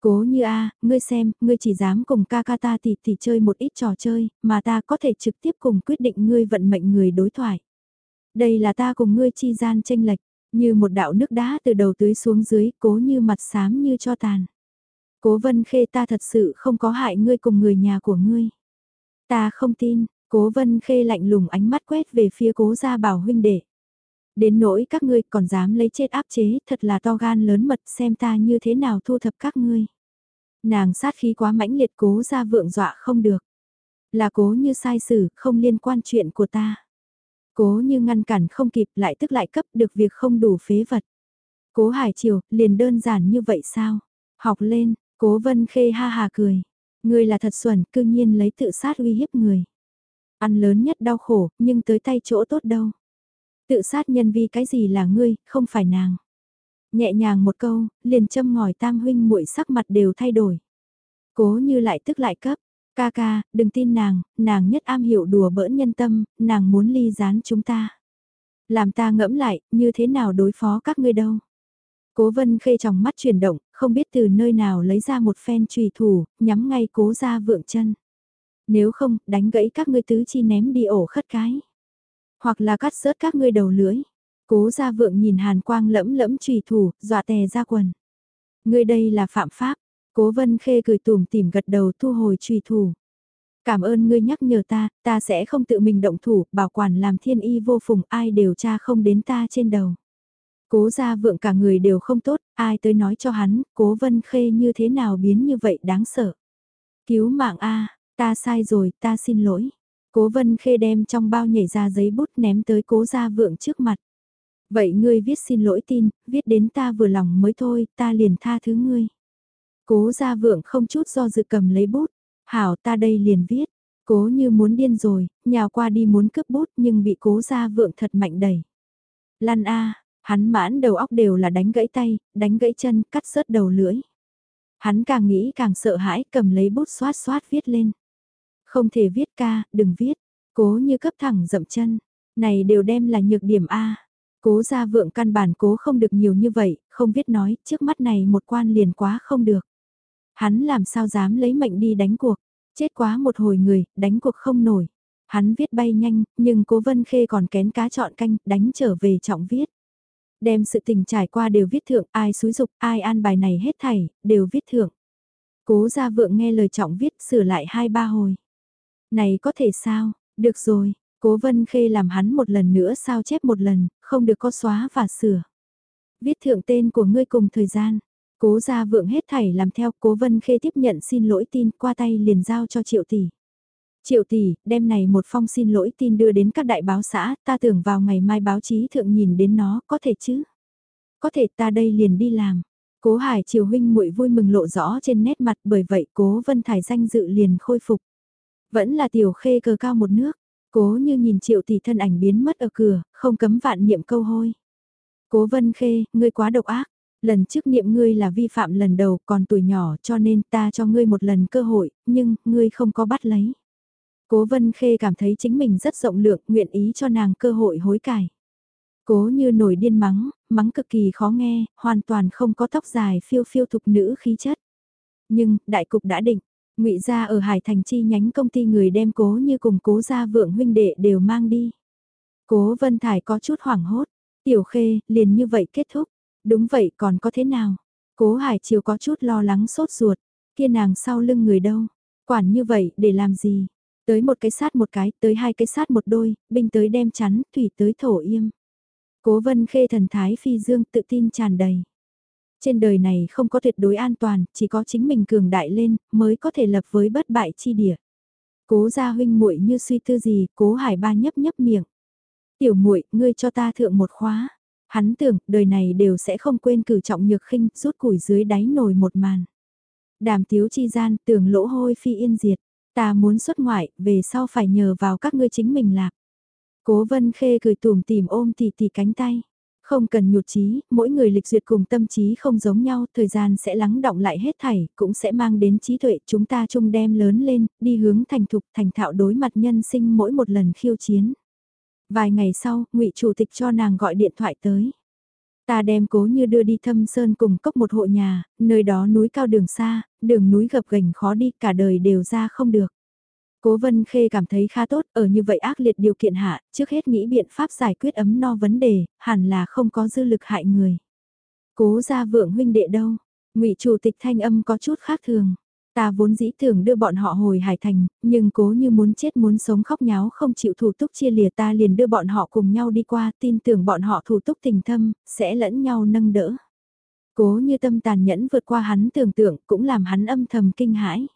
Cố như a, ngươi xem, ngươi chỉ dám cùng ca ca ta thì thì chơi một ít trò chơi, mà ta có thể trực tiếp cùng quyết định ngươi vận mệnh người đối thoại. Đây là ta cùng ngươi chi gian tranh lệch, như một đạo nước đá từ đầu tưới xuống dưới, cố như mặt xám như cho tàn. Cố vân khê ta thật sự không có hại ngươi cùng người nhà của ngươi. Ta không tin, cố vân khê lạnh lùng ánh mắt quét về phía cố gia bảo huynh đệ. Đến nỗi các ngươi còn dám lấy chết áp chế, thật là to gan lớn mật xem ta như thế nào thu thập các ngươi. Nàng sát khí quá mãnh liệt cố ra vượng dọa không được. Là cố như sai xử, không liên quan chuyện của ta. Cố như ngăn cản không kịp lại tức lại cấp được việc không đủ phế vật. Cố hải triều, liền đơn giản như vậy sao? Học lên, cố vân khê ha hà cười. Người là thật xuẩn, cư nhiên lấy tự sát uy hiếp người. Ăn lớn nhất đau khổ, nhưng tới tay chỗ tốt đâu. Tự sát nhân vì cái gì là ngươi, không phải nàng. Nhẹ nhàng một câu, liền châm ngòi tam huynh muội sắc mặt đều thay đổi. Cố như lại tức lại cấp, ca ca, đừng tin nàng, nàng nhất am hiểu đùa bỡn nhân tâm, nàng muốn ly gián chúng ta. Làm ta ngẫm lại, như thế nào đối phó các ngươi đâu. Cố vân khê trong mắt chuyển động, không biết từ nơi nào lấy ra một phen trùy thủ, nhắm ngay cố ra vượng chân. Nếu không, đánh gãy các ngươi tứ chi ném đi ổ khất cái. Hoặc là cắt rớt các ngươi đầu lưỡi. Cố gia vượng nhìn hàn quang lẫm lẫm trùy thủ, dọa tè ra quần. Ngươi đây là phạm pháp. Cố vân khê cười tùm tìm gật đầu thu hồi trùy thủ. Cảm ơn ngươi nhắc nhở ta, ta sẽ không tự mình động thủ, bảo quản làm thiên y vô phùng, ai đều tra không đến ta trên đầu. Cố gia vượng cả người đều không tốt, ai tới nói cho hắn, cố vân khê như thế nào biến như vậy đáng sợ. Cứu mạng a ta sai rồi, ta xin lỗi. Cố vân khê đem trong bao nhảy ra giấy bút ném tới cố gia vượng trước mặt. Vậy ngươi viết xin lỗi tin, viết đến ta vừa lòng mới thôi, ta liền tha thứ ngươi. Cố gia vượng không chút do dự cầm lấy bút, hảo ta đây liền viết. Cố như muốn điên rồi, nhào qua đi muốn cướp bút nhưng bị cố gia vượng thật mạnh đẩy. Lăn a hắn mãn đầu óc đều là đánh gãy tay, đánh gãy chân, cắt rớt đầu lưỡi. Hắn càng nghĩ càng sợ hãi cầm lấy bút xoát xoát viết lên. Không thể viết ca, đừng viết. Cố như cấp thẳng dậm chân. Này đều đem là nhược điểm A. Cố ra vượng căn bản cố không được nhiều như vậy, không biết nói, trước mắt này một quan liền quá không được. Hắn làm sao dám lấy mệnh đi đánh cuộc, chết quá một hồi người, đánh cuộc không nổi. Hắn viết bay nhanh, nhưng cố vân khê còn kén cá chọn canh, đánh trở về trọng viết. Đem sự tình trải qua đều viết thượng, ai xúi dục, ai an bài này hết thảy, đều viết thượng. Cố ra vượng nghe lời trọng viết sửa lại hai ba hồi. Này có thể sao, được rồi, cố vân khê làm hắn một lần nữa sao chép một lần, không được có xóa và sửa. Viết thượng tên của ngươi cùng thời gian, cố gia vượng hết thảy làm theo cố vân khê tiếp nhận xin lỗi tin qua tay liền giao cho triệu tỷ. Triệu tỷ, đem này một phong xin lỗi tin đưa đến các đại báo xã, ta tưởng vào ngày mai báo chí thượng nhìn đến nó, có thể chứ? Có thể ta đây liền đi làm. Cố Hải Triều huynh muội vui mừng lộ rõ trên nét mặt bởi vậy Cố Vân Thải danh dự liền khôi phục. Vẫn là tiểu khê cờ cao một nước. Cố như nhìn triệu tỷ thân ảnh biến mất ở cửa, không cấm vạn niệm câu hôi. Cố vân khê, ngươi quá độc ác. Lần trước niệm ngươi là vi phạm lần đầu còn tuổi nhỏ cho nên ta cho ngươi một lần cơ hội, nhưng ngươi không có bắt lấy. Cố vân khê cảm thấy chính mình rất rộng lượng, nguyện ý cho nàng cơ hội hối cải. Cố như nổi điên mắng, mắng cực kỳ khó nghe, hoàn toàn không có tóc dài phiêu phiêu thục nữ khí chất. Nhưng, đại cục đã định, ngụy gia ở Hải Thành chi nhánh công ty người đem cố như cùng cố gia vượng huynh đệ đều mang đi. Cố Vân Thải có chút hoảng hốt, tiểu khê, liền như vậy kết thúc, đúng vậy còn có thế nào? Cố Hải Chiều có chút lo lắng sốt ruột, kia nàng sau lưng người đâu? Quản như vậy để làm gì? Tới một cái sát một cái, tới hai cái sát một đôi, binh tới đem chắn, thủy tới thổ yêm. Cố vân khê thần thái phi dương tự tin tràn đầy. Trên đời này không có tuyệt đối an toàn, chỉ có chính mình cường đại lên, mới có thể lập với bất bại chi địa. Cố gia huynh muội như suy tư gì, cố hải ba nhấp nhấp miệng. Tiểu muội ngươi cho ta thượng một khóa. Hắn tưởng, đời này đều sẽ không quên cử trọng nhược khinh, rút củi dưới đáy nồi một màn. Đàm tiếu chi gian, tưởng lỗ hôi phi yên diệt. Ta muốn xuất ngoại, về sau phải nhờ vào các ngươi chính mình lạc. Cố vân khê cười tùm tìm ôm tì tì cánh tay. Không cần nhụt chí, mỗi người lịch duyệt cùng tâm trí không giống nhau, thời gian sẽ lắng động lại hết thảy, cũng sẽ mang đến trí tuệ chúng ta chung đem lớn lên, đi hướng thành thục thành thạo đối mặt nhân sinh mỗi một lần khiêu chiến. Vài ngày sau, ngụy Chủ tịch cho nàng gọi điện thoại tới. Ta đem cố như đưa đi thâm sơn cùng cốc một hộ nhà, nơi đó núi cao đường xa, đường núi gập ghềnh khó đi cả đời đều ra không được. Cố Vân Khê cảm thấy khá tốt, ở như vậy ác liệt điều kiện hạ, trước hết nghĩ biện pháp giải quyết ấm no vấn đề, hẳn là không có dư lực hại người. Cố gia vượng huynh đệ đâu? Ngụy chủ tịch thanh âm có chút khác thường. Ta vốn dĩ tưởng đưa bọn họ hồi Hải Thành, nhưng cố như muốn chết muốn sống khóc nháo không chịu thủ túc chia lìa ta liền đưa bọn họ cùng nhau đi qua, tin tưởng bọn họ thủ túc tình thâm, sẽ lẫn nhau nâng đỡ. Cố như tâm tàn nhẫn vượt qua hắn tưởng tượng cũng làm hắn âm thầm kinh hãi.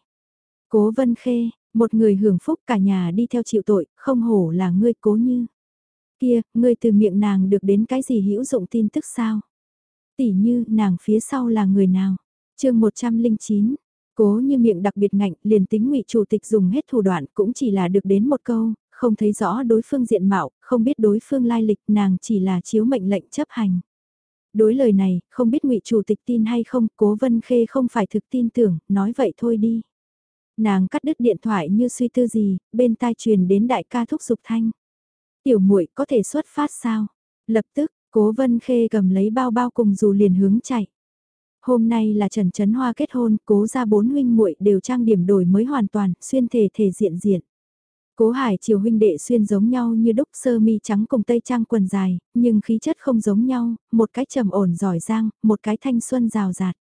Cố vân khê, một người hưởng phúc cả nhà đi theo chịu tội, không hổ là ngươi cố như. Kia, ngươi từ miệng nàng được đến cái gì hữu dụng tin tức sao? Tỷ như, nàng phía sau là người nào? chương 109, cố như miệng đặc biệt ngạnh, liền tính ngụy chủ tịch dùng hết thủ đoạn cũng chỉ là được đến một câu, không thấy rõ đối phương diện mạo, không biết đối phương lai lịch, nàng chỉ là chiếu mệnh lệnh chấp hành. Đối lời này, không biết ngụy chủ tịch tin hay không, cố vân khê không phải thực tin tưởng, nói vậy thôi đi. Nàng cắt đứt điện thoại như suy tư gì, bên tai truyền đến đại ca thúc giục thanh. Tiểu muội có thể xuất phát sao? Lập tức, cố vân khê cầm lấy bao bao cùng dù liền hướng chạy. Hôm nay là Trần Trấn Hoa kết hôn, cố ra bốn huynh muội đều trang điểm đổi mới hoàn toàn, xuyên thể thể diện diện. Cố Hải chiều huynh đệ xuyên giống nhau như đúc sơ mi trắng cùng tây trang quần dài, nhưng khí chất không giống nhau, một cái trầm ổn giỏi giang, một cái thanh xuân rào rạt.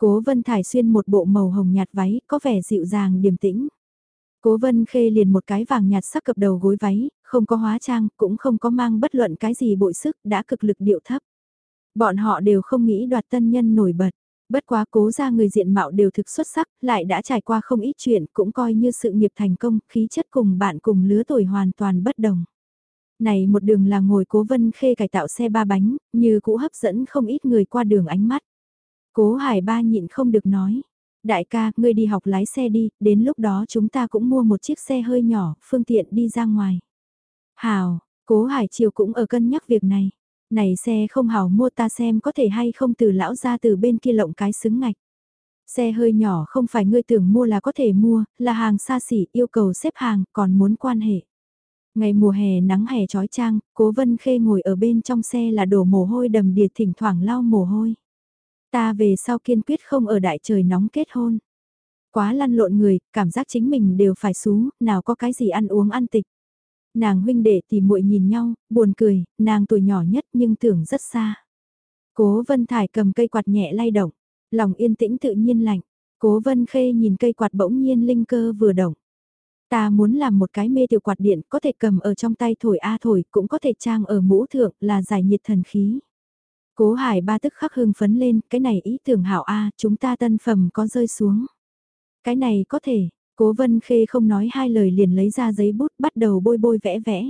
Cố Vân Thải xuyên một bộ màu hồng nhạt váy, có vẻ dịu dàng điềm tĩnh. Cố Vân Khê liền một cái vàng nhạt sắc cập đầu gối váy, không có hóa trang, cũng không có mang bất luận cái gì bội sức, đã cực lực điệu thấp. Bọn họ đều không nghĩ đoạt tân nhân nổi bật. Bất quá cố ra người diện mạo đều thực xuất sắc, lại đã trải qua không ít chuyện, cũng coi như sự nghiệp thành công, khí chất cùng bạn cùng lứa tuổi hoàn toàn bất đồng. Này một đường là ngồi cố vân khê cải tạo xe ba bánh, như cũ hấp dẫn không ít người qua đường ánh mắt. Cố hải ba nhịn không được nói. Đại ca, ngươi đi học lái xe đi, đến lúc đó chúng ta cũng mua một chiếc xe hơi nhỏ, phương tiện đi ra ngoài. Hào, cố hải chiều cũng ở cân nhắc việc này. Này xe không hảo mua ta xem có thể hay không từ lão ra từ bên kia lộng cái xứng ngạch. Xe hơi nhỏ không phải ngươi tưởng mua là có thể mua, là hàng xa xỉ yêu cầu xếp hàng còn muốn quan hệ. Ngày mùa hè nắng hè trói trang, cố vân khê ngồi ở bên trong xe là đổ mồ hôi đầm đìa thỉnh thoảng lau mồ hôi. Ta về sau kiên quyết không ở đại trời nóng kết hôn. Quá lăn lộn người, cảm giác chính mình đều phải xuống, nào có cái gì ăn uống ăn tịch. Nàng huynh đệ thì muội nhìn nhau, buồn cười, nàng tuổi nhỏ nhất nhưng tưởng rất xa. Cố Vân Thải cầm cây quạt nhẹ lay động, lòng yên tĩnh tự nhiên lạnh. Cố Vân Khê nhìn cây quạt bỗng nhiên linh cơ vừa động. Ta muốn làm một cái mê tiểu quạt điện có thể cầm ở trong tay thổi a thổi cũng có thể trang ở mũ thượng là giải nhiệt thần khí. Cố hải ba tức khắc hưng phấn lên, cái này ý tưởng hảo a chúng ta tân phẩm có rơi xuống. Cái này có thể, cố vân khê không nói hai lời liền lấy ra giấy bút bắt đầu bôi bôi vẽ vẽ.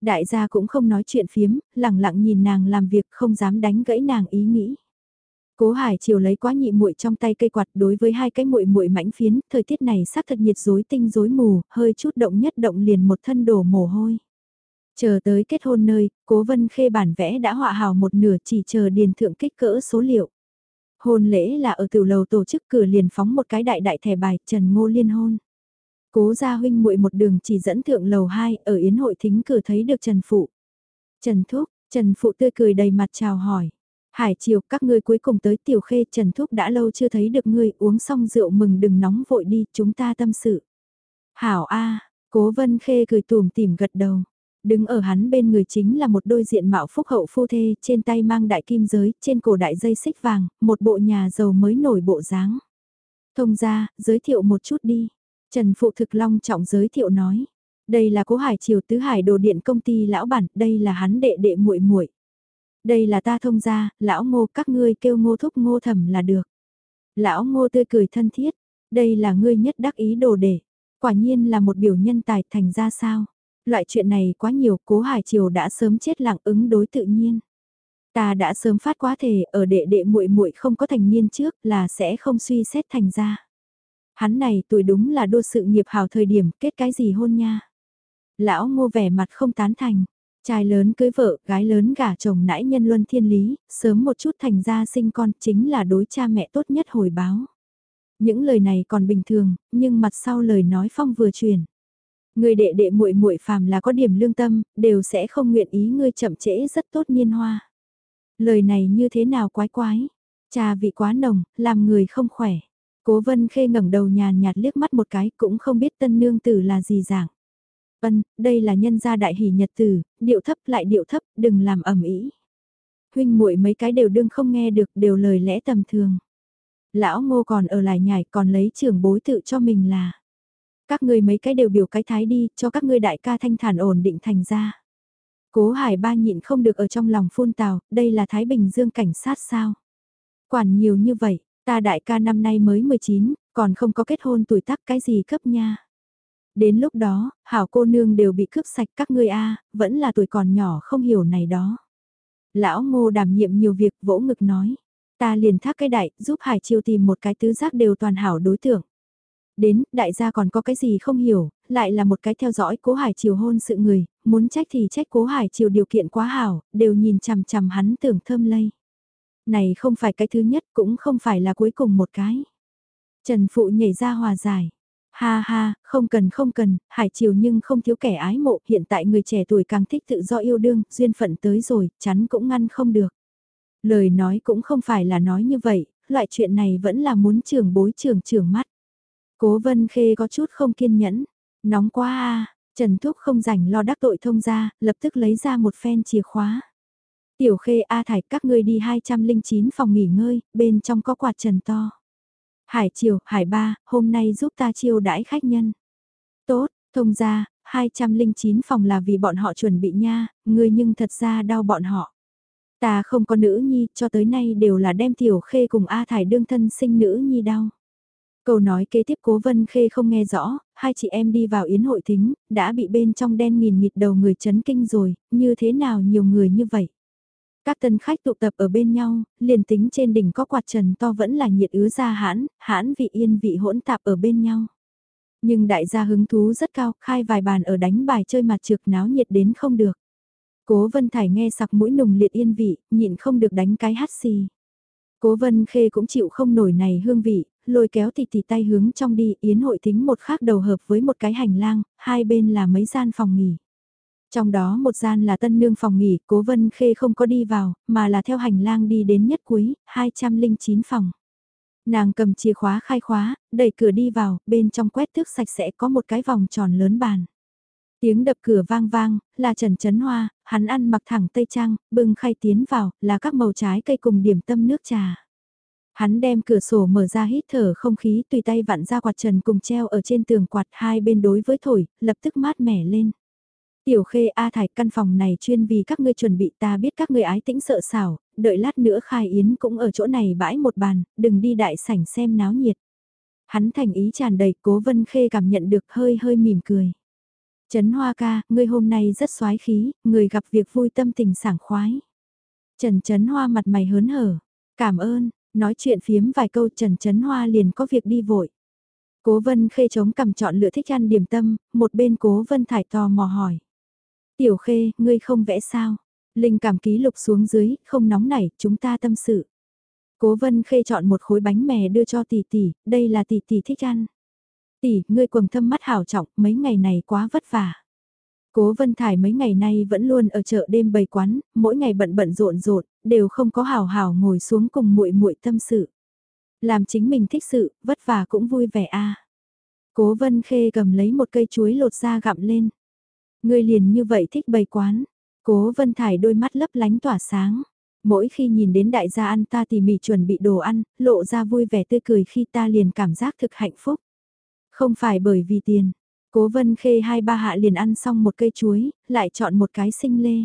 Đại gia cũng không nói chuyện phiếm, lẳng lặng nhìn nàng làm việc không dám đánh gãy nàng ý nghĩ. Cố Hải chiều lấy quá nhị muội trong tay cây quạt đối với hai cái muội muội mảnh phiến, thời tiết này sắc thật nhiệt rối tinh rối mù, hơi chút động nhất động liền một thân đổ mồ hôi. Chờ tới kết hôn nơi, Cố Vân Khê bản vẽ đã họa hào một nửa chỉ chờ điền thượng kích cỡ số liệu. Hôn lễ là ở tiểu lầu tổ chức cửa liền phóng một cái đại đại thẻ bài Trần Ngô liên hôn. Cố gia huynh muội một đường chỉ dẫn thượng lầu 2 ở yến hội thính cửa thấy được Trần Phụ. Trần Thúc, Trần Phụ tươi cười đầy mặt chào hỏi. Hải chiều các ngươi cuối cùng tới tiểu khê Trần Thúc đã lâu chưa thấy được ngươi uống xong rượu mừng đừng nóng vội đi chúng ta tâm sự. Hảo A, cố vân khê cười tùm tìm gật đầu. Đứng ở hắn bên người chính là một đôi diện mạo phúc hậu phu thê, trên tay mang đại kim giới, trên cổ đại dây xích vàng, một bộ nhà giàu mới nổi bộ dáng. Thông ra, giới thiệu một chút đi. Trần Phụ Thực Long trọng giới thiệu nói. Đây là cố hải triều tứ hải đồ điện công ty lão bản, đây là hắn đệ đệ muội muội. Đây là ta thông gia, lão ngô các ngươi kêu ngô thúc ngô thẩm là được. Lão ngô tươi cười thân thiết, đây là ngươi nhất đắc ý đồ đệ. Quả nhiên là một biểu nhân tài thành ra sao. Loại chuyện này quá nhiều, cố hải triều đã sớm chết lặng ứng đối tự nhiên. Ta đã sớm phát quá thể ở đệ đệ muội muội không có thành niên trước là sẽ không suy xét thành ra. Hắn này tuổi đúng là đua sự nghiệp hào thời điểm kết cái gì hôn nha. Lão ngô vẻ mặt không tán thành. Trai lớn cưới vợ, gái lớn gả chồng nãi nhân luân thiên lý, sớm một chút thành ra sinh con chính là đối cha mẹ tốt nhất hồi báo. Những lời này còn bình thường, nhưng mặt sau lời nói phong vừa truyền. Người đệ đệ muội muội phàm là có điểm lương tâm, đều sẽ không nguyện ý ngươi chậm trễ rất tốt niên hoa. Lời này như thế nào quái quái, trà vị quá nồng, làm người không khỏe. Cố vân khê ngẩng đầu nhàn nhạt liếc mắt một cái cũng không biết tân nương tử là gì dạng. Vân, đây là nhân gia đại hỷ nhật tử, điệu thấp lại điệu thấp, đừng làm ẩm ý. Huynh muội mấy cái đều đương không nghe được đều lời lẽ tầm thường. Lão ngô còn ở lại nhảy còn lấy trưởng bối tự cho mình là. Các ngươi mấy cái đều biểu cái thái đi, cho các ngươi đại ca thanh thản ổn định thành ra. Cố hải ba nhịn không được ở trong lòng phun tào, đây là Thái Bình Dương cảnh sát sao? Quản nhiều như vậy, ta đại ca năm nay mới 19, còn không có kết hôn tuổi tác cái gì cấp nha. Đến lúc đó, hảo cô nương đều bị cướp sạch các ngươi a vẫn là tuổi còn nhỏ không hiểu này đó. Lão ngô đảm nhiệm nhiều việc vỗ ngực nói. Ta liền thác cái đại, giúp Hải Chiêu tìm một cái tứ giác đều toàn hảo đối tượng. Đến, đại gia còn có cái gì không hiểu, lại là một cái theo dõi cố Hải Chiều hôn sự người, muốn trách thì trách cố Hải Chiều điều kiện quá hảo, đều nhìn chằm chằm hắn tưởng thơm lây. Này không phải cái thứ nhất cũng không phải là cuối cùng một cái. Trần Phụ nhảy ra hòa giải. Ha ha, không cần không cần, hải chiều nhưng không thiếu kẻ ái mộ, hiện tại người trẻ tuổi càng thích tự do yêu đương, duyên phận tới rồi, chắn cũng ngăn không được. Lời nói cũng không phải là nói như vậy, loại chuyện này vẫn là muốn trường bối trường trường mắt. Cố vân khê có chút không kiên nhẫn, nóng quá à, Trần Thúc không rảnh lo đắc tội thông ra, lập tức lấy ra một phen chìa khóa. Tiểu khê A Thải các ngươi đi 209 phòng nghỉ ngơi, bên trong có quạt trần to. Hải Triều, Hải Ba, hôm nay giúp ta chiêu đãi khách nhân. Tốt, thông ra, 209 phòng là vì bọn họ chuẩn bị nha, ngươi nhưng thật ra đau bọn họ. Ta không có nữ nhi, cho tới nay đều là đem tiểu khê cùng A Thải đương thân sinh nữ nhi đau. Câu nói kế tiếp cố vân khê không nghe rõ, hai chị em đi vào yến hội thính, đã bị bên trong đen nghìn nghịt đầu người chấn kinh rồi, như thế nào nhiều người như vậy. Các tân khách tụ tập ở bên nhau, liền tính trên đỉnh có quạt trần to vẫn là nhiệt ứa ra hãn, hãn vị yên vị hỗn tạp ở bên nhau. Nhưng đại gia hứng thú rất cao, khai vài bàn ở đánh bài chơi mặt trược náo nhiệt đến không được. Cố Vân Thải nghe sặc mũi nùng liệt yên vị, nhịn không được đánh cái hát xì. Cố Vân Khê cũng chịu không nổi này hương vị, lôi kéo tỷ tỷ tay hướng trong đi, yến hội tính một khác đầu hợp với một cái hành lang, hai bên là mấy gian phòng nghỉ. Trong đó một gian là tân nương phòng nghỉ, cố vân khê không có đi vào, mà là theo hành lang đi đến nhất cuối, 209 phòng. Nàng cầm chìa khóa khai khóa, đẩy cửa đi vào, bên trong quét thước sạch sẽ có một cái vòng tròn lớn bàn. Tiếng đập cửa vang vang, là Trần Trấn Hoa, hắn ăn mặc thẳng tây trang, bưng khay tiến vào, là các màu trái cây cùng điểm tâm nước trà. Hắn đem cửa sổ mở ra hít thở không khí tùy tay vặn ra quạt trần cùng treo ở trên tường quạt hai bên đối với thổi, lập tức mát mẻ lên. Tiểu khê A Thải căn phòng này chuyên vì các ngươi chuẩn bị ta biết các ngươi ái tĩnh sợ xảo, đợi lát nữa khai yến cũng ở chỗ này bãi một bàn, đừng đi đại sảnh xem náo nhiệt. Hắn thành ý tràn đầy cố vân khê cảm nhận được hơi hơi mỉm cười. Trấn Hoa ca, ngươi hôm nay rất xoái khí, người gặp việc vui tâm tình sảng khoái. Trần Trấn Hoa mặt mày hớn hở, cảm ơn, Nói chuyện phiếm vài câu Trần Trấn Hoa liền có việc đi vội. Cố Vân Khê chống cầm chọn lựa thích ăn điểm tâm, một bên Cố Vân Thải tò mò hỏi. Tiểu Khê, ngươi không vẽ sao? Linh cảm ký lục xuống dưới, không nóng nảy, chúng ta tâm sự. Cố Vân Khê chọn một khối bánh mè đưa cho tỷ tỷ, đây là tỷ tỷ thích ăn. Tỷ, ngươi quầng thâm mắt hảo trọng, mấy ngày này quá vất vả. Cố Vân Thải mấy ngày nay vẫn luôn ở chợ đêm bày quán, mỗi ngày bận bận rộn rộn, đều không có hào hào ngồi xuống cùng muội muội tâm sự. Làm chính mình thích sự, vất vả cũng vui vẻ a. Cố Vân Khê cầm lấy một cây chuối lột ra gặm lên. Ngươi liền như vậy thích bày quán. Cố Vân Thải đôi mắt lấp lánh tỏa sáng. Mỗi khi nhìn đến đại gia ăn ta tỉ mỉ chuẩn bị đồ ăn, lộ ra vui vẻ tươi cười khi ta liền cảm giác thực hạnh phúc. Không phải bởi vì tiền. Cố Vân Khê hai ba hạ liền ăn xong một cây chuối, lại chọn một cái sinh lê.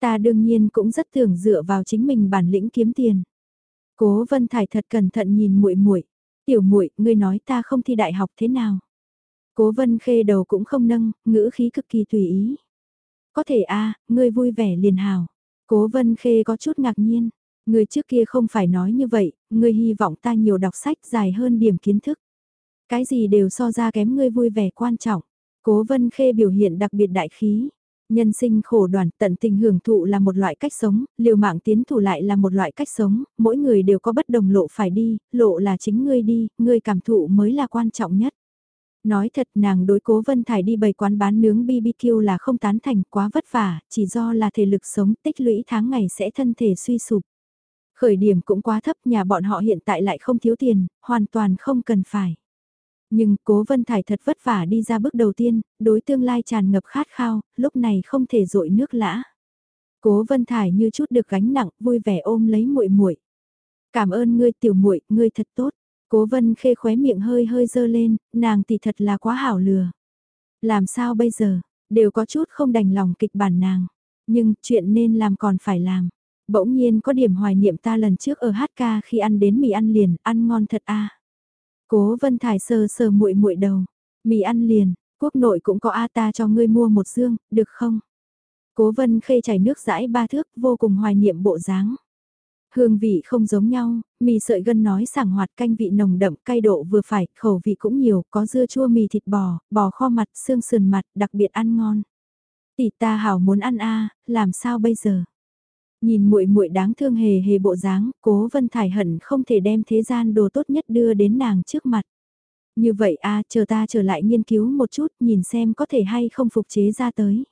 Ta đương nhiên cũng rất tưởng dựa vào chính mình bản lĩnh kiếm tiền. Cố Vân Thải thật cẩn thận nhìn muội muội, "Tiểu muội, ngươi nói ta không thi đại học thế nào?" Cố Vân Khê đầu cũng không nâng, ngữ khí cực kỳ tùy ý. "Có thể a, ngươi vui vẻ liền hào." Cố Vân Khê có chút ngạc nhiên, "Ngươi trước kia không phải nói như vậy, ngươi hy vọng ta nhiều đọc sách dài hơn điểm kiến thức." Cái gì đều so ra kém ngươi vui vẻ quan trọng. Cố Vân Khê biểu hiện đặc biệt đại khí. Nhân sinh khổ đoàn tận tình hưởng thụ là một loại cách sống, liều mạng tiến thủ lại là một loại cách sống, mỗi người đều có bất đồng lộ phải đi, lộ là chính ngươi đi, ngươi cảm thụ mới là quan trọng nhất. Nói thật nàng đối cố Vân Thải đi bày quán bán nướng BBQ là không tán thành quá vất vả, chỉ do là thể lực sống tích lũy tháng ngày sẽ thân thể suy sụp. Khởi điểm cũng quá thấp nhà bọn họ hiện tại lại không thiếu tiền, hoàn toàn không cần phải. Nhưng cố Vân Thải thật vất vả đi ra bước đầu tiên, đối tương lai tràn ngập khát khao, lúc này không thể dội nước lã. Cố Vân Thải như chút được gánh nặng, vui vẻ ôm lấy muội muội. Cảm ơn ngươi tiểu muội, ngươi thật tốt. Cố Vân Khê khóe miệng hơi hơi dơ lên, nàng thì thật là quá hảo lừa. Làm sao bây giờ, đều có chút không đành lòng kịch bản nàng. Nhưng chuyện nên làm còn phải làm. Bỗng nhiên có điểm hoài niệm ta lần trước ở HK khi ăn đến mì ăn liền, ăn ngon thật a. Cố Vân Thải sờ sờ muội muội đầu, mì ăn liền, quốc nội cũng có a ta cho ngươi mua một dương, được không? Cố Vân khê chảy nước dãi ba thước, vô cùng hoài niệm bộ dáng. Hương vị không giống nhau, mì sợi gân nói sảng hoạt canh vị nồng đậm, cay độ vừa phải, khẩu vị cũng nhiều, có dưa chua mì thịt bò, bò kho mặt, xương sườn mặt, đặc biệt ăn ngon. Tỷ ta hảo muốn ăn a, làm sao bây giờ? Nhìn muội muội đáng thương hề hề bộ dáng, Cố Vân Thải hận không thể đem thế gian đồ tốt nhất đưa đến nàng trước mặt. Như vậy a, chờ ta trở lại nghiên cứu một chút, nhìn xem có thể hay không phục chế ra tới.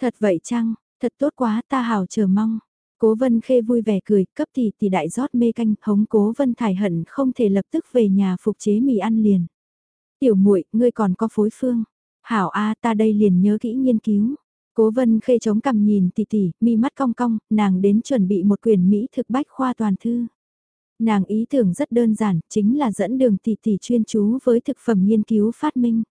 Thật vậy chăng, thật tốt quá, ta hào chờ mong. Cố Vân Khê vui vẻ cười, cấp thì thì đại rót mê canh, hống Cố Vân Thải hận không thể lập tức về nhà phục chế mì ăn liền. Tiểu muội, ngươi còn có phối phương. Hảo a, ta đây liền nhớ kỹ nghiên cứu. Cố vân khê chống cằm nhìn tỷ tỷ, mi mắt cong cong, nàng đến chuẩn bị một quyển Mỹ thực bách khoa toàn thư. Nàng ý tưởng rất đơn giản, chính là dẫn đường tỷ tỷ chuyên chú với thực phẩm nghiên cứu phát minh.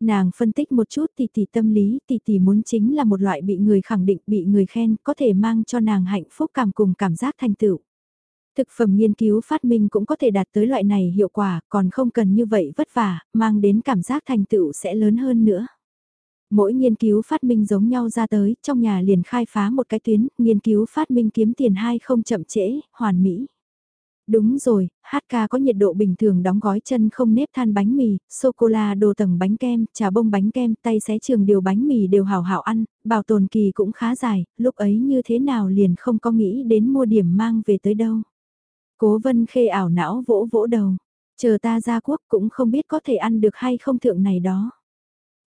Nàng phân tích một chút tỷ tỷ tâm lý, tỷ tỷ muốn chính là một loại bị người khẳng định, bị người khen, có thể mang cho nàng hạnh phúc cảm cùng cảm giác thành tựu. Thực phẩm nghiên cứu phát minh cũng có thể đạt tới loại này hiệu quả, còn không cần như vậy vất vả, mang đến cảm giác thành tựu sẽ lớn hơn nữa. Mỗi nghiên cứu phát minh giống nhau ra tới, trong nhà liền khai phá một cái tuyến, nghiên cứu phát minh kiếm tiền hai không chậm trễ, hoàn mỹ. Đúng rồi, HK có nhiệt độ bình thường đóng gói chân không nếp than bánh mì, sô-cô-la đồ tầng bánh kem, trà bông bánh kem, tay xé trường điều bánh mì đều hảo hảo ăn, bảo tồn kỳ cũng khá dài, lúc ấy như thế nào liền không có nghĩ đến mua điểm mang về tới đâu. Cố vân khê ảo não vỗ vỗ đầu, chờ ta ra quốc cũng không biết có thể ăn được hay không thượng này đó.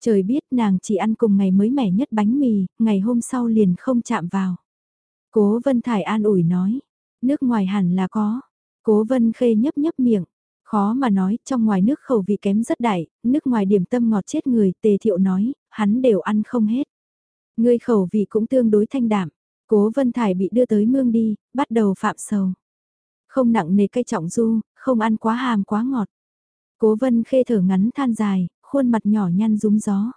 Trời biết nàng chỉ ăn cùng ngày mới mẻ nhất bánh mì, ngày hôm sau liền không chạm vào. Cố Vân Thải an ủi nói, nước ngoài hẳn là có. Cố Vân Khê nhấp nhấp miệng, khó mà nói, trong ngoài nước khẩu vị kém rất đại, nước ngoài điểm tâm ngọt chết người, tề thiệu nói, hắn đều ăn không hết. Người khẩu vị cũng tương đối thanh đạm, cố Vân Thải bị đưa tới mương đi, bắt đầu phạm sầu. Không nặng nề cây trọng du, không ăn quá hàm quá ngọt. Cố Vân Khê thở ngắn than dài, khuôn mặt nhỏ nhăn rúng gió.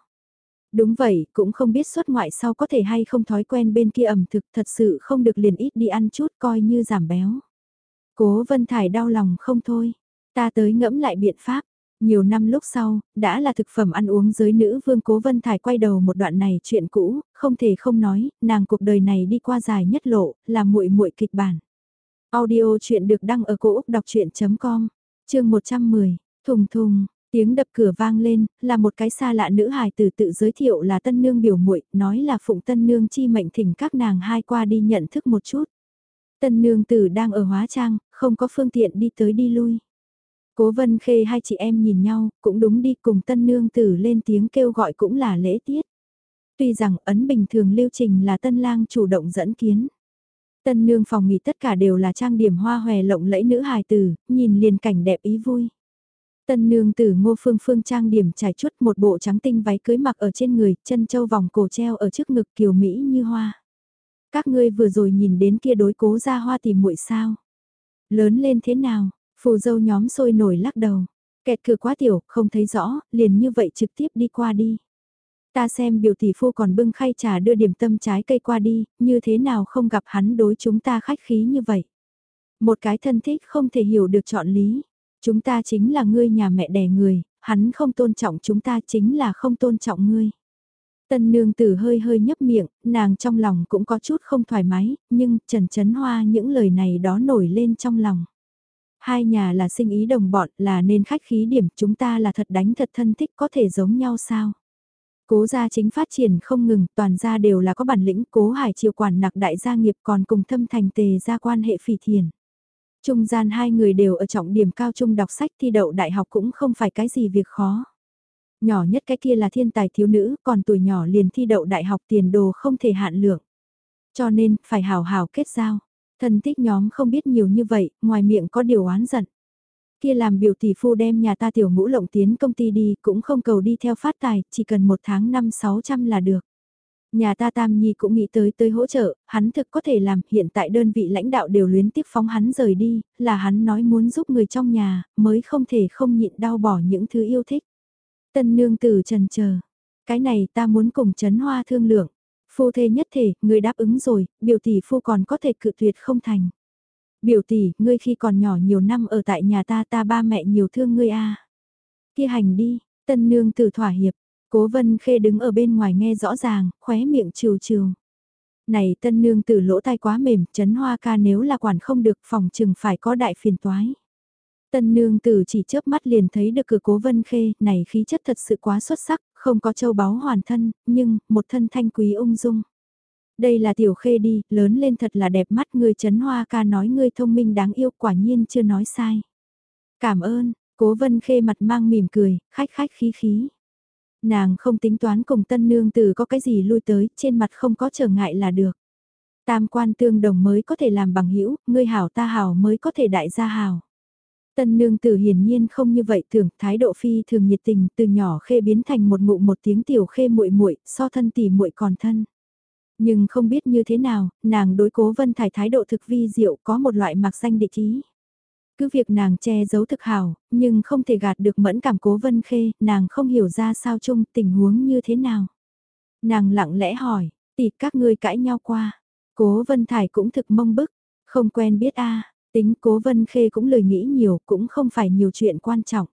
Đúng vậy, cũng không biết xuất ngoại sau có thể hay không thói quen bên kia ẩm thực thật sự không được liền ít đi ăn chút coi như giảm béo. Cố Vân Thải đau lòng không thôi, ta tới ngẫm lại biện pháp. Nhiều năm lúc sau, đã là thực phẩm ăn uống giới nữ vương Cố Vân Thải quay đầu một đoạn này chuyện cũ, không thể không nói, nàng cuộc đời này đi qua dài nhất lộ, là muội muội kịch bản. Audio chuyện được đăng ở cổ Úc đọc chuyện.com, chương 110, thùng thùng, tiếng đập cửa vang lên, là một cái xa lạ nữ hài tử tự giới thiệu là tân nương biểu muội nói là phụng tân nương chi mệnh thỉnh các nàng hai qua đi nhận thức một chút. Tân nương tử đang ở hóa trang, không có phương tiện đi tới đi lui. Cố vân khê hai chị em nhìn nhau, cũng đúng đi cùng tân nương tử lên tiếng kêu gọi cũng là lễ tiết. Tuy rằng ấn bình thường lưu trình là tân lang chủ động dẫn kiến. Tân nương phòng nghỉ tất cả đều là trang điểm hoa hòe lộng lẫy nữ hài tử, nhìn liền cảnh đẹp ý vui. Tân nương tử ngô phương phương trang điểm trải chuốt một bộ trắng tinh váy cưới mặc ở trên người, chân châu vòng cổ treo ở trước ngực kiều Mỹ như hoa. Các ngươi vừa rồi nhìn đến kia đối cố ra hoa tìm muội sao. Lớn lên thế nào, phù dâu nhóm sôi nổi lắc đầu. Kẹt cửa quá tiểu, không thấy rõ, liền như vậy trực tiếp đi qua đi. Ta xem biểu tỷ phu còn bưng khay trà đưa điểm tâm trái cây qua đi, như thế nào không gặp hắn đối chúng ta khách khí như vậy. Một cái thân thích không thể hiểu được chọn lý. Chúng ta chính là ngươi nhà mẹ đẻ người, hắn không tôn trọng chúng ta chính là không tôn trọng ngươi. Tân nương tử hơi hơi nhấp miệng, nàng trong lòng cũng có chút không thoải mái, nhưng Trần Trấn Hoa những lời này đó nổi lên trong lòng. Hai nhà là sinh ý đồng bọn là nên khách khí điểm chúng ta là thật đánh thật thân thích có thể giống nhau sao? Cố gia chính phát triển không ngừng, toàn gia đều là có bản lĩnh, cố hải triều quản nặc đại gia nghiệp còn cùng thâm thành tề gia quan hệ phỉ thiền. Trung gian hai người đều ở trọng điểm cao trung đọc sách thi đậu đại học cũng không phải cái gì việc khó. Nhỏ nhất cái kia là thiên tài thiếu nữ, còn tuổi nhỏ liền thi đậu đại học tiền đồ không thể hạn lượng. Cho nên, phải hào hào kết giao. Thân thích nhóm không biết nhiều như vậy, ngoài miệng có điều oán giận kia làm biểu tỷ phu đem nhà ta tiểu ngũ lộng tiến công ty đi cũng không cầu đi theo phát tài, chỉ cần một tháng năm sáu trăm là được. Nhà ta Tam Nhi cũng nghĩ tới tới hỗ trợ, hắn thực có thể làm, hiện tại đơn vị lãnh đạo đều luyến tiếp phóng hắn rời đi, là hắn nói muốn giúp người trong nhà, mới không thể không nhịn đau bỏ những thứ yêu thích. Tân nương tử trần chờ cái này ta muốn cùng chấn hoa thương lượng, phu thê nhất thể, người đáp ứng rồi, biểu tỷ phu còn có thể cự tuyệt không thành. Biểu tỷ, ngươi khi còn nhỏ nhiều năm ở tại nhà ta ta ba mẹ nhiều thương ngươi a. Kia hành đi, tân nương tử thỏa hiệp, cố vân khê đứng ở bên ngoài nghe rõ ràng, khóe miệng trừ trừ. Này tân nương tử lỗ tai quá mềm, chấn hoa ca nếu là quản không được phòng chừng phải có đại phiền toái. Tân nương tử chỉ chớp mắt liền thấy được cửa cố vân khê, này khí chất thật sự quá xuất sắc, không có châu báu hoàn thân, nhưng, một thân thanh quý ung dung. Đây là tiểu khê đi, lớn lên thật là đẹp mắt người chấn hoa ca nói ngươi thông minh đáng yêu quả nhiên chưa nói sai. Cảm ơn, cố vân khê mặt mang mỉm cười, khách khách khí khí. Nàng không tính toán cùng tân nương tử có cái gì lui tới, trên mặt không có trở ngại là được. Tam quan tương đồng mới có thể làm bằng hữu ngươi hảo ta hảo mới có thể đại gia hảo. Tân nương tử hiển nhiên không như vậy thường, thái độ phi thường nhiệt tình, từ nhỏ khê biến thành một ngụ một tiếng tiểu khê muội muội, so thân tỷ muội còn thân. Nhưng không biết như thế nào, nàng đối cố vân thải thái độ thực vi diệu có một loại mạc danh địa ý. Cứ việc nàng che giấu thực hào, nhưng không thể gạt được mẫn cảm cố vân khê, nàng không hiểu ra sao chung tình huống như thế nào. Nàng lặng lẽ hỏi, tỷ các ngươi cãi nhau qua. Cố vân thải cũng thực mông bức, không quen biết a tính cố vân khê cũng lời nghĩ nhiều, cũng không phải nhiều chuyện quan trọng.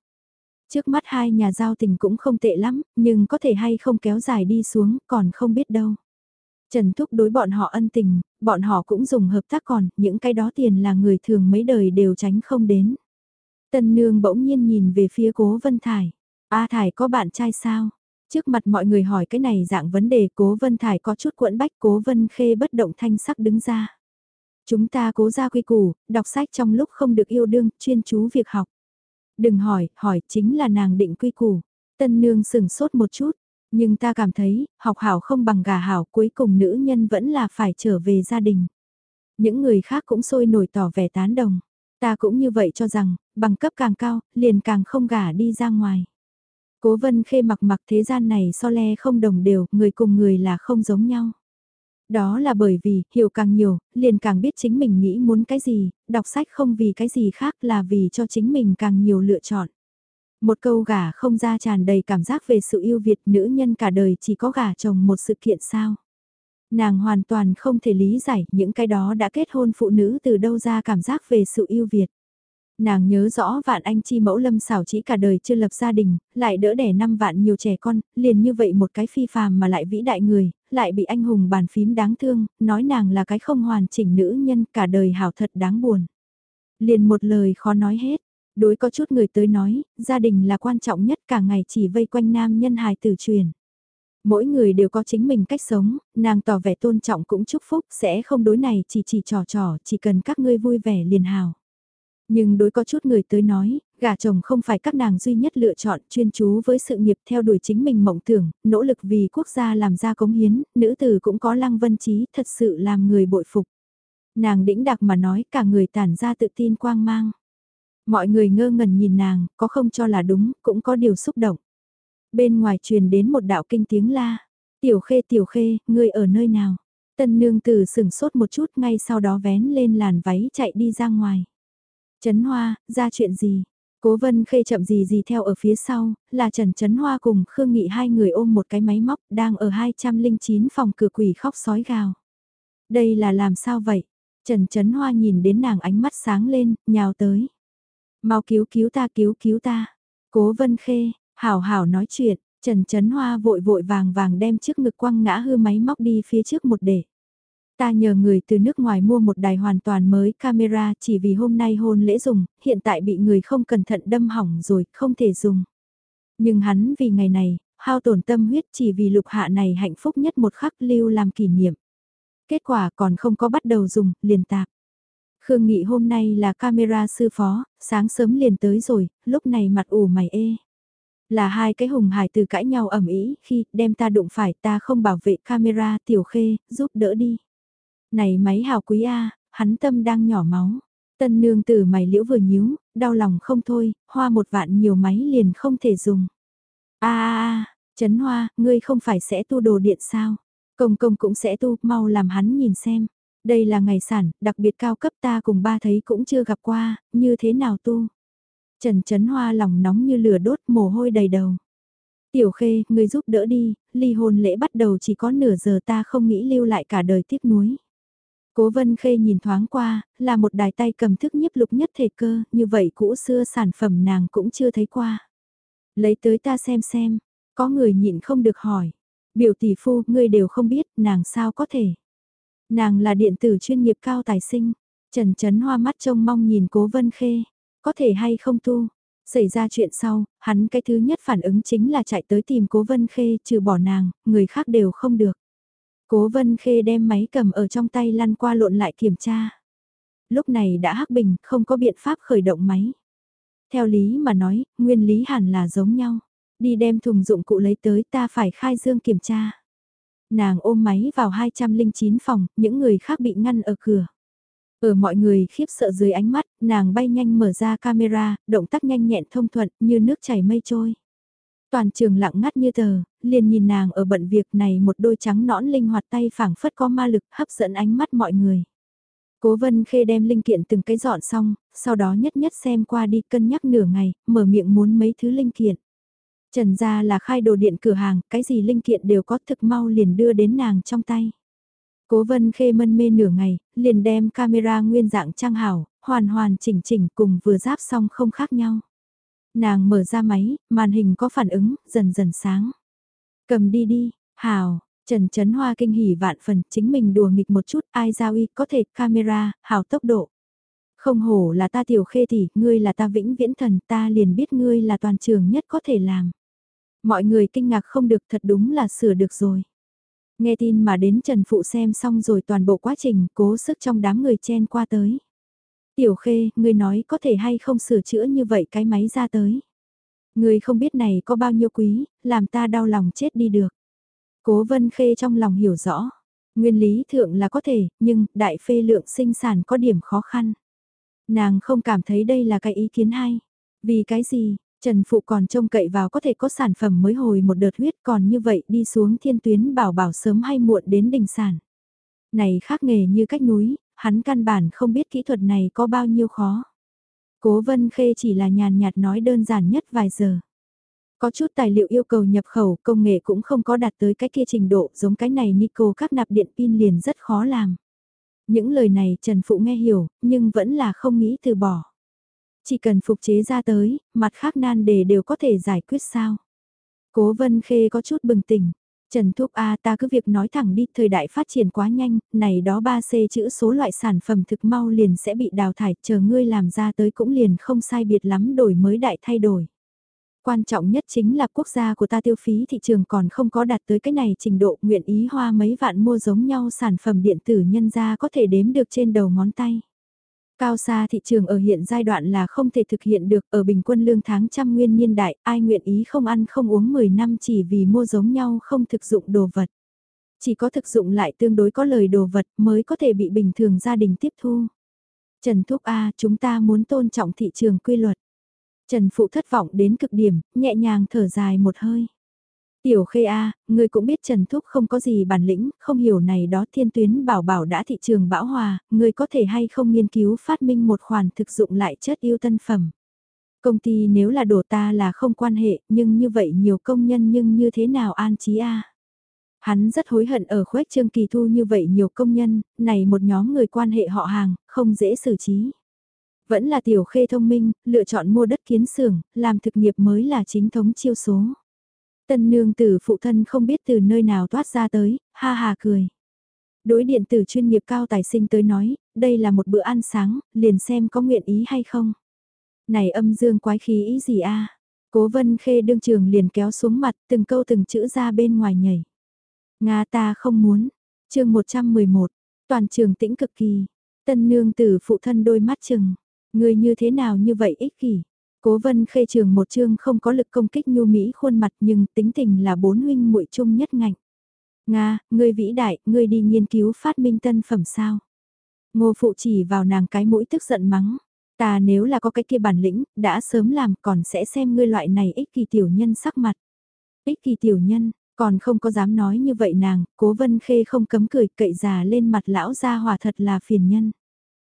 Trước mắt hai nhà giao tình cũng không tệ lắm, nhưng có thể hay không kéo dài đi xuống, còn không biết đâu. Trần Thúc đối bọn họ ân tình, bọn họ cũng dùng hợp tác còn, những cái đó tiền là người thường mấy đời đều tránh không đến. Tân Nương bỗng nhiên nhìn về phía cố Vân Thải. A Thải có bạn trai sao? Trước mặt mọi người hỏi cái này dạng vấn đề cố Vân Thải có chút cuộn bách cố Vân Khê bất động thanh sắc đứng ra. Chúng ta cố ra quy củ, đọc sách trong lúc không được yêu đương, chuyên chú việc học. Đừng hỏi, hỏi chính là nàng định quy củ. Tân Nương sừng sốt một chút, nhưng ta cảm thấy, học hảo không bằng gà hảo cuối cùng nữ nhân vẫn là phải trở về gia đình. Những người khác cũng sôi nổi tỏ vẻ tán đồng. Ta cũng như vậy cho rằng, bằng cấp càng cao, liền càng không gả đi ra ngoài. Cố vân khê mặc mặc thế gian này so le không đồng đều, người cùng người là không giống nhau. Đó là bởi vì, hiểu càng nhiều, liền càng biết chính mình nghĩ muốn cái gì, đọc sách không vì cái gì khác là vì cho chính mình càng nhiều lựa chọn. Một câu gả không ra tràn đầy cảm giác về sự yêu Việt nữ nhân cả đời chỉ có gả chồng một sự kiện sao. Nàng hoàn toàn không thể lý giải những cái đó đã kết hôn phụ nữ từ đâu ra cảm giác về sự yêu Việt. Nàng nhớ rõ vạn anh chi mẫu lâm xảo chỉ cả đời chưa lập gia đình, lại đỡ đẻ năm vạn nhiều trẻ con, liền như vậy một cái phi phàm mà lại vĩ đại người, lại bị anh hùng bàn phím đáng thương, nói nàng là cái không hoàn chỉnh nữ nhân cả đời hảo thật đáng buồn. Liền một lời khó nói hết, đối có chút người tới nói, gia đình là quan trọng nhất cả ngày chỉ vây quanh nam nhân hài tử truyền. Mỗi người đều có chính mình cách sống, nàng tỏ vẻ tôn trọng cũng chúc phúc sẽ không đối này chỉ chỉ trò trò, chỉ cần các ngươi vui vẻ liền hào. Nhưng đối có chút người tới nói, gả chồng không phải các nàng duy nhất lựa chọn chuyên chú với sự nghiệp theo đuổi chính mình mộng tưởng, nỗ lực vì quốc gia làm ra cống hiến, nữ tử cũng có lăng vân trí thật sự làm người bội phục. Nàng đĩnh đặc mà nói cả người tản ra tự tin quang mang. Mọi người ngơ ngẩn nhìn nàng, có không cho là đúng, cũng có điều xúc động. Bên ngoài truyền đến một đạo kinh tiếng la. Tiểu khê tiểu khê, ngươi ở nơi nào? Tân nương tử sửng sốt một chút ngay sau đó vén lên làn váy chạy đi ra ngoài. Trấn Hoa, ra chuyện gì? Cố Vân Khê chậm gì gì theo ở phía sau, là Trần Trấn Hoa cùng Khương Nghị hai người ôm một cái máy móc đang ở 209 phòng cửa quỷ khóc sói gào. Đây là làm sao vậy? Trần Trấn Hoa nhìn đến nàng ánh mắt sáng lên, nhào tới. Mau cứu cứu ta cứu cứu ta. Cố Vân Khê, hảo hảo nói chuyện, Trần Trấn Hoa vội vội vàng vàng đem chiếc ngực quăng ngã hư máy móc đi phía trước một để. Ta nhờ người từ nước ngoài mua một đài hoàn toàn mới camera chỉ vì hôm nay hôn lễ dùng, hiện tại bị người không cẩn thận đâm hỏng rồi, không thể dùng. Nhưng hắn vì ngày này, hao tổn tâm huyết chỉ vì lục hạ này hạnh phúc nhất một khắc lưu làm kỷ niệm. Kết quả còn không có bắt đầu dùng, liền tạp. Khương Nghị hôm nay là camera sư phó, sáng sớm liền tới rồi, lúc này mặt ủ mày ê. Là hai cái hùng hải từ cãi nhau ẩm ý khi đem ta đụng phải ta không bảo vệ camera tiểu khê, giúp đỡ đi. Này máy hào quý A, hắn tâm đang nhỏ máu. Tân nương tử mày liễu vừa nhíu, đau lòng không thôi, hoa một vạn nhiều máy liền không thể dùng. a a a chấn hoa, ngươi không phải sẽ tu đồ điện sao? Công công cũng sẽ tu, mau làm hắn nhìn xem. Đây là ngày sản, đặc biệt cao cấp ta cùng ba thấy cũng chưa gặp qua, như thế nào tu? Trần Trấn Hoa lòng nóng như lửa đốt mồ hôi đầy đầu. Tiểu Khê, người giúp đỡ đi, ly hôn lễ bắt đầu chỉ có nửa giờ ta không nghĩ lưu lại cả đời tiếc nuối. Cố Vân Khê nhìn thoáng qua, là một đài tay cầm thức nhiếp lục nhất thể cơ, như vậy cũ xưa sản phẩm nàng cũng chưa thấy qua. Lấy tới ta xem xem, có người nhịn không được hỏi. Biểu tỷ phu, ngươi đều không biết, nàng sao có thể. Nàng là điện tử chuyên nghiệp cao tài sinh. Trần Trấn Hoa mắt trông mong nhìn Cố Vân Khê. Có thể hay không tu. Xảy ra chuyện sau, hắn cái thứ nhất phản ứng chính là chạy tới tìm Cố Vân Khê trừ bỏ nàng, người khác đều không được. Cố Vân Khê đem máy cầm ở trong tay lăn qua lộn lại kiểm tra. Lúc này đã hắc bình, không có biện pháp khởi động máy. Theo lý mà nói, nguyên lý hẳn là giống nhau. Đi đem thùng dụng cụ lấy tới ta phải khai dương kiểm tra. Nàng ôm máy vào 209 phòng, những người khác bị ngăn ở cửa. Ở mọi người khiếp sợ dưới ánh mắt, nàng bay nhanh mở ra camera, động tác nhanh nhẹn thông thuận như nước chảy mây trôi. Toàn trường lặng ngắt như tờ, liền nhìn nàng ở bận việc này một đôi trắng nõn linh hoạt tay phảng phất có ma lực hấp dẫn ánh mắt mọi người. Cố vân khê đem linh kiện từng cái dọn xong, sau đó nhất nhất xem qua đi cân nhắc nửa ngày, mở miệng muốn mấy thứ linh kiện. Trần gia là khai đồ điện cửa hàng, cái gì linh kiện đều có thực mau liền đưa đến nàng trong tay. Cố vân khê mân mê nửa ngày, liền đem camera nguyên dạng trang hảo, hoàn hoàn chỉnh chỉnh cùng vừa giáp xong không khác nhau. Nàng mở ra máy, màn hình có phản ứng, dần dần sáng. Cầm đi đi, hào, Trần Trấn Hoa kinh hỉ vạn phần, chính mình đùa nghịch một chút, ai giao y có thể camera, hào tốc độ. Không hổ là ta tiểu khê tỷ, ngươi là ta vĩnh viễn thần, ta liền biết ngươi là toàn trường nhất có thể làm. Mọi người kinh ngạc không được thật đúng là sửa được rồi. Nghe tin mà đến Trần Phụ xem xong rồi toàn bộ quá trình cố sức trong đám người chen qua tới. Tiểu Khê, ngươi nói có thể hay không sửa chữa như vậy cái máy ra tới. Ngươi không biết này có bao nhiêu quý, làm ta đau lòng chết đi được. Cố Vân Khê trong lòng hiểu rõ. Nguyên lý thượng là có thể, nhưng đại phê lượng sinh sản có điểm khó khăn. Nàng không cảm thấy đây là cái ý kiến hay. Vì cái gì, Trần Phụ còn trông cậy vào có thể có sản phẩm mới hồi một đợt huyết còn như vậy đi xuống thiên tuyến bảo bảo sớm hay muộn đến đình sản. Này khác nghề như cách núi, hắn căn bản không biết kỹ thuật này có bao nhiêu khó. Cố Vân Khê chỉ là nhàn nhạt nói đơn giản nhất vài giờ. Có chút tài liệu yêu cầu nhập khẩu công nghệ cũng không có đạt tới cái kia trình độ giống cái này Nico các nạp điện pin liền rất khó làm. Những lời này Trần Phụ nghe hiểu, nhưng vẫn là không nghĩ từ bỏ. Chỉ cần phục chế ra tới, mặt khác nan đề đều có thể giải quyết sao. Cố Vân Khê có chút bừng tỉnh. Trần Thúc A ta cứ việc nói thẳng đi, thời đại phát triển quá nhanh, này đó 3C chữ số loại sản phẩm thực mau liền sẽ bị đào thải, chờ ngươi làm ra tới cũng liền không sai biệt lắm đổi mới đại thay đổi. Quan trọng nhất chính là quốc gia của ta tiêu phí thị trường còn không có đạt tới cái này trình độ nguyện ý hoa mấy vạn mua giống nhau sản phẩm điện tử nhân ra có thể đếm được trên đầu ngón tay. Cao xa thị trường ở hiện giai đoạn là không thể thực hiện được ở bình quân lương tháng trăm nguyên niên đại, ai nguyện ý không ăn không uống 10 năm chỉ vì mua giống nhau không thực dụng đồ vật. Chỉ có thực dụng lại tương đối có lời đồ vật mới có thể bị bình thường gia đình tiếp thu. Trần Thúc A chúng ta muốn tôn trọng thị trường quy luật. Trần Phụ thất vọng đến cực điểm, nhẹ nhàng thở dài một hơi. Tiểu khê A, người cũng biết Trần Thúc không có gì bản lĩnh, không hiểu này đó thiên tuyến bảo bảo đã thị trường bão hòa, người có thể hay không nghiên cứu phát minh một khoản thực dụng lại chất yêu tân phẩm. Công ty nếu là đổ ta là không quan hệ, nhưng như vậy nhiều công nhân nhưng như thế nào an trí A. Hắn rất hối hận ở khuếch trương kỳ thu như vậy nhiều công nhân, này một nhóm người quan hệ họ hàng, không dễ xử trí. Vẫn là tiểu khê thông minh, lựa chọn mua đất kiến xưởng, làm thực nghiệp mới là chính thống chiêu số. Tân nương tử phụ thân không biết từ nơi nào toát ra tới, ha ha cười. Đối điện tử chuyên nghiệp cao tài sinh tới nói, đây là một bữa ăn sáng, liền xem có nguyện ý hay không. Này âm dương quái khí ý gì a? Cố vân khê đương trường liền kéo xuống mặt từng câu từng chữ ra bên ngoài nhảy. Nga ta không muốn. chương 111, toàn trường tĩnh cực kỳ. Tân nương tử phụ thân đôi mắt chừng. Người như thế nào như vậy ích kỷ. Cố vân khê trường một chương không có lực công kích nhu mỹ khuôn mặt nhưng tính tình là bốn huynh muội chung nhất ngạnh. Nga, ngươi vĩ đại, ngươi đi nghiên cứu phát minh tân phẩm sao. Ngô phụ chỉ vào nàng cái mũi tức giận mắng. Ta nếu là có cái kia bản lĩnh, đã sớm làm còn sẽ xem ngươi loại này ích kỳ tiểu nhân sắc mặt. Ích kỳ tiểu nhân, còn không có dám nói như vậy nàng, cố vân khê không cấm cười cậy già lên mặt lão gia hòa thật là phiền nhân.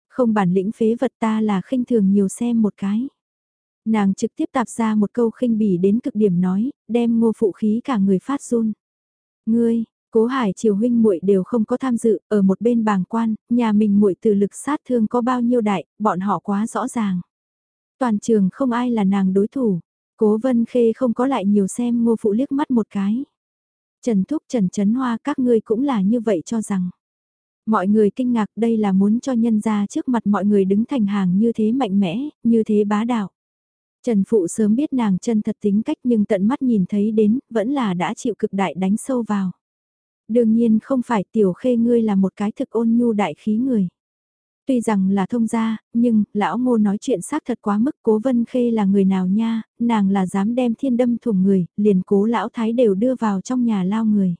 Không bản lĩnh phế vật ta là khinh thường nhiều xem một cái. Nàng trực tiếp tạp ra một câu khinh bỉ đến cực điểm nói, đem ngô phụ khí cả người phát run. Ngươi, cố hải triều huynh muội đều không có tham dự, ở một bên bàng quan, nhà mình muội từ lực sát thương có bao nhiêu đại, bọn họ quá rõ ràng. Toàn trường không ai là nàng đối thủ, cố vân khê không có lại nhiều xem ngô phụ liếc mắt một cái. Trần Thúc Trần Trấn Hoa các ngươi cũng là như vậy cho rằng. Mọi người kinh ngạc đây là muốn cho nhân ra trước mặt mọi người đứng thành hàng như thế mạnh mẽ, như thế bá đạo. Trần Phụ sớm biết nàng chân thật tính cách nhưng tận mắt nhìn thấy đến, vẫn là đã chịu cực đại đánh sâu vào. Đương nhiên không phải tiểu khê ngươi là một cái thực ôn nhu đại khí người. Tuy rằng là thông gia, nhưng, lão ngô nói chuyện xác thật quá mức cố vân khê là người nào nha, nàng là dám đem thiên đâm thủng người, liền cố lão thái đều đưa vào trong nhà lao người.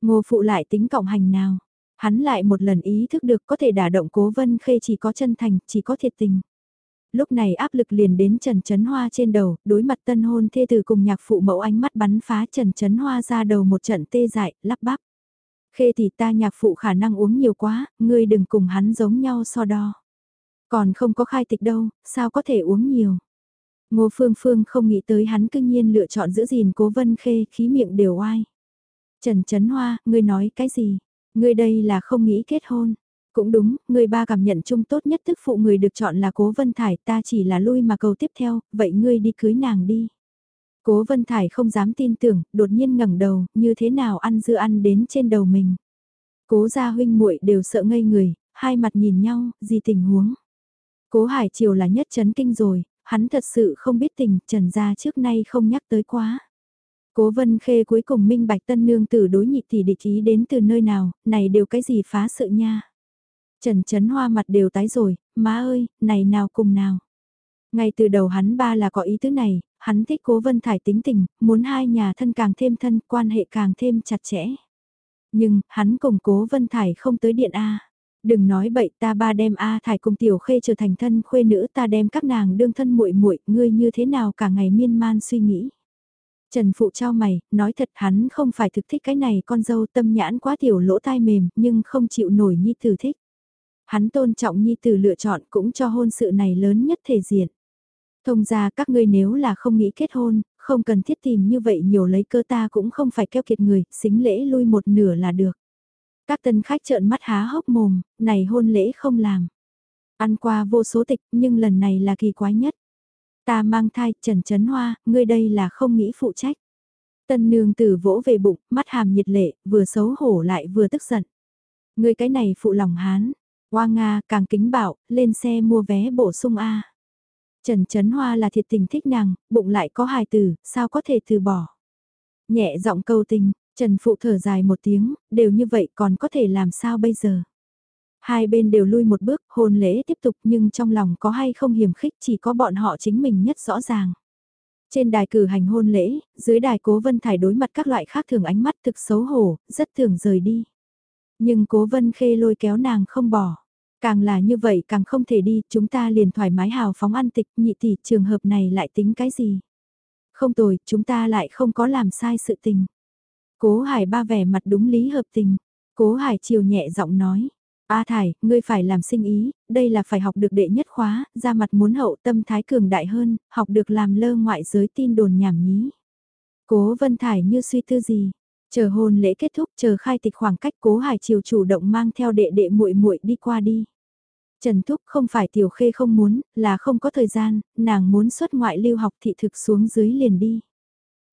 Ngô phụ lại tính cộng hành nào, hắn lại một lần ý thức được có thể đả động cố vân khê chỉ có chân thành, chỉ có thiệt tình lúc này áp lực liền đến Trần Trấn Hoa trên đầu, đối mặt tân hôn thê từ cùng nhạc phụ mẫu ánh mắt bắn phá Trần Trấn Hoa ra đầu một trận tê dại, lắp bắp. Khê thì ta nhạc phụ khả năng uống nhiều quá, ngươi đừng cùng hắn giống nhau so đo. Còn không có khai tịch đâu, sao có thể uống nhiều. Ngô Phương Phương không nghĩ tới hắn cương nhiên lựa chọn giữ gìn cố vân khê khí miệng đều oai. Trần Trấn Hoa, ngươi nói cái gì? Ngươi đây là không nghĩ kết hôn. Cũng đúng, người ba cảm nhận chung tốt nhất tức phụ người được chọn là Cố Vân Thải, ta chỉ là lui mà cầu tiếp theo, vậy ngươi đi cưới nàng đi. Cố Vân Thải không dám tin tưởng, đột nhiên ngẩng đầu, như thế nào ăn dưa ăn đến trên đầu mình. Cố gia huynh muội đều sợ ngây người, hai mặt nhìn nhau, gì tình huống. Cố Hải Triều là nhất chấn kinh rồi, hắn thật sự không biết tình, trần gia trước nay không nhắc tới quá. Cố Vân Khê cuối cùng minh bạch tân nương tử đối nhị tỷ địch ý đến từ nơi nào, này đều cái gì phá sự nha. Trần Trấn Hoa mặt đều tái rồi, má ơi, này nào cùng nào. Ngay từ đầu hắn ba là có ý tứ này, hắn thích cố vân thải tính tình, muốn hai nhà thân càng thêm thân, quan hệ càng thêm chặt chẽ. Nhưng, hắn cùng cố vân thải không tới điện A. Đừng nói bậy ta ba đem A thải cùng tiểu khê trở thành thân khuê nữ ta đem các nàng đương thân muội muội ngươi như thế nào cả ngày miên man suy nghĩ. Trần Phụ trao mày, nói thật hắn không phải thực thích cái này con dâu tâm nhãn quá tiểu lỗ tai mềm nhưng không chịu nổi nhi tử thích. Hắn tôn trọng nhi tử lựa chọn cũng cho hôn sự này lớn nhất thể diện. Thông ra các ngươi nếu là không nghĩ kết hôn, không cần thiết tìm như vậy nhiều lấy cơ ta cũng không phải keo kiệt người, xính lễ lui một nửa là được. Các tân khách trợn mắt há hốc mồm, này hôn lễ không làm. Ăn qua vô số tịch nhưng lần này là kỳ quái nhất. Ta mang thai Trần chấn Hoa, ngươi đây là không nghĩ phụ trách. Tân nương tử vỗ về bụng, mắt hàm nhiệt lệ, vừa xấu hổ lại vừa tức giận. ngươi cái này phụ lòng hán, hoa Nga càng kính bảo, lên xe mua vé bổ sung A. Trần Trấn Hoa là thiệt tình thích nàng, bụng lại có hài tử, sao có thể từ bỏ. Nhẹ giọng câu tình, Trần Phụ thở dài một tiếng, đều như vậy còn có thể làm sao bây giờ. Hai bên đều lui một bước, hôn lễ tiếp tục nhưng trong lòng có hay không hiểm khích chỉ có bọn họ chính mình nhất rõ ràng. Trên đài cử hành hôn lễ, dưới đài cố vân thải đối mặt các loại khác thường ánh mắt thực xấu hổ, rất thường rời đi. Nhưng cố vân khê lôi kéo nàng không bỏ. Càng là như vậy càng không thể đi, chúng ta liền thoải mái hào phóng ăn tịch, nhị tỷ trường hợp này lại tính cái gì? Không tồi, chúng ta lại không có làm sai sự tình. Cố Hải ba vẻ mặt đúng lý hợp tình. Cố Hải chiều nhẹ giọng nói. A Thải, ngươi phải làm sinh ý, đây là phải học được đệ nhất khóa, ra mặt muốn hậu tâm thái cường đại hơn, học được làm lơ ngoại giới tin đồn nhảm nhí. Cố Vân Thải như suy tư gì, chờ hôn lễ kết thúc, chờ khai tịch khoảng cách Cố Hải Triều chủ động mang theo đệ đệ muội muội đi qua đi. Trần Thúc không phải tiểu khê không muốn, là không có thời gian, nàng muốn xuất ngoại lưu học thị thực xuống dưới liền đi.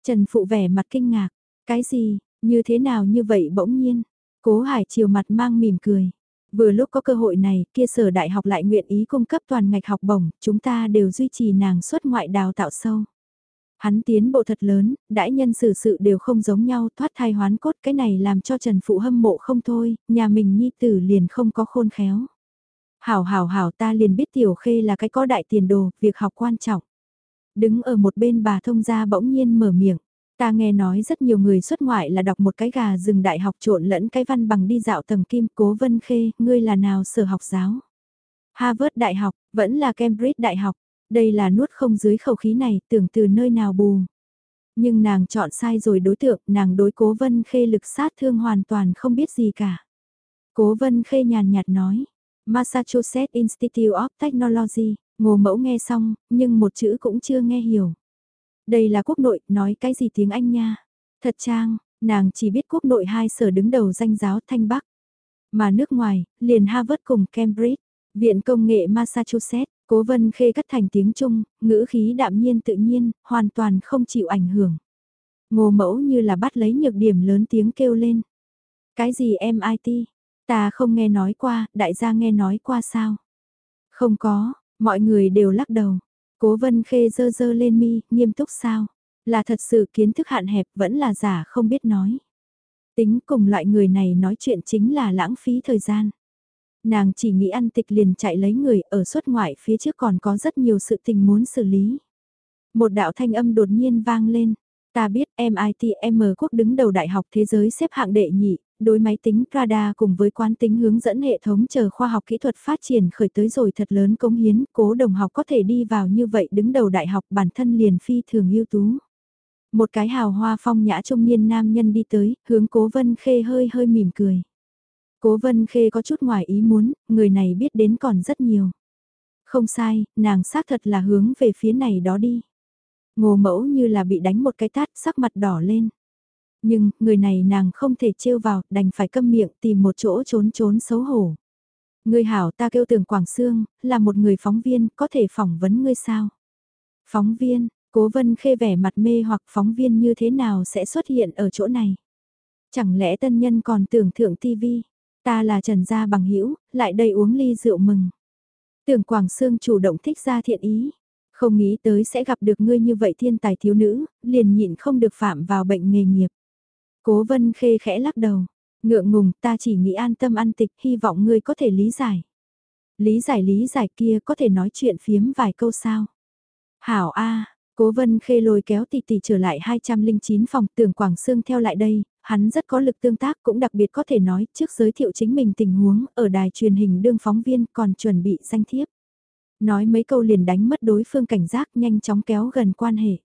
Trần Phụ vẻ mặt kinh ngạc, cái gì, như thế nào như vậy bỗng nhiên. Cố Hải Triều mặt mang mỉm cười. Vừa lúc có cơ hội này, kia sở đại học lại nguyện ý cung cấp toàn ngạch học bổng, chúng ta đều duy trì nàng xuất ngoại đào tạo sâu. Hắn tiến bộ thật lớn, đãi nhân xử sự đều không giống nhau, thoát thai hoán cốt cái này làm cho Trần Phụ hâm mộ không thôi, nhà mình nhi tử liền không có khôn khéo. Hảo hảo hảo ta liền biết tiểu khê là cái có đại tiền đồ, việc học quan trọng. Đứng ở một bên bà thông gia bỗng nhiên mở miệng. Ta nghe nói rất nhiều người xuất ngoại là đọc một cái gà rừng đại học trộn lẫn cái văn bằng đi dạo tầng kim cố vân khê, ngươi là nào sở học giáo. Harvard Đại học, vẫn là Cambridge Đại học, đây là nuốt không dưới khẩu khí này, tưởng từ nơi nào bù. Nhưng nàng chọn sai rồi đối tượng, nàng đối cố vân khê lực sát thương hoàn toàn không biết gì cả. Cố vân khê nhàn nhạt nói, Massachusetts Institute of Technology, ngô mẫu nghe xong, nhưng một chữ cũng chưa nghe hiểu. Đây là quốc nội, nói cái gì tiếng Anh nha. Thật trang, nàng chỉ biết quốc nội hai sở đứng đầu danh giáo Thanh Bắc. Mà nước ngoài, liền Harvard cùng Cambridge, Viện Công nghệ Massachusetts, Cố Vân Khê cắt thành tiếng Trung, ngữ khí đạm nhiên tự nhiên, hoàn toàn không chịu ảnh hưởng. Ngô mẫu như là bắt lấy nhược điểm lớn tiếng kêu lên. Cái gì MIT? Ta không nghe nói qua, đại gia nghe nói qua sao? Không có, mọi người đều lắc đầu. Cố vân khê dơ dơ lên mi, nghiêm túc sao? Là thật sự kiến thức hạn hẹp vẫn là giả không biết nói. Tính cùng loại người này nói chuyện chính là lãng phí thời gian. Nàng chỉ nghĩ ăn tịch liền chạy lấy người ở xuất ngoại phía trước còn có rất nhiều sự tình muốn xử lý. Một đạo thanh âm đột nhiên vang lên. Ta biết MITM quốc đứng đầu đại học thế giới xếp hạng đệ nhị, đối máy tính Prada cùng với quán tính hướng dẫn hệ thống chờ khoa học kỹ thuật phát triển khởi tới rồi thật lớn cống hiến, cố đồng học có thể đi vào như vậy đứng đầu đại học bản thân liền phi thường ưu tú. Một cái hào hoa phong nhã trung niên nam nhân đi tới, hướng cố vân khê hơi hơi mỉm cười. Cố vân khê có chút ngoài ý muốn, người này biết đến còn rất nhiều. Không sai, nàng xác thật là hướng về phía này đó đi. Ngô mẫu như là bị đánh một cái tát sắc mặt đỏ lên. Nhưng, người này nàng không thể trêu vào, đành phải câm miệng tìm một chỗ trốn trốn xấu hổ. Người hảo ta kêu tưởng Quảng Sương, là một người phóng viên, có thể phỏng vấn ngươi sao? Phóng viên, cố vân khê vẻ mặt mê hoặc phóng viên như thế nào sẽ xuất hiện ở chỗ này? Chẳng lẽ tân nhân còn tưởng thượng tivi Ta là Trần Gia bằng hữu lại đây uống ly rượu mừng. Tưởng Quảng Sương chủ động thích ra thiện ý. Không nghĩ tới sẽ gặp được ngươi như vậy thiên tài thiếu nữ, liền nhịn không được phạm vào bệnh nghề nghiệp. Cố vân khê khẽ lắc đầu. Ngượng ngùng ta chỉ nghĩ an tâm ăn tịch hy vọng ngươi có thể lý giải. Lý giải lý giải kia có thể nói chuyện phiếm vài câu sao. Hảo A, Cố vân khê lôi kéo tỷ tỷ trở lại 209 phòng tưởng Quảng Sương theo lại đây, hắn rất có lực tương tác cũng đặc biệt có thể nói trước giới thiệu chính mình tình huống ở đài truyền hình đương phóng viên còn chuẩn bị danh thiếp. Nói mấy câu liền đánh mất đối phương cảnh giác nhanh chóng kéo gần quan hệ.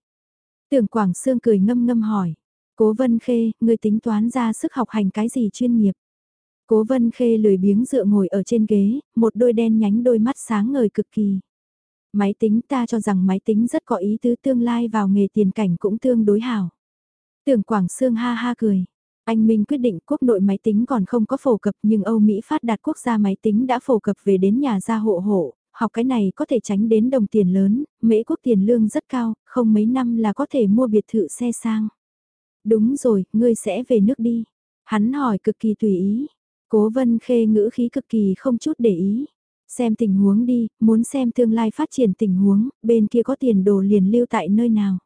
Tưởng Quảng Sương cười ngâm ngâm hỏi, Cố Vân Khê, người tính toán ra sức học hành cái gì chuyên nghiệp? Cố Vân Khê lười biếng dựa ngồi ở trên ghế, một đôi đen nhánh đôi mắt sáng ngời cực kỳ. Máy tính ta cho rằng máy tính rất có ý tứ tương lai vào nghề tiền cảnh cũng tương đối hảo. Tưởng Quảng Sương ha ha cười. Anh Minh quyết định quốc nội máy tính còn không có phổ cập nhưng Âu Mỹ phát đạt quốc gia máy tính đã phổ cập về đến nhà gia hộ hộ, học cái này có thể tránh đến đồng tiền lớn, Mỹ quốc tiền lương rất cao, không mấy năm là có thể mua biệt thự xe sang. Đúng rồi, ngươi sẽ về nước đi. Hắn hỏi cực kỳ tùy ý. Cố vân khê ngữ khí cực kỳ không chút để ý. Xem tình huống đi, muốn xem tương lai phát triển tình huống, bên kia có tiền đồ liền lưu tại nơi nào.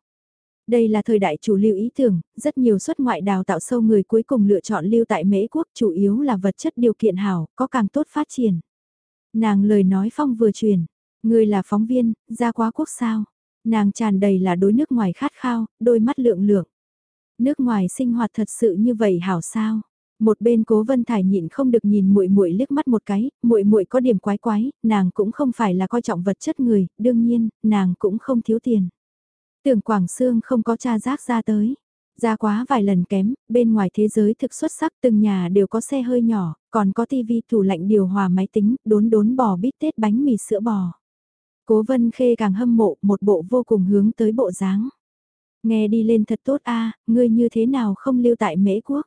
Đây là thời đại chủ lưu ý tưởng, rất nhiều xuất ngoại đào tạo sâu người cuối cùng lựa chọn lưu tại Mễ quốc chủ yếu là vật chất điều kiện hảo, có càng tốt phát triển. Nàng lời nói phong vừa truyền, người là phóng viên, ra quá quốc sao. Nàng tràn đầy là đối nước ngoài khát khao, đôi mắt lượng lượng. Nước ngoài sinh hoạt thật sự như vậy hảo sao? Một bên Cố Vân Thải nhịn không được nhìn muội muội liếc mắt một cái, muội muội có điểm quái quái, nàng cũng không phải là coi trọng vật chất người, đương nhiên, nàng cũng không thiếu tiền. Tưởng Quảng Sương không có cha rác ra tới. Ra quá vài lần kém, bên ngoài thế giới thực xuất sắc từng nhà đều có xe hơi nhỏ, còn có tivi tủ lạnh điều hòa máy tính, đốn đốn bò bít tết bánh mì sữa bò. Cố vân khê càng hâm mộ một bộ vô cùng hướng tới bộ dáng. Nghe đi lên thật tốt a à, ngươi như thế nào không lưu tại mễ quốc.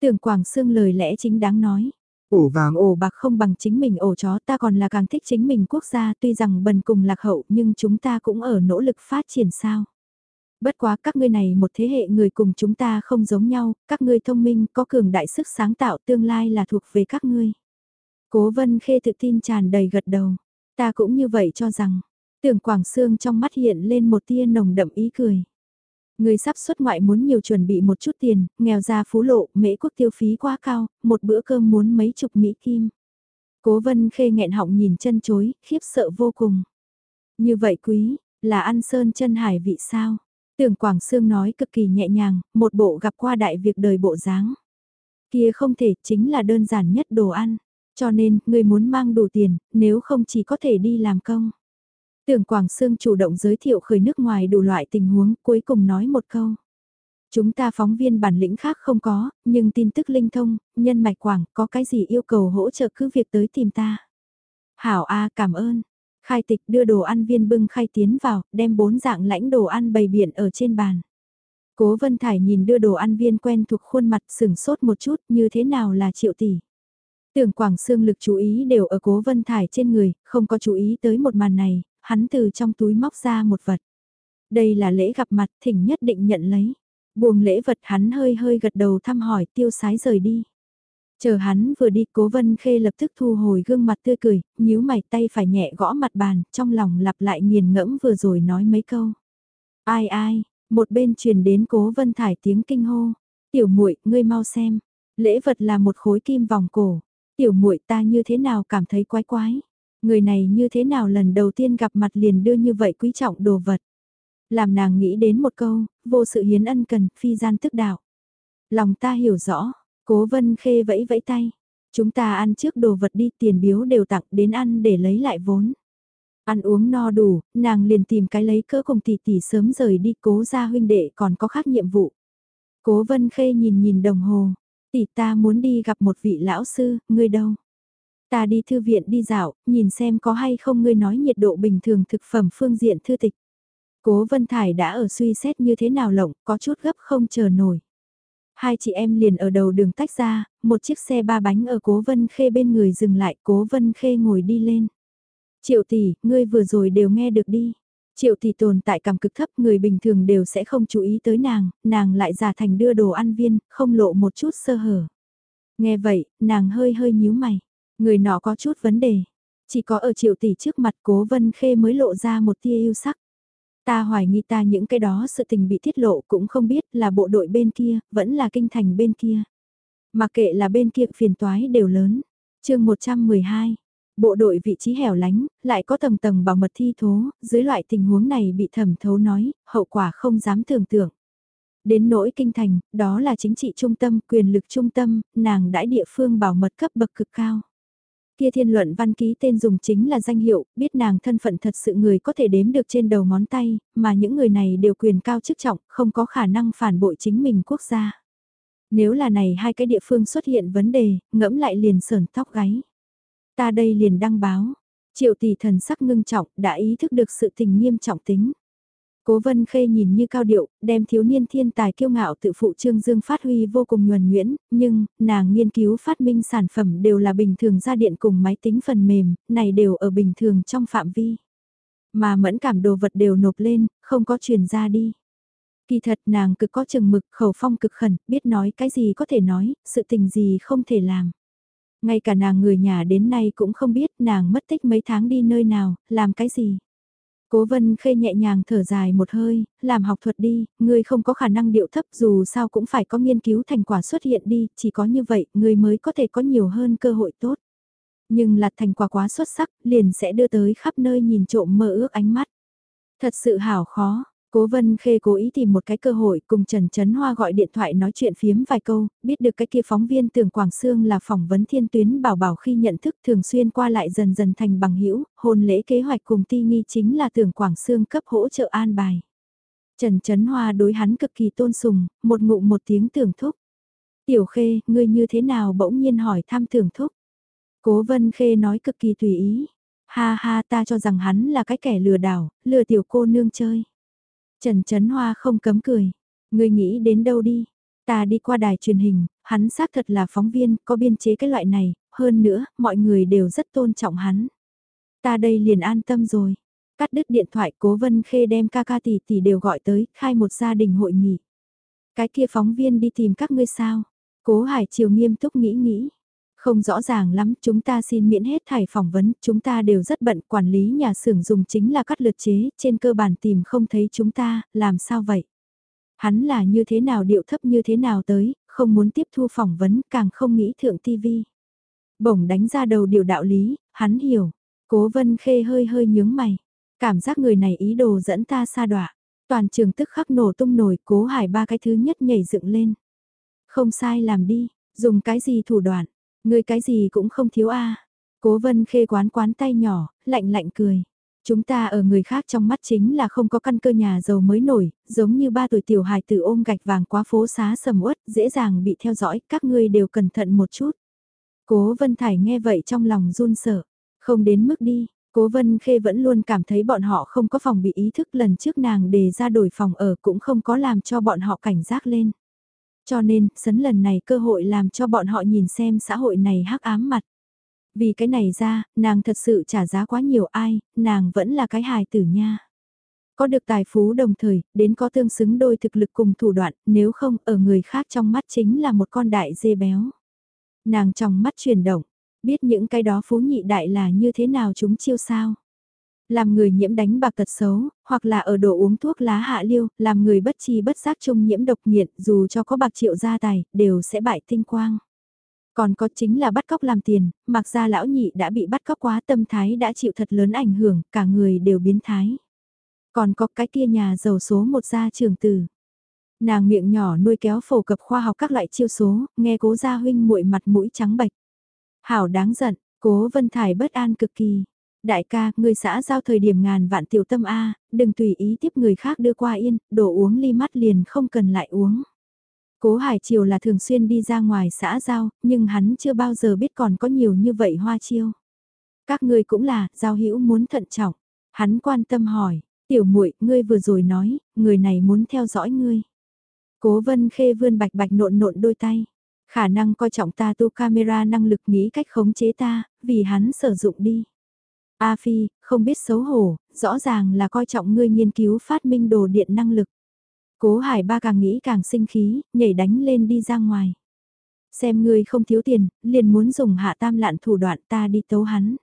Tưởng Quảng Sương lời lẽ chính đáng nói. Ổ vàng ổ bạc không bằng chính mình ổ chó ta còn là càng thích chính mình quốc gia tuy rằng bần cùng lạc hậu nhưng chúng ta cũng ở nỗ lực phát triển sao. Bất quá các ngươi này một thế hệ người cùng chúng ta không giống nhau, các ngươi thông minh có cường đại sức sáng tạo tương lai là thuộc về các ngươi. Cố vân khê tự tin tràn đầy gật đầu, ta cũng như vậy cho rằng, tưởng Quảng Sương trong mắt hiện lên một tia nồng đậm ý cười. Người sắp xuất ngoại muốn nhiều chuẩn bị một chút tiền, nghèo ra phú lộ, mễ quốc tiêu phí quá cao, một bữa cơm muốn mấy chục mỹ kim. Cố vân khê nghẹn họng nhìn chân chối, khiếp sợ vô cùng. Như vậy quý, là ăn sơn chân hải vị sao? Tưởng Quảng Sương nói cực kỳ nhẹ nhàng, một bộ gặp qua đại việc đời bộ dáng. Kia không thể chính là đơn giản nhất đồ ăn. Cho nên, người muốn mang đủ tiền, nếu không chỉ có thể đi làm công. Tưởng Quảng Sương chủ động giới thiệu khởi nước ngoài đủ loại tình huống, cuối cùng nói một câu. Chúng ta phóng viên bản lĩnh khác không có, nhưng tin tức linh thông, nhân mạch quảng, có cái gì yêu cầu hỗ trợ cứ việc tới tìm ta. Hảo A cảm ơn. Khai tịch đưa đồ ăn viên bưng khai tiến vào, đem bốn dạng lãnh đồ ăn bày biện ở trên bàn. Cố Vân Thải nhìn đưa đồ ăn viên quen thuộc khuôn mặt sừng sốt một chút như thế nào là triệu tỷ. Tưởng Quảng Sương lực chú ý đều ở Cố Vân Thải trên người, không có chú ý tới một màn này, hắn từ trong túi móc ra một vật. Đây là lễ gặp mặt, thỉnh nhất định nhận lấy. Buông lễ vật hắn hơi hơi gật đầu thăm hỏi tiêu sái rời đi. Chờ hắn vừa đi cố vân khê lập tức thu hồi gương mặt tươi cười, nhíu mày tay phải nhẹ gõ mặt bàn, trong lòng lặp lại nghiền ngẫm vừa rồi nói mấy câu. Ai ai, một bên truyền đến cố vân thải tiếng kinh hô. Tiểu muội ngươi mau xem, lễ vật là một khối kim vòng cổ. Tiểu muội ta như thế nào cảm thấy quái quái. Người này như thế nào lần đầu tiên gặp mặt liền đưa như vậy quý trọng đồ vật. Làm nàng nghĩ đến một câu, vô sự hiến ân cần, phi gian tức đạo. Lòng ta hiểu rõ, cố vân khê vẫy vẫy tay. Chúng ta ăn trước đồ vật đi tiền biếu đều tặng đến ăn để lấy lại vốn. Ăn uống no đủ, nàng liền tìm cái lấy cỡ cùng tỷ tỷ sớm rời đi cố ra huynh đệ còn có khác nhiệm vụ. Cố vân khê nhìn nhìn đồng hồ, tỷ ta muốn đi gặp một vị lão sư, ngươi đâu? Ta đi thư viện đi dạo, nhìn xem có hay không ngươi nói nhiệt độ bình thường thực phẩm phương diện thư tịch. Cố Vân Thải đã ở suy xét như thế nào lộng, có chút gấp không chờ nổi. Hai chị em liền ở đầu đường tách ra, một chiếc xe ba bánh ở Cố Vân Khê bên người dừng lại, Cố Vân Khê ngồi đi lên. Triệu tỷ, ngươi vừa rồi đều nghe được đi. Triệu tỷ tồn tại cảm cực thấp người bình thường đều sẽ không chú ý tới nàng, nàng lại giả thành đưa đồ ăn viên, không lộ một chút sơ hở. Nghe vậy, nàng hơi hơi nhíu mày. Người nọ có chút vấn đề. Chỉ có ở triệu tỷ trước mặt cố vân khê mới lộ ra một tia yêu sắc. Ta hoài nghi ta những cái đó sự tình bị tiết lộ cũng không biết là bộ đội bên kia, vẫn là kinh thành bên kia. Mà kệ là bên kia phiền toái đều lớn. chương 112, bộ đội vị trí hẻo lánh, lại có tầng tầng bảo mật thi thố, dưới loại tình huống này bị thẩm thấu nói, hậu quả không dám tưởng tượng. Đến nỗi kinh thành, đó là chính trị trung tâm, quyền lực trung tâm, nàng đãi địa phương bảo mật cấp bậc cực cao. Kia thiên luận văn ký tên dùng chính là danh hiệu, biết nàng thân phận thật sự người có thể đếm được trên đầu ngón tay, mà những người này đều quyền cao chức trọng, không có khả năng phản bội chính mình quốc gia. Nếu là này hai cái địa phương xuất hiện vấn đề, ngẫm lại liền sờn tóc gáy. Ta đây liền đăng báo. Triệu tỷ thần sắc ngưng trọng đã ý thức được sự tình nghiêm trọng tính. Cố Vân Khê nhìn như cao điệu, đem thiếu niên thiên tài kiêu ngạo tự phụ Trương Dương phát huy vô cùng nhuần nhuyễn, nhưng, nàng nghiên cứu phát minh sản phẩm đều là bình thường ra điện cùng máy tính phần mềm, này đều ở bình thường trong phạm vi. Mà mẫn cảm đồ vật đều nộp lên, không có truyền ra đi. Kỳ thật nàng cực có chừng mực, khẩu phong cực khẩn, biết nói cái gì có thể nói, sự tình gì không thể làm. Ngay cả nàng người nhà đến nay cũng không biết nàng mất tích mấy tháng đi nơi nào, làm cái gì. Cố vân khê nhẹ nhàng thở dài một hơi, làm học thuật đi, ngươi không có khả năng điệu thấp dù sao cũng phải có nghiên cứu thành quả xuất hiện đi, chỉ có như vậy ngươi mới có thể có nhiều hơn cơ hội tốt. Nhưng là thành quả quá xuất sắc, liền sẽ đưa tới khắp nơi nhìn trộm mơ ước ánh mắt. Thật sự hảo khó, Cố Vân Khê cố ý tìm một cái cơ hội cùng Trần Trấn Hoa gọi điện thoại nói chuyện phiếm vài câu, biết được cái kia phóng viên tưởng Quảng Sương là phỏng vấn thiên tuyến bảo bảo khi nhận thức thường xuyên qua lại dần dần thành bằng hữu hôn lễ kế hoạch cùng ti nghi chính là tưởng Quảng Sương cấp hỗ trợ an bài. Trần Trấn Hoa đối hắn cực kỳ tôn sùng, một ngụ một tiếng tưởng thúc. Tiểu Khê, ngươi như thế nào bỗng nhiên hỏi thăm tưởng thúc. Cố Vân Khê nói cực kỳ tùy ý. Ha ha ta cho rằng hắn là cái kẻ lừa đảo, lừa tiểu cô nương chơi. Trần Trấn Hoa không cấm cười. Ngươi nghĩ đến đâu đi? Ta đi qua đài truyền hình, hắn xác thật là phóng viên, có biên chế cái loại này, hơn nữa, mọi người đều rất tôn trọng hắn. Ta đây liền an tâm rồi. Cắt đứt điện thoại cố vân khê đem ca ca tỷ tỷ đều gọi tới, khai một gia đình hội nghị. Cái kia phóng viên đi tìm các ngươi sao? Cố Hải Triều nghiêm túc nghĩ nghĩ. Không rõ ràng lắm, chúng ta xin miễn hết thải phỏng vấn, chúng ta đều rất bận, quản lý nhà xưởng dùng chính là cắt lượt chế, trên cơ bản tìm không thấy chúng ta, làm sao vậy? Hắn là như thế nào điệu thấp như thế nào tới, không muốn tiếp thu phỏng vấn, càng không nghĩ thượng tivi. Bổng đánh ra đầu điều đạo lý, hắn hiểu. Cố vân khê hơi hơi nhướng mày. Cảm giác người này ý đồ dẫn ta xa đọa Toàn trường tức khắc nổ tung nổi, cố hải ba cái thứ nhất nhảy dựng lên. Không sai làm đi, dùng cái gì thủ đoạn, Người cái gì cũng không thiếu a. Cố vân khê quán quán tay nhỏ, lạnh lạnh cười. Chúng ta ở người khác trong mắt chính là không có căn cơ nhà giàu mới nổi, giống như ba tuổi tiểu hài tử ôm gạch vàng qua phố xá sầm uất, dễ dàng bị theo dõi, các ngươi đều cẩn thận một chút. Cố Vân Thải nghe vậy trong lòng run sợ, không đến mức đi, Cố Vân Khê vẫn luôn cảm thấy bọn họ không có phòng bị ý thức lần trước nàng đề ra đổi phòng ở cũng không có làm cho bọn họ cảnh giác lên. Cho nên, sấn lần này cơ hội làm cho bọn họ nhìn xem xã hội này hắc ám mặt. Vì cái này ra, nàng thật sự trả giá quá nhiều ai, nàng vẫn là cái hài tử nha. Có được tài phú đồng thời, đến có tương xứng đôi thực lực cùng thủ đoạn, nếu không ở người khác trong mắt chính là một con đại dê béo. Nàng trong mắt chuyển động, biết những cái đó phú nhị đại là như thế nào chúng chiêu sao. Làm người nhiễm đánh bạc tật xấu, hoặc là ở đồ uống thuốc lá hạ liêu, làm người bất chi bất giác chung nhiễm độc nghiện, dù cho có bạc triệu gia tài, đều sẽ bại tinh quang. Còn có chính là bắt cóc làm tiền, mặc ra lão nhị đã bị bắt cóc quá tâm thái đã chịu thật lớn ảnh hưởng, cả người đều biến thái. Còn có cái kia nhà giàu số một gia trường tử. Nàng miệng nhỏ nuôi kéo phổ cập khoa học các loại chiêu số, nghe cố gia huynh muội mặt mũi trắng bạch. Hảo đáng giận, cố vân thải bất an cực kỳ. Đại ca, người xã giao thời điểm ngàn vạn tiểu tâm A, đừng tùy ý tiếp người khác đưa qua yên, đổ uống ly mắt liền không cần lại uống. Cố Hải Triều là thường xuyên đi ra ngoài xã giao, nhưng hắn chưa bao giờ biết còn có nhiều như vậy hoa chiêu. Các ngươi cũng là, giao hữu muốn thận trọng. Hắn quan tâm hỏi, tiểu muội ngươi vừa rồi nói, người này muốn theo dõi ngươi. Cố vân khê vươn bạch bạch nộn nộn đôi tay. Khả năng coi trọng ta tu camera năng lực nghĩ cách khống chế ta, vì hắn sử dụng đi. A Phi, không biết xấu hổ, rõ ràng là coi trọng ngươi nghiên cứu phát minh đồ điện năng lực. Cố Hải ba càng nghĩ càng sinh khí, nhảy đánh lên đi ra ngoài. Xem ngươi không thiếu tiền, liền muốn dùng hạ tam lạn thủ đoạn ta đi tấu hắn.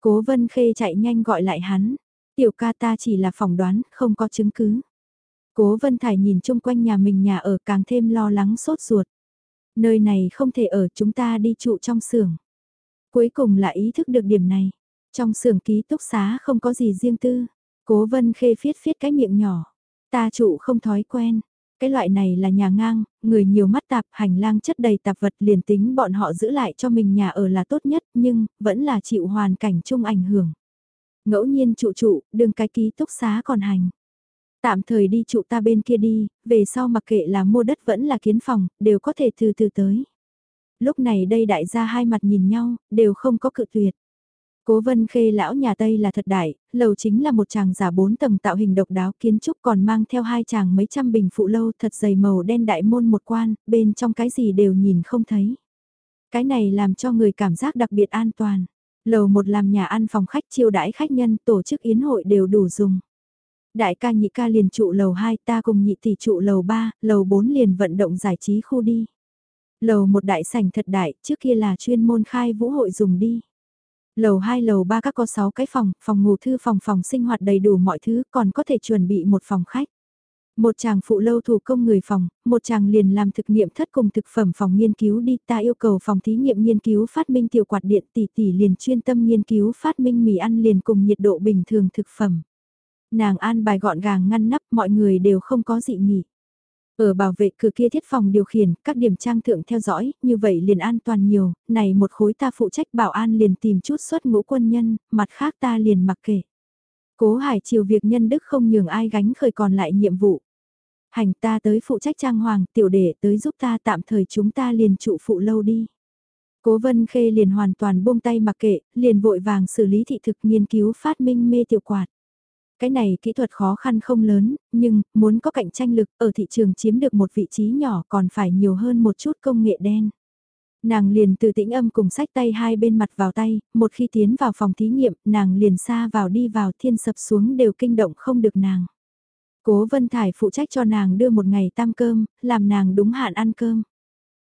Cố Vân Khê chạy nhanh gọi lại hắn. Tiểu ca ta chỉ là phỏng đoán, không có chứng cứ. Cố Vân Thải nhìn chung quanh nhà mình nhà ở càng thêm lo lắng sốt ruột. Nơi này không thể ở chúng ta đi trụ trong xưởng. Cuối cùng là ý thức được điểm này. Trong xưởng ký túc xá không có gì riêng tư. Cố vân khê phiết phiết cái miệng nhỏ. Ta trụ không thói quen. Cái loại này là nhà ngang, người nhiều mắt tạp, hành lang chất đầy tạp vật liền tính bọn họ giữ lại cho mình nhà ở là tốt nhất nhưng vẫn là chịu hoàn cảnh chung ảnh hưởng. Ngẫu nhiên trụ trụ, đừng cái ký túc xá còn hành. Tạm thời đi trụ ta bên kia đi, về sau mặc kệ là mua đất vẫn là kiến phòng, đều có thể từ từ tới. Lúc này đây đại gia hai mặt nhìn nhau, đều không có cự tuyệt. Cố vân khê lão nhà Tây là thật đại, lầu chính là một chàng giả bốn tầng tạo hình độc đáo kiến trúc còn mang theo hai chàng mấy trăm bình phụ lâu thật dày màu đen đại môn một quan, bên trong cái gì đều nhìn không thấy. Cái này làm cho người cảm giác đặc biệt an toàn. Lầu một làm nhà ăn phòng khách chiêu đãi khách nhân tổ chức yến hội đều đủ dùng. Đại ca nhị ca liền trụ lầu 2 ta cùng nhị tỷ trụ lầu 3, lầu 4 liền vận động giải trí khu đi. Lầu một đại sảnh thật đại, trước kia là chuyên môn khai vũ hội dùng đi. Lầu 2 lầu 3 các có 6 cái phòng, phòng ngủ thư phòng phòng sinh hoạt đầy đủ mọi thứ còn có thể chuẩn bị một phòng khách. Một chàng phụ lâu thủ công người phòng, một chàng liền làm thực nghiệm thất cùng thực phẩm phòng nghiên cứu đi ta yêu cầu phòng thí nghiệm nghiên cứu phát minh tiểu quạt điện tỷ tỷ liền chuyên tâm nghiên cứu phát minh mì ăn liền cùng nhiệt độ bình thường thực phẩm. Nàng an bài gọn gàng ngăn nắp mọi người đều không có dị nghị. Ở bảo vệ cửa kia thiết phòng điều khiển, các điểm trang thượng theo dõi, như vậy liền an toàn nhiều, này một khối ta phụ trách bảo an liền tìm chút xuất ngũ quân nhân, mặt khác ta liền mặc kệ. Cố hải chiều việc nhân đức không nhường ai gánh khởi còn lại nhiệm vụ. Hành ta tới phụ trách trang hoàng, tiểu đệ tới giúp ta tạm thời chúng ta liền trụ phụ lâu đi. Cố vân khê liền hoàn toàn buông tay mặc kệ, liền vội vàng xử lý thị thực nghiên cứu phát minh mê tiểu quạt. Cái này kỹ thuật khó khăn không lớn, nhưng muốn có cạnh tranh lực ở thị trường chiếm được một vị trí nhỏ còn phải nhiều hơn một chút công nghệ đen. Nàng liền từ tĩnh âm cùng sách tay hai bên mặt vào tay, một khi tiến vào phòng thí nghiệm, nàng liền xa vào đi vào thiên sập xuống đều kinh động không được nàng. Cố Vân Thải phụ trách cho nàng đưa một ngày tam cơm, làm nàng đúng hạn ăn cơm.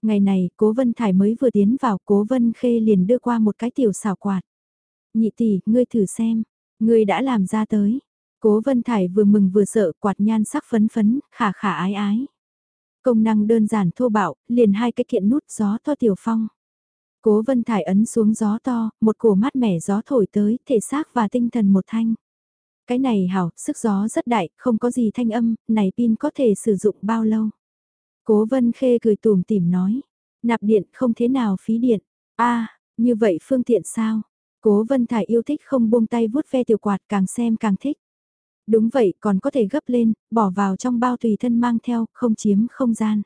Ngày này, Cố Vân Thải mới vừa tiến vào, Cố Vân Khê liền đưa qua một cái tiểu xào quạt. Nhị tỷ, ngươi thử xem, ngươi đã làm ra tới. Cố Vân Thải vừa mừng vừa sợ, quạt nhan sắc phấn phấn, khả khả ái ái. Công năng đơn giản thô bạo, liền hai cái kiện nút gió to tiểu phong. Cố Vân Thải ấn xuống gió to, một cổ mát mẻ gió thổi tới, thể xác và tinh thần một thanh. Cái này hảo, sức gió rất đại, không có gì thanh âm, này pin có thể sử dụng bao lâu. Cố Vân Khê cười tùm tìm nói, nạp điện không thế nào phí điện. a như vậy phương tiện sao? Cố Vân Thải yêu thích không buông tay vuốt ve tiểu quạt càng xem càng thích. Đúng vậy, còn có thể gấp lên, bỏ vào trong bao tùy thân mang theo, không chiếm không gian.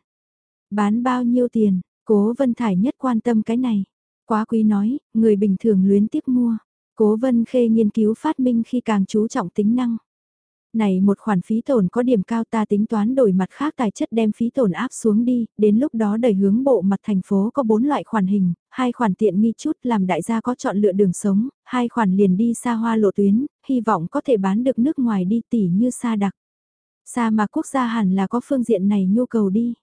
Bán bao nhiêu tiền, cố Vân Thải nhất quan tâm cái này. Quá quý nói, người bình thường luyến tiếp mua. Cố Vân Khê nghiên cứu phát minh khi càng chú trọng tính năng. Này một khoản phí tổn có điểm cao ta tính toán đổi mặt khác tài chất đem phí tổn áp xuống đi, đến lúc đó đẩy hướng bộ mặt thành phố có bốn loại khoản hình, hai khoản tiện nghi chút làm đại gia có chọn lựa đường sống, hai khoản liền đi xa hoa lộ tuyến, hy vọng có thể bán được nước ngoài đi tỉ như xa đặc. Xa mà quốc gia hẳn là có phương diện này nhu cầu đi.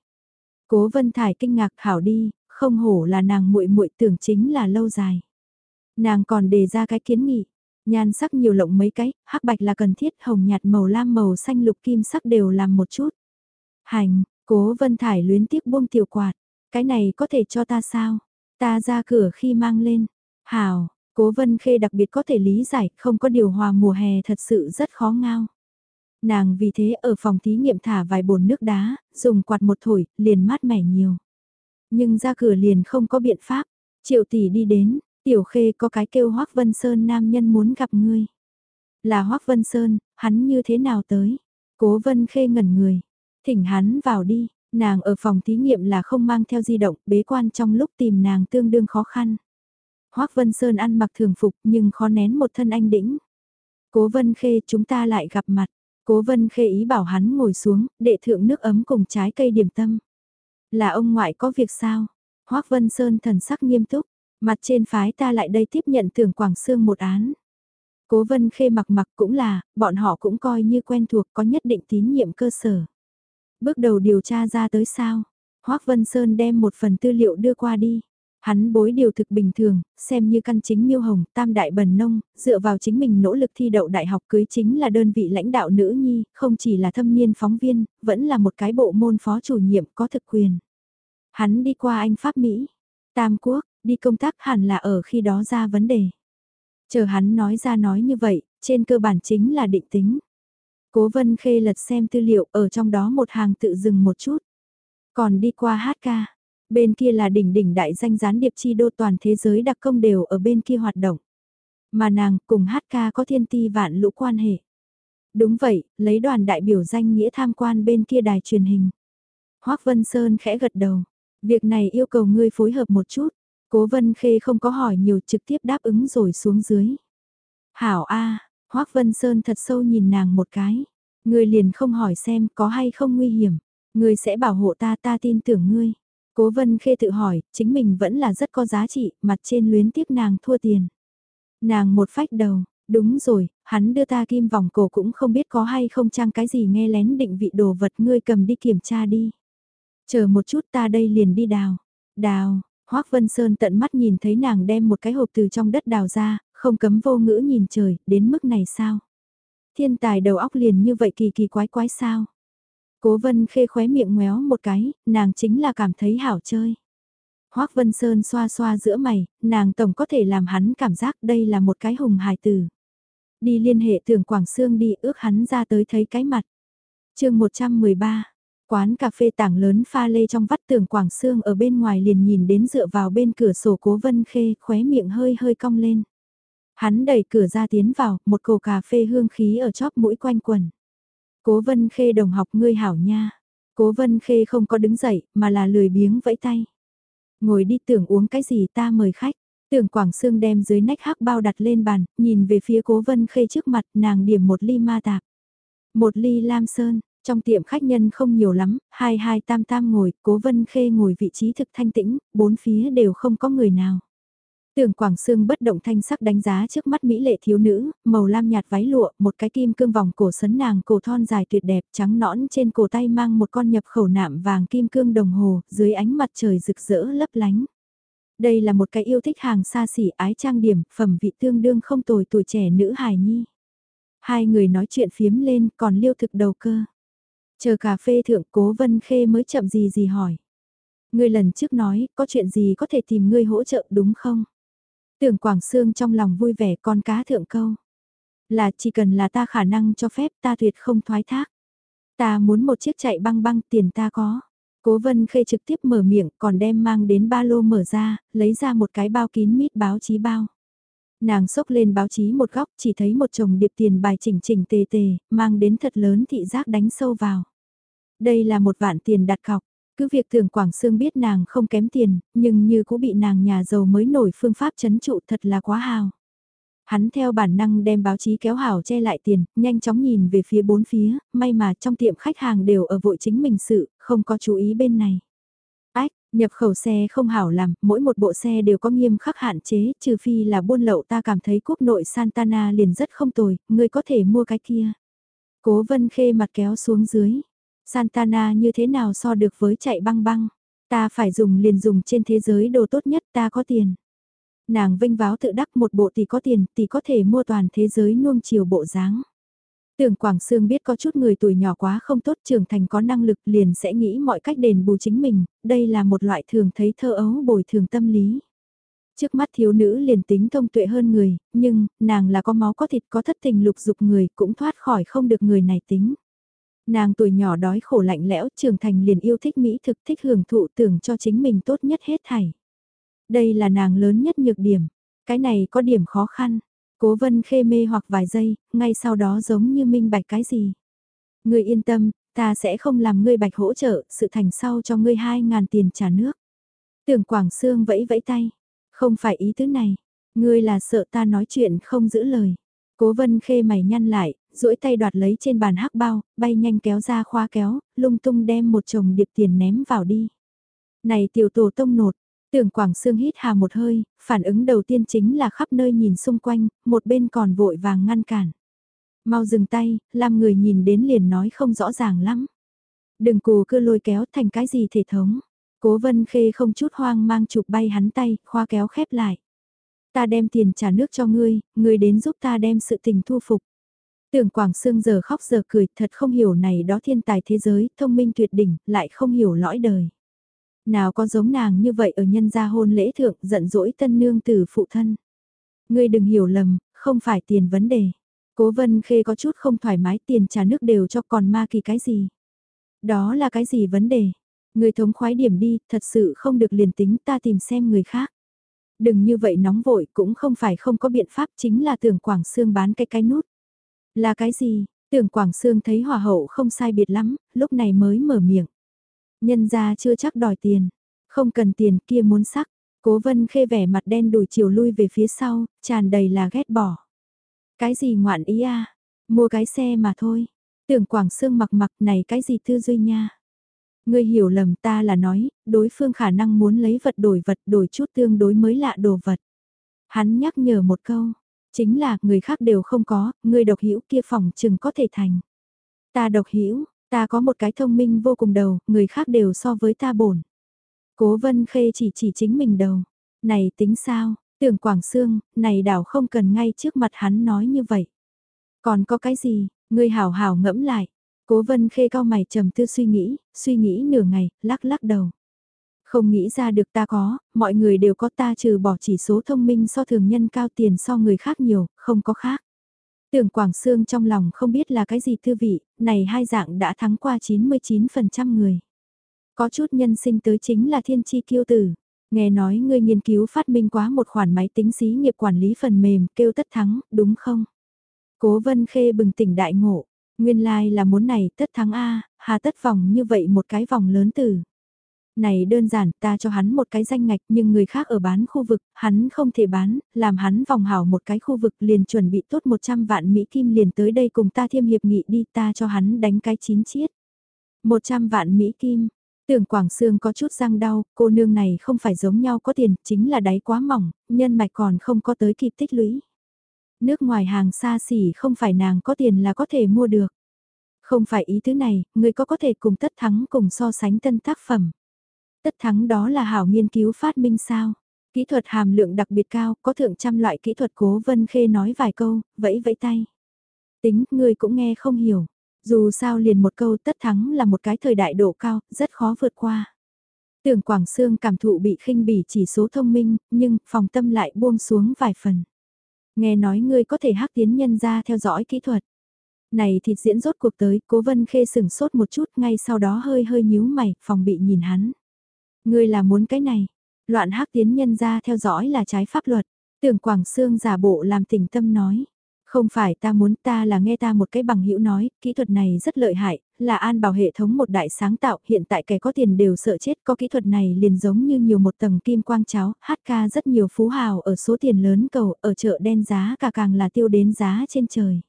Cố Vân Thải kinh ngạc hảo đi, không hổ là nàng muội muội tưởng chính là lâu dài. Nàng còn đề ra cái kiến nghị, nhan sắc nhiều lộng mấy cái, hắc bạch là cần thiết, hồng nhạt màu lam màu xanh lục kim sắc đều làm một chút. Hành, cố vân thải luyến tiếc buông tiểu quạt, cái này có thể cho ta sao? Ta ra cửa khi mang lên, hào, cố vân khê đặc biệt có thể lý giải, không có điều hòa mùa hè thật sự rất khó ngao. Nàng vì thế ở phòng thí nghiệm thả vài bồn nước đá, dùng quạt một thổi, liền mát mẻ nhiều. Nhưng ra cửa liền không có biện pháp, triệu tỷ đi đến, Tiểu khê có cái kêu Hoác Vân Sơn nam nhân muốn gặp ngươi. Là Hoác Vân Sơn, hắn như thế nào tới? Cố Vân khê ngẩn người. Thỉnh hắn vào đi, nàng ở phòng thí nghiệm là không mang theo di động, bế quan trong lúc tìm nàng tương đương khó khăn. Hoác Vân Sơn ăn mặc thường phục nhưng khó nén một thân anh đĩnh. Cố Vân Khê chúng ta lại gặp mặt. Cố Vân Khê ý bảo hắn ngồi xuống, đệ thượng nước ấm cùng trái cây điểm tâm. Là ông ngoại có việc sao? Hoác Vân Sơn thần sắc nghiêm túc, Mặt trên phái ta lại đây tiếp nhận tưởng Quảng Sương một án. Cố vân khê mặc mặc cũng là, bọn họ cũng coi như quen thuộc có nhất định tín nhiệm cơ sở. Bước đầu điều tra ra tới sao? Hoác Vân Sơn đem một phần tư liệu đưa qua đi. Hắn bối điều thực bình thường, xem như căn chính miêu hồng, tam đại bần nông, dựa vào chính mình nỗ lực thi đậu đại học cưới chính là đơn vị lãnh đạo nữ nhi, không chỉ là thâm niên phóng viên, vẫn là một cái bộ môn phó chủ nhiệm có thực quyền. Hắn đi qua Anh Pháp Mỹ, Tam Quốc, đi công tác hẳn là ở khi đó ra vấn đề. Chờ hắn nói ra nói như vậy, trên cơ bản chính là định tính. Cố vân khê lật xem tư liệu ở trong đó một hàng tự dừng một chút. Còn đi qua hát ca, bên kia là đỉnh đỉnh đại danh gián điệp chi đô toàn thế giới đặc công đều ở bên kia hoạt động. Mà nàng cùng hát ca có thiên ti vạn lũ quan hệ. Đúng vậy, lấy đoàn đại biểu danh nghĩa tham quan bên kia đài truyền hình. Hoác Vân Sơn khẽ gật đầu. Việc này yêu cầu ngươi phối hợp một chút. Cố Vân Khê không có hỏi nhiều trực tiếp đáp ứng rồi xuống dưới. Hảo A, à, Hoác Vân Sơn thật sâu nhìn nàng một cái. Ngươi liền không hỏi xem có hay không nguy hiểm. Ngươi sẽ bảo hộ ta ta tin tưởng ngươi. Cố Vân Khê tự hỏi, chính mình vẫn là rất có giá trị, mặt trên luyến tiếp nàng thua tiền. Nàng một phách đầu, Đúng rồi, hắn đưa ta kim vòng cổ cũng không biết có hay không trang cái gì nghe lén định vị đồ vật ngươi cầm đi kiểm tra đi. Chờ một chút ta đây liền đi đào. Đào, Hoác Vân Sơn tận mắt nhìn thấy nàng đem một cái hộp từ trong đất đào ra, không cấm vô ngữ nhìn trời, đến mức này sao? Thiên tài đầu óc liền như vậy kỳ kỳ quái quái sao? Cố vân khê khóe miệng ngoéo một cái, nàng chính là cảm thấy hảo chơi. Hoác Vân Sơn xoa xoa giữa mày, nàng tổng có thể làm hắn cảm giác đây là một cái hùng hài tử. Đi liên hệ tưởng Quảng Sương đi ước hắn ra tới thấy cái mặt. chương 113, quán cà phê tảng lớn pha lê trong vắt tường Quảng Sương ở bên ngoài liền nhìn đến dựa vào bên cửa sổ cố vân khê, khóe miệng hơi hơi cong lên. Hắn đẩy cửa ra tiến vào, một cổ cà phê hương khí ở chóp mũi quanh quần. Cố vân khê đồng học ngươi hảo nha. Cố vân khê không có đứng dậy, mà là lười biếng vẫy tay. Ngồi đi tưởng uống cái gì ta mời khách. Tưởng Quảng Sương đem dưới nách hắc bao đặt lên bàn, nhìn về phía cố vân khê trước mặt nàng điểm một ly ma tạp. Một ly lam sơn, trong tiệm khách nhân không nhiều lắm, hai hai tam tam ngồi, cố vân khê ngồi vị trí thực thanh tĩnh, bốn phía đều không có người nào. Tưởng Quảng Sương bất động thanh sắc đánh giá trước mắt mỹ lệ thiếu nữ, màu lam nhạt váy lụa, một cái kim cương vòng cổ sấn nàng cổ thon dài tuyệt đẹp, trắng nõn trên cổ tay mang một con nhập khẩu nạm vàng kim cương đồng hồ, dưới ánh mặt trời rực rỡ lấp lánh. Đây là một cái yêu thích hàng xa xỉ ái trang điểm, phẩm vị tương đương không tồi tuổi trẻ nữ hài nhi. Hai người nói chuyện phiếm lên, còn liêu thực đầu cơ. Chờ cà phê thượng cố vân khê mới chậm gì gì hỏi. Ngươi lần trước nói, có chuyện gì có thể tìm ngươi hỗ trợ đúng không? Tưởng Quảng Sương trong lòng vui vẻ con cá thượng câu. Là chỉ cần là ta khả năng cho phép ta tuyệt không thoái thác. Ta muốn một chiếc chạy băng băng tiền ta có. Cố vân khê trực tiếp mở miệng còn đem mang đến ba lô mở ra, lấy ra một cái bao kín mít báo chí bao. Nàng xốc lên báo chí một góc chỉ thấy một chồng điệp tiền bài chỉnh chỉnh tề tề, mang đến thật lớn thị giác đánh sâu vào. Đây là một vạn tiền đặt cọc, cứ việc thường Quảng Sương biết nàng không kém tiền, nhưng như cũng bị nàng nhà giàu mới nổi phương pháp chấn trụ thật là quá hào. Hắn theo bản năng đem báo chí kéo hảo che lại tiền, nhanh chóng nhìn về phía bốn phía, may mà trong tiệm khách hàng đều ở vội chính mình sự, không có chú ý bên này. Ách, nhập khẩu xe không hảo làm, mỗi một bộ xe đều có nghiêm khắc hạn chế, trừ phi là buôn lậu ta cảm thấy quốc nội Santana liền rất không tồi, ngươi có thể mua cái kia. Cố vân khê mặt kéo xuống dưới, Santana như thế nào so được với chạy băng băng. Ta phải dùng liền dùng trên thế giới đồ tốt nhất ta có tiền. Nàng vinh váo tự đắc một bộ tỷ có tiền tỷ có thể mua toàn thế giới nuông chiều bộ dáng. Tưởng Quảng Sương biết có chút người tuổi nhỏ quá không tốt trưởng thành có năng lực liền sẽ nghĩ mọi cách đền bù chính mình, đây là một loại thường thấy thơ ấu bồi thường tâm lý. Trước mắt thiếu nữ liền tính thông tuệ hơn người, nhưng, nàng là có máu có thịt có thất tình lục dục người cũng thoát khỏi không được người này tính. Nàng tuổi nhỏ đói khổ lạnh lẽo trưởng thành liền yêu thích mỹ thực thích hưởng thụ tưởng cho chính mình tốt nhất hết thảy. Đây là nàng lớn nhất nhược điểm. Cái này có điểm khó khăn. Cố vân khê mê hoặc vài giây, ngay sau đó giống như minh bạch cái gì. người yên tâm, ta sẽ không làm ngươi bạch hỗ trợ, sự thành sau cho ngươi hai ngàn tiền trả nước. Tưởng Quảng Sương vẫy vẫy tay. Không phải ý tứ này. Ngươi là sợ ta nói chuyện không giữ lời. Cố vân khê mày nhăn lại, duỗi tay đoạt lấy trên bàn hắc bao, bay nhanh kéo ra khoa kéo, lung tung đem một chồng điệp tiền ném vào đi. Này tiểu tổ tông nột, tưởng Quảng Sương hít hà một hơi, phản ứng đầu tiên chính là khắp nơi nhìn xung quanh, một bên còn vội vàng ngăn cản. Mau dừng tay, làm người nhìn đến liền nói không rõ ràng lắm. Đừng cù cứ lôi kéo thành cái gì thể thống. Cố vân khê không chút hoang mang chụp bay hắn tay, khoa kéo khép lại. Ta đem tiền trả nước cho ngươi, ngươi đến giúp ta đem sự tình thu phục. Tưởng Quảng Sương giờ khóc giờ cười, thật không hiểu này đó thiên tài thế giới, thông minh tuyệt đỉnh, lại không hiểu lõi đời. Nào có giống nàng như vậy ở nhân gia hôn lễ thượng giận dỗi tân nương tử phụ thân. Ngươi đừng hiểu lầm, không phải tiền vấn đề. Cố vân khê có chút không thoải mái tiền trả nước đều cho còn ma kỳ cái gì. Đó là cái gì vấn đề? Người thống khoái điểm đi, thật sự không được liền tính ta tìm xem người khác. Đừng như vậy nóng vội cũng không phải không có biện pháp chính là tưởng Quảng xương bán cái cái nút. Là cái gì? Tưởng Quảng Sương thấy hòa hậu không sai biệt lắm, lúc này mới mở miệng. Nhân ra chưa chắc đòi tiền, không cần tiền kia muốn sắc. Cố vân khê vẻ mặt đen đùi chiều lui về phía sau, tràn đầy là ghét bỏ. Cái gì ngoạn ý à? Mua cái xe mà thôi. Tưởng Quảng Sương mặc mặc này cái gì tư duy nha. Ngươi hiểu lầm ta là nói, đối phương khả năng muốn lấy vật đổi vật đổi chút tương đối mới lạ đồ vật. Hắn nhắc nhở một câu, Chính là, người khác đều không có, người độc hữu kia phòng chừng có thể thành. Ta độc hữu ta có một cái thông minh vô cùng đầu, người khác đều so với ta bổn. Cố vân khê chỉ chỉ chính mình đầu. Này tính sao, tưởng Quảng Sương, này đảo không cần ngay trước mặt hắn nói như vậy. Còn có cái gì, ngươi hảo hảo ngẫm lại. Cố vân khê cao mày trầm tư suy nghĩ, suy nghĩ nửa ngày, lắc lắc đầu. Không nghĩ ra được ta có, mọi người đều có ta trừ bỏ chỉ số thông minh so thường nhân cao tiền so người khác nhiều, không có khác. Tưởng Quảng Sương trong lòng không biết là cái gì thư vị, này hai dạng đã thắng qua 99% người. Có chút nhân sinh tới chính là thiên chi kiêu tử. Nghe nói ngươi nghiên cứu phát minh quá một khoản máy tính xí nghiệp quản lý phần mềm kêu tất thắng, đúng không? Cố vân khê bừng tỉnh đại ngộ, nguyên lai like là muốn này tất thắng A, hà tất vòng như vậy một cái vòng lớn từ. Này đơn giản ta cho hắn một cái danh ngạch nhưng người khác ở bán khu vực, hắn không thể bán, làm hắn vòng hảo một cái khu vực liền chuẩn bị tốt 100 vạn Mỹ Kim liền tới đây cùng ta thiêm hiệp nghị đi ta cho hắn đánh cái chín chiết. 100 vạn Mỹ Kim, Tưởng Quảng Sương có chút răng đau, cô nương này không phải giống nhau có tiền, chính là đáy quá mỏng, nhân mạch còn không có tới kịp tích lũy. Nước ngoài hàng xa xỉ không phải nàng có tiền là có thể mua được. Không phải ý thứ này, người có có thể cùng tất thắng cùng so sánh tân tác phẩm. Tất thắng đó là hảo nghiên cứu phát minh sao. Kỹ thuật hàm lượng đặc biệt cao, có thượng trăm loại kỹ thuật cố vân khê nói vài câu, vẫy vẫy tay. Tính, người cũng nghe không hiểu. Dù sao liền một câu tất thắng là một cái thời đại độ cao, rất khó vượt qua. Tưởng Quảng Sương cảm thụ bị khinh bỉ chỉ số thông minh, nhưng phòng tâm lại buông xuống vài phần. Nghe nói ngươi có thể hắc tiến nhân ra theo dõi kỹ thuật. Này thịt diễn rốt cuộc tới, cố vân khê sừng sốt một chút ngay sau đó hơi hơi nhíu mày, phòng bị nhìn hắn. Ngươi là muốn cái này, loạn hắc tiến nhân ra theo dõi là trái pháp luật. Tưởng Quảng Sương giả bộ làm tình tâm nói. Không phải ta muốn ta là nghe ta một cái bằng hữu nói, kỹ thuật này rất lợi hại, là an bảo hệ thống một đại sáng tạo, hiện tại kẻ có tiền đều sợ chết, có kỹ thuật này liền giống như nhiều một tầng kim quang cháo, hát ca rất nhiều phú hào ở số tiền lớn cầu, ở chợ đen giá cả càng là tiêu đến giá trên trời.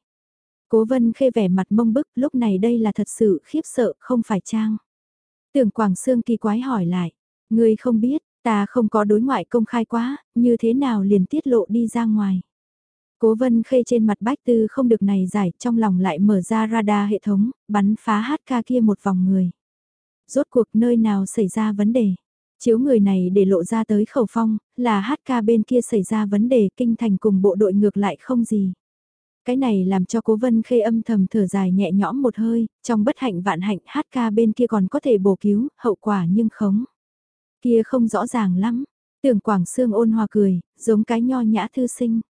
Cố vân khê vẻ mặt mông bức, lúc này đây là thật sự khiếp sợ, không phải trang. Tưởng Quảng Sương kỳ quái hỏi lại, ngươi không biết, ta không có đối ngoại công khai quá, như thế nào liền tiết lộ đi ra ngoài. Cố vân khê trên mặt bách tư không được này giải, trong lòng lại mở ra radar hệ thống, bắn phá hát ca kia một vòng người. Rốt cuộc nơi nào xảy ra vấn đề? Chiếu người này để lộ ra tới khẩu phong, là hát ca bên kia xảy ra vấn đề kinh thành cùng bộ đội ngược lại không gì. Cái này làm cho cố vân khê âm thầm thở dài nhẹ nhõm một hơi, trong bất hạnh vạn hạnh hát ca bên kia còn có thể bổ cứu, hậu quả nhưng khống. Kia không rõ ràng lắm, tưởng Quảng Sương ôn hòa cười, giống cái nho nhã thư sinh.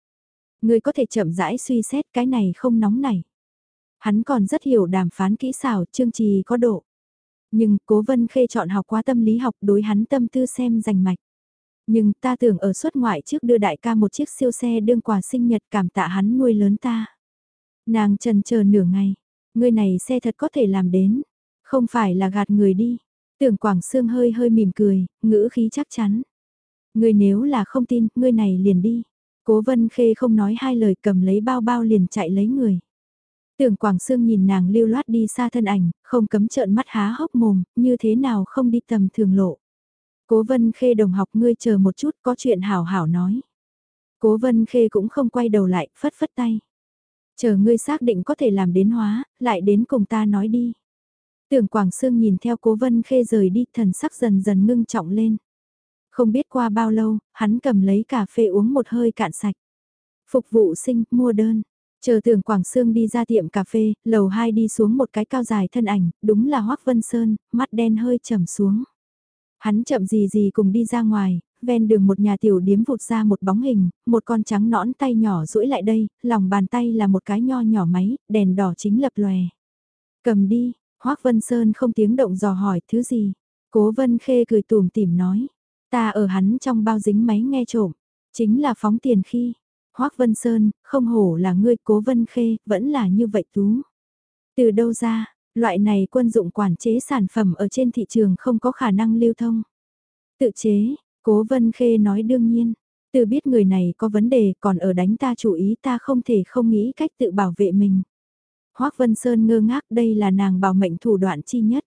Người có thể chậm rãi suy xét cái này không nóng này. Hắn còn rất hiểu đàm phán kỹ xảo, chương trì có độ. Nhưng cố vân khê chọn học qua tâm lý học đối hắn tâm tư xem rành mạch. Nhưng ta tưởng ở xuất ngoại trước đưa đại ca một chiếc siêu xe đương quà sinh nhật cảm tạ hắn nuôi lớn ta. Nàng trần chờ nửa ngày, người này xe thật có thể làm đến, không phải là gạt người đi. Tưởng Quảng Sương hơi hơi mỉm cười, ngữ khí chắc chắn. Ngươi nếu là không tin, ngươi này liền đi. Cố Vân Khê không nói hai lời cầm lấy bao bao liền chạy lấy người. Tưởng Quảng Sương nhìn nàng lưu loát đi xa thân ảnh, không cấm trợn mắt há hốc mồm, như thế nào không đi tầm thường lộ. Cố Vân Khê đồng học ngươi chờ một chút có chuyện hảo hảo nói. Cố Vân Khê cũng không quay đầu lại, phất phất tay. Chờ ngươi xác định có thể làm đến hóa, lại đến cùng ta nói đi. Tưởng Quảng Sương nhìn theo Cố Vân Khê rời đi, thần sắc dần dần ngưng trọng lên. Không biết qua bao lâu, hắn cầm lấy cà phê uống một hơi cạn sạch. Phục vụ sinh, mua đơn. Chờ tưởng Quảng Sương đi ra tiệm cà phê, lầu 2 đi xuống một cái cao dài thân ảnh, đúng là Hoác Vân Sơn, mắt đen hơi trầm xuống. Hắn chậm gì gì cùng đi ra ngoài, ven đường một nhà tiểu điếm vụt ra một bóng hình, một con trắng nõn tay nhỏ duỗi lại đây, lòng bàn tay là một cái nho nhỏ máy, đèn đỏ chính lập lòe. Cầm đi, Hoác Vân Sơn không tiếng động dò hỏi thứ gì. Cố Vân Khê cười tùm tìm nói. Ta ở hắn trong bao dính máy nghe trộm. Chính là phóng tiền khi. Hoác Vân Sơn, không hổ là ngươi cố Vân Khê, vẫn là như vậy tú. Từ đâu ra, loại này quân dụng quản chế sản phẩm ở trên thị trường không có khả năng lưu thông. Tự chế, cố Vân Khê nói đương nhiên. Từ biết người này có vấn đề còn ở đánh ta chủ ý ta không thể không nghĩ cách tự bảo vệ mình. Hoác Vân Sơn ngơ ngác đây là nàng bảo mệnh thủ đoạn chi nhất.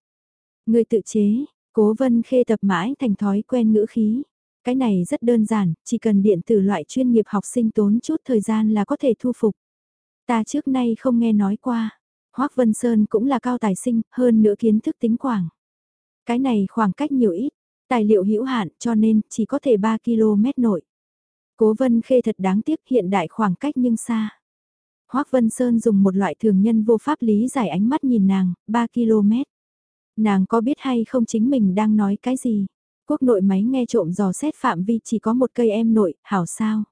Người tự chế, cố vân khê tập mãi thành thói quen ngữ khí. Cái này rất đơn giản, chỉ cần điện tử loại chuyên nghiệp học sinh tốn chút thời gian là có thể thu phục. Ta trước nay không nghe nói qua. Hoác Vân Sơn cũng là cao tài sinh, hơn nữa kiến thức tính quảng. Cái này khoảng cách nhiều ít, tài liệu hữu hạn cho nên chỉ có thể 3 km nội. Cố Vân Khê thật đáng tiếc hiện đại khoảng cách nhưng xa. Hoác Vân Sơn dùng một loại thường nhân vô pháp lý giải ánh mắt nhìn nàng, 3 km. Nàng có biết hay không chính mình đang nói cái gì? Quốc nội máy nghe trộm dò xét phạm vi chỉ có một cây em nội, hảo sao?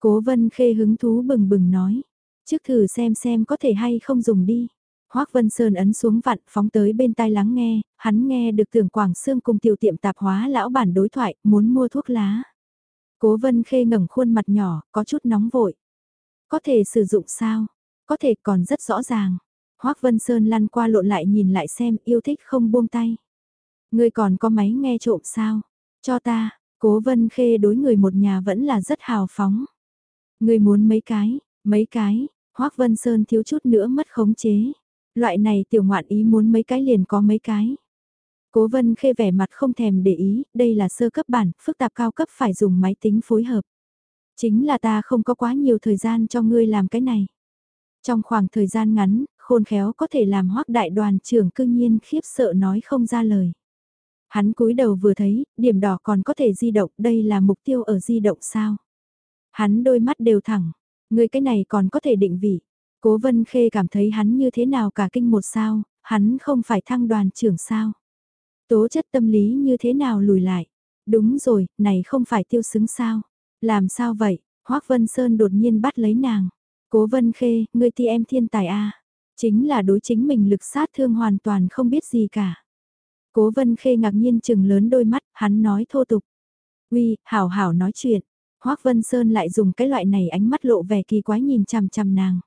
Cố Vân Khê hứng thú bừng bừng nói. Trước thử xem xem có thể hay không dùng đi. Hoác Vân Sơn ấn xuống vặn phóng tới bên tai lắng nghe, hắn nghe được tưởng Quảng Sương cùng tiểu tiệm tạp hóa lão bản đối thoại, muốn mua thuốc lá. Cố Vân Khê ngẩng khuôn mặt nhỏ, có chút nóng vội. Có thể sử dụng sao? Có thể còn rất rõ ràng. Hoác Vân Sơn lăn qua lộn lại nhìn lại xem yêu thích không buông tay. Người còn có máy nghe trộm sao? Cho ta, cố Vân Khê đối người một nhà vẫn là rất hào phóng. Người muốn mấy cái, mấy cái, Hoác Vân Sơn thiếu chút nữa mất khống chế. Loại này tiểu ngoạn ý muốn mấy cái liền có mấy cái. Cố Vân Khê vẻ mặt không thèm để ý, đây là sơ cấp bản, phức tạp cao cấp phải dùng máy tính phối hợp. Chính là ta không có quá nhiều thời gian cho ngươi làm cái này. Trong khoảng thời gian ngắn, khôn khéo có thể làm hoắc đại đoàn trưởng cương nhiên khiếp sợ nói không ra lời. Hắn cúi đầu vừa thấy, điểm đỏ còn có thể di động, đây là mục tiêu ở di động sao? Hắn đôi mắt đều thẳng, người cái này còn có thể định vị. Cố Vân Khê cảm thấy hắn như thế nào cả kinh một sao, hắn không phải thăng đoàn trưởng sao? Tố chất tâm lý như thế nào lùi lại? Đúng rồi, này không phải tiêu xứng sao? Làm sao vậy? Hoác Vân Sơn đột nhiên bắt lấy nàng. Cố Vân Khê, ngươi ti em thiên tài a Chính là đối chính mình lực sát thương hoàn toàn không biết gì cả. Cố Vân Khê ngạc nhiên chừng lớn đôi mắt, hắn nói thô tục. Uy, hảo hảo nói chuyện. Hoác Vân Sơn lại dùng cái loại này ánh mắt lộ vẻ kỳ quái nhìn chằm chằm nàng.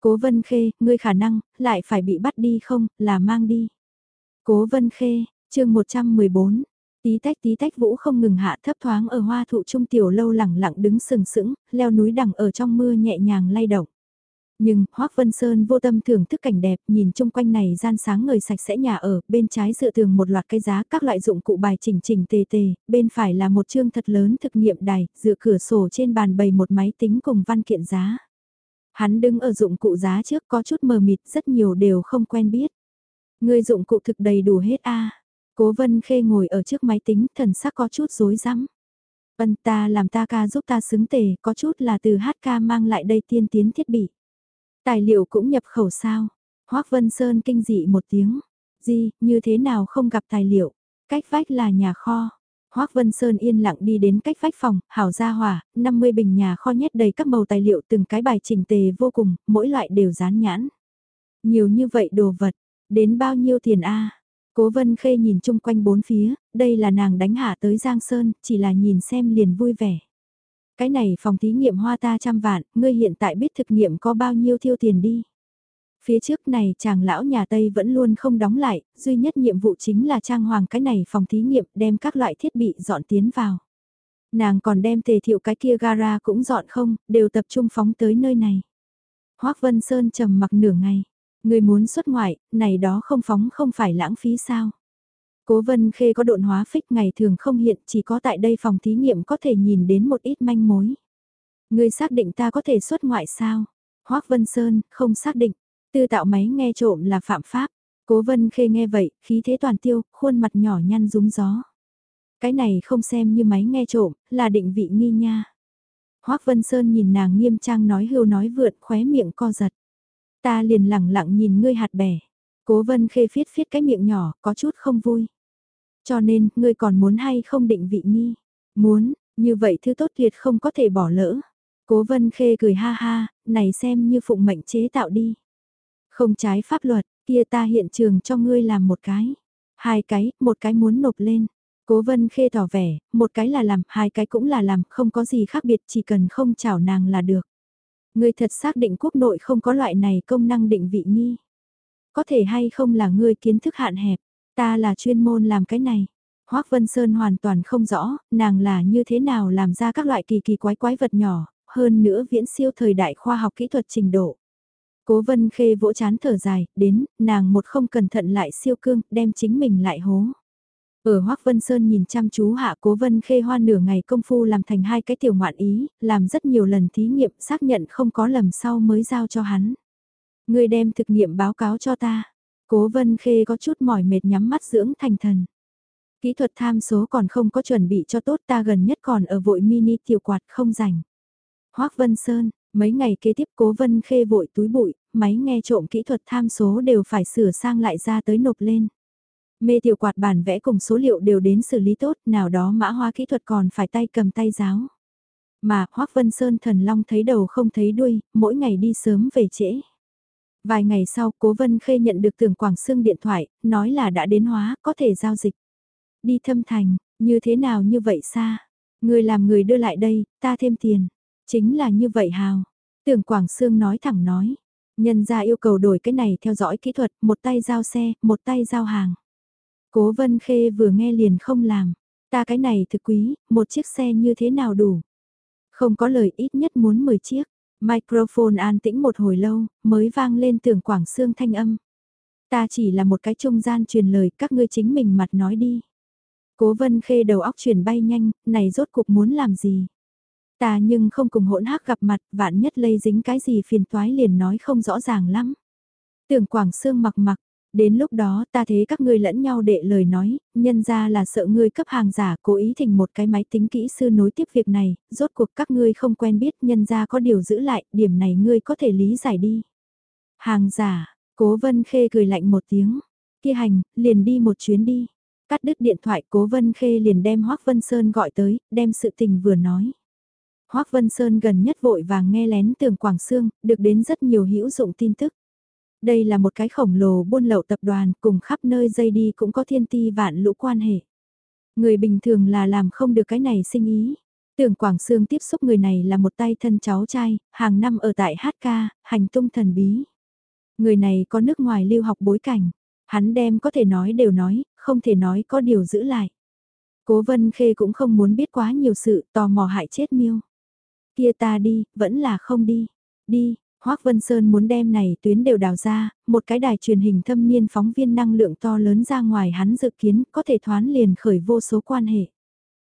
Cố Vân Khê, ngươi khả năng, lại phải bị bắt đi không, là mang đi. Cố Vân Khê, chương 114, Tí tách tí tách vũ không ngừng hạ thấp thoáng ở hoa thụ trung tiểu lâu lẳng lặng đứng sừng sững, leo núi đằng ở trong mưa nhẹ nhàng lay động. Nhưng, Hoác Vân Sơn vô tâm thưởng thức cảnh đẹp, nhìn chung quanh này gian sáng người sạch sẽ nhà ở, bên trái dựa tường một loạt cây giá các loại dụng cụ bài chỉnh chỉnh tề tề, bên phải là một chương thật lớn thực nghiệm đài, dựa cửa sổ trên bàn bày một máy tính cùng văn kiện giá. Hắn đứng ở dụng cụ giá trước có chút mờ mịt, rất nhiều đều không quen biết. Người dụng cụ thực đầy đủ hết a Cố vân khê ngồi ở trước máy tính, thần sắc có chút rối rắm. Vân ta làm ta ca giúp ta xứng tề, có chút là từ hát ca mang lại đây tiên tiến thiết bị. Tài liệu cũng nhập khẩu sao? Hoác Vân Sơn kinh dị một tiếng. Gì, như thế nào không gặp tài liệu? Cách vách là nhà kho. Hoác Vân Sơn yên lặng đi đến cách vách phòng, hảo gia hỏa, 50 bình nhà kho nhét đầy các màu tài liệu từng cái bài chỉnh tề vô cùng, mỗi loại đều dán nhãn. Nhiều như vậy đồ vật, đến bao nhiêu tiền a Cố Vân Khê nhìn chung quanh bốn phía, đây là nàng đánh hạ tới Giang Sơn, chỉ là nhìn xem liền vui vẻ. Cái này phòng thí nghiệm hoa ta trăm vạn, ngươi hiện tại biết thực nghiệm có bao nhiêu thiêu tiền đi. Phía trước này chàng lão nhà Tây vẫn luôn không đóng lại, duy nhất nhiệm vụ chính là trang hoàng cái này phòng thí nghiệm đem các loại thiết bị dọn tiến vào. Nàng còn đem tề thiệu cái kia gara cũng dọn không, đều tập trung phóng tới nơi này. Hoác Vân Sơn trầm mặc nửa ngày. Người muốn xuất ngoại, này đó không phóng không phải lãng phí sao. Cố vân khê có độn hóa phích ngày thường không hiện chỉ có tại đây phòng thí nghiệm có thể nhìn đến một ít manh mối. Người xác định ta có thể xuất ngoại sao? Hoác Vân Sơn, không xác định. Tư tạo máy nghe trộm là phạm pháp. Cố vân khê nghe vậy, khí thế toàn tiêu, khuôn mặt nhỏ nhăn rúng gió. Cái này không xem như máy nghe trộm, là định vị nghi nha. Hoác Vân Sơn nhìn nàng nghiêm trang nói hưu nói vượt khóe miệng co giật. Ta liền lẳng lặng nhìn ngươi hạt bẻ. Cố vân khê phiết phiết cái miệng nhỏ, có chút không vui. Cho nên, ngươi còn muốn hay không định vị nghi? Muốn, như vậy thứ tốt tuyệt không có thể bỏ lỡ. Cố vân khê cười ha ha, này xem như phụng mệnh chế tạo đi. Không trái pháp luật, kia ta hiện trường cho ngươi làm một cái. Hai cái, một cái muốn nộp lên. Cố vân khê tỏ vẻ, một cái là làm, hai cái cũng là làm, không có gì khác biệt, chỉ cần không chảo nàng là được. Ngươi thật xác định quốc nội không có loại này công năng định vị nghi. Có thể hay không là ngươi kiến thức hạn hẹp, ta là chuyên môn làm cái này. Hoác Vân Sơn hoàn toàn không rõ, nàng là như thế nào làm ra các loại kỳ kỳ quái quái vật nhỏ, hơn nữa viễn siêu thời đại khoa học kỹ thuật trình độ. Cố Vân Khê vỗ chán thở dài, đến, nàng một không cẩn thận lại siêu cương, đem chính mình lại hố. Ở Hoác Vân Sơn nhìn chăm chú hạ cố vân khê hoa nửa ngày công phu làm thành hai cái tiểu ngoạn ý, làm rất nhiều lần thí nghiệm xác nhận không có lầm sau mới giao cho hắn. Người đem thực nghiệm báo cáo cho ta. Cố vân khê có chút mỏi mệt nhắm mắt dưỡng thành thần. Kỹ thuật tham số còn không có chuẩn bị cho tốt ta gần nhất còn ở vội mini tiểu quạt không rảnh. Hoác Vân Sơn, mấy ngày kế tiếp cố vân khê vội túi bụi, máy nghe trộm kỹ thuật tham số đều phải sửa sang lại ra tới nộp lên. Mê tiểu quạt bản vẽ cùng số liệu đều đến xử lý tốt, nào đó mã hoa kỹ thuật còn phải tay cầm tay giáo. Mà, Hoác Vân Sơn thần long thấy đầu không thấy đuôi, mỗi ngày đi sớm về trễ. Vài ngày sau, Cố Vân Khê nhận được tưởng Quảng Sương điện thoại, nói là đã đến hóa, có thể giao dịch. Đi thâm thành, như thế nào như vậy xa? Người làm người đưa lại đây, ta thêm tiền. Chính là như vậy hào. Tưởng Quảng Sương nói thẳng nói. Nhân ra yêu cầu đổi cái này theo dõi kỹ thuật, một tay giao xe, một tay giao hàng. Cố Vân Khê vừa nghe liền không làm. Ta cái này thực quý, một chiếc xe như thế nào đủ? Không có lời ít nhất muốn 10 chiếc. Microphone an tĩnh một hồi lâu, mới vang lên tưởng quảng xương thanh âm. Ta chỉ là một cái trung gian truyền lời các ngươi chính mình mặt nói đi. Cố vân khê đầu óc chuyển bay nhanh, này rốt cuộc muốn làm gì? Ta nhưng không cùng hỗn hắc gặp mặt, vạn nhất lây dính cái gì phiền toái liền nói không rõ ràng lắm. Tưởng Quảng xương mặc mặc, Đến lúc đó ta thấy các ngươi lẫn nhau đệ lời nói, nhân ra là sợ ngươi cấp hàng giả cố ý thỉnh một cái máy tính kỹ sư nối tiếp việc này, rốt cuộc các ngươi không quen biết nhân ra có điều giữ lại, điểm này ngươi có thể lý giải đi. Hàng giả, cố vân khê cười lạnh một tiếng, kia hành, liền đi một chuyến đi. Cắt đứt điện thoại cố vân khê liền đem Hoác Vân Sơn gọi tới, đem sự tình vừa nói. Hoác Vân Sơn gần nhất vội vàng nghe lén tường Quảng Sương, được đến rất nhiều hữu dụng tin tức. Đây là một cái khổng lồ buôn lậu tập đoàn cùng khắp nơi dây đi cũng có thiên ti vạn lũ quan hệ. Người bình thường là làm không được cái này sinh ý. Tưởng Quảng Sương tiếp xúc người này là một tay thân cháu trai, hàng năm ở tại HK, hành tung thần bí. Người này có nước ngoài lưu học bối cảnh, hắn đem có thể nói đều nói, không thể nói có điều giữ lại. Cố Vân Khê cũng không muốn biết quá nhiều sự tò mò hại chết miêu. Kia ta đi, vẫn là không đi. Đi, Hoác Vân Sơn muốn đem này tuyến đều đào ra, một cái đài truyền hình thâm niên phóng viên năng lượng to lớn ra ngoài hắn dự kiến có thể thoán liền khởi vô số quan hệ.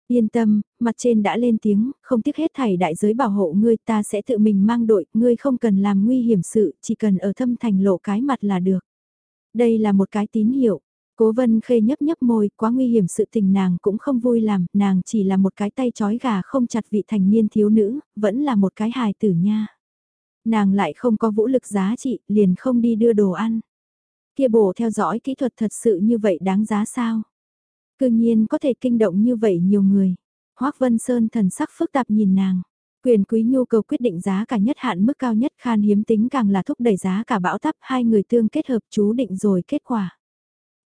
Yên tâm, mặt trên đã lên tiếng, không tiếc hết thảy đại giới bảo hộ ngươi ta sẽ tự mình mang đội, ngươi không cần làm nguy hiểm sự, chỉ cần ở thâm thành lộ cái mặt là được. Đây là một cái tín hiệu. Cố vân khê nhấp nhấp môi, quá nguy hiểm sự tình nàng cũng không vui làm, nàng chỉ là một cái tay chói gà không chặt vị thành niên thiếu nữ, vẫn là một cái hài tử nha nàng lại không có vũ lực giá trị, liền không đi đưa đồ ăn. Kia bổ theo dõi kỹ thuật thật sự như vậy đáng giá sao? Cư nhiên có thể kinh động như vậy nhiều người. Hoác Vân Sơn thần sắc phức tạp nhìn nàng. Quyền quý nhu cầu quyết định giá cả nhất hạn mức cao nhất khan hiếm tính càng là thúc đẩy giá cả bão tắp hai người tương kết hợp chú định rồi kết quả.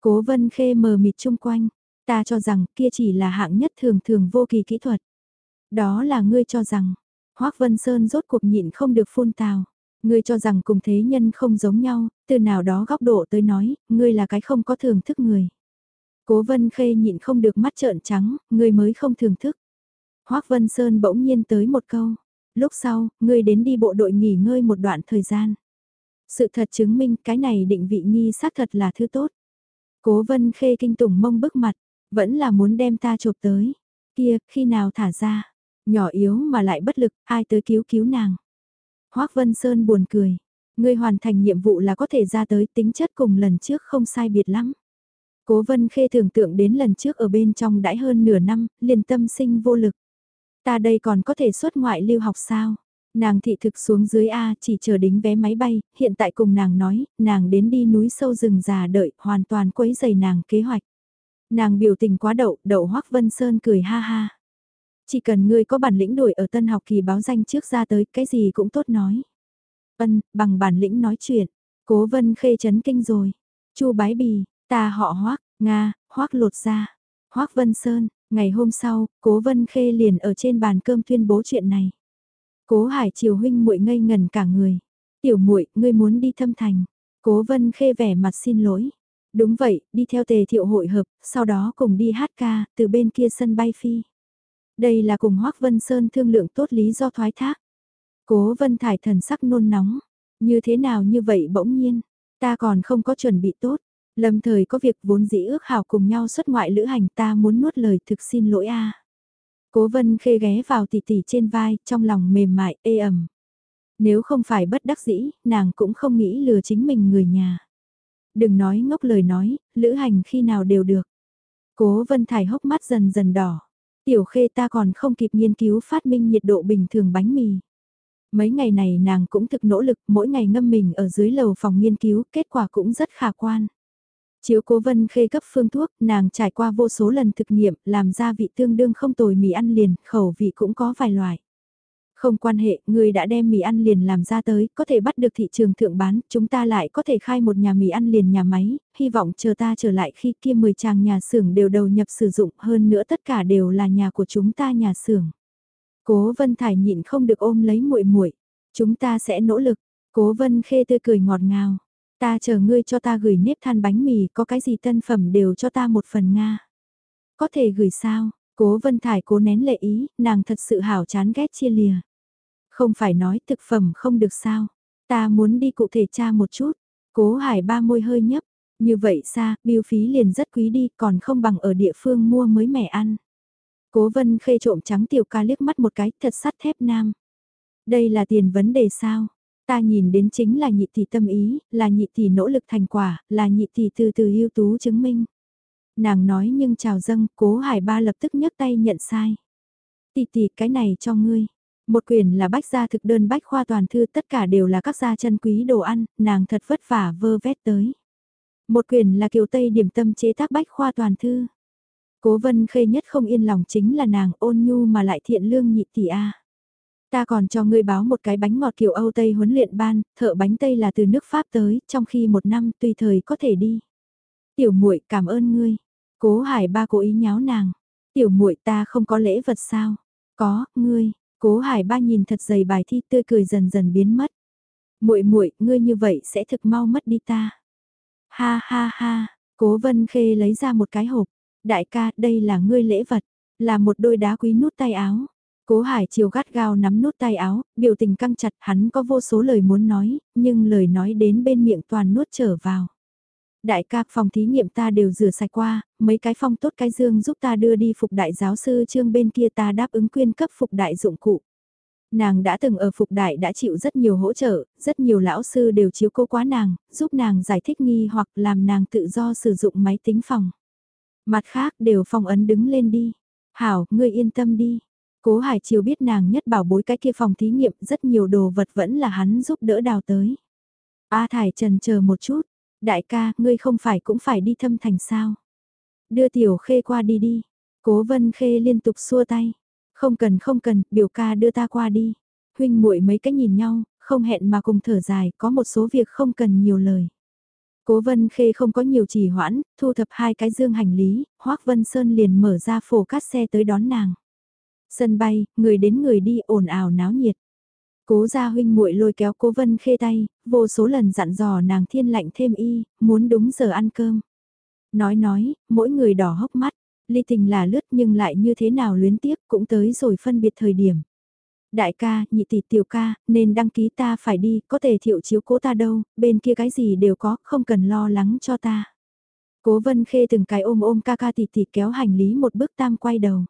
Cố vân khê mờ mịt chung quanh, ta cho rằng kia chỉ là hạng nhất thường thường vô kỳ kỹ thuật. Đó là ngươi cho rằng, Hoác Vân Sơn rốt cuộc nhịn không được phun tào. Ngươi cho rằng cùng thế nhân không giống nhau, từ nào đó góc độ tới nói, ngươi là cái không có thưởng thức người. Cố Vân Khê nhịn không được mắt trợn trắng, ngươi mới không thưởng thức. Hoác Vân Sơn bỗng nhiên tới một câu. Lúc sau, ngươi đến đi bộ đội nghỉ ngơi một đoạn thời gian. Sự thật chứng minh cái này định vị nghi xác thật là thứ tốt. Cố Vân Khê kinh tủng mông bức mặt, vẫn là muốn đem ta chụp tới. Kia, khi nào thả ra, Nhỏ yếu mà lại bất lực, ai tới cứu cứu nàng. Hoác Vân Sơn buồn cười. Ngươi hoàn thành nhiệm vụ là có thể ra tới tính chất cùng lần trước không sai biệt lắm. Cố Vân Khê tưởng tượng đến lần trước ở bên trong đãi hơn nửa năm, liền tâm sinh vô lực. Ta đây còn có thể xuất ngoại lưu học sao? Nàng thị thực xuống dưới A chỉ chờ đính vé máy bay, hiện tại cùng nàng nói, nàng đến đi núi sâu rừng già đợi, hoàn toàn quấy dày nàng kế hoạch. Nàng biểu tình quá đậu, đậu Hoắc Vân Sơn cười ha ha. Chỉ cần ngươi có bản lĩnh đổi ở tân học kỳ báo danh trước ra tới, cái gì cũng tốt nói. Ân, bằng bản lĩnh nói chuyện, cố vân khê chấn kinh rồi. chu bái bì, ta họ hoác, Nga, hoác lột ra. Hoác Vân Sơn, ngày hôm sau, cố vân khê liền ở trên bàn cơm tuyên bố chuyện này. Cố hải triều huynh muội ngây ngần cả người. Tiểu muội ngươi muốn đi thâm thành. Cố vân khê vẻ mặt xin lỗi. Đúng vậy, đi theo tề thiệu hội hợp, sau đó cùng đi hát ca, từ bên kia sân bay phi. Đây là cùng Hoác Vân Sơn thương lượng tốt lý do thoái thác. Cố Vân Thải thần sắc nôn nóng. Như thế nào như vậy bỗng nhiên. Ta còn không có chuẩn bị tốt. Lâm thời có việc vốn dĩ ước hảo cùng nhau xuất ngoại lữ hành ta muốn nuốt lời thực xin lỗi a. Cố vân khê ghé vào tỉ tỉ trên vai, trong lòng mềm mại, ê ẩm. Nếu không phải bất đắc dĩ, nàng cũng không nghĩ lừa chính mình người nhà. Đừng nói ngốc lời nói, lữ hành khi nào đều được. Cố vân thải hốc mắt dần dần đỏ. Tiểu khê ta còn không kịp nghiên cứu phát minh nhiệt độ bình thường bánh mì. Mấy ngày này nàng cũng thực nỗ lực mỗi ngày ngâm mình ở dưới lầu phòng nghiên cứu, kết quả cũng rất khả quan. Chiếu cố vân khê cấp phương thuốc, nàng trải qua vô số lần thực nghiệm, làm ra vị tương đương không tồi mì ăn liền, khẩu vị cũng có vài loại. Không quan hệ, người đã đem mì ăn liền làm ra tới, có thể bắt được thị trường thượng bán, chúng ta lại có thể khai một nhà mì ăn liền nhà máy, hy vọng chờ ta trở lại khi kia 10 chàng nhà xưởng đều đầu nhập sử dụng, hơn nữa tất cả đều là nhà của chúng ta nhà xưởng. Cố Vân Thải nhịn không được ôm lấy muội muội, chúng ta sẽ nỗ lực. Cố Vân Khê tươi cười ngọt ngào, ta chờ ngươi cho ta gửi nếp than bánh mì, có cái gì tân phẩm đều cho ta một phần nga. Có thể gửi sao? Cố Vân Thải cố nén lệ ý, nàng thật sự hảo chán ghét chia lìa. Không phải nói thực phẩm không được sao? Ta muốn đi cụ thể tra một chút. Cố Hải ba môi hơi nhấp, như vậy xa, biêu phí liền rất quý đi, còn không bằng ở địa phương mua mới mẻ ăn. Cố vân khê trộm trắng tiểu ca liếc mắt một cái, thật sắt thép nam. Đây là tiền vấn đề sao? Ta nhìn đến chính là nhị tỷ tâm ý, là nhị tỷ nỗ lực thành quả, là nhị tỷ từ từ ưu tú chứng minh. Nàng nói nhưng chào dâng, cố hải ba lập tức nhấc tay nhận sai. Tỷ tỷ cái này cho ngươi. Một quyển là bách gia thực đơn bách khoa toàn thư tất cả đều là các gia chân quý đồ ăn, nàng thật vất vả vơ vét tới. Một quyển là kiều Tây điểm tâm chế tác bách khoa toàn thư. Cố vân khê nhất không yên lòng chính là nàng ôn nhu mà lại thiện lương nhị tỷ a. Ta còn cho ngươi báo một cái bánh ngọt kiểu Âu Tây huấn luyện ban, thợ bánh Tây là từ nước Pháp tới, trong khi một năm tùy thời có thể đi. Tiểu muội cảm ơn ngươi. Cố Hải ba cố ý nháo nàng. Tiểu muội ta không có lễ vật sao? Có, ngươi. Cố Hải ba nhìn thật dày bài thi tươi cười dần dần biến mất. Muội muội, ngươi như vậy sẽ thực mau mất đi ta. Ha ha ha, Cố Vân Khê lấy ra một cái hộp. Đại ca, đây là ngươi lễ vật, là một đôi đá quý nút tay áo. Cố Hải chiều gắt gao nắm nút tay áo, biểu tình căng chặt hắn có vô số lời muốn nói, nhưng lời nói đến bên miệng toàn nuốt trở vào. Đại ca phòng thí nghiệm ta đều rửa sạch qua, mấy cái phong tốt cái dương giúp ta đưa đi phục đại giáo sư trương bên kia ta đáp ứng quyên cấp phục đại dụng cụ. Nàng đã từng ở phục đại đã chịu rất nhiều hỗ trợ, rất nhiều lão sư đều chiếu cố quá nàng, giúp nàng giải thích nghi hoặc làm nàng tự do sử dụng máy tính phòng. Mặt khác đều phong ấn đứng lên đi. Hảo, ngươi yên tâm đi. Cố Hải Chiều biết nàng nhất bảo bối cái kia phòng thí nghiệm rất nhiều đồ vật vẫn là hắn giúp đỡ đào tới. A Thải trần chờ một chút. Đại ca, ngươi không phải cũng phải đi thâm thành sao. Đưa tiểu khê qua đi đi. Cố vân khê liên tục xua tay. Không cần không cần, biểu ca đưa ta qua đi. Huynh muội mấy cái nhìn nhau, không hẹn mà cùng thở dài, có một số việc không cần nhiều lời. Cố Vân Khê không có nhiều trì hoãn, thu thập hai cái dương hành lý, Hoác Vân Sơn liền mở ra phổ cát xe tới đón nàng. Sân bay, người đến người đi ồn ào náo nhiệt. Cố gia huynh muội lôi kéo cố Vân Khê tay, vô số lần dặn dò nàng thiên lạnh thêm y, muốn đúng giờ ăn cơm. Nói nói, mỗi người đỏ hốc mắt, ly tình là lướt nhưng lại như thế nào luyến tiếc cũng tới rồi phân biệt thời điểm. Đại ca, nhị tỷ tiểu ca, nên đăng ký ta phải đi, có thể thiệu chiếu cố ta đâu, bên kia cái gì đều có, không cần lo lắng cho ta. Cố vân khê từng cái ôm ôm ca ca tỷ tỷ kéo hành lý một bước tam quay đầu.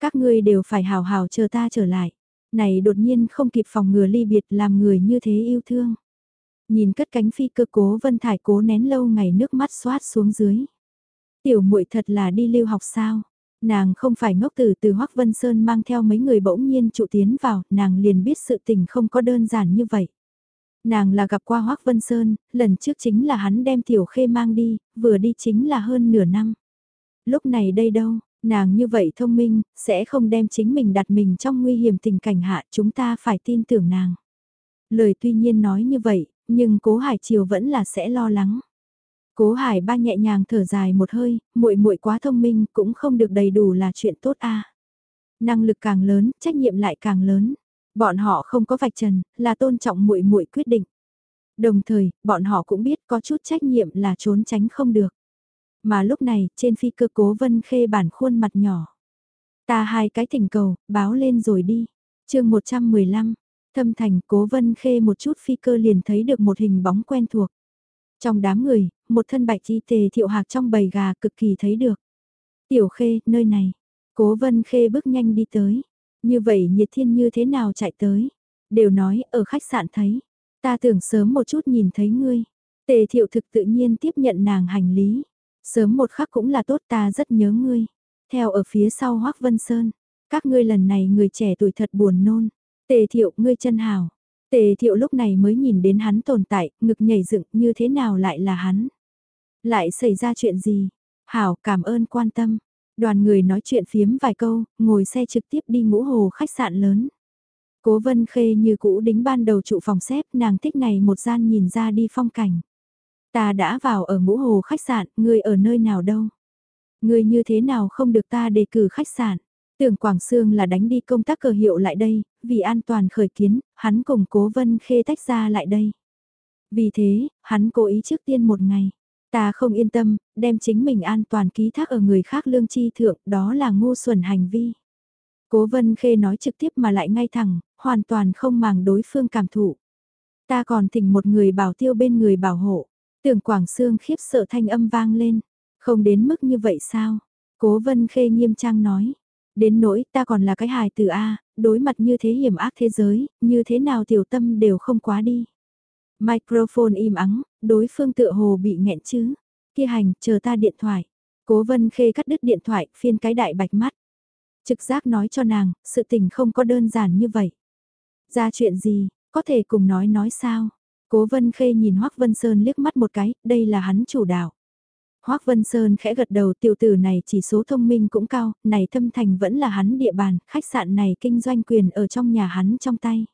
Các ngươi đều phải hào hào chờ ta trở lại. Này đột nhiên không kịp phòng ngừa ly biệt làm người như thế yêu thương. Nhìn cất cánh phi cơ cố vân thải cố nén lâu ngày nước mắt xoát xuống dưới. Tiểu muội thật là đi lưu học sao? Nàng không phải ngốc tử từ Hoắc Vân Sơn mang theo mấy người bỗng nhiên trụ tiến vào, nàng liền biết sự tình không có đơn giản như vậy. Nàng là gặp qua Hoắc Vân Sơn, lần trước chính là hắn đem Tiểu Khê mang đi, vừa đi chính là hơn nửa năm. Lúc này đây đâu, nàng như vậy thông minh, sẽ không đem chính mình đặt mình trong nguy hiểm tình cảnh hạ chúng ta phải tin tưởng nàng. Lời tuy nhiên nói như vậy, nhưng cố Hải Chiều vẫn là sẽ lo lắng. Cố Hải ba nhẹ nhàng thở dài một hơi, muội muội quá thông minh cũng không được đầy đủ là chuyện tốt a. Năng lực càng lớn, trách nhiệm lại càng lớn. Bọn họ không có vạch trần, là tôn trọng muội muội quyết định. Đồng thời, bọn họ cũng biết có chút trách nhiệm là trốn tránh không được. Mà lúc này, trên phi cơ cố vân khê bản khuôn mặt nhỏ. Ta hai cái thỉnh cầu, báo lên rồi đi. chương 115, thâm thành cố vân khê một chút phi cơ liền thấy được một hình bóng quen thuộc. Trong đám người, một thân bạch y tề thiệu hạc trong bầy gà cực kỳ thấy được. Tiểu khê, nơi này. Cố vân khê bước nhanh đi tới. Như vậy nhiệt thiên như thế nào chạy tới. Đều nói ở khách sạn thấy. Ta tưởng sớm một chút nhìn thấy ngươi. Tề thiệu thực tự nhiên tiếp nhận nàng hành lý. Sớm một khắc cũng là tốt ta rất nhớ ngươi. Theo ở phía sau Hoác Vân Sơn. Các ngươi lần này người trẻ tuổi thật buồn nôn. Tề thiệu ngươi chân hào. Tề thiệu lúc này mới nhìn đến hắn tồn tại, ngực nhảy dựng như thế nào lại là hắn. Lại xảy ra chuyện gì? Hảo cảm ơn quan tâm. Đoàn người nói chuyện phiếm vài câu, ngồi xe trực tiếp đi ngũ hồ khách sạn lớn. Cố vân khê như cũ đính ban đầu trụ phòng xếp, nàng thích này một gian nhìn ra đi phong cảnh. Ta đã vào ở ngũ hồ khách sạn, ngươi ở nơi nào đâu? Ngươi như thế nào không được ta đề cử khách sạn? Tưởng Quảng Sương là đánh đi công tác cờ hiệu lại đây, vì an toàn khởi kiến, hắn cùng cố vân khê tách ra lại đây. Vì thế, hắn cố ý trước tiên một ngày. Ta không yên tâm, đem chính mình an toàn ký thác ở người khác lương chi thượng, đó là ngu xuẩn hành vi. Cố vân khê nói trực tiếp mà lại ngay thẳng, hoàn toàn không màng đối phương cảm thụ. Ta còn thỉnh một người bảo tiêu bên người bảo hộ. Tưởng Quảng Sương khiếp sợ thanh âm vang lên. Không đến mức như vậy sao? Cố vân khê nghiêm trang nói. Đến nỗi ta còn là cái hài từ A, đối mặt như thế hiểm ác thế giới, như thế nào tiểu tâm đều không quá đi. Microphone im ắng, đối phương tựa hồ bị nghẹn chứ. Kia hành, chờ ta điện thoại. Cố vân khê cắt đứt điện thoại, phiên cái đại bạch mắt. Trực giác nói cho nàng, sự tình không có đơn giản như vậy. Ra chuyện gì, có thể cùng nói nói sao? Cố vân khê nhìn Hoắc Vân Sơn liếc mắt một cái, đây là hắn chủ đạo. Hoắc Vân Sơn khẽ gật đầu tiểu tử này chỉ số thông minh cũng cao, này thâm thành vẫn là hắn địa bàn, khách sạn này kinh doanh quyền ở trong nhà hắn trong tay.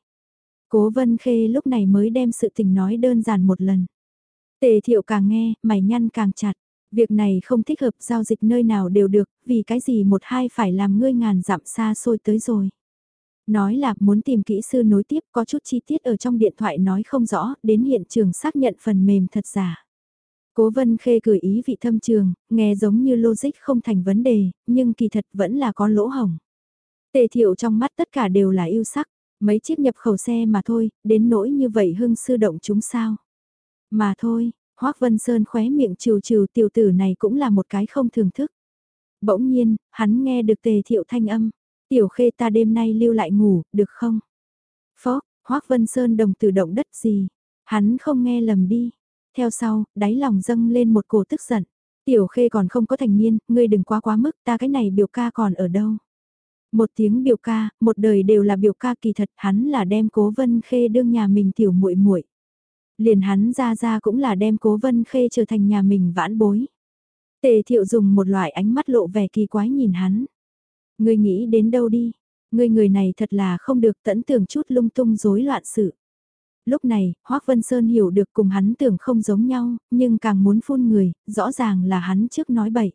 Cố Vân Khê lúc này mới đem sự tình nói đơn giản một lần. Tề thiệu càng nghe, mày nhăn càng chặt. Việc này không thích hợp giao dịch nơi nào đều được, vì cái gì một hai phải làm ngươi ngàn dặm xa xôi tới rồi. Nói là muốn tìm kỹ sư nối tiếp có chút chi tiết ở trong điện thoại nói không rõ, đến hiện trường xác nhận phần mềm thật giả. Cố vân khê cười ý vị thâm trường, nghe giống như logic không thành vấn đề, nhưng kỳ thật vẫn là có lỗ hỏng. Tề thiệu trong mắt tất cả đều là yêu sắc, mấy chiếc nhập khẩu xe mà thôi, đến nỗi như vậy hưng sư động chúng sao. Mà thôi, Hoác Vân Sơn khóe miệng trừ trừ tiểu tử này cũng là một cái không thường thức. Bỗng nhiên, hắn nghe được tề thiệu thanh âm. Tiểu khê ta đêm nay lưu lại ngủ, được không? Phó, Hoác Vân Sơn đồng từ động đất gì? Hắn không nghe lầm đi. Theo sau, đáy lòng dâng lên một cổ tức giận. Tiểu khê còn không có thành niên, ngươi đừng quá quá mức, ta cái này biểu ca còn ở đâu? Một tiếng biểu ca, một đời đều là biểu ca kỳ thật, hắn là đem cố vân khê đương nhà mình tiểu muội muội Liền hắn ra ra cũng là đem cố vân khê trở thành nhà mình vãn bối. Tề thiệu dùng một loại ánh mắt lộ vẻ kỳ quái nhìn hắn. Ngươi nghĩ đến đâu đi? Ngươi người này thật là không được tẫn tưởng chút lung tung rối loạn sự. Lúc này, Hoác Vân Sơn hiểu được cùng hắn tưởng không giống nhau, nhưng càng muốn phun người, rõ ràng là hắn trước nói bậy.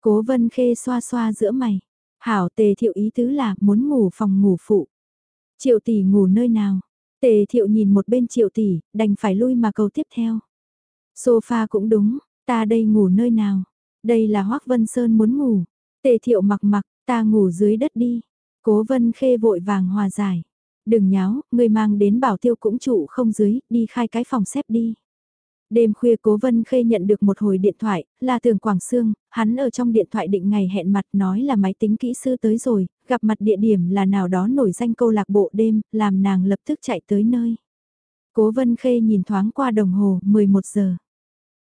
Cố Vân Khê xoa xoa giữa mày. Hảo tề thiệu ý tứ là muốn ngủ phòng ngủ phụ. Triệu tỷ ngủ nơi nào? Tề thiệu nhìn một bên triệu tỷ, đành phải lui mà cầu tiếp theo. Sofa cũng đúng, ta đây ngủ nơi nào? Đây là Hoác Vân Sơn muốn ngủ. Tề thiệu mặc mặc, ta ngủ dưới đất đi. Cố Vân Khê vội vàng hòa giải. Đừng nháo, người mang đến bảo tiêu cũng trụ không dưới, đi khai cái phòng xếp đi. Đêm khuya Cố Vân Khê nhận được một hồi điện thoại, là Tường Quảng Sương, hắn ở trong điện thoại định ngày hẹn mặt nói là máy tính kỹ sư tới rồi, gặp mặt địa điểm là nào đó nổi danh câu lạc bộ đêm, làm nàng lập tức chạy tới nơi. Cố Vân Khê nhìn thoáng qua đồng hồ, 11 giờ.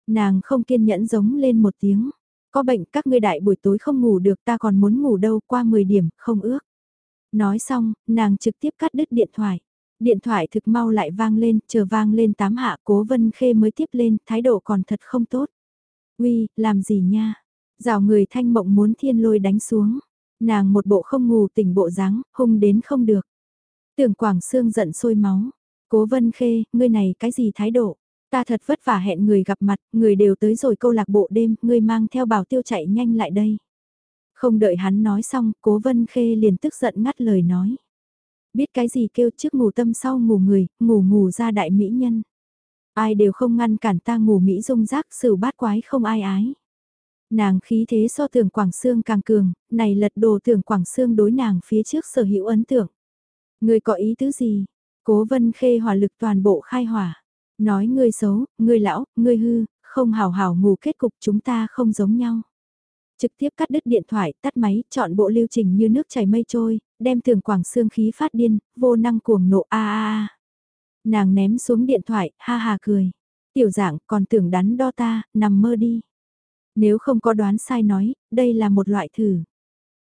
Nàng không kiên nhẫn giống lên một tiếng. Có bệnh các ngươi đại buổi tối không ngủ được ta còn muốn ngủ đâu qua 10 điểm, không ước. Nói xong, nàng trực tiếp cắt đứt điện thoại. Điện thoại thực mau lại vang lên, chờ vang lên tám hạ cố vân khê mới tiếp lên, thái độ còn thật không tốt. Uy, làm gì nha? Rào người thanh mộng muốn thiên lôi đánh xuống. Nàng một bộ không ngủ tỉnh bộ dáng hung đến không được. Tưởng Quảng Sương giận sôi máu. Cố vân khê, ngươi này cái gì thái độ? Ta thật vất vả hẹn người gặp mặt, người đều tới rồi câu lạc bộ đêm, ngươi mang theo bảo tiêu chạy nhanh lại đây. Không đợi hắn nói xong, cố vân khê liền tức giận ngắt lời nói. Biết cái gì kêu trước ngủ tâm sau ngủ người, ngủ ngủ ra đại mỹ nhân. Ai đều không ngăn cản ta ngủ mỹ dung rác xử bát quái không ai ái. Nàng khí thế so tưởng Quảng Sương càng cường, này lật đồ tưởng Quảng Sương đối nàng phía trước sở hữu ấn tượng. Người có ý tứ gì? Cố vân khê hỏa lực toàn bộ khai hỏa. Nói ngươi xấu, ngươi lão, ngươi hư, không hào hào ngủ kết cục chúng ta không giống nhau. Trực tiếp cắt đứt điện thoại, tắt máy, chọn bộ lưu trình như nước chảy mây trôi, đem thường quảng xương khí phát điên, vô năng cuồng nộ a a a. Nàng ném xuống điện thoại, ha ha cười. Tiểu dạng còn tưởng đắn đo ta, nằm mơ đi. Nếu không có đoán sai nói, đây là một loại thử.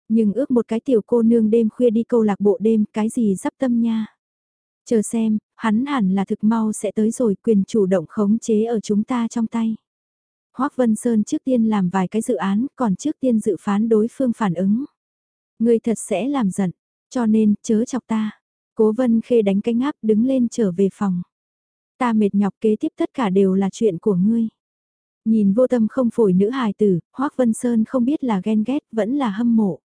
Nhưng ước một cái tiểu cô nương đêm khuya đi câu lạc bộ đêm, cái gì dắp tâm nha. Chờ xem, hắn hẳn là thực mau sẽ tới rồi quyền chủ động khống chế ở chúng ta trong tay. Hoác Vân Sơn trước tiên làm vài cái dự án, còn trước tiên dự phán đối phương phản ứng. Người thật sẽ làm giận, cho nên chớ chọc ta. Cố Vân Khê đánh cái ngáp đứng lên trở về phòng. Ta mệt nhọc kế tiếp tất cả đều là chuyện của ngươi. Nhìn vô tâm không phổi nữ hài tử, Hoác Vân Sơn không biết là ghen ghét vẫn là hâm mộ.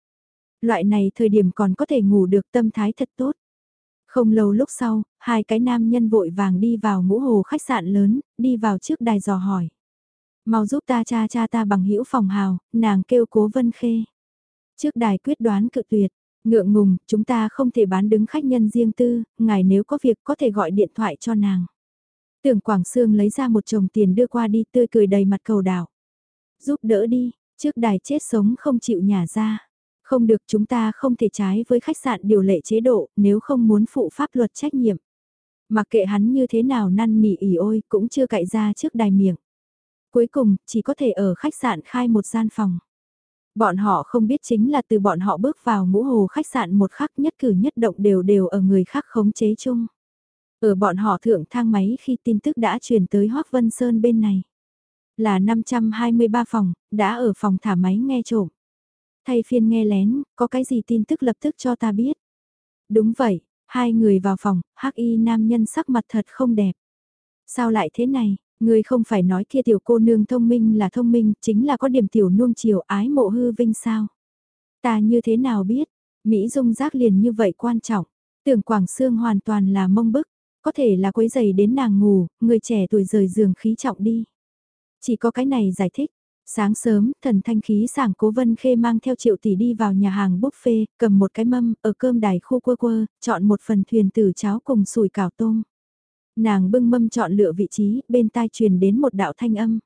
Loại này thời điểm còn có thể ngủ được tâm thái thật tốt. Không lâu lúc sau, hai cái nam nhân vội vàng đi vào ngũ hồ khách sạn lớn, đi vào trước đài dò hỏi. Mau giúp ta cha cha ta bằng hữu phòng hào, nàng kêu cố vân khê. Trước đài quyết đoán cự tuyệt, ngượng ngùng, chúng ta không thể bán đứng khách nhân riêng tư, ngài nếu có việc có thể gọi điện thoại cho nàng. Tưởng Quảng Sương lấy ra một chồng tiền đưa qua đi tươi cười đầy mặt cầu đảo. Giúp đỡ đi, trước đài chết sống không chịu nhả ra. Không được chúng ta không thể trái với khách sạn điều lệ chế độ nếu không muốn phụ pháp luật trách nhiệm. Mặc kệ hắn như thế nào năn nỉ ỉ ôi cũng chưa cậy ra trước đài miệng. Cuối cùng chỉ có thể ở khách sạn khai một gian phòng. Bọn họ không biết chính là từ bọn họ bước vào ngũ hồ khách sạn một khắc nhất cử nhất động đều đều ở người khác khống chế chung. Ở bọn họ thượng thang máy khi tin tức đã truyền tới Hoác Vân Sơn bên này. Là 523 phòng, đã ở phòng thả máy nghe trộm. Thay phiên nghe lén, có cái gì tin tức lập tức cho ta biết. Đúng vậy, hai người vào phòng, hắc y nam nhân sắc mặt thật không đẹp. Sao lại thế này, người không phải nói kia tiểu cô nương thông minh là thông minh, chính là có điểm tiểu nuông chiều ái mộ hư vinh sao. Ta như thế nào biết, Mỹ dung giác liền như vậy quan trọng, tưởng Quảng Sương hoàn toàn là mông bức, có thể là quấy giày đến nàng ngủ, người trẻ tuổi rời giường khí trọng đi. Chỉ có cái này giải thích, Sáng sớm, thần thanh khí sảng cố vân khê mang theo triệu tỷ đi vào nhà hàng buffet, cầm một cái mâm, ở cơm đài khu quơ quơ, chọn một phần thuyền tử cháo cùng sủi cảo tôm. Nàng bưng mâm chọn lựa vị trí, bên tai truyền đến một đạo thanh âm.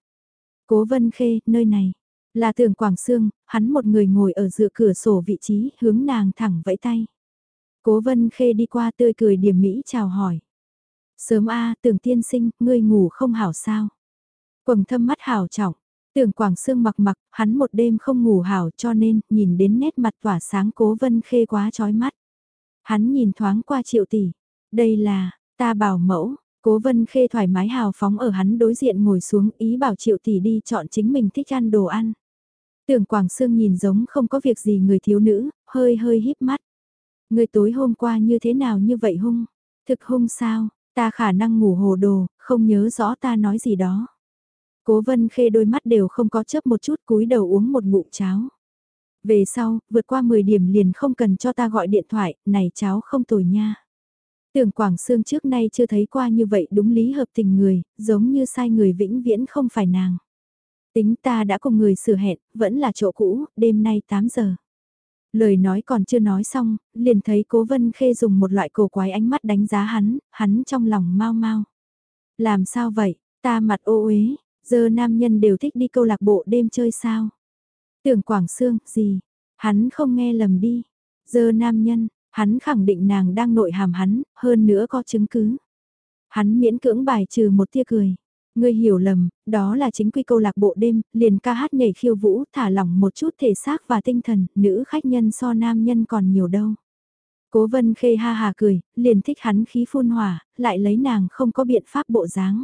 Cố vân khê, nơi này, là tường Quảng Sương, hắn một người ngồi ở dựa cửa sổ vị trí, hướng nàng thẳng vẫy tay. Cố vân khê đi qua tươi cười điểm mỹ chào hỏi. Sớm a tưởng tiên sinh, ngươi ngủ không hảo sao? Quầng thâm mắt hảo trọng, Tưởng Quảng Sương mặc mặc, hắn một đêm không ngủ hảo cho nên nhìn đến nét mặt tỏa sáng cố vân khê quá chói mắt. Hắn nhìn thoáng qua triệu tỷ, đây là, ta bảo mẫu, cố vân khê thoải mái hào phóng ở hắn đối diện ngồi xuống ý bảo triệu tỷ đi chọn chính mình thích ăn đồ ăn. Tưởng Quảng Sương nhìn giống không có việc gì người thiếu nữ, hơi hơi híp mắt. Người tối hôm qua như thế nào như vậy hung? Thực hung sao? Ta khả năng ngủ hồ đồ, không nhớ rõ ta nói gì đó. Cố vân khê đôi mắt đều không có chớp một chút cúi đầu uống một ngụm cháo. Về sau, vượt qua 10 điểm liền không cần cho ta gọi điện thoại, này cháo không tồi nha. Tưởng Quảng Sương trước nay chưa thấy qua như vậy đúng lý hợp tình người, giống như sai người vĩnh viễn không phải nàng. Tính ta đã cùng người sửa hẹn, vẫn là chỗ cũ, đêm nay 8 giờ. Lời nói còn chưa nói xong, liền thấy cố vân khê dùng một loại cổ quái ánh mắt đánh giá hắn, hắn trong lòng mau mau. Làm sao vậy, ta mặt ô uế, Giờ nam nhân đều thích đi câu lạc bộ đêm chơi sao? Tưởng Quảng Sương, gì? Hắn không nghe lầm đi. Giờ nam nhân, hắn khẳng định nàng đang nội hàm hắn, hơn nữa có chứng cứ. Hắn miễn cưỡng bài trừ một tia cười. Ngươi hiểu lầm, đó là chính quy câu lạc bộ đêm, liền ca hát nhảy khiêu vũ, thả lỏng một chút thể xác và tinh thần, nữ khách nhân so nam nhân còn nhiều đâu. Cố vân khê ha hà cười, liền thích hắn khí phun hỏa, lại lấy nàng không có biện pháp bộ dáng.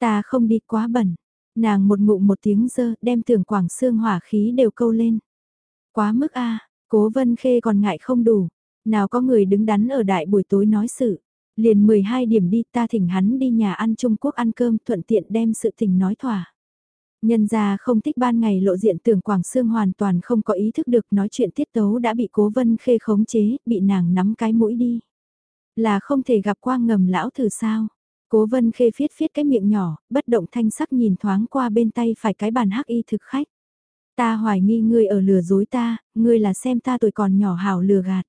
Ta không đi quá bẩn. Nàng một ngụm một tiếng dơ đem tưởng quảng xương hỏa khí đều câu lên. Quá mức a cố vân khê còn ngại không đủ. Nào có người đứng đắn ở đại buổi tối nói sự. Liền 12 điểm đi ta thỉnh hắn đi nhà ăn Trung Quốc ăn cơm thuận tiện đem sự tình nói thỏa. Nhân ra không thích ban ngày lộ diện tưởng Quảng Sương hoàn toàn không có ý thức được nói chuyện tiết tấu đã bị cố vân khê khống chế, bị nàng nắm cái mũi đi. Là không thể gặp qua ngầm lão thử sao. Cố vân khê phiết phiết cái miệng nhỏ, bất động thanh sắc nhìn thoáng qua bên tay phải cái bàn hắc y thực khách. Ta hoài nghi ngươi ở lừa dối ta, ngươi là xem ta tuổi còn nhỏ hảo lừa gạt.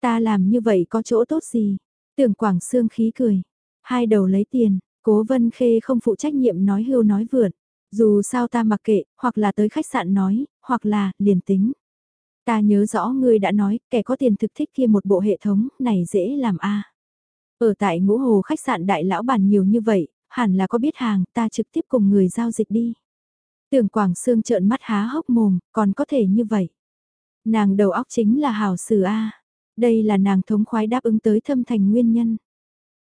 Ta làm như vậy có chỗ tốt gì? Tưởng Quảng Sương khí cười. Hai đầu lấy tiền, Cố Vân Khê không phụ trách nhiệm nói hưu nói vượn. Dù sao ta mặc kệ, hoặc là tới khách sạn nói, hoặc là, liền tính. Ta nhớ rõ ngươi đã nói, kẻ có tiền thực thích kia một bộ hệ thống, này dễ làm a. Ở tại ngũ hồ khách sạn đại lão bàn nhiều như vậy, hẳn là có biết hàng, ta trực tiếp cùng người giao dịch đi. Tưởng Quảng Sương trợn mắt há hốc mồm, còn có thể như vậy. Nàng đầu óc chính là hảo sử A. Đây là nàng thống khoái đáp ứng tới thâm thành nguyên nhân.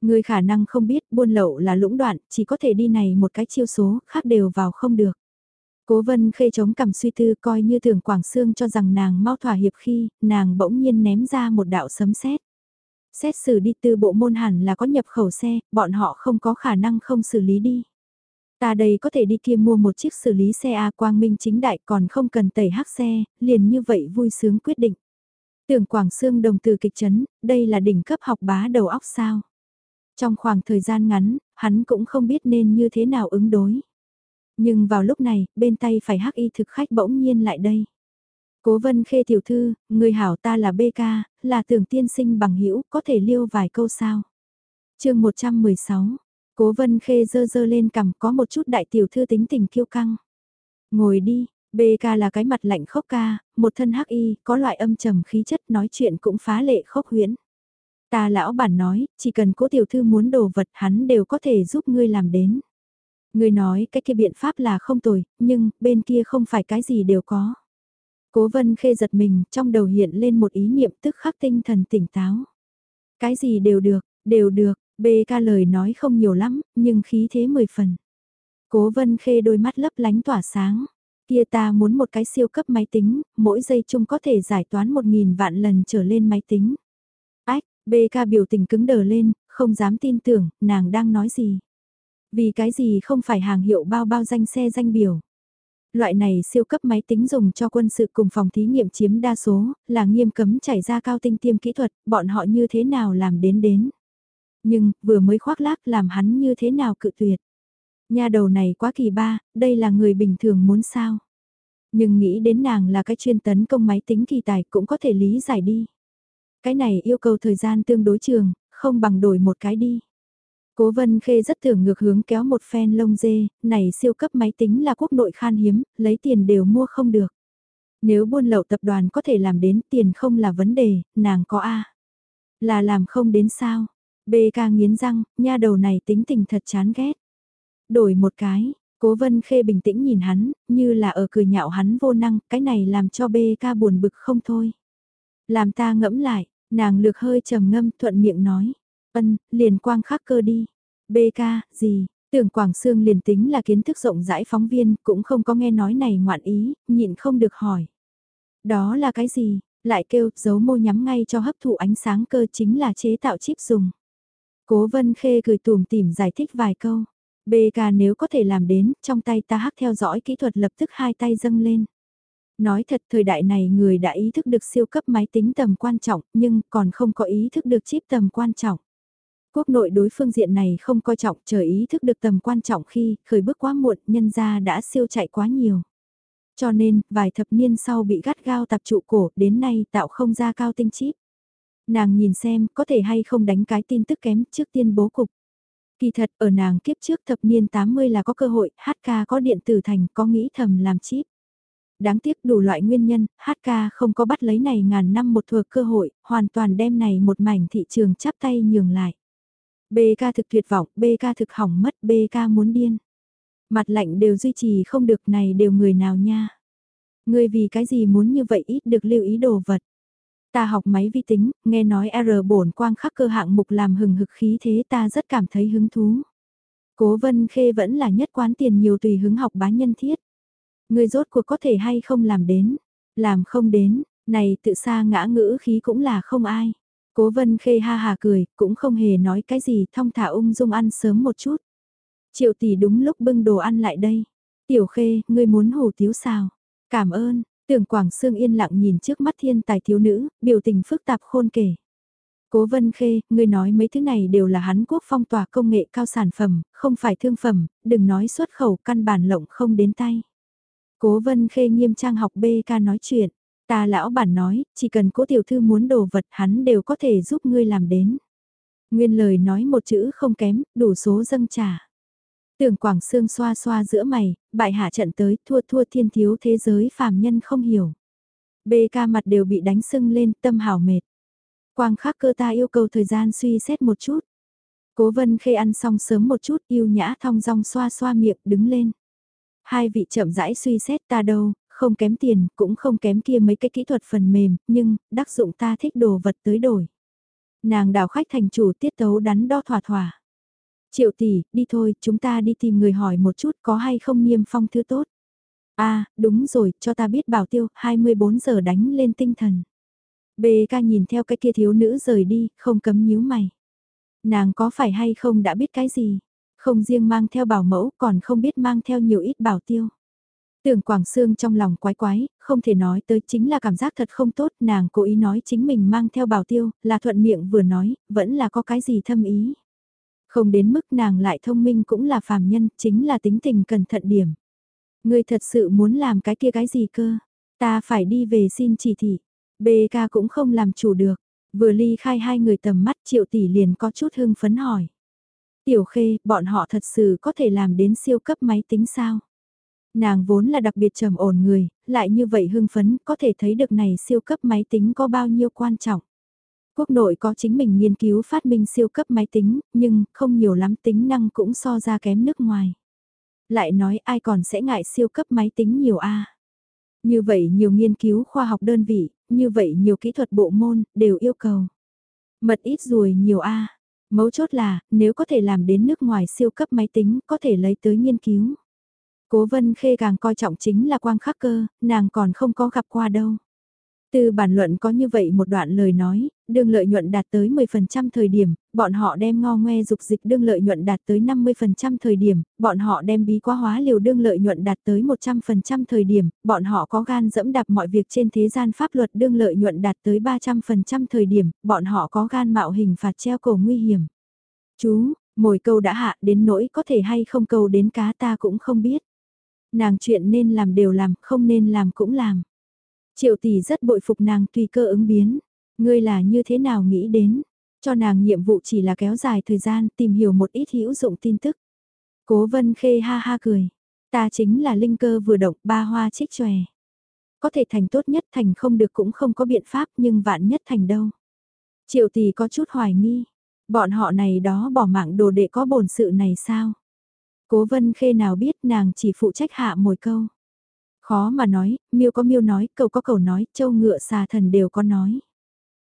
Người khả năng không biết buôn lậu là lũng đoạn, chỉ có thể đi này một cái chiêu số, khác đều vào không được. Cố vân khê chống cầm suy tư coi như tưởng Quảng Sương cho rằng nàng mau thỏa hiệp khi, nàng bỗng nhiên ném ra một đạo sấm sét. Xét xử đi từ bộ môn hẳn là có nhập khẩu xe, bọn họ không có khả năng không xử lý đi. Ta đây có thể đi kia mua một chiếc xử lý xe A quang minh chính đại còn không cần tẩy hắc xe, liền như vậy vui sướng quyết định. Tưởng Quảng Sương đồng từ kịch chấn, đây là đỉnh cấp học bá đầu óc sao. Trong khoảng thời gian ngắn, hắn cũng không biết nên như thế nào ứng đối. Nhưng vào lúc này, bên tay phải hắc y thực khách bỗng nhiên lại đây. Cố vân khê tiểu thư, người hảo ta là BK, là tưởng tiên sinh bằng hữu có thể liêu vài câu sao. chương 116, cố vân khê dơ dơ lên cằm có một chút đại tiểu thư tính tình kiêu căng. Ngồi đi, BK là cái mặt lạnh khốc ca, một thân hắc y, có loại âm trầm khí chất nói chuyện cũng phá lệ khốc huyễn. Ta lão bản nói, chỉ cần cố tiểu thư muốn đồ vật hắn đều có thể giúp ngươi làm đến. Ngươi nói cái kia biện pháp là không tồi, nhưng bên kia không phải cái gì đều có. Cố vân khê giật mình, trong đầu hiện lên một ý niệm tức khắc tinh thần tỉnh táo. Cái gì đều được, đều được, bê ca lời nói không nhiều lắm, nhưng khí thế mười phần. Cố vân khê đôi mắt lấp lánh tỏa sáng. Kia ta muốn một cái siêu cấp máy tính, mỗi giây chung có thể giải toán một nghìn vạn lần trở lên máy tính. Ách, bê ca biểu tình cứng đờ lên, không dám tin tưởng, nàng đang nói gì. Vì cái gì không phải hàng hiệu bao bao danh xe danh biểu. Loại này siêu cấp máy tính dùng cho quân sự cùng phòng thí nghiệm chiếm đa số, là nghiêm cấm chảy ra cao tinh tiêm kỹ thuật, bọn họ như thế nào làm đến đến. Nhưng, vừa mới khoác lác làm hắn như thế nào cự tuyệt. Nhà đầu này quá kỳ ba, đây là người bình thường muốn sao. Nhưng nghĩ đến nàng là cái chuyên tấn công máy tính kỳ tài cũng có thể lý giải đi. Cái này yêu cầu thời gian tương đối trường, không bằng đổi một cái đi. Cố Vân Khê rất thường ngược hướng kéo một phen lông dê, này siêu cấp máy tính là quốc nội khan hiếm, lấy tiền đều mua không được. Nếu buôn lậu tập đoàn có thể làm đến tiền không là vấn đề, nàng có A. Là làm không đến sao. BK nghiến răng, nha đầu này tính tình thật chán ghét. Đổi một cái, cố vân khê bình tĩnh nhìn hắn, như là ở cười nhạo hắn vô năng, cái này làm cho BK buồn bực không thôi. Làm ta ngẫm lại, nàng lược hơi trầm ngâm thuận miệng nói. Ân, liền quang khắc cơ đi. BK, gì? Tưởng Quảng Sương liền tính là kiến thức rộng rãi phóng viên, cũng không có nghe nói này ngoạn ý, nhịn không được hỏi. Đó là cái gì? Lại kêu, giấu môi nhắm ngay cho hấp thụ ánh sáng cơ chính là chế tạo chip dùng. Cố Vân Khê cười tùm tìm giải thích vài câu. BK nếu có thể làm đến, trong tay ta hắc theo dõi kỹ thuật lập tức hai tay dâng lên. Nói thật thời đại này người đã ý thức được siêu cấp máy tính tầm quan trọng, nhưng còn không có ý thức được chip tầm quan trọng. Quốc nội đối phương diện này không coi trọng chờ ý thức được tầm quan trọng khi khởi bước quá muộn nhân ra đã siêu chạy quá nhiều. Cho nên, vài thập niên sau bị gắt gao tập trụ cổ đến nay tạo không ra cao tinh chip. Nàng nhìn xem có thể hay không đánh cái tin tức kém trước tiên bố cục. Kỳ thật ở nàng kiếp trước thập niên 80 là có cơ hội, HK có điện tử thành có nghĩ thầm làm chip. Đáng tiếc đủ loại nguyên nhân, HK không có bắt lấy này ngàn năm một thừa cơ hội, hoàn toàn đem này một mảnh thị trường chắp tay nhường lại. BK thực tuyệt vọng, BK thực hỏng mất, BK muốn điên. Mặt lạnh đều duy trì không được này đều người nào nha. Người vì cái gì muốn như vậy ít được lưu ý đồ vật. Ta học máy vi tính, nghe nói R bổn quang khắc cơ hạng mục làm hừng hực khí thế ta rất cảm thấy hứng thú. Cố vân khê vẫn là nhất quán tiền nhiều tùy hứng học bá nhân thiết. Người rốt cuộc có thể hay không làm đến, làm không đến, này tự xa ngã ngữ khí cũng là không ai. Cố vân khê ha hà cười, cũng không hề nói cái gì thong thả ung dung ăn sớm một chút. Triệu tỷ đúng lúc bưng đồ ăn lại đây. Tiểu khê, ngươi muốn hủ tiếu sao? Cảm ơn, tưởng Quảng Sương yên lặng nhìn trước mắt thiên tài thiếu nữ, biểu tình phức tạp khôn kể. Cố Vân Khê, ngươi nói mấy thứ này đều là Hán Quốc phong tỏa công nghệ cao sản phẩm, không phải thương phẩm, đừng nói xuất khẩu căn bản lộng không đến tay. Cố Vân Khê nghiêm trang học BK nói chuyện. Ta lão bản nói, chỉ cần cố tiểu thư muốn đồ vật hắn đều có thể giúp ngươi làm đến. Nguyên lời nói một chữ không kém, đủ số dâng trả. Tưởng Quảng Sương xoa xoa giữa mày, bại hạ trận tới, thua thua thiên thiếu thế giới phàm nhân không hiểu. Bê ca mặt đều bị đánh sưng lên, tâm hảo mệt. Quang khắc cơ ta yêu cầu thời gian suy xét một chút. Cố vân khê ăn xong sớm một chút, yêu nhã thong dong xoa xoa miệng, đứng lên. Hai vị chậm rãi suy xét ta đâu, không kém tiền, cũng không kém kia mấy cái kỹ thuật phần mềm, nhưng, đắc dụng ta thích đồ vật tới đổi. Nàng đào khách thành chủ tiết tấu đắn đo thỏa thỏa. Triệu tỷ, đi thôi, chúng ta đi tìm người hỏi một chút có hay không niêm phong thứ tốt. a à, đúng rồi, cho ta biết bảo tiêu, 24 giờ đánh lên tinh thần. Bê ca nhìn theo cái kia thiếu nữ rời đi, không cấm nhíu mày. Nàng có phải hay không đã biết cái gì? Không riêng mang theo bảo mẫu còn không biết mang theo nhiều ít bảo tiêu. Tưởng Quảng Sương trong lòng quái quái, không thể nói tới chính là cảm giác thật không tốt, nàng cố ý nói chính mình mang theo bảo tiêu, là thuận miệng vừa nói, vẫn là có cái gì thâm ý. Không đến mức nàng lại thông minh cũng là phàm nhân, chính là tính tình cẩn thận điểm. Người thật sự muốn làm cái kia cái gì cơ, ta phải đi về xin chỉ thị, BK cũng không làm chủ được, vừa ly khai hai người tầm mắt triệu tỷ liền có chút hưng phấn hỏi. Tiểu khê, bọn họ thật sự có thể làm đến siêu cấp máy tính sao? Nàng vốn là đặc biệt trầm ổn người, lại như vậy hưng phấn, có thể thấy được này siêu cấp máy tính có bao nhiêu quan trọng. Quốc nội có chính mình nghiên cứu phát minh siêu cấp máy tính, nhưng không nhiều lắm tính năng cũng so ra kém nước ngoài. Lại nói ai còn sẽ ngại siêu cấp máy tính nhiều a Như vậy nhiều nghiên cứu khoa học đơn vị, như vậy nhiều kỹ thuật bộ môn, đều yêu cầu. Mật ít rồi nhiều a Mấu chốt là, nếu có thể làm đến nước ngoài siêu cấp máy tính, có thể lấy tới nghiên cứu. Cố vân khê càng coi trọng chính là quang khắc cơ, nàng còn không có gặp qua đâu. Từ bản luận có như vậy một đoạn lời nói, đương lợi nhuận đạt tới 10% thời điểm, bọn họ đem ngo ngoe dục dịch đương lợi nhuận đạt tới 50% thời điểm, bọn họ đem bí quá hóa liều đương lợi nhuận đạt tới 100% thời điểm, bọn họ có gan dẫm đạp mọi việc trên thế gian pháp luật đương lợi nhuận đạt tới 300% thời điểm, bọn họ có gan mạo hình phạt treo cổ nguy hiểm. Chú, mồi câu đã hạ đến nỗi có thể hay không câu đến cá ta cũng không biết. Nàng chuyện nên làm đều làm, không nên làm cũng làm. Triệu tỷ rất bội phục nàng tùy cơ ứng biến. Ngươi là như thế nào nghĩ đến? Cho nàng nhiệm vụ chỉ là kéo dài thời gian tìm hiểu một ít hữu dụng tin tức. Cố vân khê ha ha cười. Ta chính là linh cơ vừa động ba hoa trích tròe. Có thể thành tốt nhất thành không được cũng không có biện pháp nhưng vạn nhất thành đâu. Triệu tỷ có chút hoài nghi. Bọn họ này đó bỏ mạng đồ để có bổn sự này sao? Cố vân khê nào biết nàng chỉ phụ trách hạ một câu. Khó mà nói, miêu có miêu nói, cầu có cầu nói, châu ngựa xà thần đều có nói.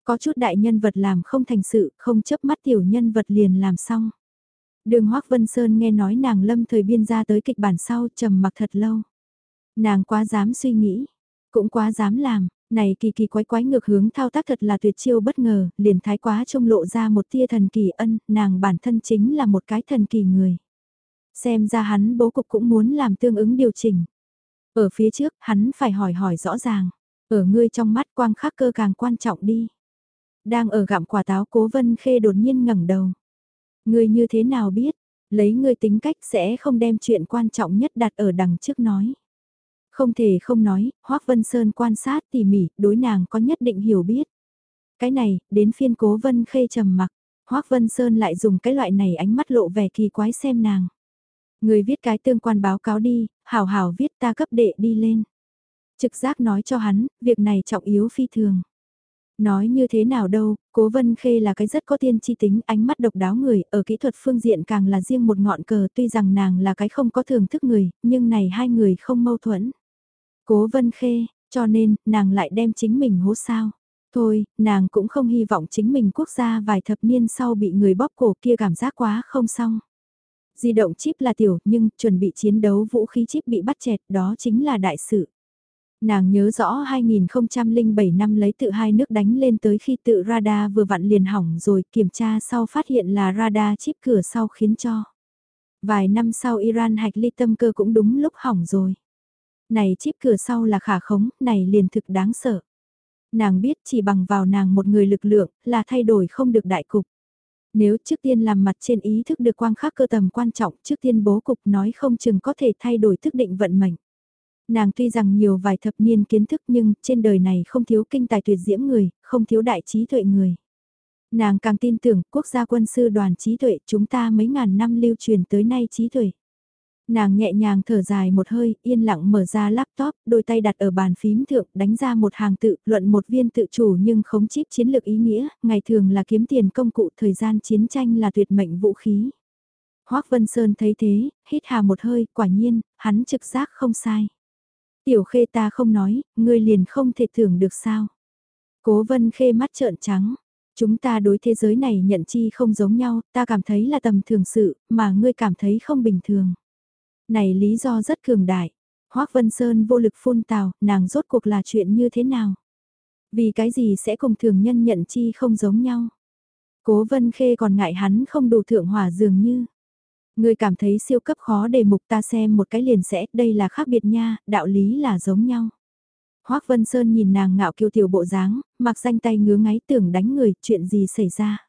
Có chút đại nhân vật làm không thành sự, không chấp mắt tiểu nhân vật liền làm xong. Đường Hoác Vân Sơn nghe nói nàng lâm thời biên ra tới kịch bản sau trầm mặc thật lâu. Nàng quá dám suy nghĩ, cũng quá dám làm, này kỳ kỳ quái quái ngược hướng thao tác thật là tuyệt chiêu bất ngờ, liền thái quá trông lộ ra một tia thần kỳ ân, nàng bản thân chính là một cái thần kỳ người. Xem ra hắn bố cục cũng muốn làm tương ứng điều chỉnh. Ở phía trước, hắn phải hỏi hỏi rõ ràng. Ở ngươi trong mắt quang khắc cơ càng quan trọng đi. Đang ở gặm quả táo cố vân khê đột nhiên ngẩng đầu. Ngươi như thế nào biết, lấy ngươi tính cách sẽ không đem chuyện quan trọng nhất đặt ở đằng trước nói. Không thể không nói, Hoác Vân Sơn quan sát tỉ mỉ, đối nàng có nhất định hiểu biết. Cái này, đến phiên cố Vân Khê trầm mặc, Hoác Vân Sơn lại dùng cái loại này ánh mắt lộ vẻ kỳ quái xem nàng. Người viết cái tương quan báo cáo đi, hảo hảo viết ta cấp đệ đi lên. Trực giác nói cho hắn, việc này trọng yếu phi thường. Nói như thế nào đâu, Cố Vân Khê là cái rất có tiên tri tính, ánh mắt độc đáo người, ở kỹ thuật phương diện càng là riêng một ngọn cờ tuy rằng nàng là cái không có thường thức người, nhưng này hai người không mâu thuẫn. Cố Vân Khê, cho nên, nàng lại đem chính mình hố sao. Thôi, nàng cũng không hy vọng chính mình quốc gia vài thập niên sau bị người bóp cổ kia cảm giác quá không xong. Di động chip là tiểu nhưng chuẩn bị chiến đấu vũ khí chip bị bắt chẹt đó chính là đại sự. Nàng nhớ rõ 2007 năm lấy tự hai nước đánh lên tới khi tự radar vừa vặn liền hỏng rồi kiểm tra sau phát hiện là radar chip cửa sau khiến cho. Vài năm sau Iran hạch ly tâm cơ cũng đúng lúc hỏng rồi. Này chip cửa sau là khả khống, này liền thực đáng sợ. Nàng biết chỉ bằng vào nàng một người lực lượng là thay đổi không được đại cục. Nếu trước tiên làm mặt trên ý thức được quang khắc cơ tầm quan trọng trước tiên bố cục nói không chừng có thể thay đổi thức định vận mệnh. Nàng tuy rằng nhiều vài thập niên kiến thức nhưng trên đời này không thiếu kinh tài tuyệt diễm người, không thiếu đại trí tuệ người. Nàng càng tin tưởng quốc gia quân sư đoàn trí tuệ chúng ta mấy ngàn năm lưu truyền tới nay trí tuệ. Nàng nhẹ nhàng thở dài một hơi, yên lặng mở ra laptop, đôi tay đặt ở bàn phím thượng, đánh ra một hàng tự, luận một viên tự chủ nhưng khống chip chiến lược ý nghĩa, ngày thường là kiếm tiền công cụ, thời gian chiến tranh là tuyệt mệnh vũ khí. Hoác Vân Sơn thấy thế, hít hà một hơi, quả nhiên, hắn trực giác không sai. Tiểu khê ta không nói, ngươi liền không thể thưởng được sao. Cố vân khê mắt trợn trắng. Chúng ta đối thế giới này nhận chi không giống nhau, ta cảm thấy là tầm thường sự, mà ngươi cảm thấy không bình thường. Này lý do rất cường đại. Hoác Vân Sơn vô lực phun tào, nàng rốt cuộc là chuyện như thế nào? Vì cái gì sẽ cùng thường nhân nhận chi không giống nhau? Cố Vân Khê còn ngại hắn không đủ thượng hỏa dường như. Người cảm thấy siêu cấp khó đề mục ta xem một cái liền sẽ, đây là khác biệt nha, đạo lý là giống nhau. Hoác Vân Sơn nhìn nàng ngạo kiêu tiểu bộ dáng, mặc danh tay ngứa ngáy tưởng đánh người, chuyện gì xảy ra.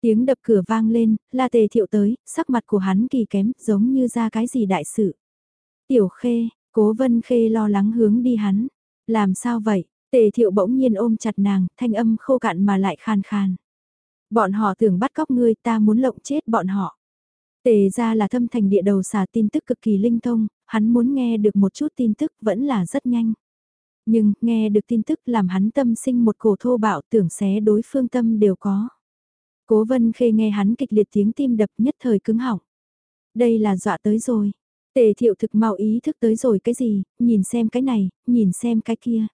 Tiếng đập cửa vang lên, là tề thiệu tới, sắc mặt của hắn kỳ kém, giống như ra cái gì đại sự. Tiểu khê, cố vân khê lo lắng hướng đi hắn. Làm sao vậy? Tề thiệu bỗng nhiên ôm chặt nàng, thanh âm khô cạn mà lại khan khan. Bọn họ tưởng bắt cóc ngươi ta muốn lộng chết bọn họ. Tề ra là thâm thành địa đầu xả tin tức cực kỳ linh thông, hắn muốn nghe được một chút tin tức vẫn là rất nhanh. Nhưng, nghe được tin tức làm hắn tâm sinh một cổ thô bạo tưởng xé đối phương tâm đều có. Cố vân khê nghe hắn kịch liệt tiếng tim đập nhất thời cứng họng. Đây là dọa tới rồi. Tề thiệu thực mau ý thức tới rồi cái gì, nhìn xem cái này, nhìn xem cái kia.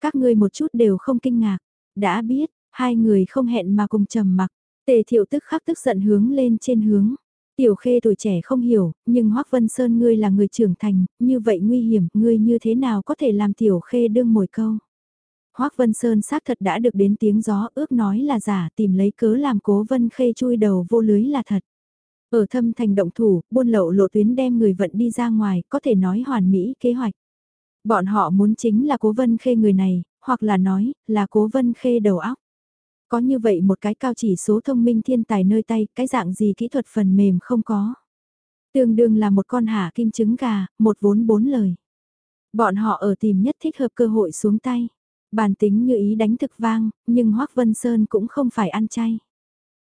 Các ngươi một chút đều không kinh ngạc. Đã biết, hai người không hẹn mà cùng trầm mặc. Tề thiệu tức khắc tức giận hướng lên trên hướng. Tiểu khê tuổi trẻ không hiểu, nhưng Hoác Vân Sơn ngươi là người trưởng thành, như vậy nguy hiểm, ngươi như thế nào có thể làm tiểu khê đương mồi câu. Hoác Vân Sơn xác thật đã được đến tiếng gió ước nói là giả tìm lấy cớ làm cố Vân Khê chui đầu vô lưới là thật. Ở thâm thành động thủ, buôn lậu lộ tuyến đem người vận đi ra ngoài, có thể nói hoàn mỹ kế hoạch. Bọn họ muốn chính là cố Vân Khê người này, hoặc là nói, là cố Vân Khê đầu óc. Có như vậy một cái cao chỉ số thông minh thiên tài nơi tay, cái dạng gì kỹ thuật phần mềm không có. Tương đương là một con hả kim trứng gà, một vốn bốn lời. Bọn họ ở tìm nhất thích hợp cơ hội xuống tay. Bàn tính như ý đánh thực vang, nhưng Hoác Vân Sơn cũng không phải ăn chay.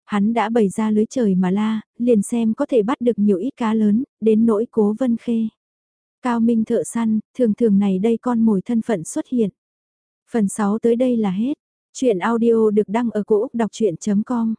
Hắn đã bày ra lưới trời mà la, liền xem có thể bắt được nhiều ít cá lớn, đến nỗi cố vân khê. Cao Minh thợ săn, thường thường này đây con mồi thân phận xuất hiện. Phần 6 tới đây là hết. Chuyện audio được đăng ở cổ Úc đọc chuyện.com